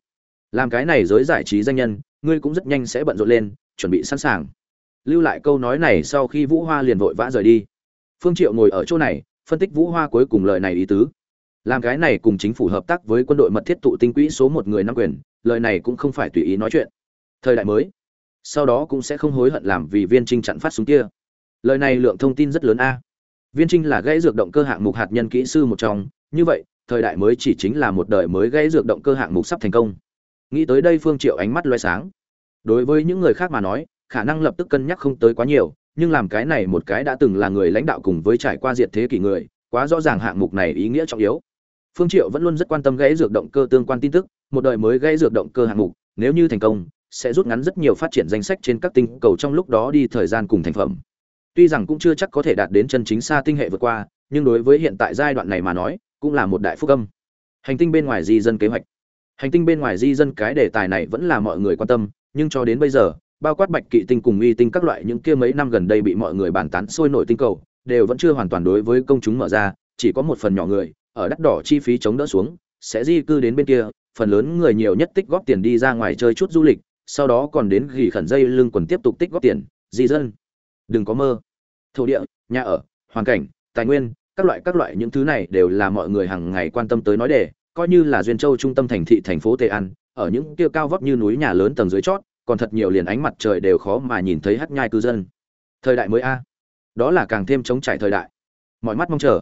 Làm cái này giới giải trí danh nhân, ngươi cũng rất nhanh sẽ bận rộn lên, chuẩn bị sẵn sàng. Lưu lại câu nói này sau khi vũ hoa liền vội vã rời đi. Phương triệu ngồi ở chỗ này, phân tích vũ hoa cuối cùng lời này ý tứ. Làm cái này cùng chính phủ hợp tác với quân đội mật thiết tụ tinh quỹ số một người nắm quyền, lời này cũng không phải tùy ý nói chuyện thời đại mới. Sau đó cũng sẽ không hối hận làm vì viên trinh chặn phát súng kia. Lời này lượng thông tin rất lớn a. Viên trinh là gãy dược động cơ hạng mục hạt nhân kỹ sư một trong. Như vậy, thời đại mới chỉ chính là một đời mới gãy dược động cơ hạng mục sắp thành công. Nghĩ tới đây phương triệu ánh mắt loay sáng. Đối với những người khác mà nói, khả năng lập tức cân nhắc không tới quá nhiều, nhưng làm cái này một cái đã từng là người lãnh đạo cùng với trải qua diệt thế kỷ người, quá rõ ràng hạng mục này ý nghĩa trọng yếu. Phương triệu vẫn luôn rất quan tâm gãy dược động cơ tương quan tin tức, một đời mới gãy dược động cơ hạng mục, nếu như thành công sẽ rút ngắn rất nhiều phát triển danh sách trên các tinh cầu trong lúc đó đi thời gian cùng thành phẩm. Tuy rằng cũng chưa chắc có thể đạt đến chân chính xa tinh hệ vượt qua, nhưng đối với hiện tại giai đoạn này mà nói, cũng là một đại phúc âm. Hành tinh bên ngoài di dân kế hoạch. Hành tinh bên ngoài di dân cái đề tài này vẫn là mọi người quan tâm, nhưng cho đến bây giờ, bao quát bạch kỵ tinh cùng uy tinh các loại những kia mấy năm gần đây bị mọi người bàn tán sôi nổi tinh cầu, đều vẫn chưa hoàn toàn đối với công chúng mở ra, chỉ có một phần nhỏ người, ở đắt đỏ chi phí chống đỡ xuống, sẽ di cư đến bên kia, phần lớn người nhiều nhất tích góp tiền đi ra ngoài chơi chút du lịch sau đó còn đến gỉ khẩn dây lưng quần tiếp tục tích góp tiền, di dân. Đừng có mơ. Thổ địa, nhà ở, hoàn cảnh, tài nguyên, các loại các loại những thứ này đều là mọi người hàng ngày quan tâm tới nói đề, coi như là duyên châu trung tâm thành thị thành phố tây an, ở những kia cao vóc như núi nhà lớn tầng dưới chót, còn thật nhiều liền ánh mặt trời đều khó mà nhìn thấy hắt nhai cư dân. Thời đại mới a. Đó là càng thêm chống trải thời đại. Mọi mắt mong chờ.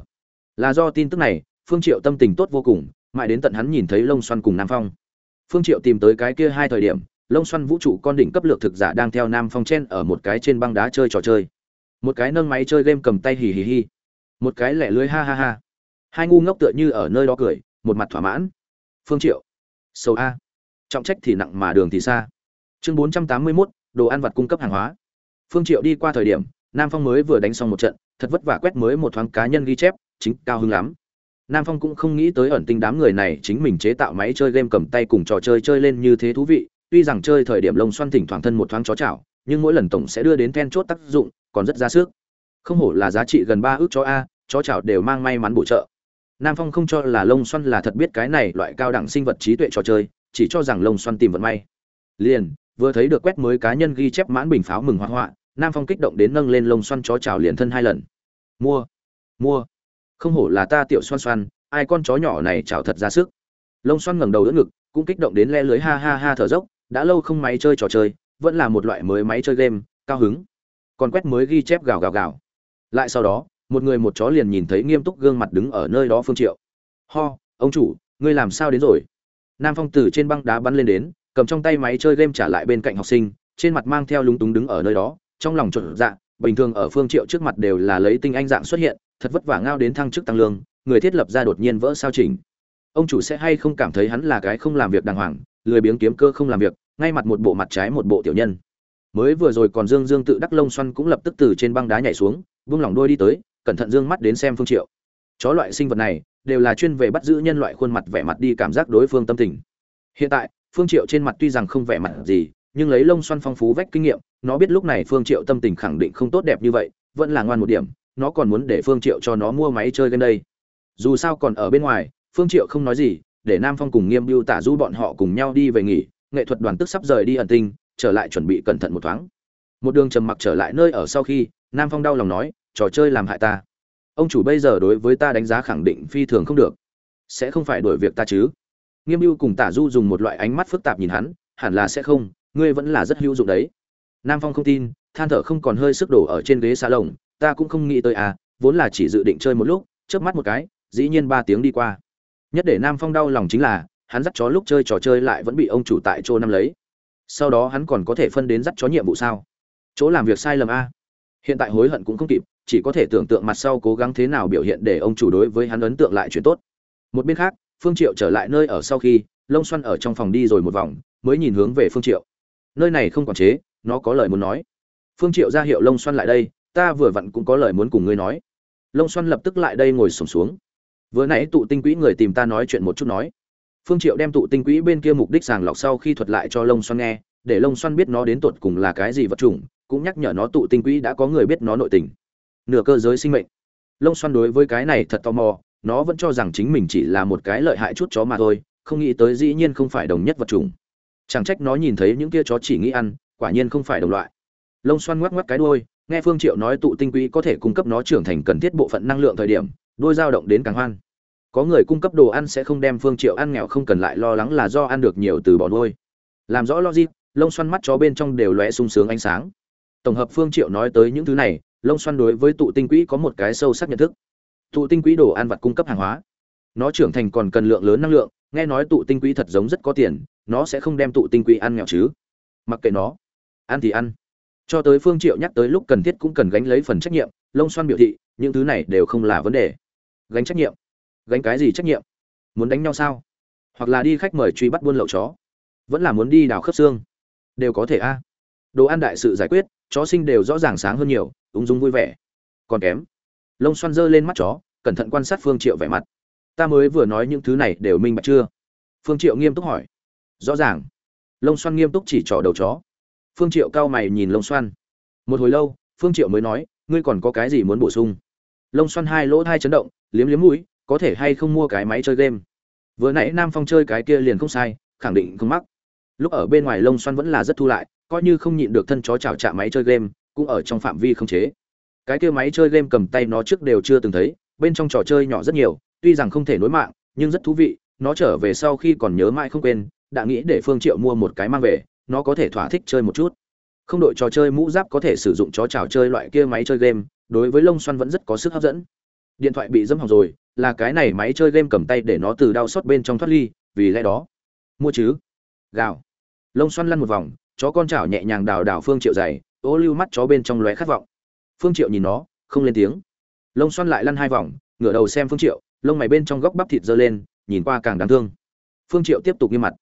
Là do tin tức này, phương triệu tâm tình tốt vô cùng, mãi đến tận hắn nhìn thấy lông xoăn cùng nam phong. Phương triệu tìm tới cái kia hai thời điểm lông xoăn vũ trụ con đỉnh cấp lược thực giả đang theo nam phong chen ở một cái trên băng đá chơi trò chơi. Một cái nâng máy chơi game cầm tay hì hì hì. Một cái lẻ lưới ha ha ha. Hai ngu ngốc tựa như ở nơi đó cười một mặt thỏa mãn. Phương triệu. Sầu a. Trọng trách thì nặng mà đường thì xa. Chương bốn trăm tám mươi 481, đồ ăn vặt cung cấp hàng hóa. Phương triệu đi qua thời điểm nam phong mới vừa đánh xong một trận thật vất vả quét mới một thoáng cá nhân ghi chép chính cao hứng lắm. Nam phong cũng không nghĩ tới ẩn tinh đám người này chính mình chế tạo máy chơi game cầm tay cùng trò chơi chơi lên như thế thú vị tuy rằng chơi thời điểm lông xoăn thỉnh thoảng thân một thoáng chó chảo, nhưng mỗi lần tổng sẽ đưa đến then chốt tác dụng, còn rất ra sức. Không hổ là giá trị gần ba ước chó a, chó chảo đều mang may mắn bổ trợ. Nam phong không cho là lông xoăn là thật biết cái này loại cao đẳng sinh vật trí tuệ trò chơi, chỉ cho rằng lông xoăn tìm vận may. Liền, vừa thấy được quét mới cá nhân ghi chép mãn bình pháo mừng hoa họa, nam phong kích động đến nâng lên lông xoăn chó chảo liền thân hai lần. Mua mua. Không hổ là ta tiểu xoăn xoăn, ai con chó nhỏ này chảo thật ra sức. Lông xoăn ngẩng đầu đỡ ngực, cũng kích động đến le lưới ha ha ha thở dốc đã lâu không máy chơi trò chơi, vẫn là một loại mới máy chơi game, cao hứng. Còn quét mới ghi chép gào gào gào. Lại sau đó, một người một chó liền nhìn thấy nghiêm túc gương mặt đứng ở nơi đó phương triệu. Ho, ông chủ, ngươi làm sao đến rồi? Nam phong từ trên băng đá bắn lên đến, cầm trong tay máy chơi game trả lại bên cạnh học sinh, trên mặt mang theo lúng túng đứng ở nơi đó, trong lòng trộn dạ bình thường ở phương triệu trước mặt đều là lấy tinh anh dạng xuất hiện, thật vất vả ngao đến thăng chức tăng lương, người thiết lập ra đột nhiên vỡ sao chỉnh. Ông chủ sẽ hay không cảm thấy hắn là cái không làm việc đàng hoàng lười biếng kiếm cơ không làm việc, ngay mặt một bộ mặt trái một bộ tiểu nhân. Mới vừa rồi còn dương dương tự đắc lông xoăn cũng lập tức từ trên băng đá nhảy xuống buông lỏng đôi đi tới, cẩn thận dương mắt đến xem phương triệu. Chó loại sinh vật này, đều là chuyên về bắt giữ nhân loại khuôn mặt vẻ mặt đi cảm giác đối phương tâm tình. Hiện tại, phương triệu trên mặt tuy rằng không vẻ mặt gì, nhưng lấy lông xoăn phong phú vách kinh nghiệm, nó biết lúc này phương triệu tâm tình khẳng định không tốt đẹp như vậy, vẫn là ngoan một điểm, nó còn muốn để phương triệu cho nó mua máy chơi game đây. Dù sao còn ở bên ngoài, phương triệu không nói gì để nam phong cùng nghiêm biêu tả du bọn họ cùng nhau đi về nghỉ, nghệ thuật đoàn tức sắp rời đi ẩn tinh, trở lại chuẩn bị cẩn thận một thoáng. Một đường trầm mặc trở lại nơi ở sau khi, nam phong đau lòng nói, trò chơi làm hại ta. Ông chủ bây giờ đối với ta đánh giá khẳng định phi thường không được. Sẽ không phải đổi việc ta chứ? Nghiêm mưu cùng tả du dùng một loại ánh mắt phức tạp nhìn hắn, hẳn là sẽ không, ngươi vẫn là rất hữu dụng đấy. Nam phong không tin, than thở không còn hơi sức đổ ở trên ghế xa lồng ta cũng không nghĩ tới à vốn là chỉ dự định chơi một lúc, chớp mắt một cái, dĩ nhiên ba tiếng đi qua nhất để nam phong đau lòng chính là hắn dắt chó lúc chơi trò chơi lại vẫn bị ông chủ tại chỗ năm lấy. Sau đó hắn còn có thể phân đến dắt chó nhiệm vụ sao? Chỗ làm việc sai lầm a. Hiện tại hối hận cũng không kịp chỉ có thể tưởng tượng mặt sau cố gắng thế nào biểu hiện để ông chủ đối với hắn ấn tượng lại chuyện tốt. Một bên khác phương triệu trở lại nơi ở sau khi lông xoăn ở trong phòng đi rồi một vòng mới nhìn hướng về phương triệu. Nơi này không quản chế nó có lời muốn nói. Phương triệu ra hiệu lông xoăn lại đây ta vừa vặn cũng có lời muốn cùng ngươi nói. Lông xoăn lập tức lại đây ngồi sổm xuống, xuống vừa nãy tụ tinh quỹ người tìm ta nói chuyện một chút nói. Phương triệu đem tụ tinh quỹ bên kia mục đích sàng lọc sau khi thuật lại cho lông xoăn nghe, để lông xoăn biết nó đến tột cùng là cái gì vật chủng, cũng nhắc nhở nó tụ tinh quỹ đã có người biết nó nội tình. Nửa cơ giới sinh mệnh. Lông xoăn đối với cái này thật tò mò, nó vẫn cho rằng chính mình chỉ là một cái lợi hại chút chó mà thôi, không nghĩ tới dĩ nhiên không phải đồng nhất vật chủng. Chẳng trách nó nhìn thấy những kia chó chỉ nghĩ ăn, quả nhiên không phải đồng loại. Lông xoăn ngoắc ngoắc cái đuôi, nghe phương triệu nói tụ tinh quỹ có thể cung cấp nó trưởng thành cần thiết bộ phận năng lượng thời điểm đôi dao động đến càng hoan. Có người cung cấp đồ ăn sẽ không đem phương triệu ăn nghèo không cần lại lo lắng là do ăn được nhiều từ bỏ nuôi. Làm rõ logic, lông xoăn mắt chó bên trong đều lóe sung sướng ánh sáng. Tổng hợp phương triệu nói tới những thứ này, lông xoăn đối với tụ tinh quỹ có một cái sâu sắc nhận thức. Tụ tinh quỹ đồ ăn vật cung cấp hàng hóa. Nó trưởng thành còn cần lượng lớn năng lượng, nghe nói tụ tinh quỹ thật giống rất có tiền, nó sẽ không đem tụ tinh quỹ ăn nghèo chứ. Mặc kệ nó, ăn thì ăn. Cho tới phương triệu nhắc tới lúc cần thiết cũng cần gánh lấy phần trách nhiệm, lông xoăn biểu thị, những thứ này đều không là vấn đề gánh trách nhiệm. Gánh cái gì trách nhiệm? Muốn đánh nhau sao? Hoặc là đi khách mời truy bắt buôn lậu chó? Vẫn là muốn đi đào khớp xương? Đều có thể a. Đồ ăn đại sự giải quyết, chó sinh đều rõ ràng sáng hơn nhiều, ung dung vui vẻ. Còn kém, lông xoăn dơ lên mắt chó, cẩn thận quan sát phương triệu vẻ mặt. Ta mới vừa nói những thứ này đều minh bạch chưa? Phương triệu nghiêm túc hỏi. Rõ ràng. Lông xoăn nghiêm túc chỉ trỏ đầu chó. Phương triệu cao mày nhìn lông xoăn. Một hồi lâu, phương triệu mới nói, ngươi còn có cái gì muốn bổ sung? Lông xoăn hai lỗ hai chấn động, liếm liếm mũi, có thể hay không mua cái máy chơi game. Vừa nãy nam phong chơi cái kia liền không sai, khẳng định không mắc. Lúc ở bên ngoài lông xoăn vẫn là rất thu lại, coi như không nhịn được thân chó chào chạm máy chơi game, cũng ở trong phạm vi không chế. Cái kia máy chơi game cầm tay nó trước đều chưa từng thấy, bên trong trò chơi nhỏ rất nhiều, tuy rằng không thể nối mạng, nhưng rất thú vị, nó trở về sau khi còn nhớ mãi không quên, đã nghĩ để phương triệu mua một cái mang về, nó có thể thỏa thích chơi một chút không đội trò chơi mũ giáp có thể sử dụng chó chào chơi loại kia máy chơi game, đối với lông xoăn vẫn rất có sức hấp dẫn. Điện thoại bị dâm hỏng rồi, là cái này máy chơi game cầm tay để nó từ đau xót bên trong thoát ly, vì lẽ đó, mua chứ. Gào. Lông xoăn lăn một vòng, chó con chảo nhẹ nhàng đào đào phương triệu dày, ô lưu mắt chó bên trong lóe khát vọng. Phương triệu nhìn nó, không lên tiếng. Lông xoăn lại lăn hai vòng, ngửa đầu xem phương triệu, lông mày bên trong góc bắp thịt dơ lên, nhìn qua càng đáng thương. Phương triệu tiếp tục nghiêm mặt.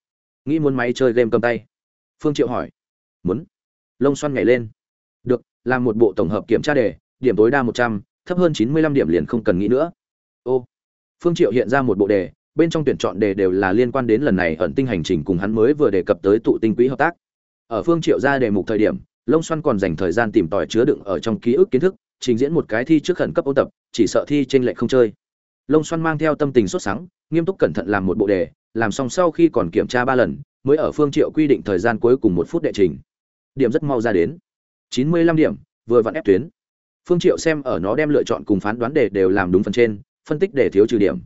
Nghĩ muốn máy chơi game cầm tay. Phương triệu hỏi. Muốn lông xoăn nhảy lên. Được, làm một bộ tổng hợp kiểm tra đề, điểm tối đa một trăm, thấp hơn chín mươi lăm điểm liền không cần nghĩ nữa. Ô, phương triệu hiện ra một bộ đề, bên trong tuyển chọn đề đều là liên quan đến lần này ẩn tinh hành trình cùng hắn mới vừa đề cập tới tụ tinh quỹ hợp tác. Ở phương triệu ra đề mục thời điểm, lông xoăn còn dành thời gian tìm tòi chứa đựng ở trong ký ức kiến thức, trình diễn một cái thi trước khẩn cấp ôn tập, chỉ sợ thi trên lệ không chơi. Lông xoăn mang theo tâm tình sốt sắng, nghiêm túc cẩn thận làm một bộ đề, làm xong sau khi còn kiểm tra ba lần, mới ở phương triệu quy định thời gian cuối cùng một phút đệ trình điểm rất mau ra đến. Chín mươi lăm điểm, vừa vặn ép tuyến. Phương triệu xem ở nó đem lựa chọn cùng phán đoán đề đều làm đúng phần trên, phân tích để thiếu trừ điểm.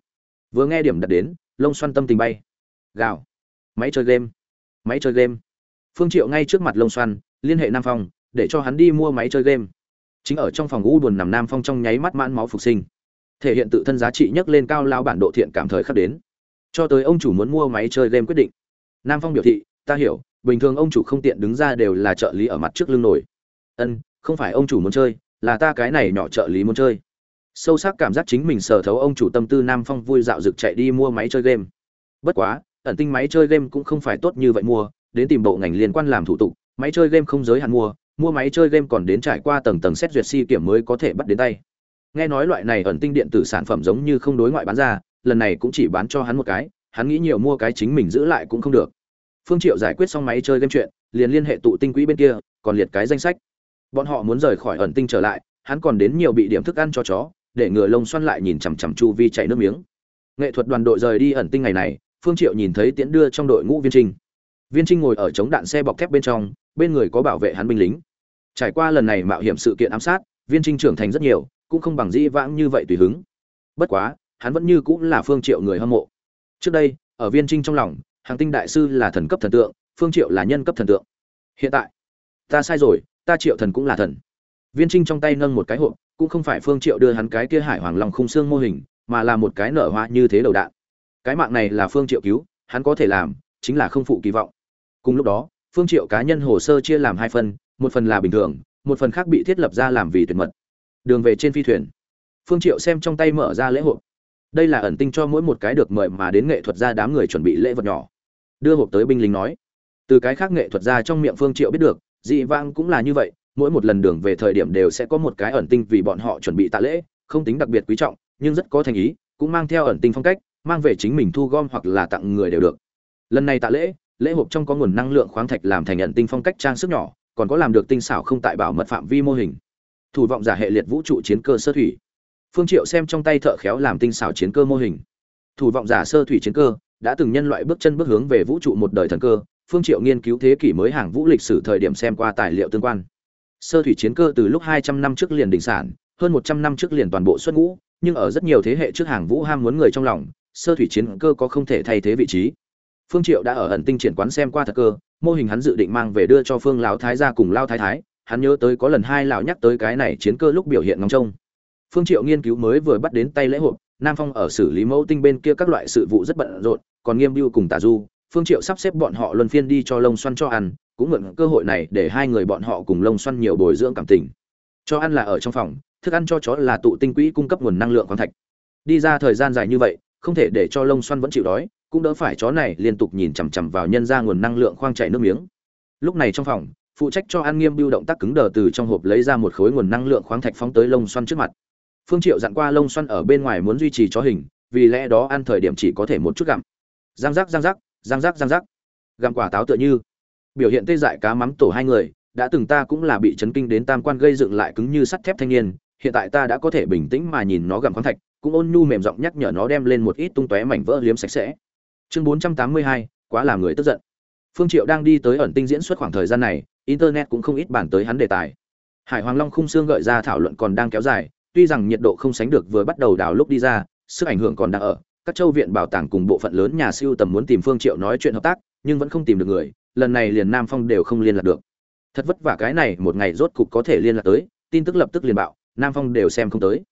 Vừa nghe điểm đặt đến, lông xoăn tâm tình bay. Gào. Máy chơi game. Máy chơi game. Phương triệu ngay trước mặt lông xoăn, liên hệ nam phong, để cho hắn đi mua máy chơi game. Chính ở trong phòng u buồn nằm nam phong trong nháy mắt mãn máu phục sinh. Thể hiện tự thân giá trị nhất lên cao lao bản độ thiện cảm thời khắc đến. Cho tới ông chủ muốn mua máy chơi game quyết định. Nam phong biểu thị ta hiểu, bình thường ông chủ không tiện đứng ra đều là trợ lý ở mặt trước lưng nổi. Ân, không phải ông chủ muốn chơi, là ta cái này nhỏ trợ lý muốn chơi. Sâu sắc cảm giác chính mình sở thấu ông chủ tâm tư nam phong vui dạo rực chạy đi mua máy chơi game. Bất quá, ẩn tinh máy chơi game cũng không phải tốt như vậy mua, đến tìm bộ ngành liên quan làm thủ tục, máy chơi game không giới hạn mua mua máy chơi game còn đến trải qua tầng tầng xét duyệt si kiểm mới có thể bắt đến tay. Nghe nói loại này ẩn tinh điện tử sản phẩm giống như không đối ngoại bán ra, lần này cũng chỉ bán cho hắn một cái, hắn nghĩ nhiều mua cái chính mình giữ lại cũng không được phương triệu giải quyết xong máy chơi game chuyện, liền liên hệ tụ tinh quỹ bên kia, còn liệt cái danh sách. Bọn họ muốn rời khỏi ẩn tinh trở lại, hắn còn đến nhiều bị điểm thức ăn cho chó, để ngựa lông xoăn lại nhìn chằm chằm chu vi chảy nước miếng. Nghệ thuật đoàn đội rời đi ẩn tinh ngày này, phương triệu nhìn thấy tiễn đưa trong đội ngũ viên trinh. Viên trinh ngồi ở chống đạn xe bọc thép bên trong, bên người có bảo vệ hắn binh lính. Trải qua lần này mạo hiểm sự kiện ám sát, viên trinh trưởng thành rất nhiều, cũng không bằng dĩ vãng như vậy tùy hứng. Bất quá, hắn vẫn như cũng là phương triệu người hâm mộ. Trước đây, ở viên trinh trong lòng hàng tinh đại sư là thần cấp thần tượng, phương triệu là nhân cấp thần tượng. Hiện tại, ta sai rồi, ta triệu thần cũng là thần. Viên trinh trong tay nâng một cái hộp, cũng không phải phương triệu đưa hắn cái kia hải hoàng long khung xương mô hình, mà là một cái nở hoa như thế đầu đạn. Cái mạng này là phương triệu cứu, hắn có thể làm, chính là không phụ kỳ vọng. Cùng lúc đó, phương triệu cá nhân hồ sơ chia làm hai phần, một phần là bình thường, một phần khác bị thiết lập ra làm vì tuyệt mật. Đường về trên phi thuyền. Phương triệu xem trong tay mở ra lễ hội đây là ẩn tinh cho mỗi một cái được mời mà đến nghệ thuật gia đám người chuẩn bị lễ vật nhỏ. Đưa hộp tới binh lính nói. Từ cái khác nghệ thuật gia trong miệng phương triệu biết được, dị vang cũng là như vậy, mỗi một lần đường về thời điểm đều sẽ có một cái ẩn tinh vì bọn họ chuẩn bị tạ lễ, không tính đặc biệt quý trọng, nhưng rất có thành ý, cũng mang theo ẩn tinh phong cách, mang về chính mình thu gom hoặc là tặng người đều được. Lần này tạ lễ lễ hộp trong có nguồn năng lượng khoáng thạch làm thành ẩn tinh phong cách trang sức nhỏ, còn có làm được tinh xảo không tại bảo mật phạm vi mô hình. Thủ vọng giả hệ liệt vũ trụ chiến cơ sơ thủy phương triệu xem trong tay thợ khéo làm tinh xảo chiến cơ mô hình. Thủ vọng giả sơ thủy chiến cơ, đã từng nhân loại bước chân bước hướng về vũ trụ một đời thần cơ, phương triệu nghiên cứu thế kỷ mới hàng vũ lịch sử thời điểm xem qua tài liệu tương quan. Sơ thủy chiến cơ từ lúc 200 năm trước liền đỉnh sản, hơn 100 năm trước liền toàn bộ xuất ngũ, nhưng ở rất nhiều thế hệ trước hàng vũ ham muốn người trong lòng, sơ thủy chiến cơ có không thể thay thế vị trí. Phương triệu đã ở ẩn tinh triển quán xem qua thật cơ, mô hình hắn dự định mang về đưa cho phương lão thái gia cùng lao thái thái, hắn nhớ tới có lần hai lão nhắc tới cái này chiến cơ lúc biểu hiện ngóng trông phương triệu nghiên cứu mới vừa bắt đến tay lễ hội, nam phong ở xử lý mẫu tinh bên kia các loại sự vụ rất bận rộn, còn nghiêm biêu cùng tả du, phương triệu sắp xếp bọn họ luân phiên đi cho lông xoăn cho ăn, cũng mượn cơ hội này để hai người bọn họ cùng lông xoăn nhiều bồi dưỡng cảm tình. Cho ăn là ở trong phòng, thức ăn cho chó là tụ tinh quỹ cung cấp nguồn năng lượng khoáng thạch. Đi ra thời gian dài như vậy, không thể để cho lông xoăn vẫn chịu đói, cũng đỡ phải chó này liên tục nhìn chằm chằm vào nhân ra nguồn năng lượng khoang chảy nước miếng. Lúc này trong phòng, phụ trách cho ăn nghiêm biêu động tác cứng đờ từ trong hộp lấy ra một khối nguồn năng lượng khoáng thạch phóng tới lông xoăn trước mặt phương triệu dặn qua lông xoăn ở bên ngoài muốn duy trì chó hình vì lẽ đó ăn thời điểm chỉ có thể một chút gặm. Giang rắc, giang rắc, giang rắc, giang rắc. gặm quả táo tựa như. Biểu hiện tê dại cá mắm tổ hai người đã từng ta cũng là bị chấn kinh đến tam quan gây dựng lại cứng như sắt thép thanh niên hiện tại ta đã có thể bình tĩnh mà nhìn nó gặm khoáng thạch cũng ôn nhu mềm giọng nhắc nhở nó đem lên một ít tung tóe mảnh vỡ liếm sạch sẽ. Chương 482, quá làm người tức giận. Phương triệu đang đi tới ẩn tinh diễn xuất khoảng thời gian này internet cũng không ít bàn tới hắn đề tài. Hải hoàng long khung xương gợi ra thảo luận còn đang kéo dài tuy rằng nhiệt độ không sánh được vừa bắt đầu đào lúc đi ra, sức ảnh hưởng còn đang ở, các châu viện bảo tàng cùng bộ phận lớn nhà siêu tầm muốn tìm phương triệu nói chuyện hợp tác, nhưng vẫn không tìm được người, lần này liền nam phong đều không liên lạc được. Thật vất vả cái này một ngày rốt cục có thể liên lạc tới, tin tức lập tức liền bạo, nam phong đều xem không tới.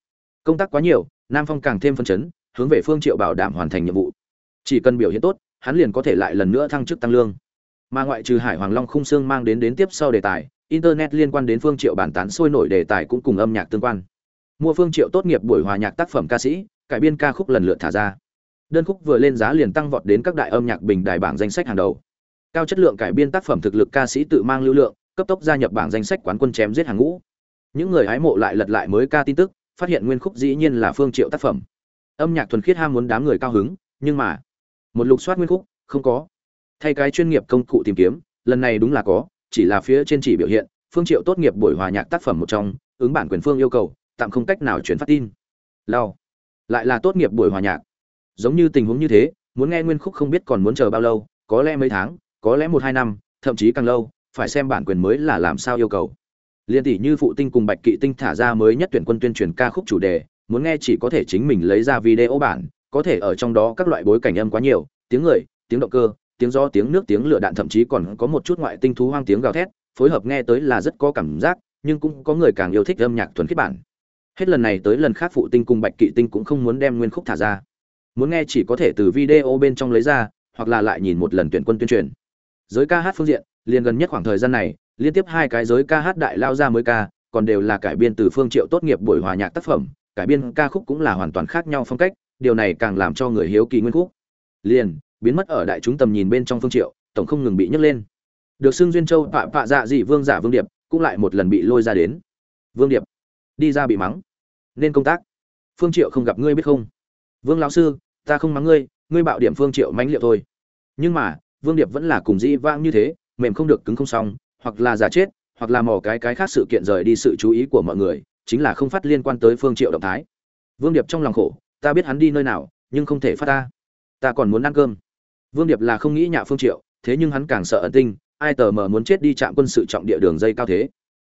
Công tác quá nhiều, nam phong càng thêm phân chấn, hướng về phương triệu bảo đảm hoàn thành nhiệm vụ. Chỉ cần biểu hiện tốt, hắn liền có thể lại lần nữa thăng chức tăng lương. Mà ngoại trừ hải hoàng long khung xương mang đến đến tiếp sau đề tài, internet liên quan đến phương triệu bản tán sôi nổi đề tài cũng cùng âm nhạc tương quan mua phương triệu tốt nghiệp buổi hòa nhạc tác phẩm ca sĩ, cải biên ca khúc lần lượt thả ra. Đơn khúc vừa lên giá liền tăng vọt đến các đại âm nhạc bình đài bảng danh sách hàng đầu. Cao chất lượng cải biên tác phẩm thực lực ca sĩ tự mang lưu lượng, cấp tốc gia nhập bảng danh sách quán quân chém giết hàng ngũ. Những người hái mộ lại lật lại mới ca tin tức, phát hiện nguyên khúc dĩ nhiên là phương triệu tác phẩm. Âm nhạc thuần khiết ham muốn đám người cao hứng, nhưng mà, một lục soát nguyên khúc, không có. Thay cái chuyên nghiệp công cụ tìm kiếm, lần này đúng là có, chỉ là phía trên chỉ biểu hiện, phương triệu tốt nghiệp buổi hòa nhạc tác phẩm một trong, ứng bản quyền phương yêu cầu tạm không cách nào chuyển phát tin. Lao. Lại là tốt nghiệp buổi hòa nhạc. Giống như tình huống như thế, muốn nghe nguyên khúc không biết còn muốn chờ bao lâu, có lẽ mấy tháng, có lẽ một hai năm, thậm chí càng lâu, phải xem bản quyền mới là làm sao yêu cầu. Liên tỷ như phụ tinh cùng bạch kỵ tinh thả ra mới nhất tuyển quân tuyên truyền ca khúc chủ đề, muốn nghe chỉ có thể chính mình lấy ra video bản, có thể ở trong đó các loại bối cảnh âm quá nhiều, tiếng người, tiếng động cơ, tiếng gió, tiếng nước, tiếng lửa đạn, thậm chí còn có một chút ngoại tinh thú hoang tiếng gào thét, phối hợp nghe tới là rất có cảm giác, nhưng cũng có người càng yêu thích âm nhạc thuần khiết bản hết lần này tới lần khác phụ tinh cùng bạch kỵ tinh cũng không muốn đem nguyên khúc thả ra. Muốn nghe chỉ có thể từ video bên trong lấy ra, hoặc là lại nhìn một lần tuyển quân tuyên truyền. Giới ca hát phương diện, liền gần nhất khoảng thời gian này, liên tiếp hai cái giới ca hát đại lao ra mới ca, còn đều là cải biên từ phương triệu tốt nghiệp buổi hòa nhạc tác phẩm, cải biên ca khúc cũng là hoàn toàn khác nhau phong cách, điều này càng làm cho người hiếu kỳ nguyên khúc. Liền, biến mất ở đại chúng tầm nhìn bên trong phương triệu, tổng không ngừng bị nhấc lên. Được xưng duyên châu pạ pạ dạ dị vương giả vương điệp, cũng lại một lần bị lôi ra đến. Vương điệp, đi ra bị mắng nên công tác. Phương triệu không gặp ngươi biết không? Vương lão sư, ta không mắng ngươi ngươi bạo điểm phương triệu mánh liệu thôi. Nhưng mà, vương điệp vẫn là cùng dĩ vãng như thế, mềm không được cứng không xong, hoặc là giả chết, hoặc là mò cái cái khác sự kiện rời đi sự chú ý của mọi người, chính là không phát liên quan tới phương triệu động thái. Vương điệp trong lòng khổ, ta biết hắn đi nơi nào, nhưng không thể phát ta. Ta còn muốn ăn cơm. Vương điệp là không nghĩ nhạ phương triệu, thế nhưng hắn càng sợ ẩn tinh ai tờ mờ muốn chết đi chạm quân sự trọng địa đường dây cao thế.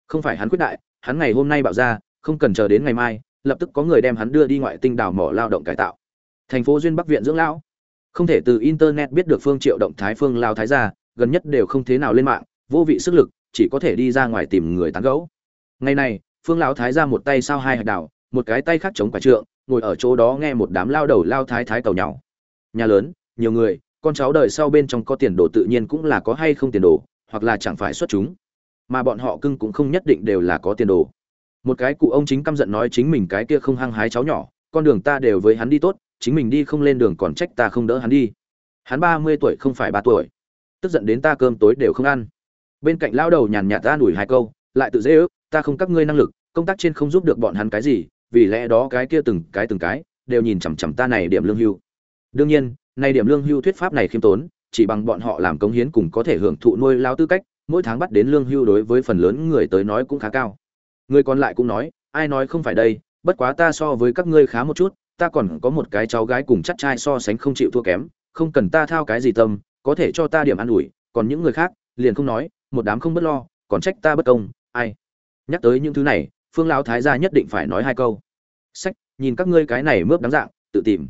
Không phải hắn quyết đại, hắn ngày hôm nay bảo ra, không cần chờ đến ngày mai lập tức có người đem hắn đưa đi ngoại tinh đào mỏ lao động cải tạo. Thành phố duyên bắc viện dưỡng lão. Không thể từ internet biết được phương triệu động thái phương lao thái gia, gần nhất đều không thế nào lên mạng, vô vị sức lực, chỉ có thể đi ra ngoài tìm người tán gẫu. Ngày này, phương lão thái ra một tay sao hai hạt đảo, một cái tay khác chống quả trượng, ngồi ở chỗ đó nghe một đám lao đầu lao thái thái cầu nhau. Nhà lớn, nhiều người, con cháu đời sau bên trong có tiền đồ tự nhiên cũng là có hay không tiền đồ, hoặc là chẳng phải xuất chúng. Mà bọn họ cưng cũng không nhất định đều là có tiền đồ một cái cụ ông chính căm giận nói chính mình cái kia không hăng hái cháu nhỏ, con đường ta đều với hắn đi tốt, chính mình đi không lên đường còn trách ta không đỡ hắn đi. Hắn ba mươi tuổi không phải ba tuổi. Tức giận đến ta cơm tối đều không ăn. Bên cạnh lao đầu nhàn nhạt ta đuổi hai câu, lại tự dễ ước, ta không các ngươi năng lực, công tác trên không giúp được bọn hắn cái gì, vì lẽ đó cái kia từng cái từng cái, đều nhìn chằm chằm ta này điểm lương hưu. Đương nhiên nay điểm lương hưu thuyết pháp này khiêm tốn, chỉ bằng bọn họ làm cống hiến cùng có thể hưởng thụ nuôi lao tư cách, mỗi tháng bắt đến lương hưu đối với phần lớn người tới nói cũng khá cao người còn lại cũng nói, ai nói không phải đây, bất quá ta so với các ngươi khá một chút, ta còn có một cái cháu gái cùng chắc trai so sánh không chịu thua kém, không cần ta thao cái gì tâm, có thể cho ta điểm an ủi, còn những người khác liền không nói, một đám không bất lo, còn trách ta bất công, ai? Nhắc tới những thứ này, phương lão thái gia nhất định phải nói hai câu. Sách, nhìn các ngươi cái này mướp đáng dạng, tự tìm.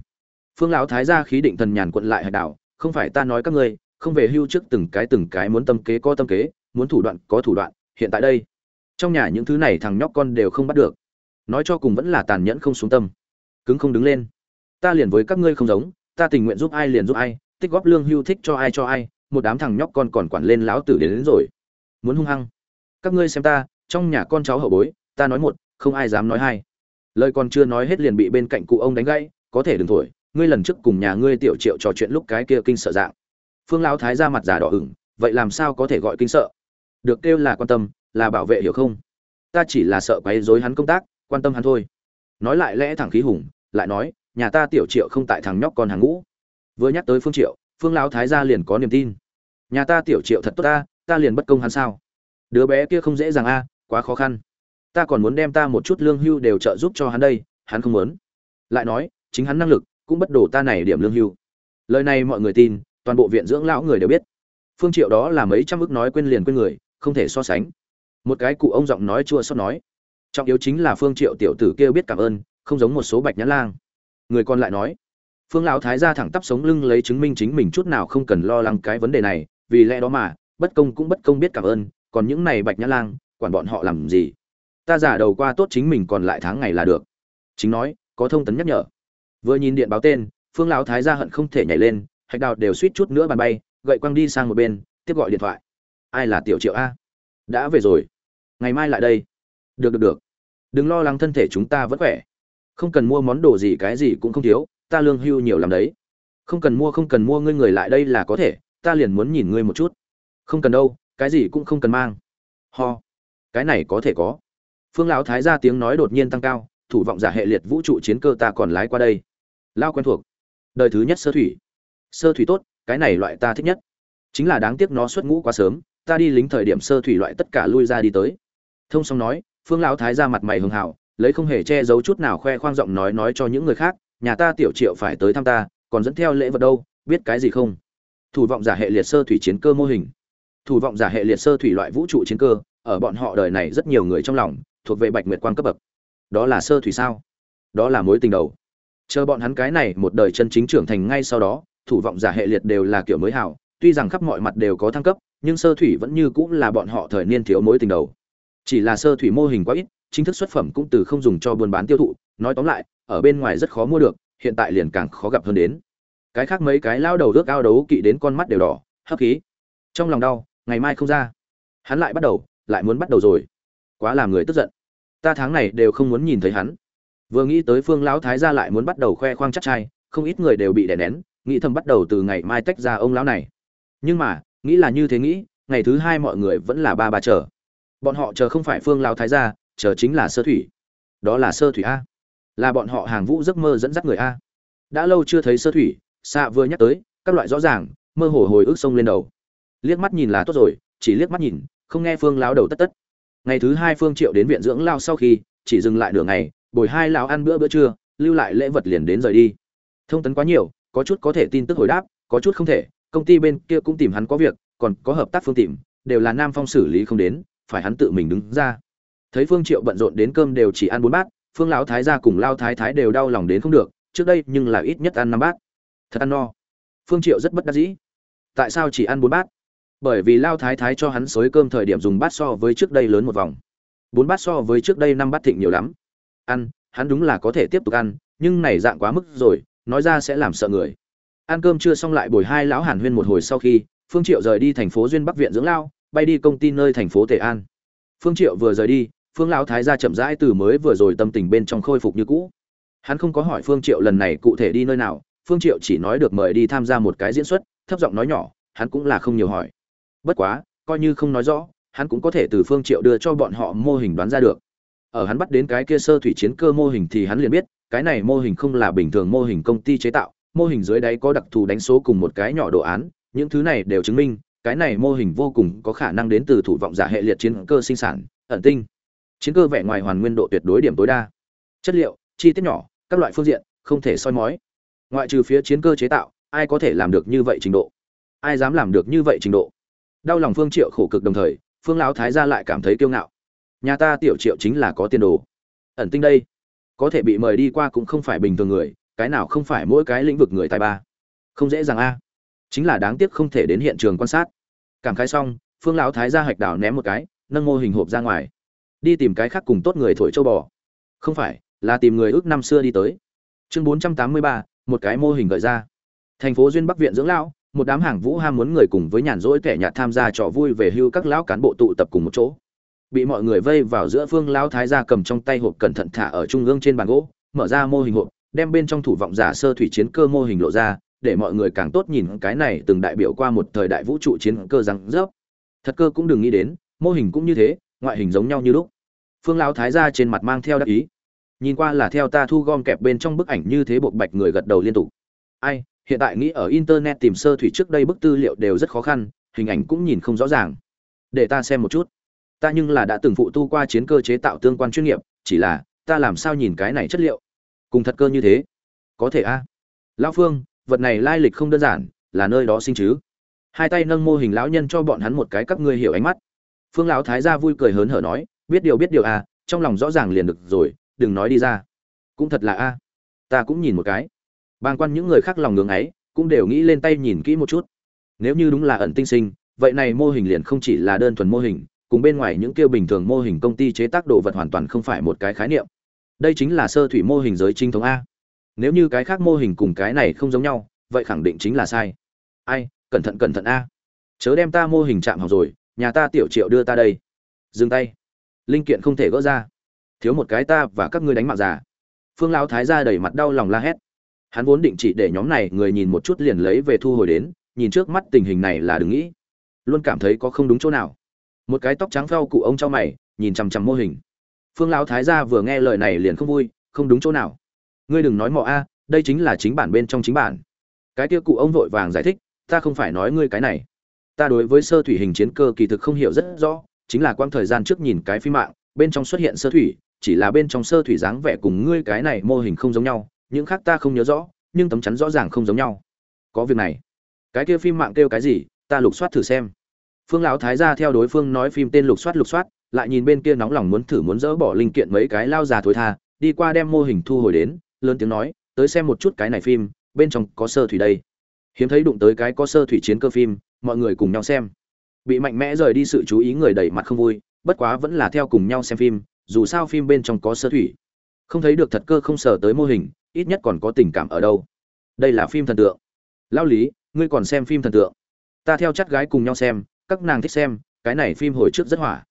Phương lão thái gia khí định thần nhàn quận lại hải đảo, không phải ta nói các ngươi, không về hưu trước từng cái từng cái muốn tâm kế có tâm kế, muốn thủ đoạn có thủ đoạn, hiện tại đây trong nhà những thứ này thằng nhóc con đều không bắt được. Nói cho cùng vẫn là tàn nhẫn không xuống tâm. Cứng không đứng lên. Ta liền với các ngươi không giống ta tình nguyện giúp ai liền giúp ai tích góp lương hưu thích cho ai cho ai một đám thằng nhóc con còn quản lên láo tử đến, đến rồi. Muốn hung hăng. Các ngươi xem ta trong nhà con cháu hậu bối ta nói một không ai dám nói hai. Lời còn chưa nói hết liền bị bên cạnh cụ ông đánh gãy có thể đừng thổi ngươi lần trước cùng nhà ngươi tiểu triệu trò chuyện lúc cái kia kinh sợ dạng. Phương lão thái ra mặt giả đỏ ửng vậy làm sao có thể gọi kinh sợ? Được kêu là quan tâm là bảo vệ hiểu không? Ta chỉ là sợ quấy rối hắn công tác, quan tâm hắn thôi. Nói lại lẽ thẳng khí hùng, lại nói, nhà ta tiểu triệu không tại thằng nhóc con hàng ngũ. Vừa nhắc tới phương triệu, phương lão thái gia liền có niềm tin. Nhà ta tiểu triệu thật tốt ta ta liền bất công hắn sao? Đứa bé kia không dễ dàng a, quá khó khăn. Ta còn muốn đem ta một chút lương hưu đều trợ giúp cho hắn đây, hắn không muốn. Lại nói, chính hắn năng lực cũng bất đổ ta này điểm lương hưu. Lời này mọi người tin, toàn bộ viện dưỡng lão người đều biết. Phương triệu đó là mấy trăm ức nói quên liền quên người, không thể so sánh một cái cụ ông giọng nói chua xót nói, trọng yếu chính là phương triệu tiểu tử kia biết cảm ơn, không giống một số bạch nhãn lang. Người còn lại nói, phương lão thái gia thẳng tắp sống lưng lấy chứng minh chính mình chút nào không cần lo lắng cái vấn đề này, vì lẽ đó mà, bất công cũng bất công biết cảm ơn, còn những này bạch nhãn lang, quản bọn họ làm gì? Ta giả đầu qua tốt chính mình còn lại tháng ngày là được. Chính nói, có thông tấn nhắc nhở. Vừa nhìn điện báo tên, phương lão thái gia hận không thể nhảy lên, hạch đào đều suýt chút nữa bàn bay, gậy quăng đi sang một bên, tiếp gọi điện thoại. Ai là tiểu triệu a? Đã về rồi ngày mai lại đây. Được được được. Đừng lo lắng thân thể chúng ta vẫn khỏe. Không cần mua món đồ gì cái gì cũng không thiếu, ta lương hưu nhiều làm đấy. Không cần mua, không cần mua, ngươi người lại đây là có thể, ta liền muốn nhìn ngươi một chút. Không cần đâu, cái gì cũng không cần mang. Ho. Cái này có thể có. Phương lão thái ra tiếng nói đột nhiên tăng cao, thủ vọng giả hệ liệt vũ trụ chiến cơ ta còn lái qua đây. Lao quen thuộc. Đời thứ nhất sơ thủy. Sơ thủy tốt, cái này loại ta thích nhất. Chính là đáng tiếc nó xuất ngũ quá sớm, ta đi lính thời điểm sơ thủy loại tất cả lui ra đi tới thông song nói, phương lão thái ra mặt mày hưng hào, lấy không hề che giấu chút nào khoe khoang giọng nói nói cho những người khác, nhà ta tiểu triệu phải tới thăm ta, còn dẫn theo lễ vật đâu, biết cái gì không? Thủ vọng giả hệ liệt sơ thủy chiến cơ mô hình. Thủ vọng giả hệ liệt sơ thủy loại vũ trụ chiến cơ, ở bọn họ đời này rất nhiều người trong lòng, thuộc về bạch nguyệt quan cấp bậc. Đó là sơ thủy sao? Đó là mối tình đầu. Chờ bọn hắn cái này một đời chân chính trưởng thành ngay sau đó, thủ vọng giả hệ liệt đều là kiểu mới hảo tuy rằng khắp mọi mặt đều có thăng cấp, nhưng sơ thủy vẫn như cũng là bọn họ thời niên thiếu mối tình đầu chỉ là sơ thủy mô hình quá ít, chính thức xuất phẩm cũng từ không dùng cho buôn bán tiêu thụ, nói tóm lại, ở bên ngoài rất khó mua được, hiện tại liền càng khó gặp hơn đến. Cái khác mấy cái lao đầu ước ao đấu kỵ đến con mắt đều đỏ, hấp khí. Trong lòng đau, ngày mai không ra. Hắn lại bắt đầu, lại muốn bắt đầu rồi. Quá làm người tức giận. Ta tháng này đều không muốn nhìn thấy hắn. Vừa nghĩ tới phương lão thái gia lại muốn bắt đầu khoe khoang chắc trai, không ít người đều bị đè nén, nghĩ thầm bắt đầu từ ngày mai tách ra ông lão này. Nhưng mà, nghĩ là như thế nghĩ, ngày thứ hai mọi người vẫn là ba ba chờ bọn họ chờ không phải phương lão thái gia, chờ chính là sơ thủy. Đó là sơ thủy a. Là bọn họ hàng vũ giấc mơ dẫn dắt người a. Đã lâu chưa thấy sơ thủy xạ vừa nhắc tới, các loại rõ ràng, mơ hồ hồi ức sông lên đầu. Liếc mắt nhìn là tốt rồi, chỉ liếc mắt nhìn, không nghe phương lão đầu tất tất. Ngày thứ hai phương triệu đến viện dưỡng lao sau khi, chỉ dừng lại nửa ngày, bồi hai lão ăn bữa bữa trưa, lưu lại lễ vật liền đến rời đi. Thông tấn quá nhiều, có chút có thể tin tức hồi đáp, có chút không thể, công ty bên kia cũng tìm hắn có việc, còn có hợp tác phương tìm, đều là nam phong xử lý không đến phải hắn tự mình đứng ra. Thấy phương triệu bận rộn đến cơm đều chỉ ăn bốn bát, phương lão thái gia cùng lao thái thái đều đau lòng đến không được, trước đây nhưng là ít nhất ăn năm bát. Thật ăn no. Phương triệu rất bất đắc dĩ. Tại sao chỉ ăn bốn bát? Bởi vì lao thái thái cho hắn xối cơm thời điểm dùng bát so với trước đây lớn một vòng. Bốn bát so với trước đây năm bát thịnh nhiều lắm. Ăn, hắn đúng là có thể tiếp tục ăn, nhưng này dạng quá mức rồi, nói ra sẽ làm sợ người. Ăn cơm chưa xong lại bồi hai lão hàn huyên một hồi sau khi, phương triệu rời đi thành phố duyên bắc viện dưỡng lao bay đi công ty nơi thành phố tề an. Phương triệu vừa rời đi, phương lão thái gia chậm rãi từ mới vừa rồi tâm tình bên trong khôi phục như cũ. Hắn không có hỏi phương triệu lần này cụ thể đi nơi nào, phương triệu chỉ nói được mời đi tham gia một cái diễn xuất, thấp giọng nói nhỏ, hắn cũng là không nhiều hỏi. Bất quá, coi như không nói rõ, hắn cũng có thể từ phương triệu đưa cho bọn họ mô hình đoán ra được. Ở hắn bắt đến cái kia sơ thủy chiến cơ mô hình thì hắn liền biết, cái này mô hình không là bình thường mô hình công ty chế tạo, mô hình dưới đáy có đặc thù đánh số cùng một cái nhỏ đồ án, những thứ này đều chứng minh cái này mô hình vô cùng có khả năng đến từ thủ vọng giả hệ liệt chiến cơ sinh sản, ẩn tinh. Chiến cơ vẻ ngoài hoàn nguyên độ tuyệt đối điểm tối đa. Chất liệu, chi tiết nhỏ, các loại phương diện, không thể soi mói. Ngoại trừ phía chiến cơ chế tạo, ai có thể làm được như vậy trình độ? Ai dám làm được như vậy trình độ? Đau lòng phương triệu khổ cực đồng thời, phương lão thái gia lại cảm thấy kiêu ngạo. Nhà ta tiểu triệu chính là có tiền đồ. Ẩn tinh đây. Có thể bị mời đi qua cũng không phải bình thường người, cái nào không phải mỗi cái lĩnh vực người tài ba. Không dễ dàng a chính là đáng tiếc không thể đến hiện trường quan sát. Cảm khái xong, phương lão thái gia hạch đảo ném một cái, nâng mô hình hộp ra ngoài. Đi tìm cái khác cùng tốt người thổi châu bò. Không phải, là tìm người ước năm xưa đi tới. Chương bốn trăm tám mươi ba, một cái mô hình gợi ra. Thành phố duyên bắc viện dưỡng lão, một đám hàng vũ ham muốn người cùng với nhàn rỗi kẻ nhạt tham gia trò vui về hưu các lão cán bộ tụ tập cùng một chỗ. Bị mọi người vây vào giữa phương lão thái gia cầm trong tay hộp cẩn thận thả ở trung ương trên bàn gỗ, mở ra mô hình hộp, đem bên trong thủ vọng giả sơ thủy chiến cơ mô hình lộ ra để mọi người càng tốt nhìn cái này từng đại biểu qua một thời đại vũ trụ chiến cơ răng rớp. Thật cơ cũng đừng nghĩ đến, mô hình cũng như thế, ngoại hình giống nhau như lúc. Phương lão thái gia trên mặt mang theo đắc ý. Nhìn qua là theo ta thu gom kẹp bên trong bức ảnh như thế bộc bạch người gật đầu liên tục. Ai, hiện tại nghĩ ở internet tìm sơ thủy trước đây bức tư liệu đều rất khó khăn, hình ảnh cũng nhìn không rõ ràng. Để ta xem một chút. Ta nhưng là đã từng phụ tu qua chiến cơ chế tạo tương quan chuyên nghiệp, chỉ là, ta làm sao nhìn cái này chất liệu? Cùng thật cơ như thế. Có thể a. À? lão phương vật này lai lịch không đơn giản là nơi đó sinh chứ. Hai tay nâng mô hình lão nhân cho bọn hắn một cái các ngươi hiểu ánh mắt. Phương lão thái gia vui cười hớn hở nói biết điều biết điều à, trong lòng rõ ràng liền được rồi đừng nói đi ra. Cũng thật là a. Ta cũng nhìn một cái. Bàng quan những người khác lòng ngưỡng ấy cũng đều nghĩ lên tay nhìn kỹ một chút. Nếu như đúng là ẩn tinh sinh vậy này mô hình liền không chỉ là đơn thuần mô hình cùng bên ngoài những kia bình thường mô hình công ty chế tác đồ vật hoàn toàn không phải một cái khái niệm. Đây chính là sơ thủy mô hình giới trinh thống a nếu như cái khác mô hình cùng cái này không giống nhau, vậy khẳng định chính là sai. Ai, cẩn thận cẩn thận a. Chớ đem ta mô hình chạm học rồi, nhà ta tiểu triệu đưa ta đây. Dừng tay. Linh kiện không thể gỡ ra. Thiếu một cái ta và các ngươi đánh mạng giả phương lão thái ra đầy mặt đau lòng la hét. Hắn vốn định chỉ để nhóm này người nhìn một chút liền lấy về thu hồi đến, nhìn trước mắt tình hình này là đừng nghĩ. Luôn cảm thấy có không đúng chỗ nào. Một cái tóc trắng phao cụ ông cho mày, nhìn chằm chằm mô hình. Phương lão thái gia vừa nghe lời này liền không vui, không đúng chỗ nào ngươi đừng nói mọ a, đây chính là chính bản bên trong chính bản. Cái kia cụ ông vội vàng giải thích, ta không phải nói ngươi cái này. Ta đối với sơ thủy hình chiến cơ kỳ thực không hiểu rất rõ, chính là quãng thời gian trước nhìn cái phim mạng, bên trong xuất hiện sơ thủy, chỉ là bên trong sơ thủy dáng vẻ cùng ngươi cái này mô hình không giống nhau, những khác ta không nhớ rõ, nhưng tấm chắn rõ ràng không giống nhau. Có việc này. Cái kia phim mạng kêu cái gì, ta lục soát thử xem. Phương lão thái gia theo đối phương nói phim tên lục soát lục soát, lại nhìn bên kia nóng lòng muốn thử muốn dỡ bỏ linh kiện mấy cái lao già thối tha, đi qua đem mô hình thu hồi đến lớn tiếng nói, tới xem một chút cái này phim, bên trong có sơ thủy đây. Hiếm thấy đụng tới cái có sơ thủy chiến cơ phim, mọi người cùng nhau xem. Bị mạnh mẽ rời đi sự chú ý người đẩy mặt không vui, bất quá vẫn là theo cùng nhau xem phim, dù sao phim bên trong có sơ thủy. Không thấy được thật cơ không sờ tới mô hình, ít nhất còn có tình cảm ở đâu. Đây là phim thần tượng. Lao lý, ngươi còn xem phim thần tượng? Ta theo chắc gái cùng nhau xem, các nàng thích xem, cái này phim hồi trước rất hỏa.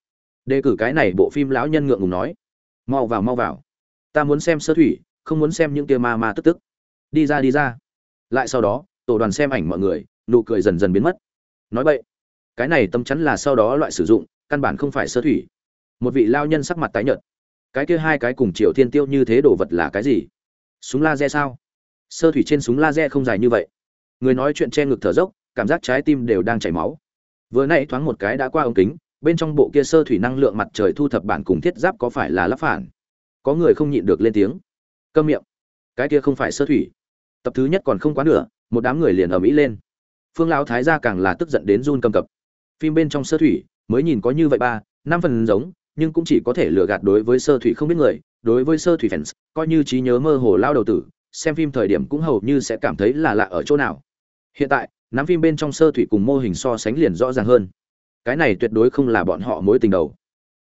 Đề cử cái này bộ phim lão nhân ngượng ngùng nói. Mau vào mau vào. Ta muốn xem sơ thủy không muốn xem những kia ma ma tức tức. Đi ra đi ra. Lại sau đó, tổ đoàn xem ảnh mọi người, nụ cười dần dần biến mất. Nói vậy cái này tâm chắn là sau đó loại sử dụng, căn bản không phải sơ thủy. Một vị lao nhân sắc mặt tái nhợt. Cái kia hai cái cùng triệu thiên tiêu như thế đồ vật là cái gì? Súng laser sao? Sơ thủy trên súng laser không dài như vậy. Người nói chuyện che ngực thở dốc, cảm giác trái tim đều đang chảy máu. Vừa nãy thoáng một cái đã qua ống kính, bên trong bộ kia sơ thủy năng lượng mặt trời thu thập bản cùng thiết giáp có phải là lắp phản? Có người không nhịn được lên tiếng câm miệng. Cái kia không phải sơ thủy. Tập thứ nhất còn không quá nửa, một đám người liền ở mỹ lên. Phương lão thái gia càng là tức giận đến run cầm cập. Phim bên trong sơ thủy, mới nhìn có như vậy ba, năm phần giống, nhưng cũng chỉ có thể lừa gạt đối với sơ thủy không biết người. Đối với sơ thủy fans, coi như trí nhớ mơ hồ lao đầu tử, xem phim thời điểm cũng hầu như sẽ cảm thấy là lạ ở chỗ nào. Hiện tại, nắm phim bên trong sơ thủy cùng mô hình so sánh liền rõ ràng hơn. Cái này tuyệt đối không là bọn họ mối tình đầu.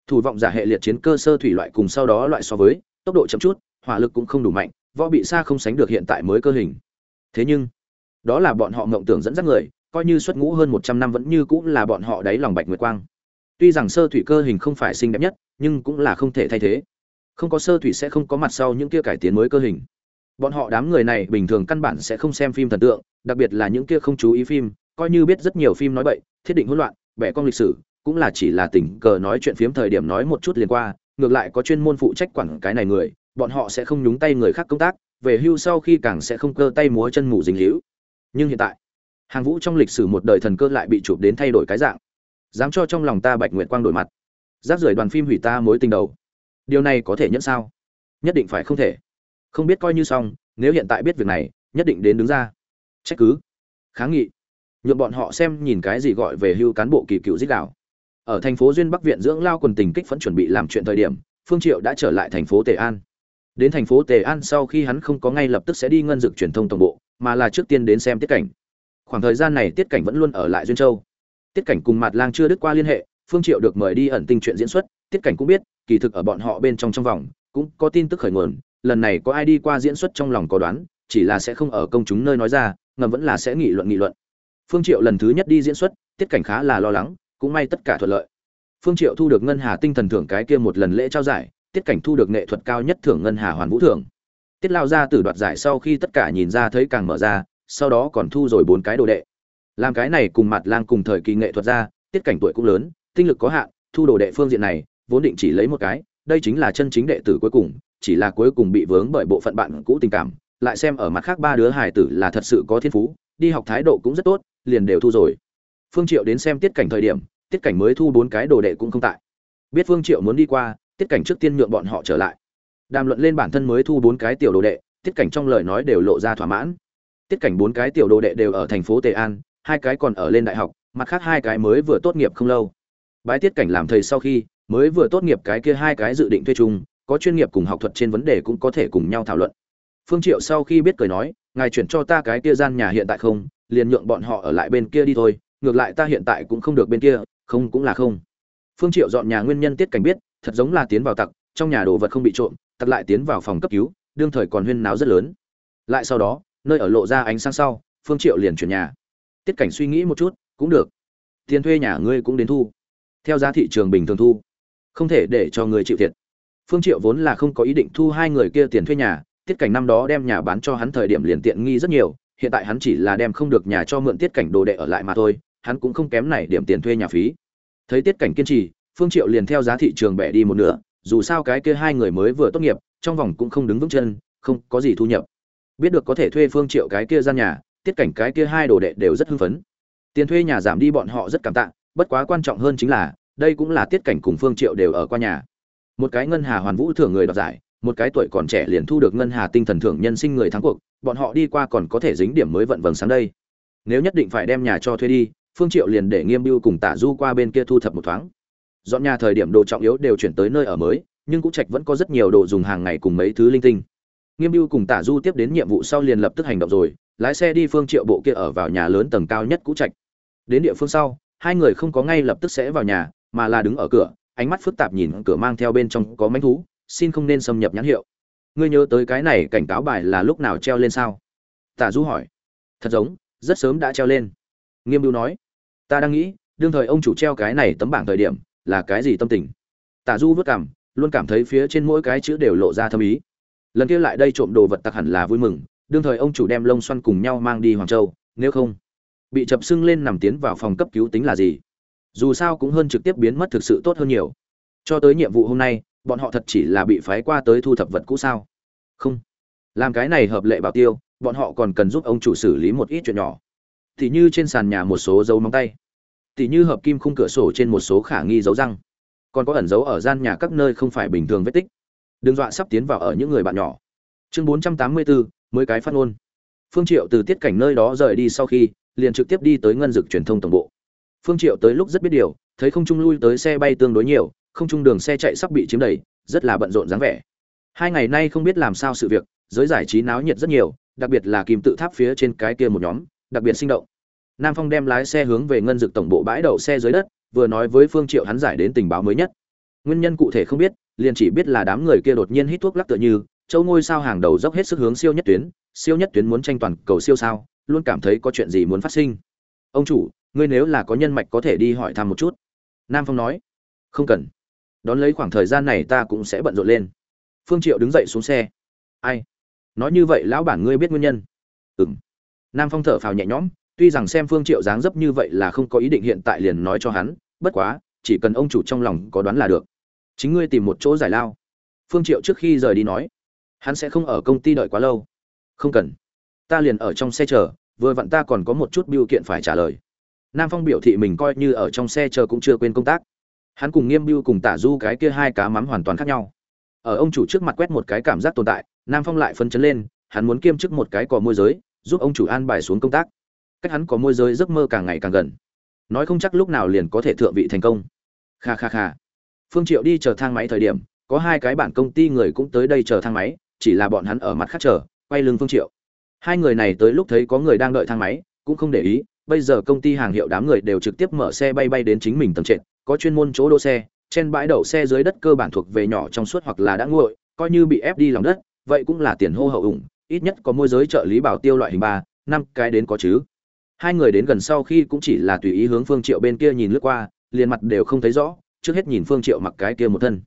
Thủ vọng giả hệ liệt chiến cơ sơ thủy loại cùng sau đó loại so với, tốc độ chậm chút hỏa lực cũng không đủ mạnh, võ bị xa không sánh được hiện tại mới cơ hình. Thế nhưng, đó là bọn họ ngậm tưởng dẫn dắt người, coi như xuất ngũ hơn một trăm năm vẫn như cũng là bọn họ đáy lòng bạch nguyệt quang. Tuy rằng sơ thủy cơ hình không phải xinh đẹp nhất, nhưng cũng là không thể thay thế. Không có sơ thủy sẽ không có mặt sau những kia cải tiến mới cơ hình. Bọn họ đám người này bình thường căn bản sẽ không xem phim thần tượng, đặc biệt là những kia không chú ý phim, coi như biết rất nhiều phim nói bậy, thiết định hỗn loạn, bẻ cong lịch sử, cũng là chỉ là tình cờ nói chuyện phiếm thời điểm nói một chút liền qua, ngược lại có chuyên môn phụ trách quản cái này người bọn họ sẽ không nhúng tay người khác công tác, về hưu sau khi càng sẽ không cơ tay múa chân mù dính hữu nhưng hiện tại, hàng vũ trong lịch sử một đời thần cơ lại bị chụp đến thay đổi cái dạng. Dám cho trong lòng ta bạch nguyện quang đổi mặt. Giáp rời đoàn phim hủy ta mối tình đầu. Điều này có thể nhẫn sao? Nhất định phải không thể. Không biết coi như xong, nếu hiện tại biết việc này, nhất định đến đứng ra. Trách cứ. Kháng nghị. Nhuộm bọn họ xem nhìn cái gì gọi về hưu cán bộ kỳ cựu dích đạo. Ở thành phố duyên bắc viện dưỡng lao quần tình kích vẫn chuẩn bị làm chuyện thời điểm, phương triệu đã trở lại thành phố tề an đến thành phố tề an sau khi hắn không có ngay lập tức sẽ đi ngân dược truyền thông tổng bộ, mà là trước tiên đến xem tiết cảnh. Khoảng thời gian này tiết cảnh vẫn luôn ở lại duyên châu. Tiết cảnh cùng Mạt lang chưa đứt qua liên hệ, phương triệu được mời đi ẩn tinh chuyện diễn xuất. Tiết cảnh cũng biết, kỳ thực ở bọn họ bên trong trong vòng, cũng có tin tức khởi nguồn, lần này có ai đi qua diễn xuất trong lòng có đoán, chỉ là sẽ không ở công chúng nơi nói ra, ngầm vẫn là sẽ nghị luận nghị luận. Phương triệu lần thứ nhất đi diễn xuất, tiết cảnh khá là lo lắng, cũng may tất cả thuận lợi. Phương triệu thu được ngân hà tinh thần thưởng cái kia một lần lễ trao giải tiết cảnh thu được nghệ thuật cao nhất thưởng ngân hà hoàn vũ thưởng. Tiết lao ra từ đoạt giải sau khi tất cả nhìn ra thấy càng mở ra, sau đó còn thu rồi bốn cái đồ đệ. Làm cái này cùng mặt lang cùng thời kỳ nghệ thuật ra, tiết cảnh tuổi cũng lớn, tinh lực có hạn, thu đồ đệ phương diện này, vốn định chỉ lấy một cái, đây chính là chân chính đệ tử cuối cùng, chỉ là cuối cùng bị vướng bởi bộ phận bạn cũ tình cảm, lại xem ở mặt khác ba đứa hài tử là thật sự có thiên phú, đi học thái độ cũng rất tốt, liền đều thu rồi. Phương triệu đến xem tiết cảnh thời điểm, tiết cảnh mới thu bốn cái đồ đệ cũng không tại. Biết phương triệu muốn đi qua tiết cảnh trước tiên nhượng bọn họ trở lại. Đàm luận lên bản thân mới thu bốn cái tiểu đồ đệ, tiết cảnh trong lời nói đều lộ ra thỏa mãn. Tiết cảnh bốn cái tiểu đồ đệ đều ở thành phố tề an, hai cái còn ở lên đại học, mặt khác hai cái mới vừa tốt nghiệp không lâu. Bái tiết cảnh làm thầy sau khi, mới vừa tốt nghiệp cái kia hai cái dự định thuê chung, có chuyên nghiệp cùng học thuật trên vấn đề cũng có thể cùng nhau thảo luận. Phương triệu sau khi biết cười nói, ngài chuyển cho ta cái kia gian nhà hiện tại không, liền nhượng bọn họ ở lại bên kia đi thôi, ngược lại ta hiện tại cũng không được bên kia, không cũng là không. Phương triệu dọn nhà nguyên nhân tiết cảnh biết thật giống là tiến vào tặc, trong nhà đồ vật không bị trộm, tặc lại tiến vào phòng cấp cứu, đương thời còn huyên náo rất lớn. Lại sau đó, nơi ở lộ ra ánh sáng sau, phương triệu liền chuyển nhà. Tiết cảnh suy nghĩ một chút, cũng được. Tiền thuê nhà ngươi cũng đến thu. Theo giá thị trường bình thường thu. Không thể để cho người chịu thiệt. Phương triệu vốn là không có ý định thu hai người kia tiền thuê nhà, tiết cảnh năm đó đem nhà bán cho hắn thời điểm liền tiện nghi rất nhiều, hiện tại hắn chỉ là đem không được nhà cho mượn tiết cảnh đồ đệ ở lại mà thôi, hắn cũng không kém này điểm tiền thuê nhà phí. Thấy tiết cảnh kiên trì phương triệu liền theo giá thị trường bẻ đi một nửa, dù sao cái kia hai người mới vừa tốt nghiệp, trong vòng cũng không đứng vững chân, không có gì thu nhập. Biết được có thể thuê phương triệu cái kia gian nhà, tiết cảnh cái kia hai đồ đệ đều rất hưng phấn. Tiền thuê nhà giảm đi bọn họ rất cảm tạ, bất quá quan trọng hơn chính là, đây cũng là tiết cảnh cùng phương triệu đều ở qua nhà. Một cái ngân hà hoàn vũ thưởng người đoạt giải, một cái tuổi còn trẻ liền thu được ngân hà tinh thần thưởng nhân sinh người thắng cuộc, bọn họ đi qua còn có thể dính điểm mới vận vầng sáng đây. Nếu nhất định phải đem nhà cho thuê đi, phương triệu liền để nghiêm biêu cùng tả du qua bên kia thu thập một thoáng dọn nhà thời điểm đồ trọng yếu đều chuyển tới nơi ở mới, nhưng cũng trạch vẫn có rất nhiều đồ dùng hàng ngày cùng mấy thứ linh tinh. Nghiêm mưu cùng tả du tiếp đến nhiệm vụ sau liền lập tức hành động rồi, lái xe đi phương triệu bộ kia ở vào nhà lớn tầng cao nhất cũ trạch. Đến địa phương sau, hai người không có ngay lập tức sẽ vào nhà, mà là đứng ở cửa, ánh mắt phức tạp nhìn cửa mang theo bên trong có mánh thú, xin không nên xâm nhập nhãn hiệu. Ngươi nhớ tới cái này cảnh cáo bài là lúc nào treo lên sao? Tả du hỏi. Thật giống, rất sớm đã treo lên. Nghiêm mưu nói. Ta đang nghĩ, đương thời ông chủ treo cái này tấm bảng thời điểm là cái gì tâm tình? Tả du vất cảm, luôn cảm thấy phía trên mỗi cái chữ đều lộ ra thâm ý. Lần kia lại đây trộm đồ vật tặc hẳn là vui mừng, đương thời ông chủ đem lông xoăn cùng nhau mang đi hoàng châu, nếu không, bị chập sưng lên nằm tiến vào phòng cấp cứu tính là gì? Dù sao cũng hơn trực tiếp biến mất thực sự tốt hơn nhiều. Cho tới nhiệm vụ hôm nay, bọn họ thật chỉ là bị phái qua tới thu thập vật cũ sao? Không. Làm cái này hợp lệ bảo tiêu, bọn họ còn cần giúp ông chủ xử lý một ít chuyện nhỏ. Thì như trên sàn nhà một số dấu móng tay tỉ như hợp kim khung cửa sổ trên một số khả nghi dấu răng. Còn có ẩn dấu ở gian nhà các nơi không phải bình thường vết tích. Đừng dọa sắp tiến vào ở những người bạn nhỏ. Chương bốn trăm tám mươi bốn mới cái phát ngôn. Phương triệu từ tiết cảnh nơi đó rời đi sau khi, liền trực tiếp đi tới ngân dực truyền thông tổng bộ. Phương triệu tới lúc rất biết điều, thấy không trung lui tới xe bay tương đối nhiều, không trung đường xe chạy sắp bị chiếm đầy, rất là bận rộn dáng vẻ. Hai ngày nay không biết làm sao sự việc, giới giải trí náo nhiệt rất nhiều, đặc biệt là kim tự tháp phía trên cái kia một nhóm, đặc biệt sinh động nam phong đem lái xe hướng về ngân dực tổng bộ bãi đậu xe dưới đất, vừa nói với phương triệu hắn giải đến tình báo mới nhất. Nguyên nhân cụ thể không biết, liền chỉ biết là đám người kia đột nhiên hít thuốc lắc tựa như, châu ngôi sao hàng đầu dốc hết sức hướng siêu nhất tuyến, siêu nhất tuyến muốn tranh toàn cầu siêu sao, luôn cảm thấy có chuyện gì muốn phát sinh. Ông chủ, ngươi nếu là có nhân mạch có thể đi hỏi thăm một chút. Nam phong nói, không cần. Đón lấy khoảng thời gian này ta cũng sẽ bận rộn lên. Phương triệu đứng dậy xuống xe. Ai? Nói như vậy, lão bản ngươi biết nguyên nhân. Ừm. Nam phong thở phào nhẹ nhõm tuy rằng xem phương triệu dáng dấp như vậy là không có ý định hiện tại liền nói cho hắn, bất quá, chỉ cần ông chủ trong lòng có đoán là được. Chính ngươi tìm một chỗ giải lao. Phương triệu trước khi rời đi nói, hắn sẽ không ở công ty đợi quá lâu. Không cần. Ta liền ở trong xe chờ, vừa vặn ta còn có một chút biêu kiện phải trả lời. Nam phong biểu thị mình coi như ở trong xe chờ cũng chưa quên công tác. Hắn cùng nghiêm biêu cùng tả du cái kia hai cá mắm hoàn toàn khác nhau. Ở ông chủ trước mặt quét một cái cảm giác tồn tại, nam phong lại phấn chấn lên, hắn muốn kiêm chức một cái cò môi giới, giúp ông chủ an bài xuống công tác cách hắn có môi giới giấc mơ càng ngày càng gần. Nói không chắc lúc nào liền có thể thượng vị thành công. Kha kha kha. Phương triệu đi chờ thang máy thời điểm, có hai cái bản công ty người cũng tới đây chờ thang máy, chỉ là bọn hắn ở mặt khác chờ, quay lưng phương triệu. Hai người này tới lúc thấy có người đang đợi thang máy, cũng không để ý, bây giờ công ty hàng hiệu đám người đều trực tiếp mở xe bay bay đến chính mình tầng trệt, có chuyên môn chỗ đỗ xe, trên bãi đậu xe dưới đất cơ bản thuộc về nhỏ trong suốt hoặc là đã nguội, coi như bị ép đi lòng đất, vậy cũng là tiền hô hậu ủng, ít nhất có môi giới trợ lý bảo tiêu loại hình ba, năm cái đến có chứ hai người đến gần sau khi cũng chỉ là tùy ý hướng phương triệu bên kia nhìn lướt qua, liền mặt đều không thấy rõ, trước hết nhìn phương triệu mặc cái kia một thân.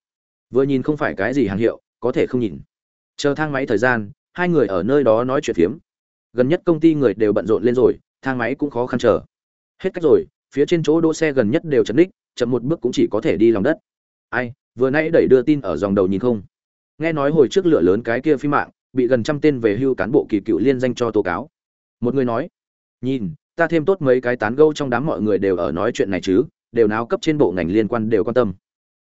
Vừa nhìn không phải cái gì hàng hiệu, có thể không nhìn. Chờ thang máy thời gian, hai người ở nơi đó nói chuyện phiếm. Gần nhất công ty người đều bận rộn lên rồi, thang máy cũng khó khăn chờ. Hết cách rồi, phía trên chỗ đỗ xe gần nhất đều chật ních, chậm một bước cũng chỉ có thể đi lòng đất. Ai, vừa nãy đẩy đưa tin ở dòng đầu nhìn không? Nghe nói hồi trước lửa lớn cái kia phi mạng, bị gần trăm tên về hưu cán bộ kỳ cựu liên danh cho tố cáo. Một người nói, nhìn ta thêm tốt mấy cái tán gẫu trong đám mọi người đều ở nói chuyện này chứ, đều náo cấp trên bộ ngành liên quan đều quan tâm.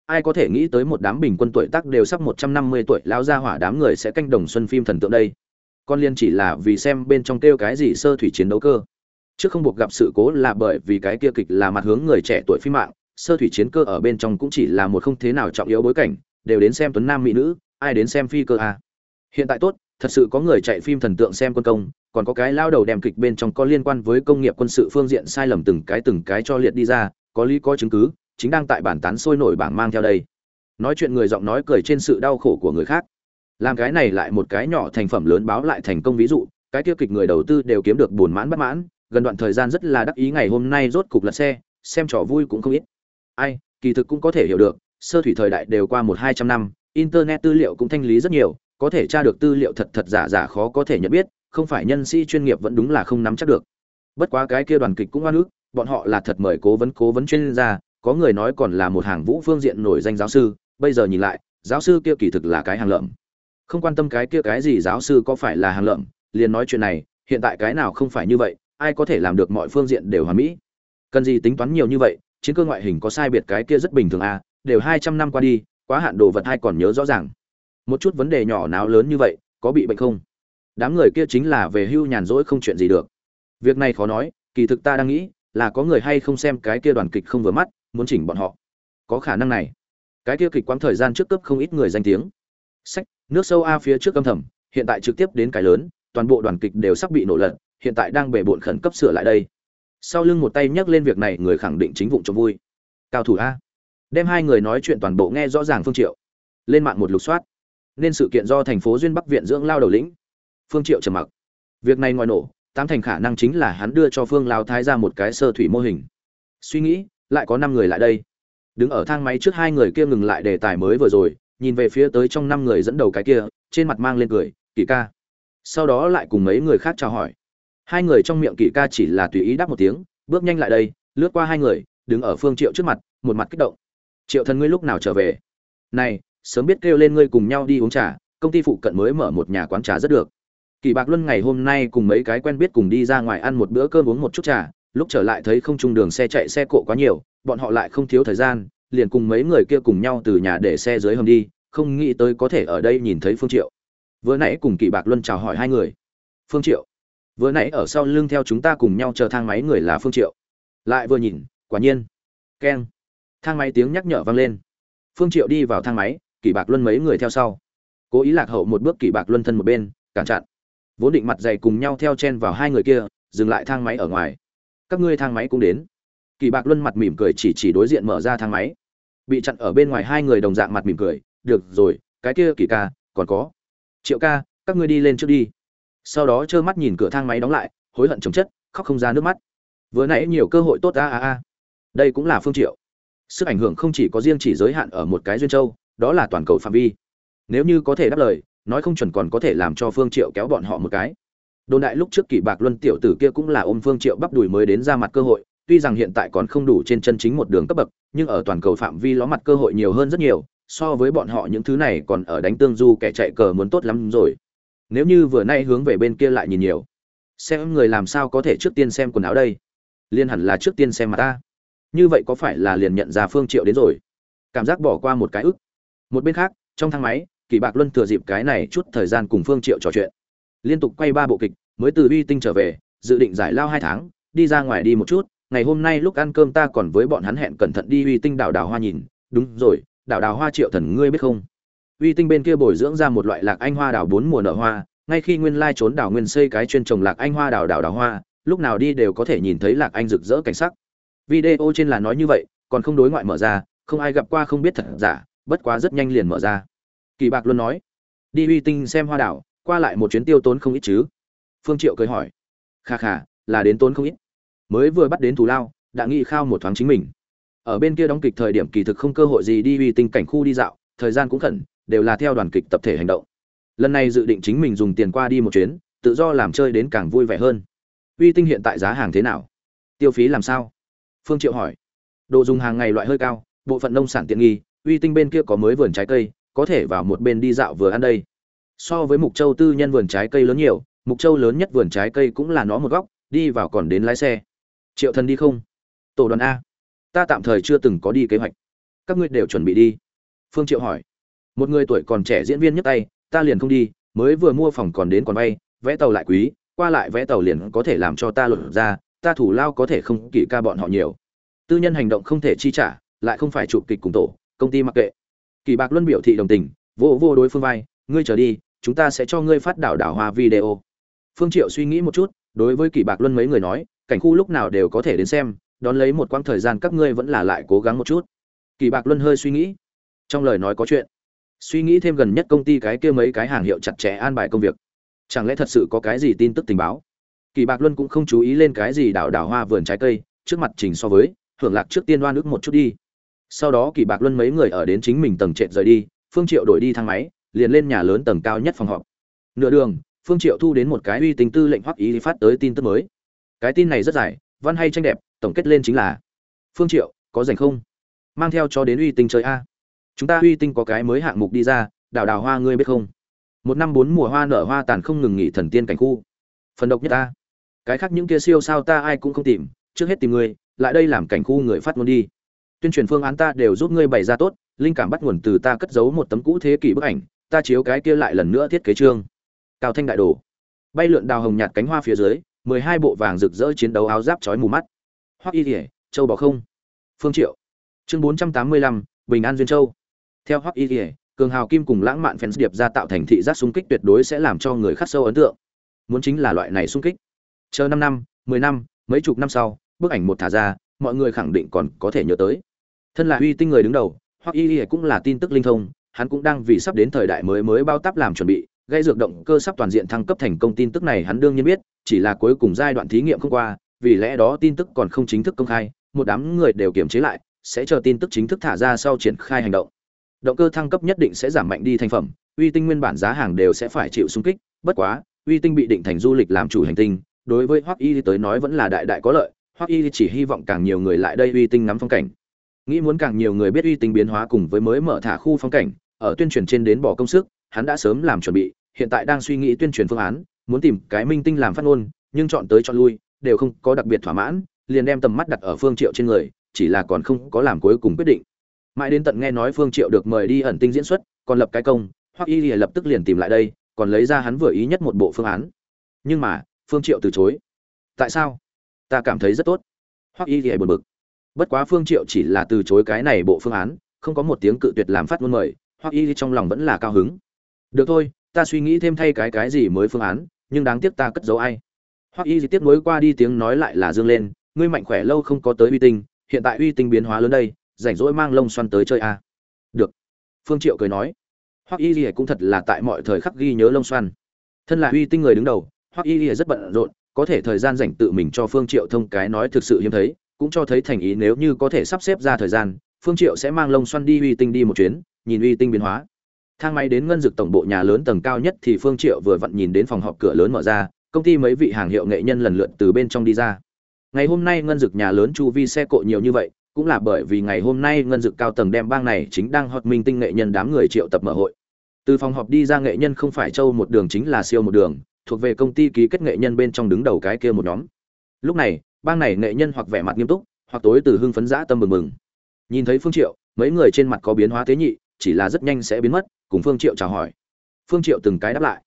Ai có thể nghĩ tới một đám bình quân tuổi tác đều sắp một trăm năm mươi tuổi, lão gia hỏa đám người sẽ canh đồng xuân phim thần tượng đây. Con liên chỉ là vì xem bên trong kêu cái gì sơ thủy chiến đấu cơ. Trước không buộc gặp sự cố là bởi vì cái kia kịch là mặt hướng người trẻ tuổi phim mạng, sơ thủy chiến cơ ở bên trong cũng chỉ là một không thế nào trọng yếu bối cảnh, đều đến xem tuấn nam mỹ nữ, ai đến xem phi cơ à. hiện tại tốt thật sự có người chạy phim thần tượng xem quân công, còn có cái lao đầu đem kịch bên trong có liên quan với công nghiệp quân sự phương diện sai lầm từng cái từng cái cho liệt đi ra, có lý có chứng cứ, chính đang tại bản tán sôi nổi bảng mang theo đây. Nói chuyện người giọng nói cười trên sự đau khổ của người khác. Làm cái này lại một cái nhỏ thành phẩm lớn báo lại thành công ví dụ, cái tiêu kịch người đầu tư đều kiếm được buồn mãn bất mãn, gần đoạn thời gian rất là đắc ý ngày hôm nay rốt cục lật xe, xem trò vui cũng không ít. Ai, kỳ thực cũng có thể hiểu được, sơ thủy thời đại đều qua một hai trăm năm, internet tư liệu cũng thanh lý rất nhiều có thể tra được tư liệu thật thật giả giả khó có thể nhận biết, không phải nhân sĩ chuyên nghiệp vẫn đúng là không nắm chắc được. Bất quá cái kia đoàn kịch cũng oan ức, bọn họ là thật mời cố vấn cố vấn chuyên gia, có người nói còn là một hàng vũ phương diện nổi danh giáo sư, bây giờ nhìn lại, giáo sư kia kỳ thực là cái hàng lợm. Không quan tâm cái kia cái gì giáo sư có phải là hàng lợm, liền nói chuyện này, hiện tại cái nào không phải như vậy, ai có thể làm được mọi phương diện đều hoàn mỹ. Cần gì tính toán nhiều như vậy, chiến cơ ngoại hình có sai biệt cái kia rất bình thường à đều hai trăm năm qua đi, quá hạn đồ vật hay còn nhớ rõ ràng một chút vấn đề nhỏ nào lớn như vậy, có bị bệnh không? Đám người kia chính là về hưu nhàn rỗi không chuyện gì được. Việc này khó nói, kỳ thực ta đang nghĩ là có người hay không xem cái kia đoàn kịch không vừa mắt, muốn chỉnh bọn họ. Có khả năng này. Cái kia kịch quãng thời gian trước cấp không ít người danh tiếng. Sách, nước sâu a phía trước âm thầm, hiện tại trực tiếp đến cái lớn, toàn bộ đoàn kịch đều sắp bị nổ lật, hiện tại đang bể bộn khẩn cấp sửa lại đây. Sau lưng một tay nhấc lên việc này, người khẳng định chính vụng cho vui. Cao thủ a. Đem hai người nói chuyện toàn bộ nghe rõ ràng phương triệu. Lên mạng một lục soát nên sự kiện do thành phố duyên bắc viện dưỡng lao đầu lĩnh, phương triệu trầm mặc. Việc này ngoài nổ, tám thành khả năng chính là hắn đưa cho phương lao thái ra một cái sơ thủy mô hình. Suy nghĩ, lại có năm người lại đây. Đứng ở thang máy trước hai người kia ngừng lại đề tài mới vừa rồi, nhìn về phía tới trong năm người dẫn đầu cái kia, trên mặt mang lên cười kỳ ca. Sau đó lại cùng mấy người khác chào hỏi. Hai người trong miệng kỳ ca chỉ là tùy ý đáp một tiếng, bước nhanh lại đây, lướt qua hai người, đứng ở phương triệu trước mặt, một mặt kích động. Triệu thần ngươi lúc nào trở về? Này sớm biết kêu lên ngươi cùng nhau đi uống trà, công ty phụ cận mới mở một nhà quán trà rất được. Kỳ bạc luân ngày hôm nay cùng mấy cái quen biết cùng đi ra ngoài ăn một bữa cơm uống một chút trà, lúc trở lại thấy không trung đường xe chạy xe cộ quá nhiều, bọn họ lại không thiếu thời gian, liền cùng mấy người kia cùng nhau từ nhà để xe dưới hầm đi, không nghĩ tới có thể ở đây nhìn thấy phương triệu. Vừa nãy cùng kỳ bạc luân chào hỏi hai người. Phương triệu. Vừa nãy ở sau lưng theo chúng ta cùng nhau chờ thang máy người là phương triệu. Lại vừa nhìn, quả nhiên. Keng. Thang máy tiếng nhắc nhở vang lên. Phương triệu đi vào thang máy kỳ bạc luân mấy người theo sau. Cố ý lạc hậu một bước kỳ bạc luân thân một bên, cản chặn. Vốn định mặt dày cùng nhau theo chen vào hai người kia, dừng lại thang máy ở ngoài. Các ngươi thang máy cũng đến. Kỳ bạc luân mặt mỉm cười chỉ chỉ đối diện mở ra thang máy. Bị chặn ở bên ngoài hai người đồng dạng mặt mỉm cười, được rồi, cái kia kỳ ca, còn có. Triệu ca, các ngươi đi lên trước đi. Sau đó trơ mắt nhìn cửa thang máy đóng lại, hối hận chồng chất, khóc không ra nước mắt. Vừa nãy nhiều cơ hội tốt a a a. Đây cũng là phương triệu. Sức ảnh hưởng không chỉ có riêng chỉ giới hạn ở một cái duyên châu đó là toàn cầu phạm vi. Nếu như có thể đáp lời, nói không chuẩn còn có thể làm cho phương triệu kéo bọn họ một cái. Đồn đại lúc trước kỷ bạc luân tiểu tử kia cũng là ôm phương triệu bắp đùi mới đến ra mặt cơ hội, tuy rằng hiện tại còn không đủ trên chân chính một đường cấp bậc, nhưng ở toàn cầu phạm vi ló mặt cơ hội nhiều hơn rất nhiều, so với bọn họ những thứ này còn ở đánh tương du kẻ chạy cờ muốn tốt lắm rồi. Nếu như vừa nay hướng về bên kia lại nhìn nhiều, xem người làm sao có thể trước tiên xem quần áo đây. Liên hẳn là trước tiên xem mà ta. Như vậy có phải là liền nhận ra phương triệu đến rồi? Cảm giác bỏ qua một cái ức một bên khác, trong thang máy, kỳ bạc luân thừa dịp cái này chút thời gian cùng phương triệu trò chuyện. Liên tục quay ba bộ kịch, mới từ uy tinh trở về, dự định giải lao hai tháng, đi ra ngoài đi một chút. Ngày hôm nay lúc ăn cơm ta còn với bọn hắn hẹn cẩn thận đi uy tinh đảo đảo hoa nhìn. Đúng rồi, đảo đảo hoa triệu thần ngươi biết không? Uy tinh bên kia bồi dưỡng ra một loại lạc anh hoa đảo bốn mùa nở hoa. Ngay khi nguyên lai trốn đảo nguyên xây cái chuyên trồng lạc anh hoa đảo đảo đảo hoa, lúc nào đi đều có thể nhìn thấy lạc anh rực rỡ cảnh sắc. Video trên là nói như vậy, còn không đối ngoại mở ra, không ai gặp qua không biết thật giả bất quá rất nhanh liền mở ra. Kỳ bạc luôn nói, đi uy tinh xem hoa đảo, qua lại một chuyến tiêu tốn không ít chứ? Phương triệu cười hỏi, kha kha, là đến tốn không ít. Mới vừa bắt đến thù lao, đã nghĩ khao một thoáng chính mình. Ở bên kia đóng kịch thời điểm kỳ thực không cơ hội gì đi uy tinh cảnh khu đi dạo, thời gian cũng khẩn, đều là theo đoàn kịch tập thể hành động. Lần này dự định chính mình dùng tiền qua đi một chuyến, tự do làm chơi đến càng vui vẻ hơn. Uy tinh hiện tại giá hàng thế nào? Tiêu phí làm sao? Phương triệu hỏi. Đồ dùng hàng ngày loại hơi cao, bộ phận nông sản tiện nghi uy tinh bên kia có mới vườn trái cây, có thể vào một bên đi dạo vừa ăn đây. So với mục châu tư nhân vườn trái cây lớn nhiều, mục châu lớn nhất vườn trái cây cũng là nó một góc, đi vào còn đến lái xe. Triệu thần đi không? Tổ đoàn a. Ta tạm thời chưa từng có đi kế hoạch. Các ngươi đều chuẩn bị đi. Phương triệu hỏi. Một người tuổi còn trẻ diễn viên nhấc tay, ta liền không đi, mới vừa mua phòng còn đến còn vay vẽ tàu lại quý, qua lại vẽ tàu liền có thể làm cho ta lột ra, ta thủ lao có thể không kỷ ca bọn họ nhiều. Tư nhân hành động không thể chi trả, lại không phải chụp kịch cùng tổ công ty mặc kệ. Kỳ bạc luân biểu thị đồng tình, vô vô đối phương vai, ngươi trở đi, chúng ta sẽ cho ngươi phát đảo đảo hoa video. Phương triệu suy nghĩ một chút, đối với kỳ bạc luân mấy người nói, cảnh khu lúc nào đều có thể đến xem, đón lấy một quãng thời gian các ngươi vẫn là lại cố gắng một chút. Kỳ bạc luân hơi suy nghĩ, trong lời nói có chuyện, suy nghĩ thêm gần nhất công ty cái kia mấy cái hàng hiệu chặt chẽ an bài công việc. Chẳng lẽ thật sự có cái gì tin tức tình báo? Kỳ bạc luân cũng không chú ý lên cái gì đảo đảo hoa vườn trái cây, trước mặt trình so với hưởng lạc trước tiên đoan ước một chút đi sau đó kỳ bạc luân mấy người ở đến chính mình tầng trệt rời đi phương triệu đổi đi thang máy liền lên nhà lớn tầng cao nhất phòng họp. Nửa đường phương triệu thu đến một cái uy tín tư lệnh hoắc ý phát tới tin tức mới. Cái tin này rất dài văn hay tranh đẹp tổng kết lên chính là phương triệu có rảnh không? Mang theo cho đến uy tinh chơi a. Chúng ta uy tinh có cái mới hạng mục đi ra đào đào hoa ngươi biết không? Một năm bốn mùa hoa nở hoa tàn không ngừng nghỉ thần tiên cảnh khu. Phần độc nhất ta. Cái khác những kia siêu sao ta ai cũng không tìm trước hết tìm người, lại đây làm cảnh khu người phát ngôn đi tuyên truyền phương án ta đều giúp ngươi bày ra tốt, linh cảm bắt nguồn từ ta cất giấu một tấm cũ thế kỷ bức ảnh, ta chiếu cái kia lại lần nữa thiết kế chương. cao thanh đại đồ. Bay lượn đào hồng nhạt cánh hoa phía dưới, mười hai bộ vàng rực rỡ chiến đấu áo giáp chói mù mắt. Hoắc y thể châu bò không. Phương triệu. Chương bốn trăm tám mươi lăm, bình an duyên châu. Theo hoắc y thể cường hào kim cùng lãng mạn fans điệp ra tạo thành thị giác xung kích tuyệt đối sẽ làm cho người khắc sâu ấn tượng. Muốn chính là loại này xung kích. Chờ năm năm, mười năm, mấy chục năm sau, bức ảnh một thả ra, mọi người khẳng định còn có thể nhớ tới thân là uy tinh người đứng đầu hoặc y y cũng là tin tức linh thông, hắn cũng đang vì sắp đến thời đại mới mới bao tắp làm chuẩn bị, gây dược động cơ sắp toàn diện thăng cấp thành công tin tức này hắn đương nhiên biết, chỉ là cuối cùng giai đoạn thí nghiệm không qua, vì lẽ đó tin tức còn không chính thức công khai, một đám người đều kiềm chế lại, sẽ chờ tin tức chính thức thả ra sau triển khai hành động. Động cơ thăng cấp nhất định sẽ giảm mạnh đi thành phẩm, uy tinh nguyên bản giá hàng đều sẽ phải chịu xung kích, bất quá, uy tinh bị định thành du lịch làm chủ hành tinh, đối với hoắc y tới nói vẫn là đại đại có lợi, hoắc y chỉ hy vọng càng nhiều người lại đây uy tinh ngắm phong cảnh nghĩ muốn càng nhiều người biết uy tinh biến hóa cùng với mới mở thả khu phong cảnh, ở tuyên truyền trên đến bỏ công sức, hắn đã sớm làm chuẩn bị, hiện tại đang suy nghĩ tuyên truyền phương án, muốn tìm cái minh tinh làm phát ngôn, nhưng chọn tới chọn lui, đều không có đặc biệt thỏa mãn, liền đem tầm mắt đặt ở phương triệu trên người, chỉ là còn không có làm cuối cùng quyết định. Mãi đến tận nghe nói phương triệu được mời đi ẩn tinh diễn xuất, còn lập cái công hoặc y lập tức liền tìm lại đây, còn lấy ra hắn vừa ý nhất một bộ phương án. Nhưng mà, phương triệu từ chối. Tại sao? Ta cảm thấy rất tốt. Hoặc y thì buồn bực bất quá phương triệu chỉ là từ chối cái này bộ phương án, không có một tiếng cự tuyệt làm phát ngôn mời hoắc y trong lòng vẫn là cao hứng. Được thôi, ta suy nghĩ thêm thay cái cái gì mới phương án, nhưng đáng tiếc ta cất giấu ai. Hoắc y tiếp nối qua đi tiếng nói lại là dương lên, ngươi mạnh khỏe lâu không có tới uy tinh, hiện tại uy tinh biến hóa lớn đây, rảnh rỗi mang lông xoăn tới chơi a à? được. Phương triệu cười nói. Hoắc y cũng thật là tại mọi thời khắc ghi nhớ lông xoăn. Thân là uy tinh người đứng đầu hoắc y rất bận rộn, có thể thời gian dành tự mình cho phương triệu thông cái nói thực sự hiếm thấy cũng cho thấy thành ý nếu như có thể sắp xếp ra thời gian, phương triệu sẽ mang lông xoăn đi uy tinh đi một chuyến, nhìn uy tinh biến hóa. Thang máy đến ngân dực tổng bộ nhà lớn tầng cao nhất thì phương triệu vừa vặn nhìn đến phòng họp cửa lớn mở ra, công ty mấy vị hàng hiệu nghệ nhân lần lượt từ bên trong đi ra. Ngày hôm nay ngân dực nhà lớn chu vi xe cộ nhiều như vậy, cũng là bởi vì ngày hôm nay ngân dực cao tầng đem bang này chính đang hot minh tinh nghệ nhân đám người triệu tập mở hội. Từ phòng họp đi ra nghệ nhân không phải châu một đường chính là siêu một đường, thuộc về công ty ký kết nghệ nhân bên trong đứng đầu cái kia một nhóm. Lúc này bang này nghệ nhân hoặc vẻ mặt nghiêm túc, hoặc tối từ hưng phấn dã tâm mừng mừng. Nhìn thấy phương triệu, mấy người trên mặt có biến hóa thế nhị, chỉ là rất nhanh sẽ biến mất, cùng phương triệu chào hỏi. Phương triệu từng cái đáp lại.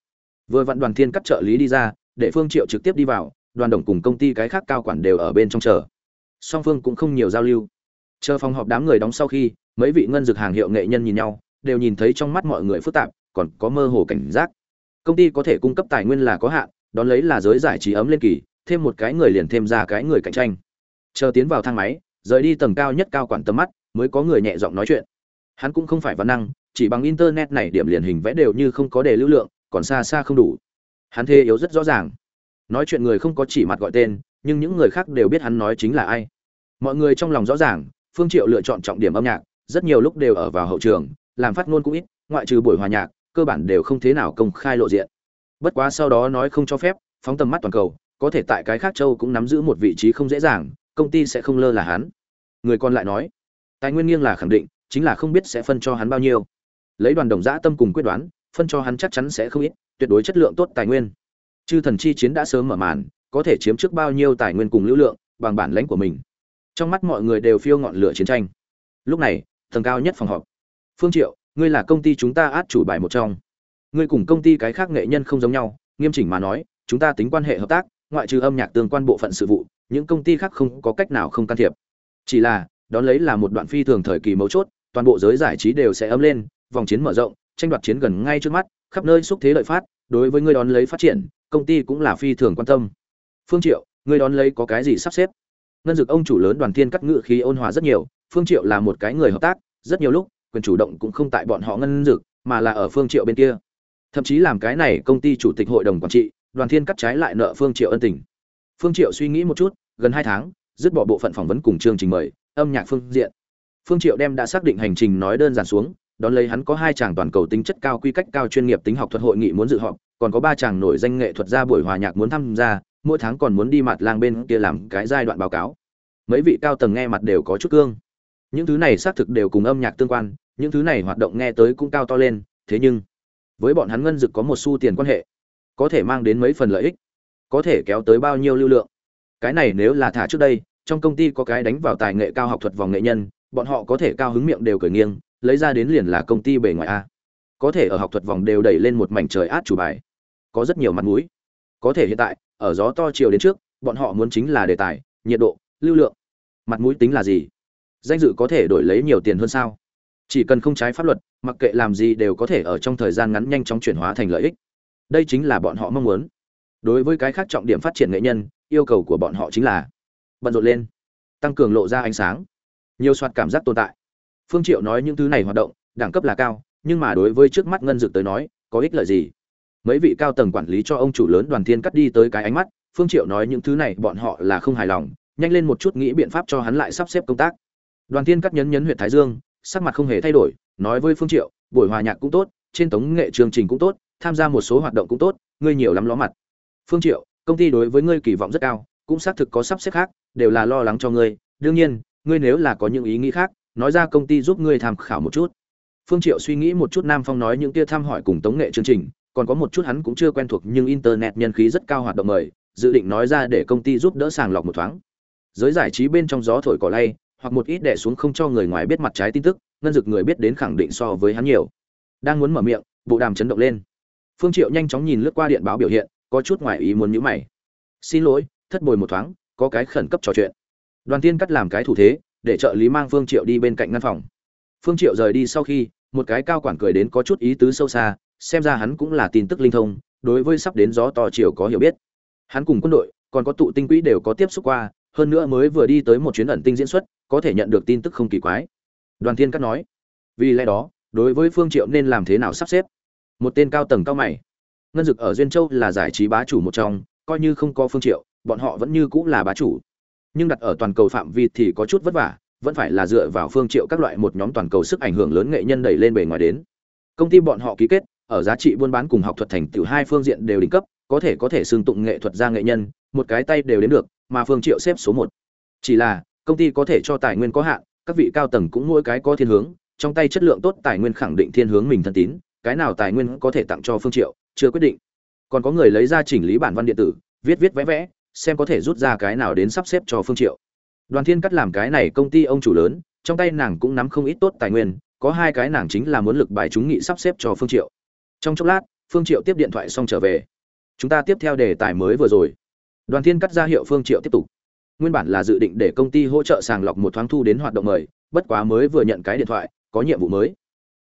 Vừa vặn đoàn thiên cắt trợ lý đi ra, để phương triệu trực tiếp đi vào, đoàn đồng cùng công ty cái khác cao quản đều ở bên trong chờ. Song phương cũng không nhiều giao lưu. Chờ phòng họp đám người đóng sau khi, mấy vị ngân dược hàng hiệu nghệ nhân nhìn nhau, đều nhìn thấy trong mắt mọi người phức tạp, còn có mơ hồ cảnh giác. Công ty có thể cung cấp tài nguyên là có hạn, đón lấy là giới giải trí ấm lên kỳ thêm một cái người liền thêm ra cái người cạnh tranh. Chờ tiến vào thang máy, rời đi tầng cao nhất cao quản tầm mắt, mới có người nhẹ giọng nói chuyện. Hắn cũng không phải văn năng, chỉ bằng internet này điểm liền hình vẽ đều như không có đề lưu lượng, còn xa xa không đủ. Hắn thê yếu rất rõ ràng. Nói chuyện người không có chỉ mặt gọi tên, nhưng những người khác đều biết hắn nói chính là ai. Mọi người trong lòng rõ ràng, phương triệu lựa chọn trọng điểm âm nhạc, rất nhiều lúc đều ở vào hậu trường, làm phát ngôn cũng ít, ngoại trừ buổi hòa nhạc, cơ bản đều không thế nào công khai lộ diện. Bất quá sau đó nói không cho phép, phóng tầm mắt toàn cầu có thể tại cái khác châu cũng nắm giữ một vị trí không dễ dàng, công ty sẽ không lơ là hắn. Người còn lại nói, tài nguyên nghiêng là khẳng định, chính là không biết sẽ phân cho hắn bao nhiêu. Lấy đoàn đồng giã tâm cùng quyết đoán, phân cho hắn chắc chắn sẽ không ít, tuyệt đối chất lượng tốt tài nguyên. Chư thần chi chiến đã sớm mở màn, có thể chiếm trước bao nhiêu tài nguyên cùng lưu lượng, bằng bản lãnh của mình. Trong mắt mọi người đều phiêu ngọn lửa chiến tranh. Lúc này, tầng cao nhất phòng họp. Phương triệu, ngươi là công ty chúng ta át chủ bài một trong. Ngươi cùng công ty cái khác nghệ nhân không giống nhau, nghiêm chỉnh mà nói, chúng ta tính quan hệ hợp tác ngoại trừ âm nhạc tương quan bộ phận sự vụ, những công ty khác không có cách nào không can thiệp. Chỉ là, đón lấy là một đoạn phi thường thời kỳ mấu chốt, toàn bộ giới giải trí đều sẽ ấm lên, vòng chiến mở rộng, tranh đoạt chiến gần ngay trước mắt, khắp nơi xúc thế lợi phát, đối với người đón lấy phát triển, công ty cũng là phi thường quan tâm. Phương triệu người đón lấy có cái gì sắp xếp? Ngân dực ông chủ lớn đoàn thiên cắt ngựa khí ôn hòa rất nhiều, phương triệu là một cái người hợp tác, rất nhiều lúc, quyền chủ động cũng không tại bọn họ ngân dực, mà là ở phương triệu bên kia. Thậm chí làm cái này công ty chủ tịch hội đồng quản trị đoàn thiên cắt trái lại nợ phương triệu ân tình. Phương triệu suy nghĩ một chút, gần hai tháng, dứt bỏ bộ phận phỏng vấn cùng chương trình mời, âm nhạc phương diện. Phương triệu đem đã xác định hành trình nói đơn giản xuống, đón lấy hắn có hai chàng toàn cầu tính chất cao quy cách cao chuyên nghiệp tính học thuật hội nghị muốn dự họp, còn có ba chàng nổi danh nghệ thuật gia buổi hòa nhạc muốn tham gia, mỗi tháng còn muốn đi mặt lang bên kia làm cái giai đoạn báo cáo. Mấy vị cao tầng nghe mặt đều có chút cương. Những thứ này xác thực đều cùng âm nhạc tương quan, những thứ này hoạt động nghe tới cũng cao to lên, thế nhưng, với bọn hắn ngân dực có một xu tiền quan hệ có thể mang đến mấy phần lợi ích, có thể kéo tới bao nhiêu lưu lượng. Cái này nếu là thả trước đây, trong công ty có cái đánh vào tài nghệ cao học thuật vòng nghệ nhân, bọn họ có thể cao hứng miệng đều cởi nghiêng, lấy ra đến liền là công ty bề ngoài a. Có thể ở học thuật vòng đều đẩy lên một mảnh trời át chủ bài. Có rất nhiều mặt mũi. Có thể hiện tại, ở gió to chiều đến trước, bọn họ muốn chính là đề tài, nhiệt độ, lưu lượng. Mặt mũi tính là gì? Danh dự có thể đổi lấy nhiều tiền hơn sao? Chỉ cần không trái pháp luật, mặc kệ làm gì đều có thể ở trong thời gian ngắn nhanh chóng chuyển hóa thành lợi ích đây chính là bọn họ mong muốn. Đối với cái khác trọng điểm phát triển nghệ nhân, yêu cầu của bọn họ chính là bận rộn lên, tăng cường lộ ra ánh sáng, nhiều soạt cảm giác tồn tại. Phương triệu nói những thứ này hoạt động, đẳng cấp là cao, nhưng mà đối với trước mắt ngân Dực tới nói, có ích lợi gì? Mấy vị cao tầng quản lý cho ông chủ lớn đoàn thiên cắt đi tới cái ánh mắt, phương triệu nói những thứ này bọn họ là không hài lòng, nhanh lên một chút nghĩ biện pháp cho hắn lại sắp xếp công tác. Đoàn thiên cắt nhấn nhấn huyện thái dương, sắc mặt không hề thay đổi, nói với phương triệu, buổi hòa nhạc cũng tốt, trên tống nghệ chương trình cũng tốt tham gia một số hoạt động cũng tốt, ngươi nhiều lắm ló mặt. Phương triệu, công ty đối với ngươi kỳ vọng rất cao, cũng xác thực có sắp xếp khác, đều là lo lắng cho ngươi. Đương nhiên, ngươi nếu là có những ý nghĩ khác, nói ra công ty giúp ngươi tham khảo một chút. Phương triệu suy nghĩ một chút nam phong nói những kia thăm hỏi cùng tống nghệ chương trình, còn có một chút hắn cũng chưa quen thuộc nhưng internet nhân khí rất cao hoạt động mời, dự định nói ra để công ty giúp đỡ sàng lọc một thoáng. Giới giải trí bên trong gió thổi cỏ lay, hoặc một ít đè xuống không cho người ngoài biết mặt trái tin tức, ngân dực người biết đến khẳng định so với hắn nhiều. Đang muốn mở miệng, bộ đàm chấn động lên phương triệu nhanh chóng nhìn lướt qua điện báo biểu hiện, có chút ngoài ý muốn nhíu mày. Xin lỗi, thất bồi một thoáng, có cái khẩn cấp trò chuyện. Đoàn tiên cắt làm cái thủ thế, để trợ lý mang phương triệu đi bên cạnh ngăn phòng. Phương triệu rời đi sau khi, một cái cao quản cười đến có chút ý tứ sâu xa, xem ra hắn cũng là tin tức linh thông, đối với sắp đến gió to chiều có hiểu biết. Hắn cùng quân đội, còn có tụ tinh quỹ đều có tiếp xúc qua, hơn nữa mới vừa đi tới một chuyến ẩn tinh diễn xuất, có thể nhận được tin tức không kỳ quái. Đoàn thiên cắt nói, vì lẽ đó, đối với phương triệu nên làm thế nào sắp xếp? Một tên cao tầng cao mày. Ngân dực ở duyên châu là giải trí bá chủ một trong, coi như không có phương triệu, bọn họ vẫn như cũ là bá chủ. Nhưng đặt ở toàn cầu phạm vi thì có chút vất vả, vẫn phải là dựa vào phương triệu các loại một nhóm toàn cầu sức ảnh hưởng lớn nghệ nhân đẩy lên bề ngoài đến. Công ty bọn họ ký kết, ở giá trị buôn bán cùng học thuật thành tựu hai phương diện đều đỉnh cấp, có thể có thể xương tụng nghệ thuật ra nghệ nhân, một cái tay đều đến được, mà phương triệu xếp số một. Chỉ là, công ty có thể cho tài nguyên có hạn, các vị cao tầng cũng mỗi cái có thiên hướng, trong tay chất lượng tốt, tài nguyên khẳng định thiên hướng mình thân tín cái nào tài nguyên có thể tặng cho phương triệu, chưa quyết định. Còn có người lấy ra chỉnh lý bản văn điện tử, viết viết vẽ vẽ, xem có thể rút ra cái nào đến sắp xếp cho phương triệu. Đoàn thiên cắt làm cái này công ty ông chủ lớn, trong tay nàng cũng nắm không ít tốt tài nguyên, có hai cái nàng chính là muốn lực bài chúng nghị sắp xếp cho phương triệu. Trong chốc lát, phương triệu tiếp điện thoại xong trở về. Chúng ta tiếp theo đề tài mới vừa rồi. Đoàn thiên cắt ra hiệu phương triệu tiếp tục. Nguyên bản là dự định để công ty hỗ trợ sàng lọc một thoáng thu đến hoạt động mời, bất quá mới vừa nhận cái điện thoại, có nhiệm vụ mới.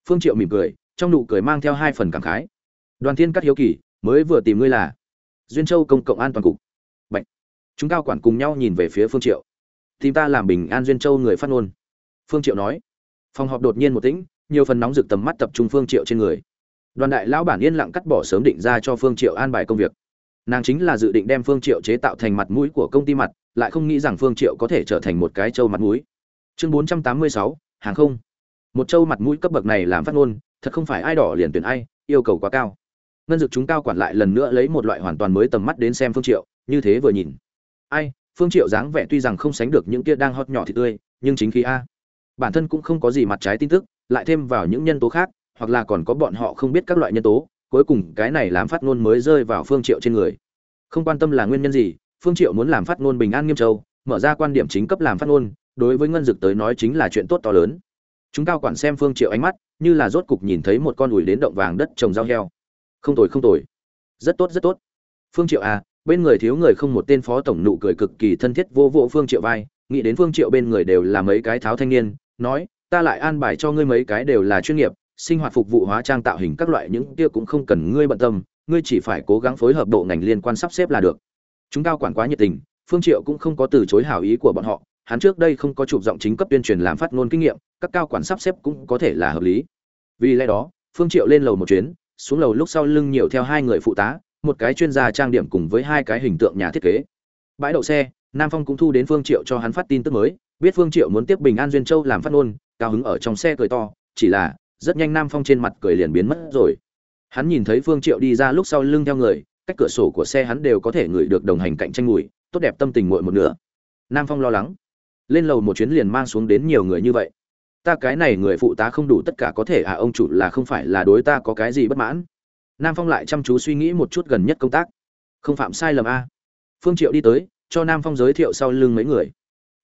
Phương triệu mỉm cười trong nụ cười mang theo hai phần cảm khái. Đoàn thiên cắt hiếu kỳ mới vừa tìm ngươi là duyên châu công cộng an toàn cục. Bạch. chúng cao quản cùng nhau nhìn về phía phương triệu. Tìm ta làm bình an duyên châu người phát ngôn. Phương triệu nói. Phòng họp đột nhiên một tĩnh nhiều phần nóng rực tầm mắt tập trung phương triệu trên người. Đoàn đại lão bản yên lặng cắt bỏ sớm định ra cho phương triệu an bài công việc. Nàng chính là dự định đem phương triệu chế tạo thành mặt mũi của công ty mặt lại không nghĩ rằng phương triệu có thể trở thành một cái châu mặt mũi. Chương 486, hàng không một châu mặt mũi cấp bậc này làm phát ngôn, thật không phải ai đỏ liền tuyển ai, yêu cầu quá cao. Ngân dực chúng cao quản lại lần nữa lấy một loại hoàn toàn mới tầm mắt đến xem phương triệu, như thế vừa nhìn. Ai, phương triệu dáng vẻ tuy rằng không sánh được những kia đang hót nhỏ thì tươi, nhưng chính khí a. Bản thân cũng không có gì mặt trái tin tức, lại thêm vào những nhân tố khác, hoặc là còn có bọn họ không biết các loại nhân tố, cuối cùng cái này làm phát ngôn mới rơi vào phương triệu trên người. Không quan tâm là nguyên nhân gì, phương triệu muốn làm phát ngôn bình an nghiêm châu, mở ra quan điểm chính cấp làm phát ngôn, đối với ngân dực tới nói chính là chuyện tốt to lớn chúng cao quản xem phương triệu ánh mắt, như là rốt cục nhìn thấy một con ủi đến động vàng đất trồng rau heo. Không tồi không tồi. Rất tốt rất tốt. Phương triệu à bên người thiếu người không một tên phó tổng nụ cười cực kỳ thân thiết vô vụ phương triệu vai, nghĩ đến phương triệu bên người đều là mấy cái tháo thanh niên, nói, ta lại an bài cho ngươi mấy cái đều là chuyên nghiệp, sinh hoạt phục vụ hóa trang tạo hình các loại những kia cũng không cần ngươi bận tâm, ngươi chỉ phải cố gắng phối hợp bộ ngành liên quan sắp xếp là được. Chúng cao quản quá nhiệt tình, phương triệu cũng không có từ chối hảo ý của bọn họ hắn trước đây không có chụp giọng chính cấp tuyên truyền làm phát ngôn kinh nghiệm, các cao quản sắp xếp cũng có thể là hợp lý. Vì lẽ đó, phương triệu lên lầu một chuyến, xuống lầu lúc sau lưng nhiều theo hai người phụ tá, một cái chuyên gia trang điểm cùng với hai cái hình tượng nhà thiết kế. Bãi đậu xe, nam phong cũng thu đến phương triệu cho hắn phát tin tức mới, biết phương triệu muốn tiếp bình an duyên châu làm phát ngôn, cao hứng ở trong xe cười to, chỉ là, rất nhanh nam phong trên mặt cười liền biến mất rồi. Hắn nhìn thấy phương triệu đi ra lúc sau lưng theo người, cách cửa sổ của xe hắn đều có thể ngửi được đồng hành cạnh tranh mùi, tốt đẹp tâm tình muội một nửa. Nam phong lo lắng lên lầu một chuyến liền mang xuống đến nhiều người như vậy. Ta cái này người phụ tá không đủ tất cả có thể à ông chủ là không phải là đối ta có cái gì bất mãn. Nam phong lại chăm chú suy nghĩ một chút gần nhất công tác. Không phạm sai lầm a. Phương triệu đi tới, cho nam phong giới thiệu sau lưng mấy người.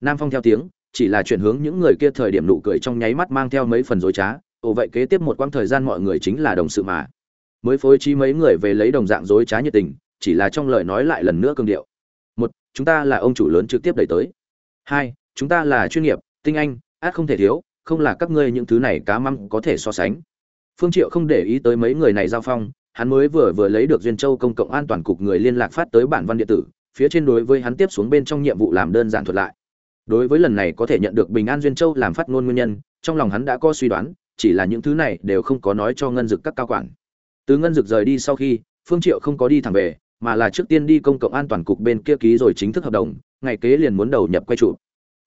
Nam phong theo tiếng, chỉ là chuyển hướng những người kia thời điểm nụ cười trong nháy mắt mang theo mấy phần dối trá. Ồ, vậy kế tiếp một quãng thời gian mọi người chính là đồng sự mà. Mới phối trí mấy người về lấy đồng dạng dối trá nhiệt tình, chỉ là trong lời nói lại lần nữa cương điệu. Một, chúng ta là ông chủ lớn trực tiếp đẩy tới. Hai chúng ta là chuyên nghiệp, tinh anh át không thể thiếu, không là các ngươi những thứ này cá măng có thể so sánh. Phương triệu không để ý tới mấy người này giao phong, hắn mới vừa vừa lấy được duyên châu công cộng an toàn cục người liên lạc phát tới bản văn điện tử, phía trên đối với hắn tiếp xuống bên trong nhiệm vụ làm đơn giản thuật lại. Đối với lần này có thể nhận được bình an duyên châu làm phát ngôn nguyên nhân, trong lòng hắn đã có suy đoán, chỉ là những thứ này đều không có nói cho ngân dực các cao quản. Từ ngân dực rời đi sau khi, phương triệu không có đi thẳng về, mà là trước tiên đi công cộng an toàn cục bên kia ký rồi chính thức hợp đồng, ngày kế liền muốn đầu nhập quay trụ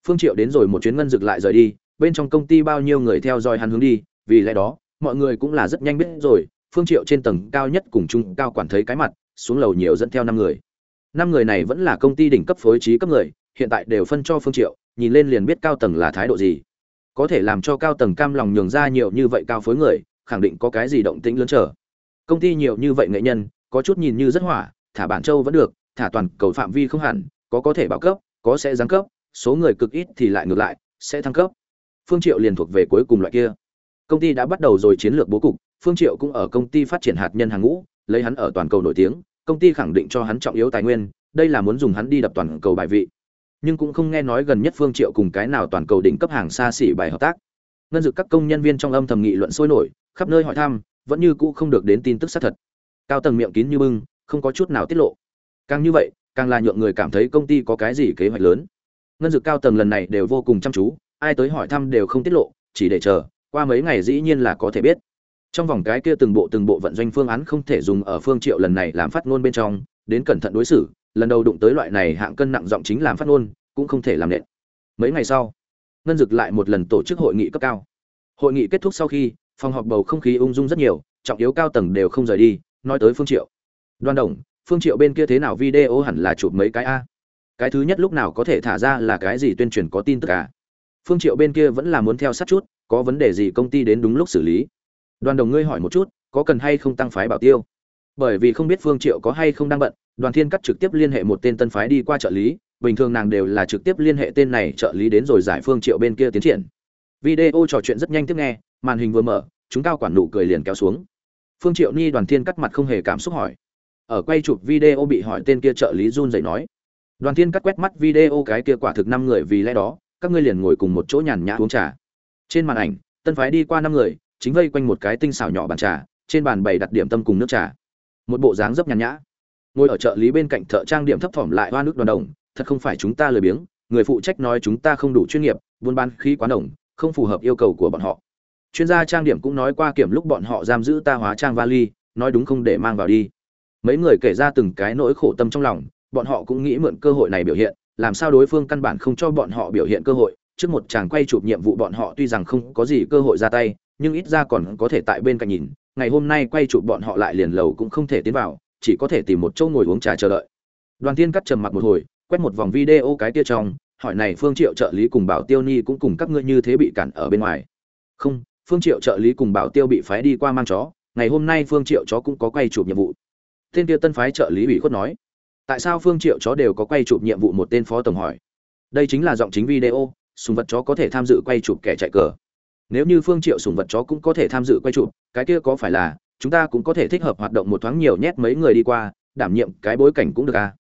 phương triệu đến rồi một chuyến ngân dực lại rời đi, bên trong công ty bao nhiêu người theo dõi hắn hướng đi, vì lẽ đó, mọi người cũng là rất nhanh biết rồi, phương triệu trên tầng cao nhất cùng trung cao quản thấy cái mặt, xuống lầu nhiều dẫn theo năm người. Năm người này vẫn là công ty đỉnh cấp phối trí cấp người, hiện tại đều phân cho phương triệu, nhìn lên liền biết cao tầng là thái độ gì. Có thể làm cho cao tầng cam lòng nhường ra nhiều như vậy cao phối người, khẳng định có cái gì động tĩnh lớn trở công ty nhiều như vậy nghệ nhân, có chút nhìn như rất hỏa, thả bản châu vẫn được, thả toàn cầu phạm vi không hẳn, có có thể bảo cấp, có sẽ giáng cấp số người cực ít thì lại ngược lại, sẽ thăng cấp. Phương triệu liền thuộc về cuối cùng loại kia. Công ty đã bắt đầu rồi chiến lược bố cục, phương triệu cũng ở công ty phát triển hạt nhân hàng ngũ, lấy hắn ở toàn cầu nổi tiếng, công ty khẳng định cho hắn trọng yếu tài nguyên, đây là muốn dùng hắn đi đập toàn cầu bài vị. Nhưng cũng không nghe nói gần nhất phương triệu cùng cái nào toàn cầu đỉnh cấp hàng xa xỉ bài hợp tác. Ngân dực các công nhân viên trong âm thầm nghị luận sôi nổi, khắp nơi hỏi thăm, vẫn như cũ không được đến tin tức xác thật. Cao tầng miệng kín như bưng, không có chút nào tiết lộ. Càng như vậy, càng là nhượng người cảm thấy công ty có cái gì kế hoạch lớn ngân dực cao tầng lần này đều vô cùng chăm chú, ai tới hỏi thăm đều không tiết lộ, chỉ để chờ, qua mấy ngày dĩ nhiên là có thể biết. Trong vòng cái kia từng bộ từng bộ vận doanh phương án không thể dùng ở phương triệu lần này làm phát ngôn bên trong, đến cẩn thận đối xử, lần đầu đụng tới loại này hạng cân nặng giọng chính làm phát ngôn, cũng không thể làm nện. Mấy ngày sau, ngân dực lại một lần tổ chức hội nghị cấp cao. Hội nghị kết thúc sau khi, phòng họp bầu không khí ung dung rất nhiều, trọng yếu cao tầng đều không rời đi, nói tới phương triệu. Đoan đồng, phương triệu bên kia thế nào video hẳn là chụp mấy cái a cái thứ nhất lúc nào có thể thả ra là cái gì tuyên truyền có tin tức à? Phương triệu bên kia vẫn là muốn theo sát chút, có vấn đề gì công ty đến đúng lúc xử lý. Đoàn đồng ngươi hỏi một chút, có cần hay không tăng phái bảo tiêu? Bởi vì không biết phương triệu có hay không đang bận, đoàn thiên cắt trực tiếp liên hệ một tên tân phái đi qua trợ lý, bình thường nàng đều là trực tiếp liên hệ tên này trợ lý đến rồi giải phương triệu bên kia tiến triển. Video trò chuyện rất nhanh tiếp nghe, màn hình vừa mở, chúng cao quản nụ cười liền kéo xuống. Phương triệu ni đoàn thiên cắt mặt không hề cảm xúc hỏi. Ở quay chụp video bị hỏi tên kia trợ lý run rẩy nói đoàn thiên cắt quét mắt video cái kia quả thực năm người vì lẽ đó, các ngươi liền ngồi cùng một chỗ nhàn nhã uống trà. Trên màn ảnh, tân phái đi qua năm người, chính vây quanh một cái tinh xảo nhỏ bàn trà, trên bàn bày đặt điểm tâm cùng nước trà. Một bộ dáng dấp nhàn nhã. Ngồi ở trợ lý bên cạnh thợ trang điểm thấp thỏm lại hoa nước đoàn đồng, thật không phải chúng ta lười biếng, người phụ trách nói chúng ta không đủ chuyên nghiệp, buôn bán khí quá đồng, không phù hợp yêu cầu của bọn họ. Chuyên gia trang điểm cũng nói qua kiểm lúc bọn họ giam giữ ta hóa trang vali, nói đúng không để mang vào đi. Mấy người kể ra từng cái nỗi khổ tâm trong lòng bọn họ cũng nghĩ mượn cơ hội này biểu hiện, làm sao đối phương căn bản không cho bọn họ biểu hiện cơ hội, trước một chàng quay chụp nhiệm vụ bọn họ tuy rằng không có gì cơ hội ra tay, nhưng ít ra còn có thể tại bên cạnh nhìn, ngày hôm nay quay chụp bọn họ lại liền lầu cũng không thể tiến vào, chỉ có thể tìm một chỗ ngồi uống trà chờ đợi. Đoàn tiên cắt trầm mặc một hồi, quét một vòng video cái kia trong, hỏi này phương triệu trợ lý cùng bảo tiêu ni cũng cùng các ngươi như thế bị cản ở bên ngoài. Không, phương triệu trợ lý cùng bảo tiêu bị phái đi qua mang chó, ngày hôm nay phương triệu chó cũng có quay chụp nhiệm vụ. Tên kia tân phái trợ lý ủy khuất nói tại sao phương triệu chó đều có quay chụp nhiệm vụ một tên phó tổng hỏi? Đây chính là giọng chính video, sùng vật chó có thể tham dự quay chụp kẻ chạy cờ. Nếu như phương triệu sùng vật chó cũng có thể tham dự quay chụp, cái kia có phải là chúng ta cũng có thể thích hợp hoạt động một thoáng nhiều nhét mấy người đi qua, đảm nhiệm cái bối cảnh cũng được à?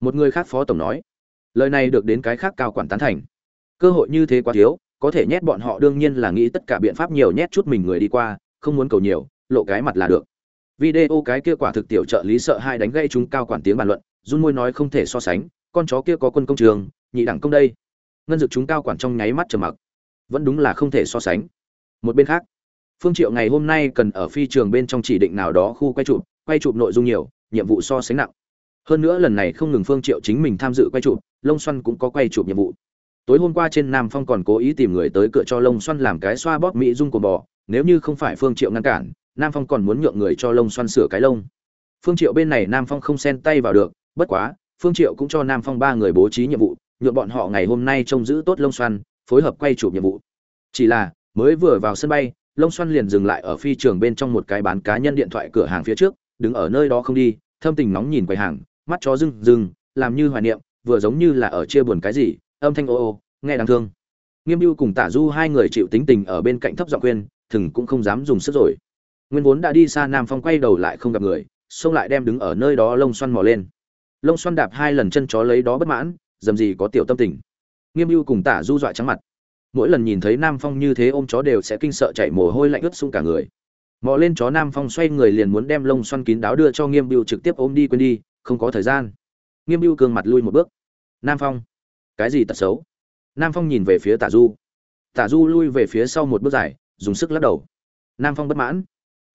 Một người khác phó tổng nói. Lời này được đến cái khác cao quản tán thành. Cơ hội như thế quá thiếu, có thể nhét bọn họ đương nhiên là nghĩ tất cả biện pháp nhiều nhét chút mình người đi qua, không muốn cầu nhiều, lộ cái mặt là được. Video cái kia quả thực tiểu trợ lý sợ hai đánh gây chúng cao quản tiếng bàn luận run môi nói không thể so sánh, con chó kia có quân công trường, nhị đẳng công đây. Ngân dực chúng cao quản trong nháy mắt trầm mặc. Vẫn đúng là không thể so sánh. Một bên khác, phương triệu ngày hôm nay cần ở phi trường bên trong chỉ định nào đó khu quay chụp quay chụp nội dung nhiều, nhiệm vụ so sánh nặng. Hơn nữa lần này không ngừng phương triệu chính mình tham dự quay chụp lông xoăn cũng có quay chụp nhiệm vụ. Tối hôm qua trên nam phong còn cố ý tìm người tới cửa cho lông xoăn làm cái xoa bóp mỹ dung của bò, nếu như không phải phương triệu ngăn cản, nam phong còn muốn nhượng người cho lông xoăn sửa cái lông. Phương triệu bên này nam phong không xen tay vào được bất quá, phương triệu cũng cho nam phong ba người bố trí nhiệm vụ, nhượng bọn họ ngày hôm nay trông giữ tốt lông xoăn phối hợp quay chụp nhiệm vụ. Chỉ là, mới vừa vào sân bay lông xoăn liền dừng lại ở phi trường bên trong một cái bán cá nhân điện thoại cửa hàng phía trước, đứng ở nơi đó không đi, thâm tình nóng nhìn quầy hàng, mắt chó rưng rưng, làm như hoài niệm, vừa giống như là ở chia buồn cái gì, âm thanh ô ô, nghe đáng thương. Nghiêm mưu cùng tả du hai người chịu tính tình ở bên cạnh thấp giọng khuyên, thừng cũng không dám dùng sức rồi. Nguyên vốn đã đi xa nam phong quay đầu lại không gặp người, xông lại đem đứng ở nơi đó lông xoăn mò lên lông xoăn đạp hai lần chân chó lấy đó bất mãn, dầm gì có tiểu tâm tình. Nghiêm mưu cùng tả du dọa trắng mặt. Mỗi lần nhìn thấy nam phong như thế ôm chó đều sẽ kinh sợ chạy mồ hôi lạnh ướt sũng cả người. Mò lên chó nam phong xoay người liền muốn đem lông xoăn kín đáo đưa cho nghiêm mưu trực tiếp ôm đi quên đi, không có thời gian. Nghiêm mưu cường mặt lui một bước. Nam phong, cái gì tật xấu? Nam phong nhìn về phía tả du. Tả du lui về phía sau một bước dài, dùng sức lắc đầu. Nam phong bất mãn.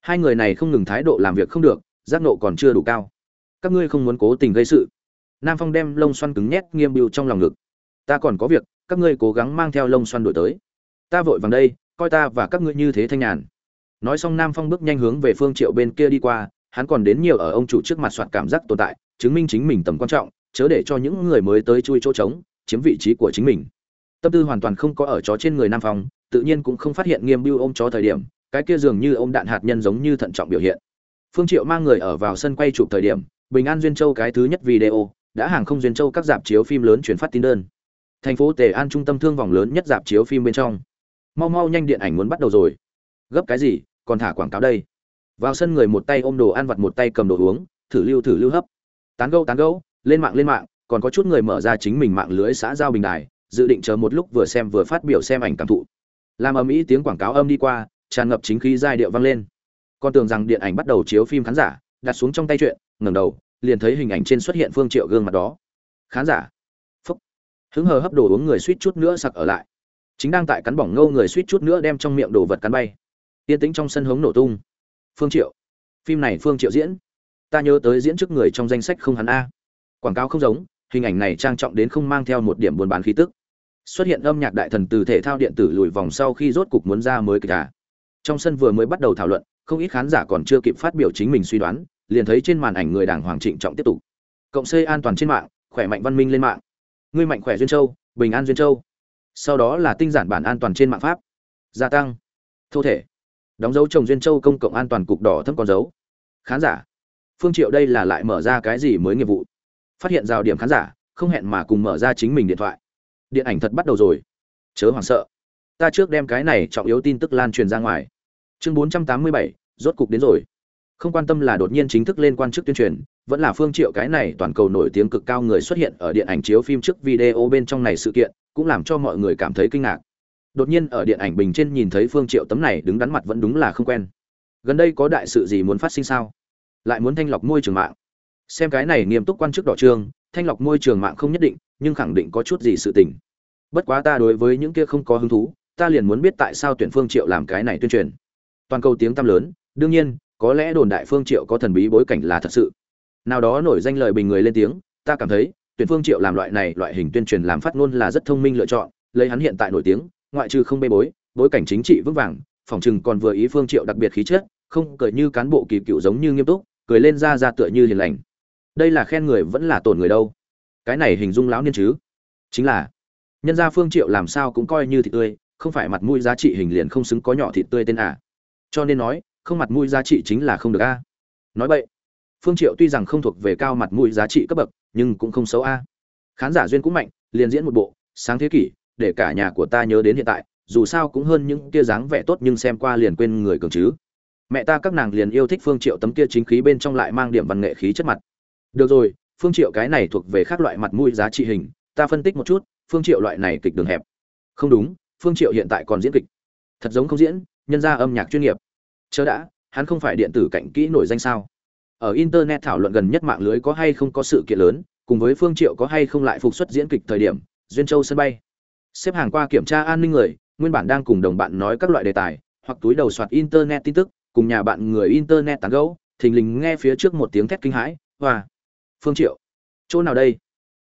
Hai người này không ngừng thái độ làm việc không được, giác nộ còn chưa đủ cao các ngươi không muốn cố tình gây sự. Nam phong đem lông xoăn cứng nhét nghiêm bưu trong lòng ngực. Ta còn có việc, các ngươi cố gắng mang theo lông xoăn đổi tới. Ta vội vàng đây, coi ta và các ngươi như thế thanh nhàn. Nói xong nam phong bước nhanh hướng về phương triệu bên kia đi qua, hắn còn đến nhiều ở ông chủ trước mặt soạt cảm giác tồn tại, chứng minh chính mình tầm quan trọng, chớ để cho những người mới tới chui chỗ trống, chiếm vị trí của chính mình. Tâm tư hoàn toàn không có ở chó trên người nam phong, tự nhiên cũng không phát hiện nghiêm bưu ôm chó thời điểm, cái kia dường như ôm đạn hạt nhân giống như thận trọng biểu hiện. Phương triệu mang người ở vào sân quay chụp thời điểm bình an duyên châu cái thứ nhất video, đã hàng không duyên châu các dạp chiếu phim lớn chuyển phát tin đơn. Thành phố tề an trung tâm thương vòng lớn nhất dạp chiếu phim bên trong. Mau mau nhanh điện ảnh muốn bắt đầu rồi. Gấp cái gì, còn thả quảng cáo đây. Vào sân người một tay ôm đồ ăn vặt một tay cầm đồ uống, thử lưu thử lưu hấp. Tán gẫu tán gẫu, lên mạng lên mạng, còn có chút người mở ra chính mình mạng lưới xã giao bình đài, dự định chờ một lúc vừa xem vừa phát biểu xem ảnh cảm thụ. Làm ầm ĩ tiếng quảng cáo âm đi qua, tràn ngập chính khí giai điệu vang lên. Con tưởng rằng điện ảnh bắt đầu chiếu phim khán giả đặt xuống trong tay chuyện, ngẩng đầu, liền thấy hình ảnh trên xuất hiện phương triệu gương mặt đó. Khán giả. Phúc. Hứng hờ hấp đồ uống người suýt chút nữa sặc ở lại. Chính đang tại cắn bỏng ngâu người suýt chút nữa đem trong miệng đồ vật cắn bay. Yên tĩnh trong sân hống nổ tung. Phương triệu. Phim này phương triệu diễn. Ta nhớ tới diễn trước người trong danh sách không hắn a. Quảng cáo không giống, hình ảnh này trang trọng đến không mang theo một điểm buồn bán khí tức. Xuất hiện âm nhạc đại thần từ thể thao điện tử lùi vòng sau khi rốt cục muốn ra mới kịch à. trong sân vừa mới bắt đầu thảo luận không ít khán giả còn chưa kịp phát biểu chính mình suy đoán liền thấy trên màn ảnh người đảng hoàng trịnh trọng tiếp tục. Cộng xây an toàn trên mạng khỏe mạnh văn minh lên mạng. Ngươi mạnh khỏe duyên châu bình an duyên châu. Sau đó là tinh giản bản an toàn trên mạng pháp. Gia tăng. Thô thể. Đóng dấu trồng duyên châu công cộng an toàn cục đỏ thâm con dấu. Khán giả. Phương triệu đây là lại mở ra cái gì mới nghiệp vụ? Phát hiện rào điểm khán giả không hẹn mà cùng mở ra chính mình điện thoại. Điện ảnh thật bắt đầu rồi. Chớ hoảng sợ. Ta trước đem cái này trọng yếu tin tức lan truyền ra ngoài. Chương 487, rốt cục đến rồi. Không quan tâm là đột nhiên chính thức lên quan chức tuyên truyền, vẫn là phương triệu cái này toàn cầu nổi tiếng cực cao người xuất hiện ở điện ảnh chiếu phim trước video bên trong này sự kiện, cũng làm cho mọi người cảm thấy kinh ngạc. Đột nhiên ở điện ảnh bình trên nhìn thấy phương triệu tấm này đứng đắn mặt vẫn đúng là không quen. Gần đây có đại sự gì muốn phát sinh sao? Lại muốn thanh lọc môi trường mạng. Xem cái này nghiêm túc quan chức đỏ trương, thanh lọc môi trường mạng không nhất định, nhưng khẳng định có chút gì sự tình. Bất quá ta đối với những kia không có hứng thú, ta liền muốn biết tại sao tuyển phương triệu làm cái này tuyên truyền. Toàn cầu tiếng tăm lớn đương nhiên, có lẽ đồn đại phương triệu có thần bí bối cảnh là thật sự. Nào đó nổi danh lời bình người lên tiếng, ta cảm thấy, tuyển phương triệu làm loại này, loại hình tuyên truyền làm phát ngôn là rất thông minh lựa chọn, lấy hắn hiện tại nổi tiếng, ngoại trừ không bê bối bối cảnh chính trị vững vàng phỏng chừng còn vừa ý phương triệu đặc biệt khí chất, không cười như cán bộ kỳ cựu giống như nghiêm túc, cười lên ra ra tựa như hiền lành. Đây là khen người vẫn là tổn người đâu? Cái này hình dung lão niên chứ? Chính là, nhân gia phương triệu làm sao cũng coi như thịt tươi, không phải mặt mũi giá trị hình liền không xứng có nhỏ thịt tươi tên à. Cho nên nói không mặt mũi giá trị chính là không được a. Nói vậy, phương triệu tuy rằng không thuộc về cao mặt mũi giá trị cấp bậc, nhưng cũng không xấu a. Khán giả duyên cũng mạnh, liền diễn một bộ, sáng thế kỷ, để cả nhà của ta nhớ đến hiện tại, dù sao cũng hơn những kia dáng vẻ tốt nhưng xem qua liền quên người cường chứ. Mẹ ta các nàng liền yêu thích phương triệu tấm kia chính khí bên trong lại mang điểm văn nghệ khí chất mặt. Được rồi, phương triệu cái này thuộc về khác loại mặt mũi giá trị hình, ta phân tích một chút, phương triệu loại này kịch đường hẹp. Không đúng, phương triệu hiện tại còn diễn kịch. Thật giống không diễn, nhân ra âm nhạc chuyên nghiệp chớ đã, hắn không phải điện tử cạnh kỹ nổi danh sao? Ở internet thảo luận gần nhất mạng lưới có hay không có sự kiện lớn, cùng với phương triệu có hay không lại phục xuất diễn kịch thời điểm, duyên châu sân bay. Xếp hàng qua kiểm tra an ninh người, nguyên bản đang cùng đồng bạn nói các loại đề tài, hoặc túi đầu soạt internet tin tức, cùng nhà bạn người internet tán gẫu, thình lình nghe phía trước một tiếng thét kinh hãi và phương triệu, chỗ nào đây?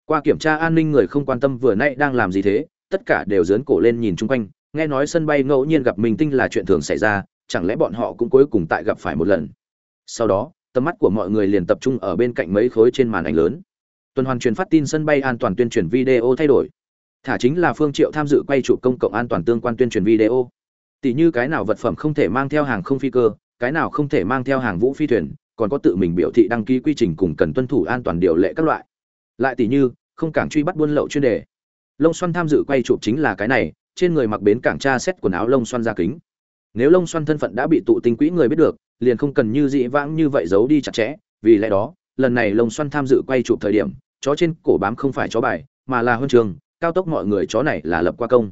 Qua kiểm tra an ninh người không quan tâm vừa nãy đang làm gì thế, tất cả đều dướn cổ lên nhìn chung quanh, nghe nói sân bay ngẫu nhiên gặp mình tinh là chuyện thường xảy ra chẳng lẽ bọn họ cũng cuối cùng tại gặp phải một lần? Sau đó, tầm mắt của mọi người liền tập trung ở bên cạnh mấy khối trên màn ảnh lớn. Tuần hoàn truyền phát tin sân bay an toàn tuyên truyền video thay đổi. Thả chính là phương triệu tham dự quay chụp công cộng an toàn tương quan tuyên truyền video. Tỷ như cái nào vật phẩm không thể mang theo hàng không phi cơ, cái nào không thể mang theo hàng vũ phi thuyền, còn có tự mình biểu thị đăng ký quy trình cùng cần tuân thủ an toàn điều lệ các loại. Lại tỷ như, không cảng truy bắt buôn lậu chuyên đề. Lông xoăn tham dự quay chụp chính là cái này, trên người mặc bến cảng tra xét quần áo lông xoăn ra kính nếu lông xoăn thân phận đã bị tụ tinh quỹ người biết được, liền không cần như dị vãng như vậy giấu đi chặt chẽ, vì lẽ đó, lần này lông xoăn tham dự quay chụp thời điểm, chó trên cổ bám không phải chó bài, mà là huân trường, cao tốc mọi người chó này là lập qua công.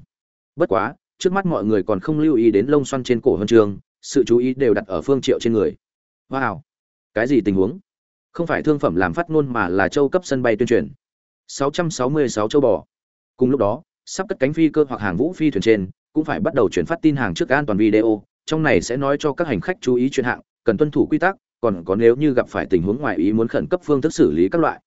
Bất quá, trước mắt mọi người còn không lưu ý đến lông xoăn trên cổ huân trường, sự chú ý đều đặt ở phương triệu trên người. Wow! Cái gì tình huống? Không phải thương phẩm làm phát ngôn mà là châu cấp sân bay tuyên truyền. 666 châu bò. Cùng lúc đó, sắp cất cánh phi cơ hoặc hàng vũ phi thuyền trên cũng phải bắt đầu chuyển phát tin hàng trước an toàn video, trong này sẽ nói cho các hành khách chú ý chuyện hạng, cần tuân thủ quy tắc, còn có nếu như gặp phải tình huống ngoài ý muốn khẩn cấp phương thức xử lý các loại.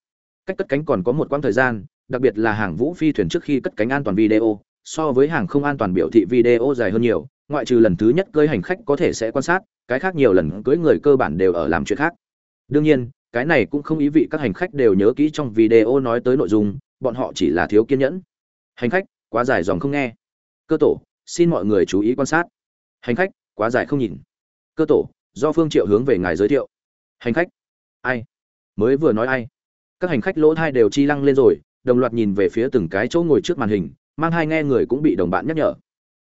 Cách cất cánh còn có một quãng thời gian, đặc biệt là hàng vũ phi thuyền trước khi cất cánh an toàn video, so với hàng không an toàn biểu thị video dài hơn nhiều, ngoại trừ lần thứ nhất cưới hành khách có thể sẽ quan sát, cái khác nhiều lần cưới người cơ bản đều ở làm chuyện khác. Đương nhiên, cái này cũng không ý vị các hành khách đều nhớ kỹ trong video nói tới nội dung, bọn họ chỉ là thiếu kiên nhẫn. Hành khách, quá dài dòng không nghe. Cơ tổ xin mọi người chú ý quan sát. Hành khách, quá dài không nhìn. Cơ tổ, do phương triệu hướng về ngài giới thiệu. Hành khách, ai? Mới vừa nói ai? Các hành khách lỗ thai đều chi lăng lên rồi, đồng loạt nhìn về phía từng cái chỗ ngồi trước màn hình, mang hai nghe người cũng bị đồng bạn nhắc nhở.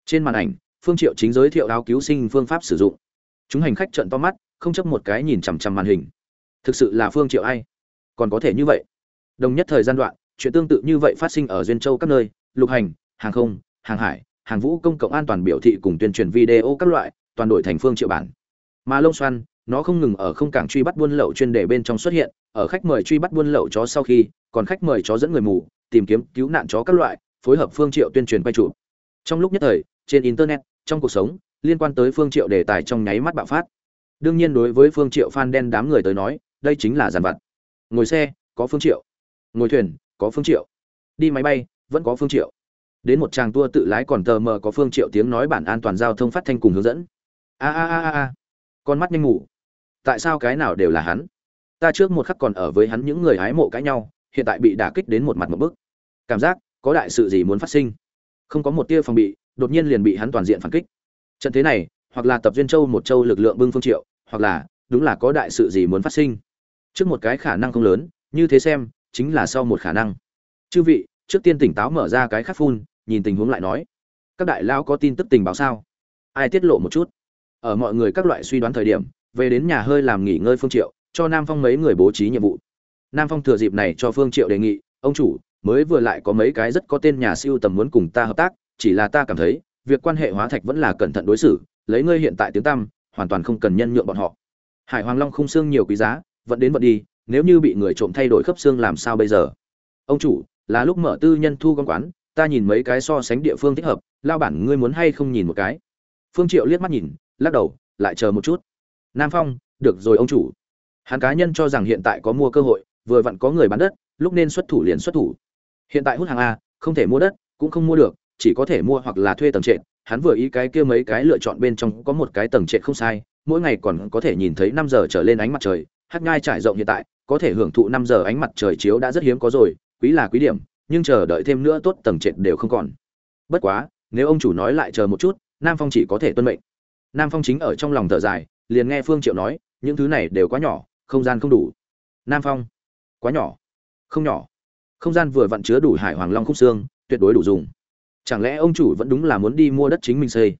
Trên màn ảnh, phương triệu chính giới thiệu áo cứu sinh phương pháp sử dụng. Chúng hành khách trợn to mắt, không chấp một cái nhìn chằm chằm màn hình. Thực sự là phương triệu ai? Còn có thể như vậy? Đồng nhất thời gian đoạn, chuyện tương tự như vậy phát sinh ở duyên châu các nơi, lục hành, hàng không, hàng hải hàng vũ công cộng an toàn biểu thị cùng tuyên truyền video các loại, toàn đổi thành phương triệu bản. Mà lông xoăn, nó không ngừng ở không cảng truy bắt buôn lậu chuyên đề bên trong xuất hiện, ở khách mời truy bắt buôn lậu chó sau khi, còn khách mời chó dẫn người mù, tìm kiếm cứu nạn chó các loại, phối hợp phương triệu tuyên truyền quay chụp trong lúc nhất thời, trên internet, trong cuộc sống, liên quan tới phương triệu đề tài trong nháy mắt bạo phát. Đương nhiên đối với phương triệu fan đen đám người tới nói, đây chính là giàn vặt. Ngồi xe, có phương triệu. Ngồi thuyền, có phương triệu. Đi máy bay, vẫn có phương triệu đến một tràng tour tự lái còn tờ mờ có phương triệu tiếng nói bản an toàn giao thông phát thanh cùng hướng dẫn. A a a a. Con mắt nhanh ngủ. Tại sao cái nào đều là hắn? Ta trước một khắc còn ở với hắn những người hái mộ cãi nhau, hiện tại bị đả kích đến một mặt một bức. Cảm giác, có đại sự gì muốn phát sinh? Không có một tia phòng bị, đột nhiên liền bị hắn toàn diện phản kích. Trận thế này, hoặc là tập duyên châu một châu lực lượng bưng phương triệu, hoặc là, đúng là có đại sự gì muốn phát sinh. Trước một cái khả năng không lớn, như thế xem, chính là sau một khả năng. Chư vị, trước tiên tỉnh táo mở ra cái khắc phun nhìn tình huống lại nói, các đại lao có tin tức tình báo sao? Ai tiết lộ một chút? Ở mọi người các loại suy đoán thời điểm, về đến nhà hơi làm nghỉ ngơi phương triệu, cho nam phong mấy người bố trí nhiệm vụ. Nam phong thừa dịp này cho phương triệu đề nghị, ông chủ, mới vừa lại có mấy cái rất có tên nhà siêu tầm muốn cùng ta hợp tác, chỉ là ta cảm thấy, việc quan hệ hóa thạch vẫn là cẩn thận đối xử, lấy ngươi hiện tại tiếng tăm, hoàn toàn không cần nhân nhượng bọn họ. Hải hoàng long không xương nhiều quý giá, vẫn đến vận đi, nếu như bị người trộm thay đổi khớp xương làm sao bây giờ? Ông chủ, là lúc mở tư nhân thu con quán ta nhìn mấy cái so sánh địa phương thích hợp, lao bản ngươi muốn hay không nhìn một cái? Phương triệu liếc mắt nhìn, lắc đầu, lại chờ một chút. Nam phong, được rồi ông chủ. Hắn cá nhân cho rằng hiện tại có mua cơ hội, vừa vặn có người bán đất, lúc nên xuất thủ liền xuất thủ. Hiện tại hút hàng a, không thể mua đất, cũng không mua được, chỉ có thể mua hoặc là thuê tầng trệt. Hắn vừa ý cái kia mấy cái lựa chọn bên trong có một cái tầng trệt không sai, mỗi ngày còn có thể nhìn thấy năm giờ trở lên ánh mặt trời, hát ngai trải rộng hiện tại, có thể hưởng thụ năm giờ ánh mặt trời chiếu đã rất hiếm có rồi, quý là quý điểm nhưng chờ đợi thêm nữa tốt tầng trệt đều không còn. Bất quá, nếu ông chủ nói lại chờ một chút, nam phong chỉ có thể tuân mệnh. Nam phong chính ở trong lòng thở dài, liền nghe phương triệu nói, những thứ này đều quá nhỏ, không gian không đủ. Nam phong, quá nhỏ. Không nhỏ. Không gian vừa vặn chứa đủ hải hoàng long khúc xương, tuyệt đối đủ dùng. Chẳng lẽ ông chủ vẫn đúng là muốn đi mua đất chính mình xây?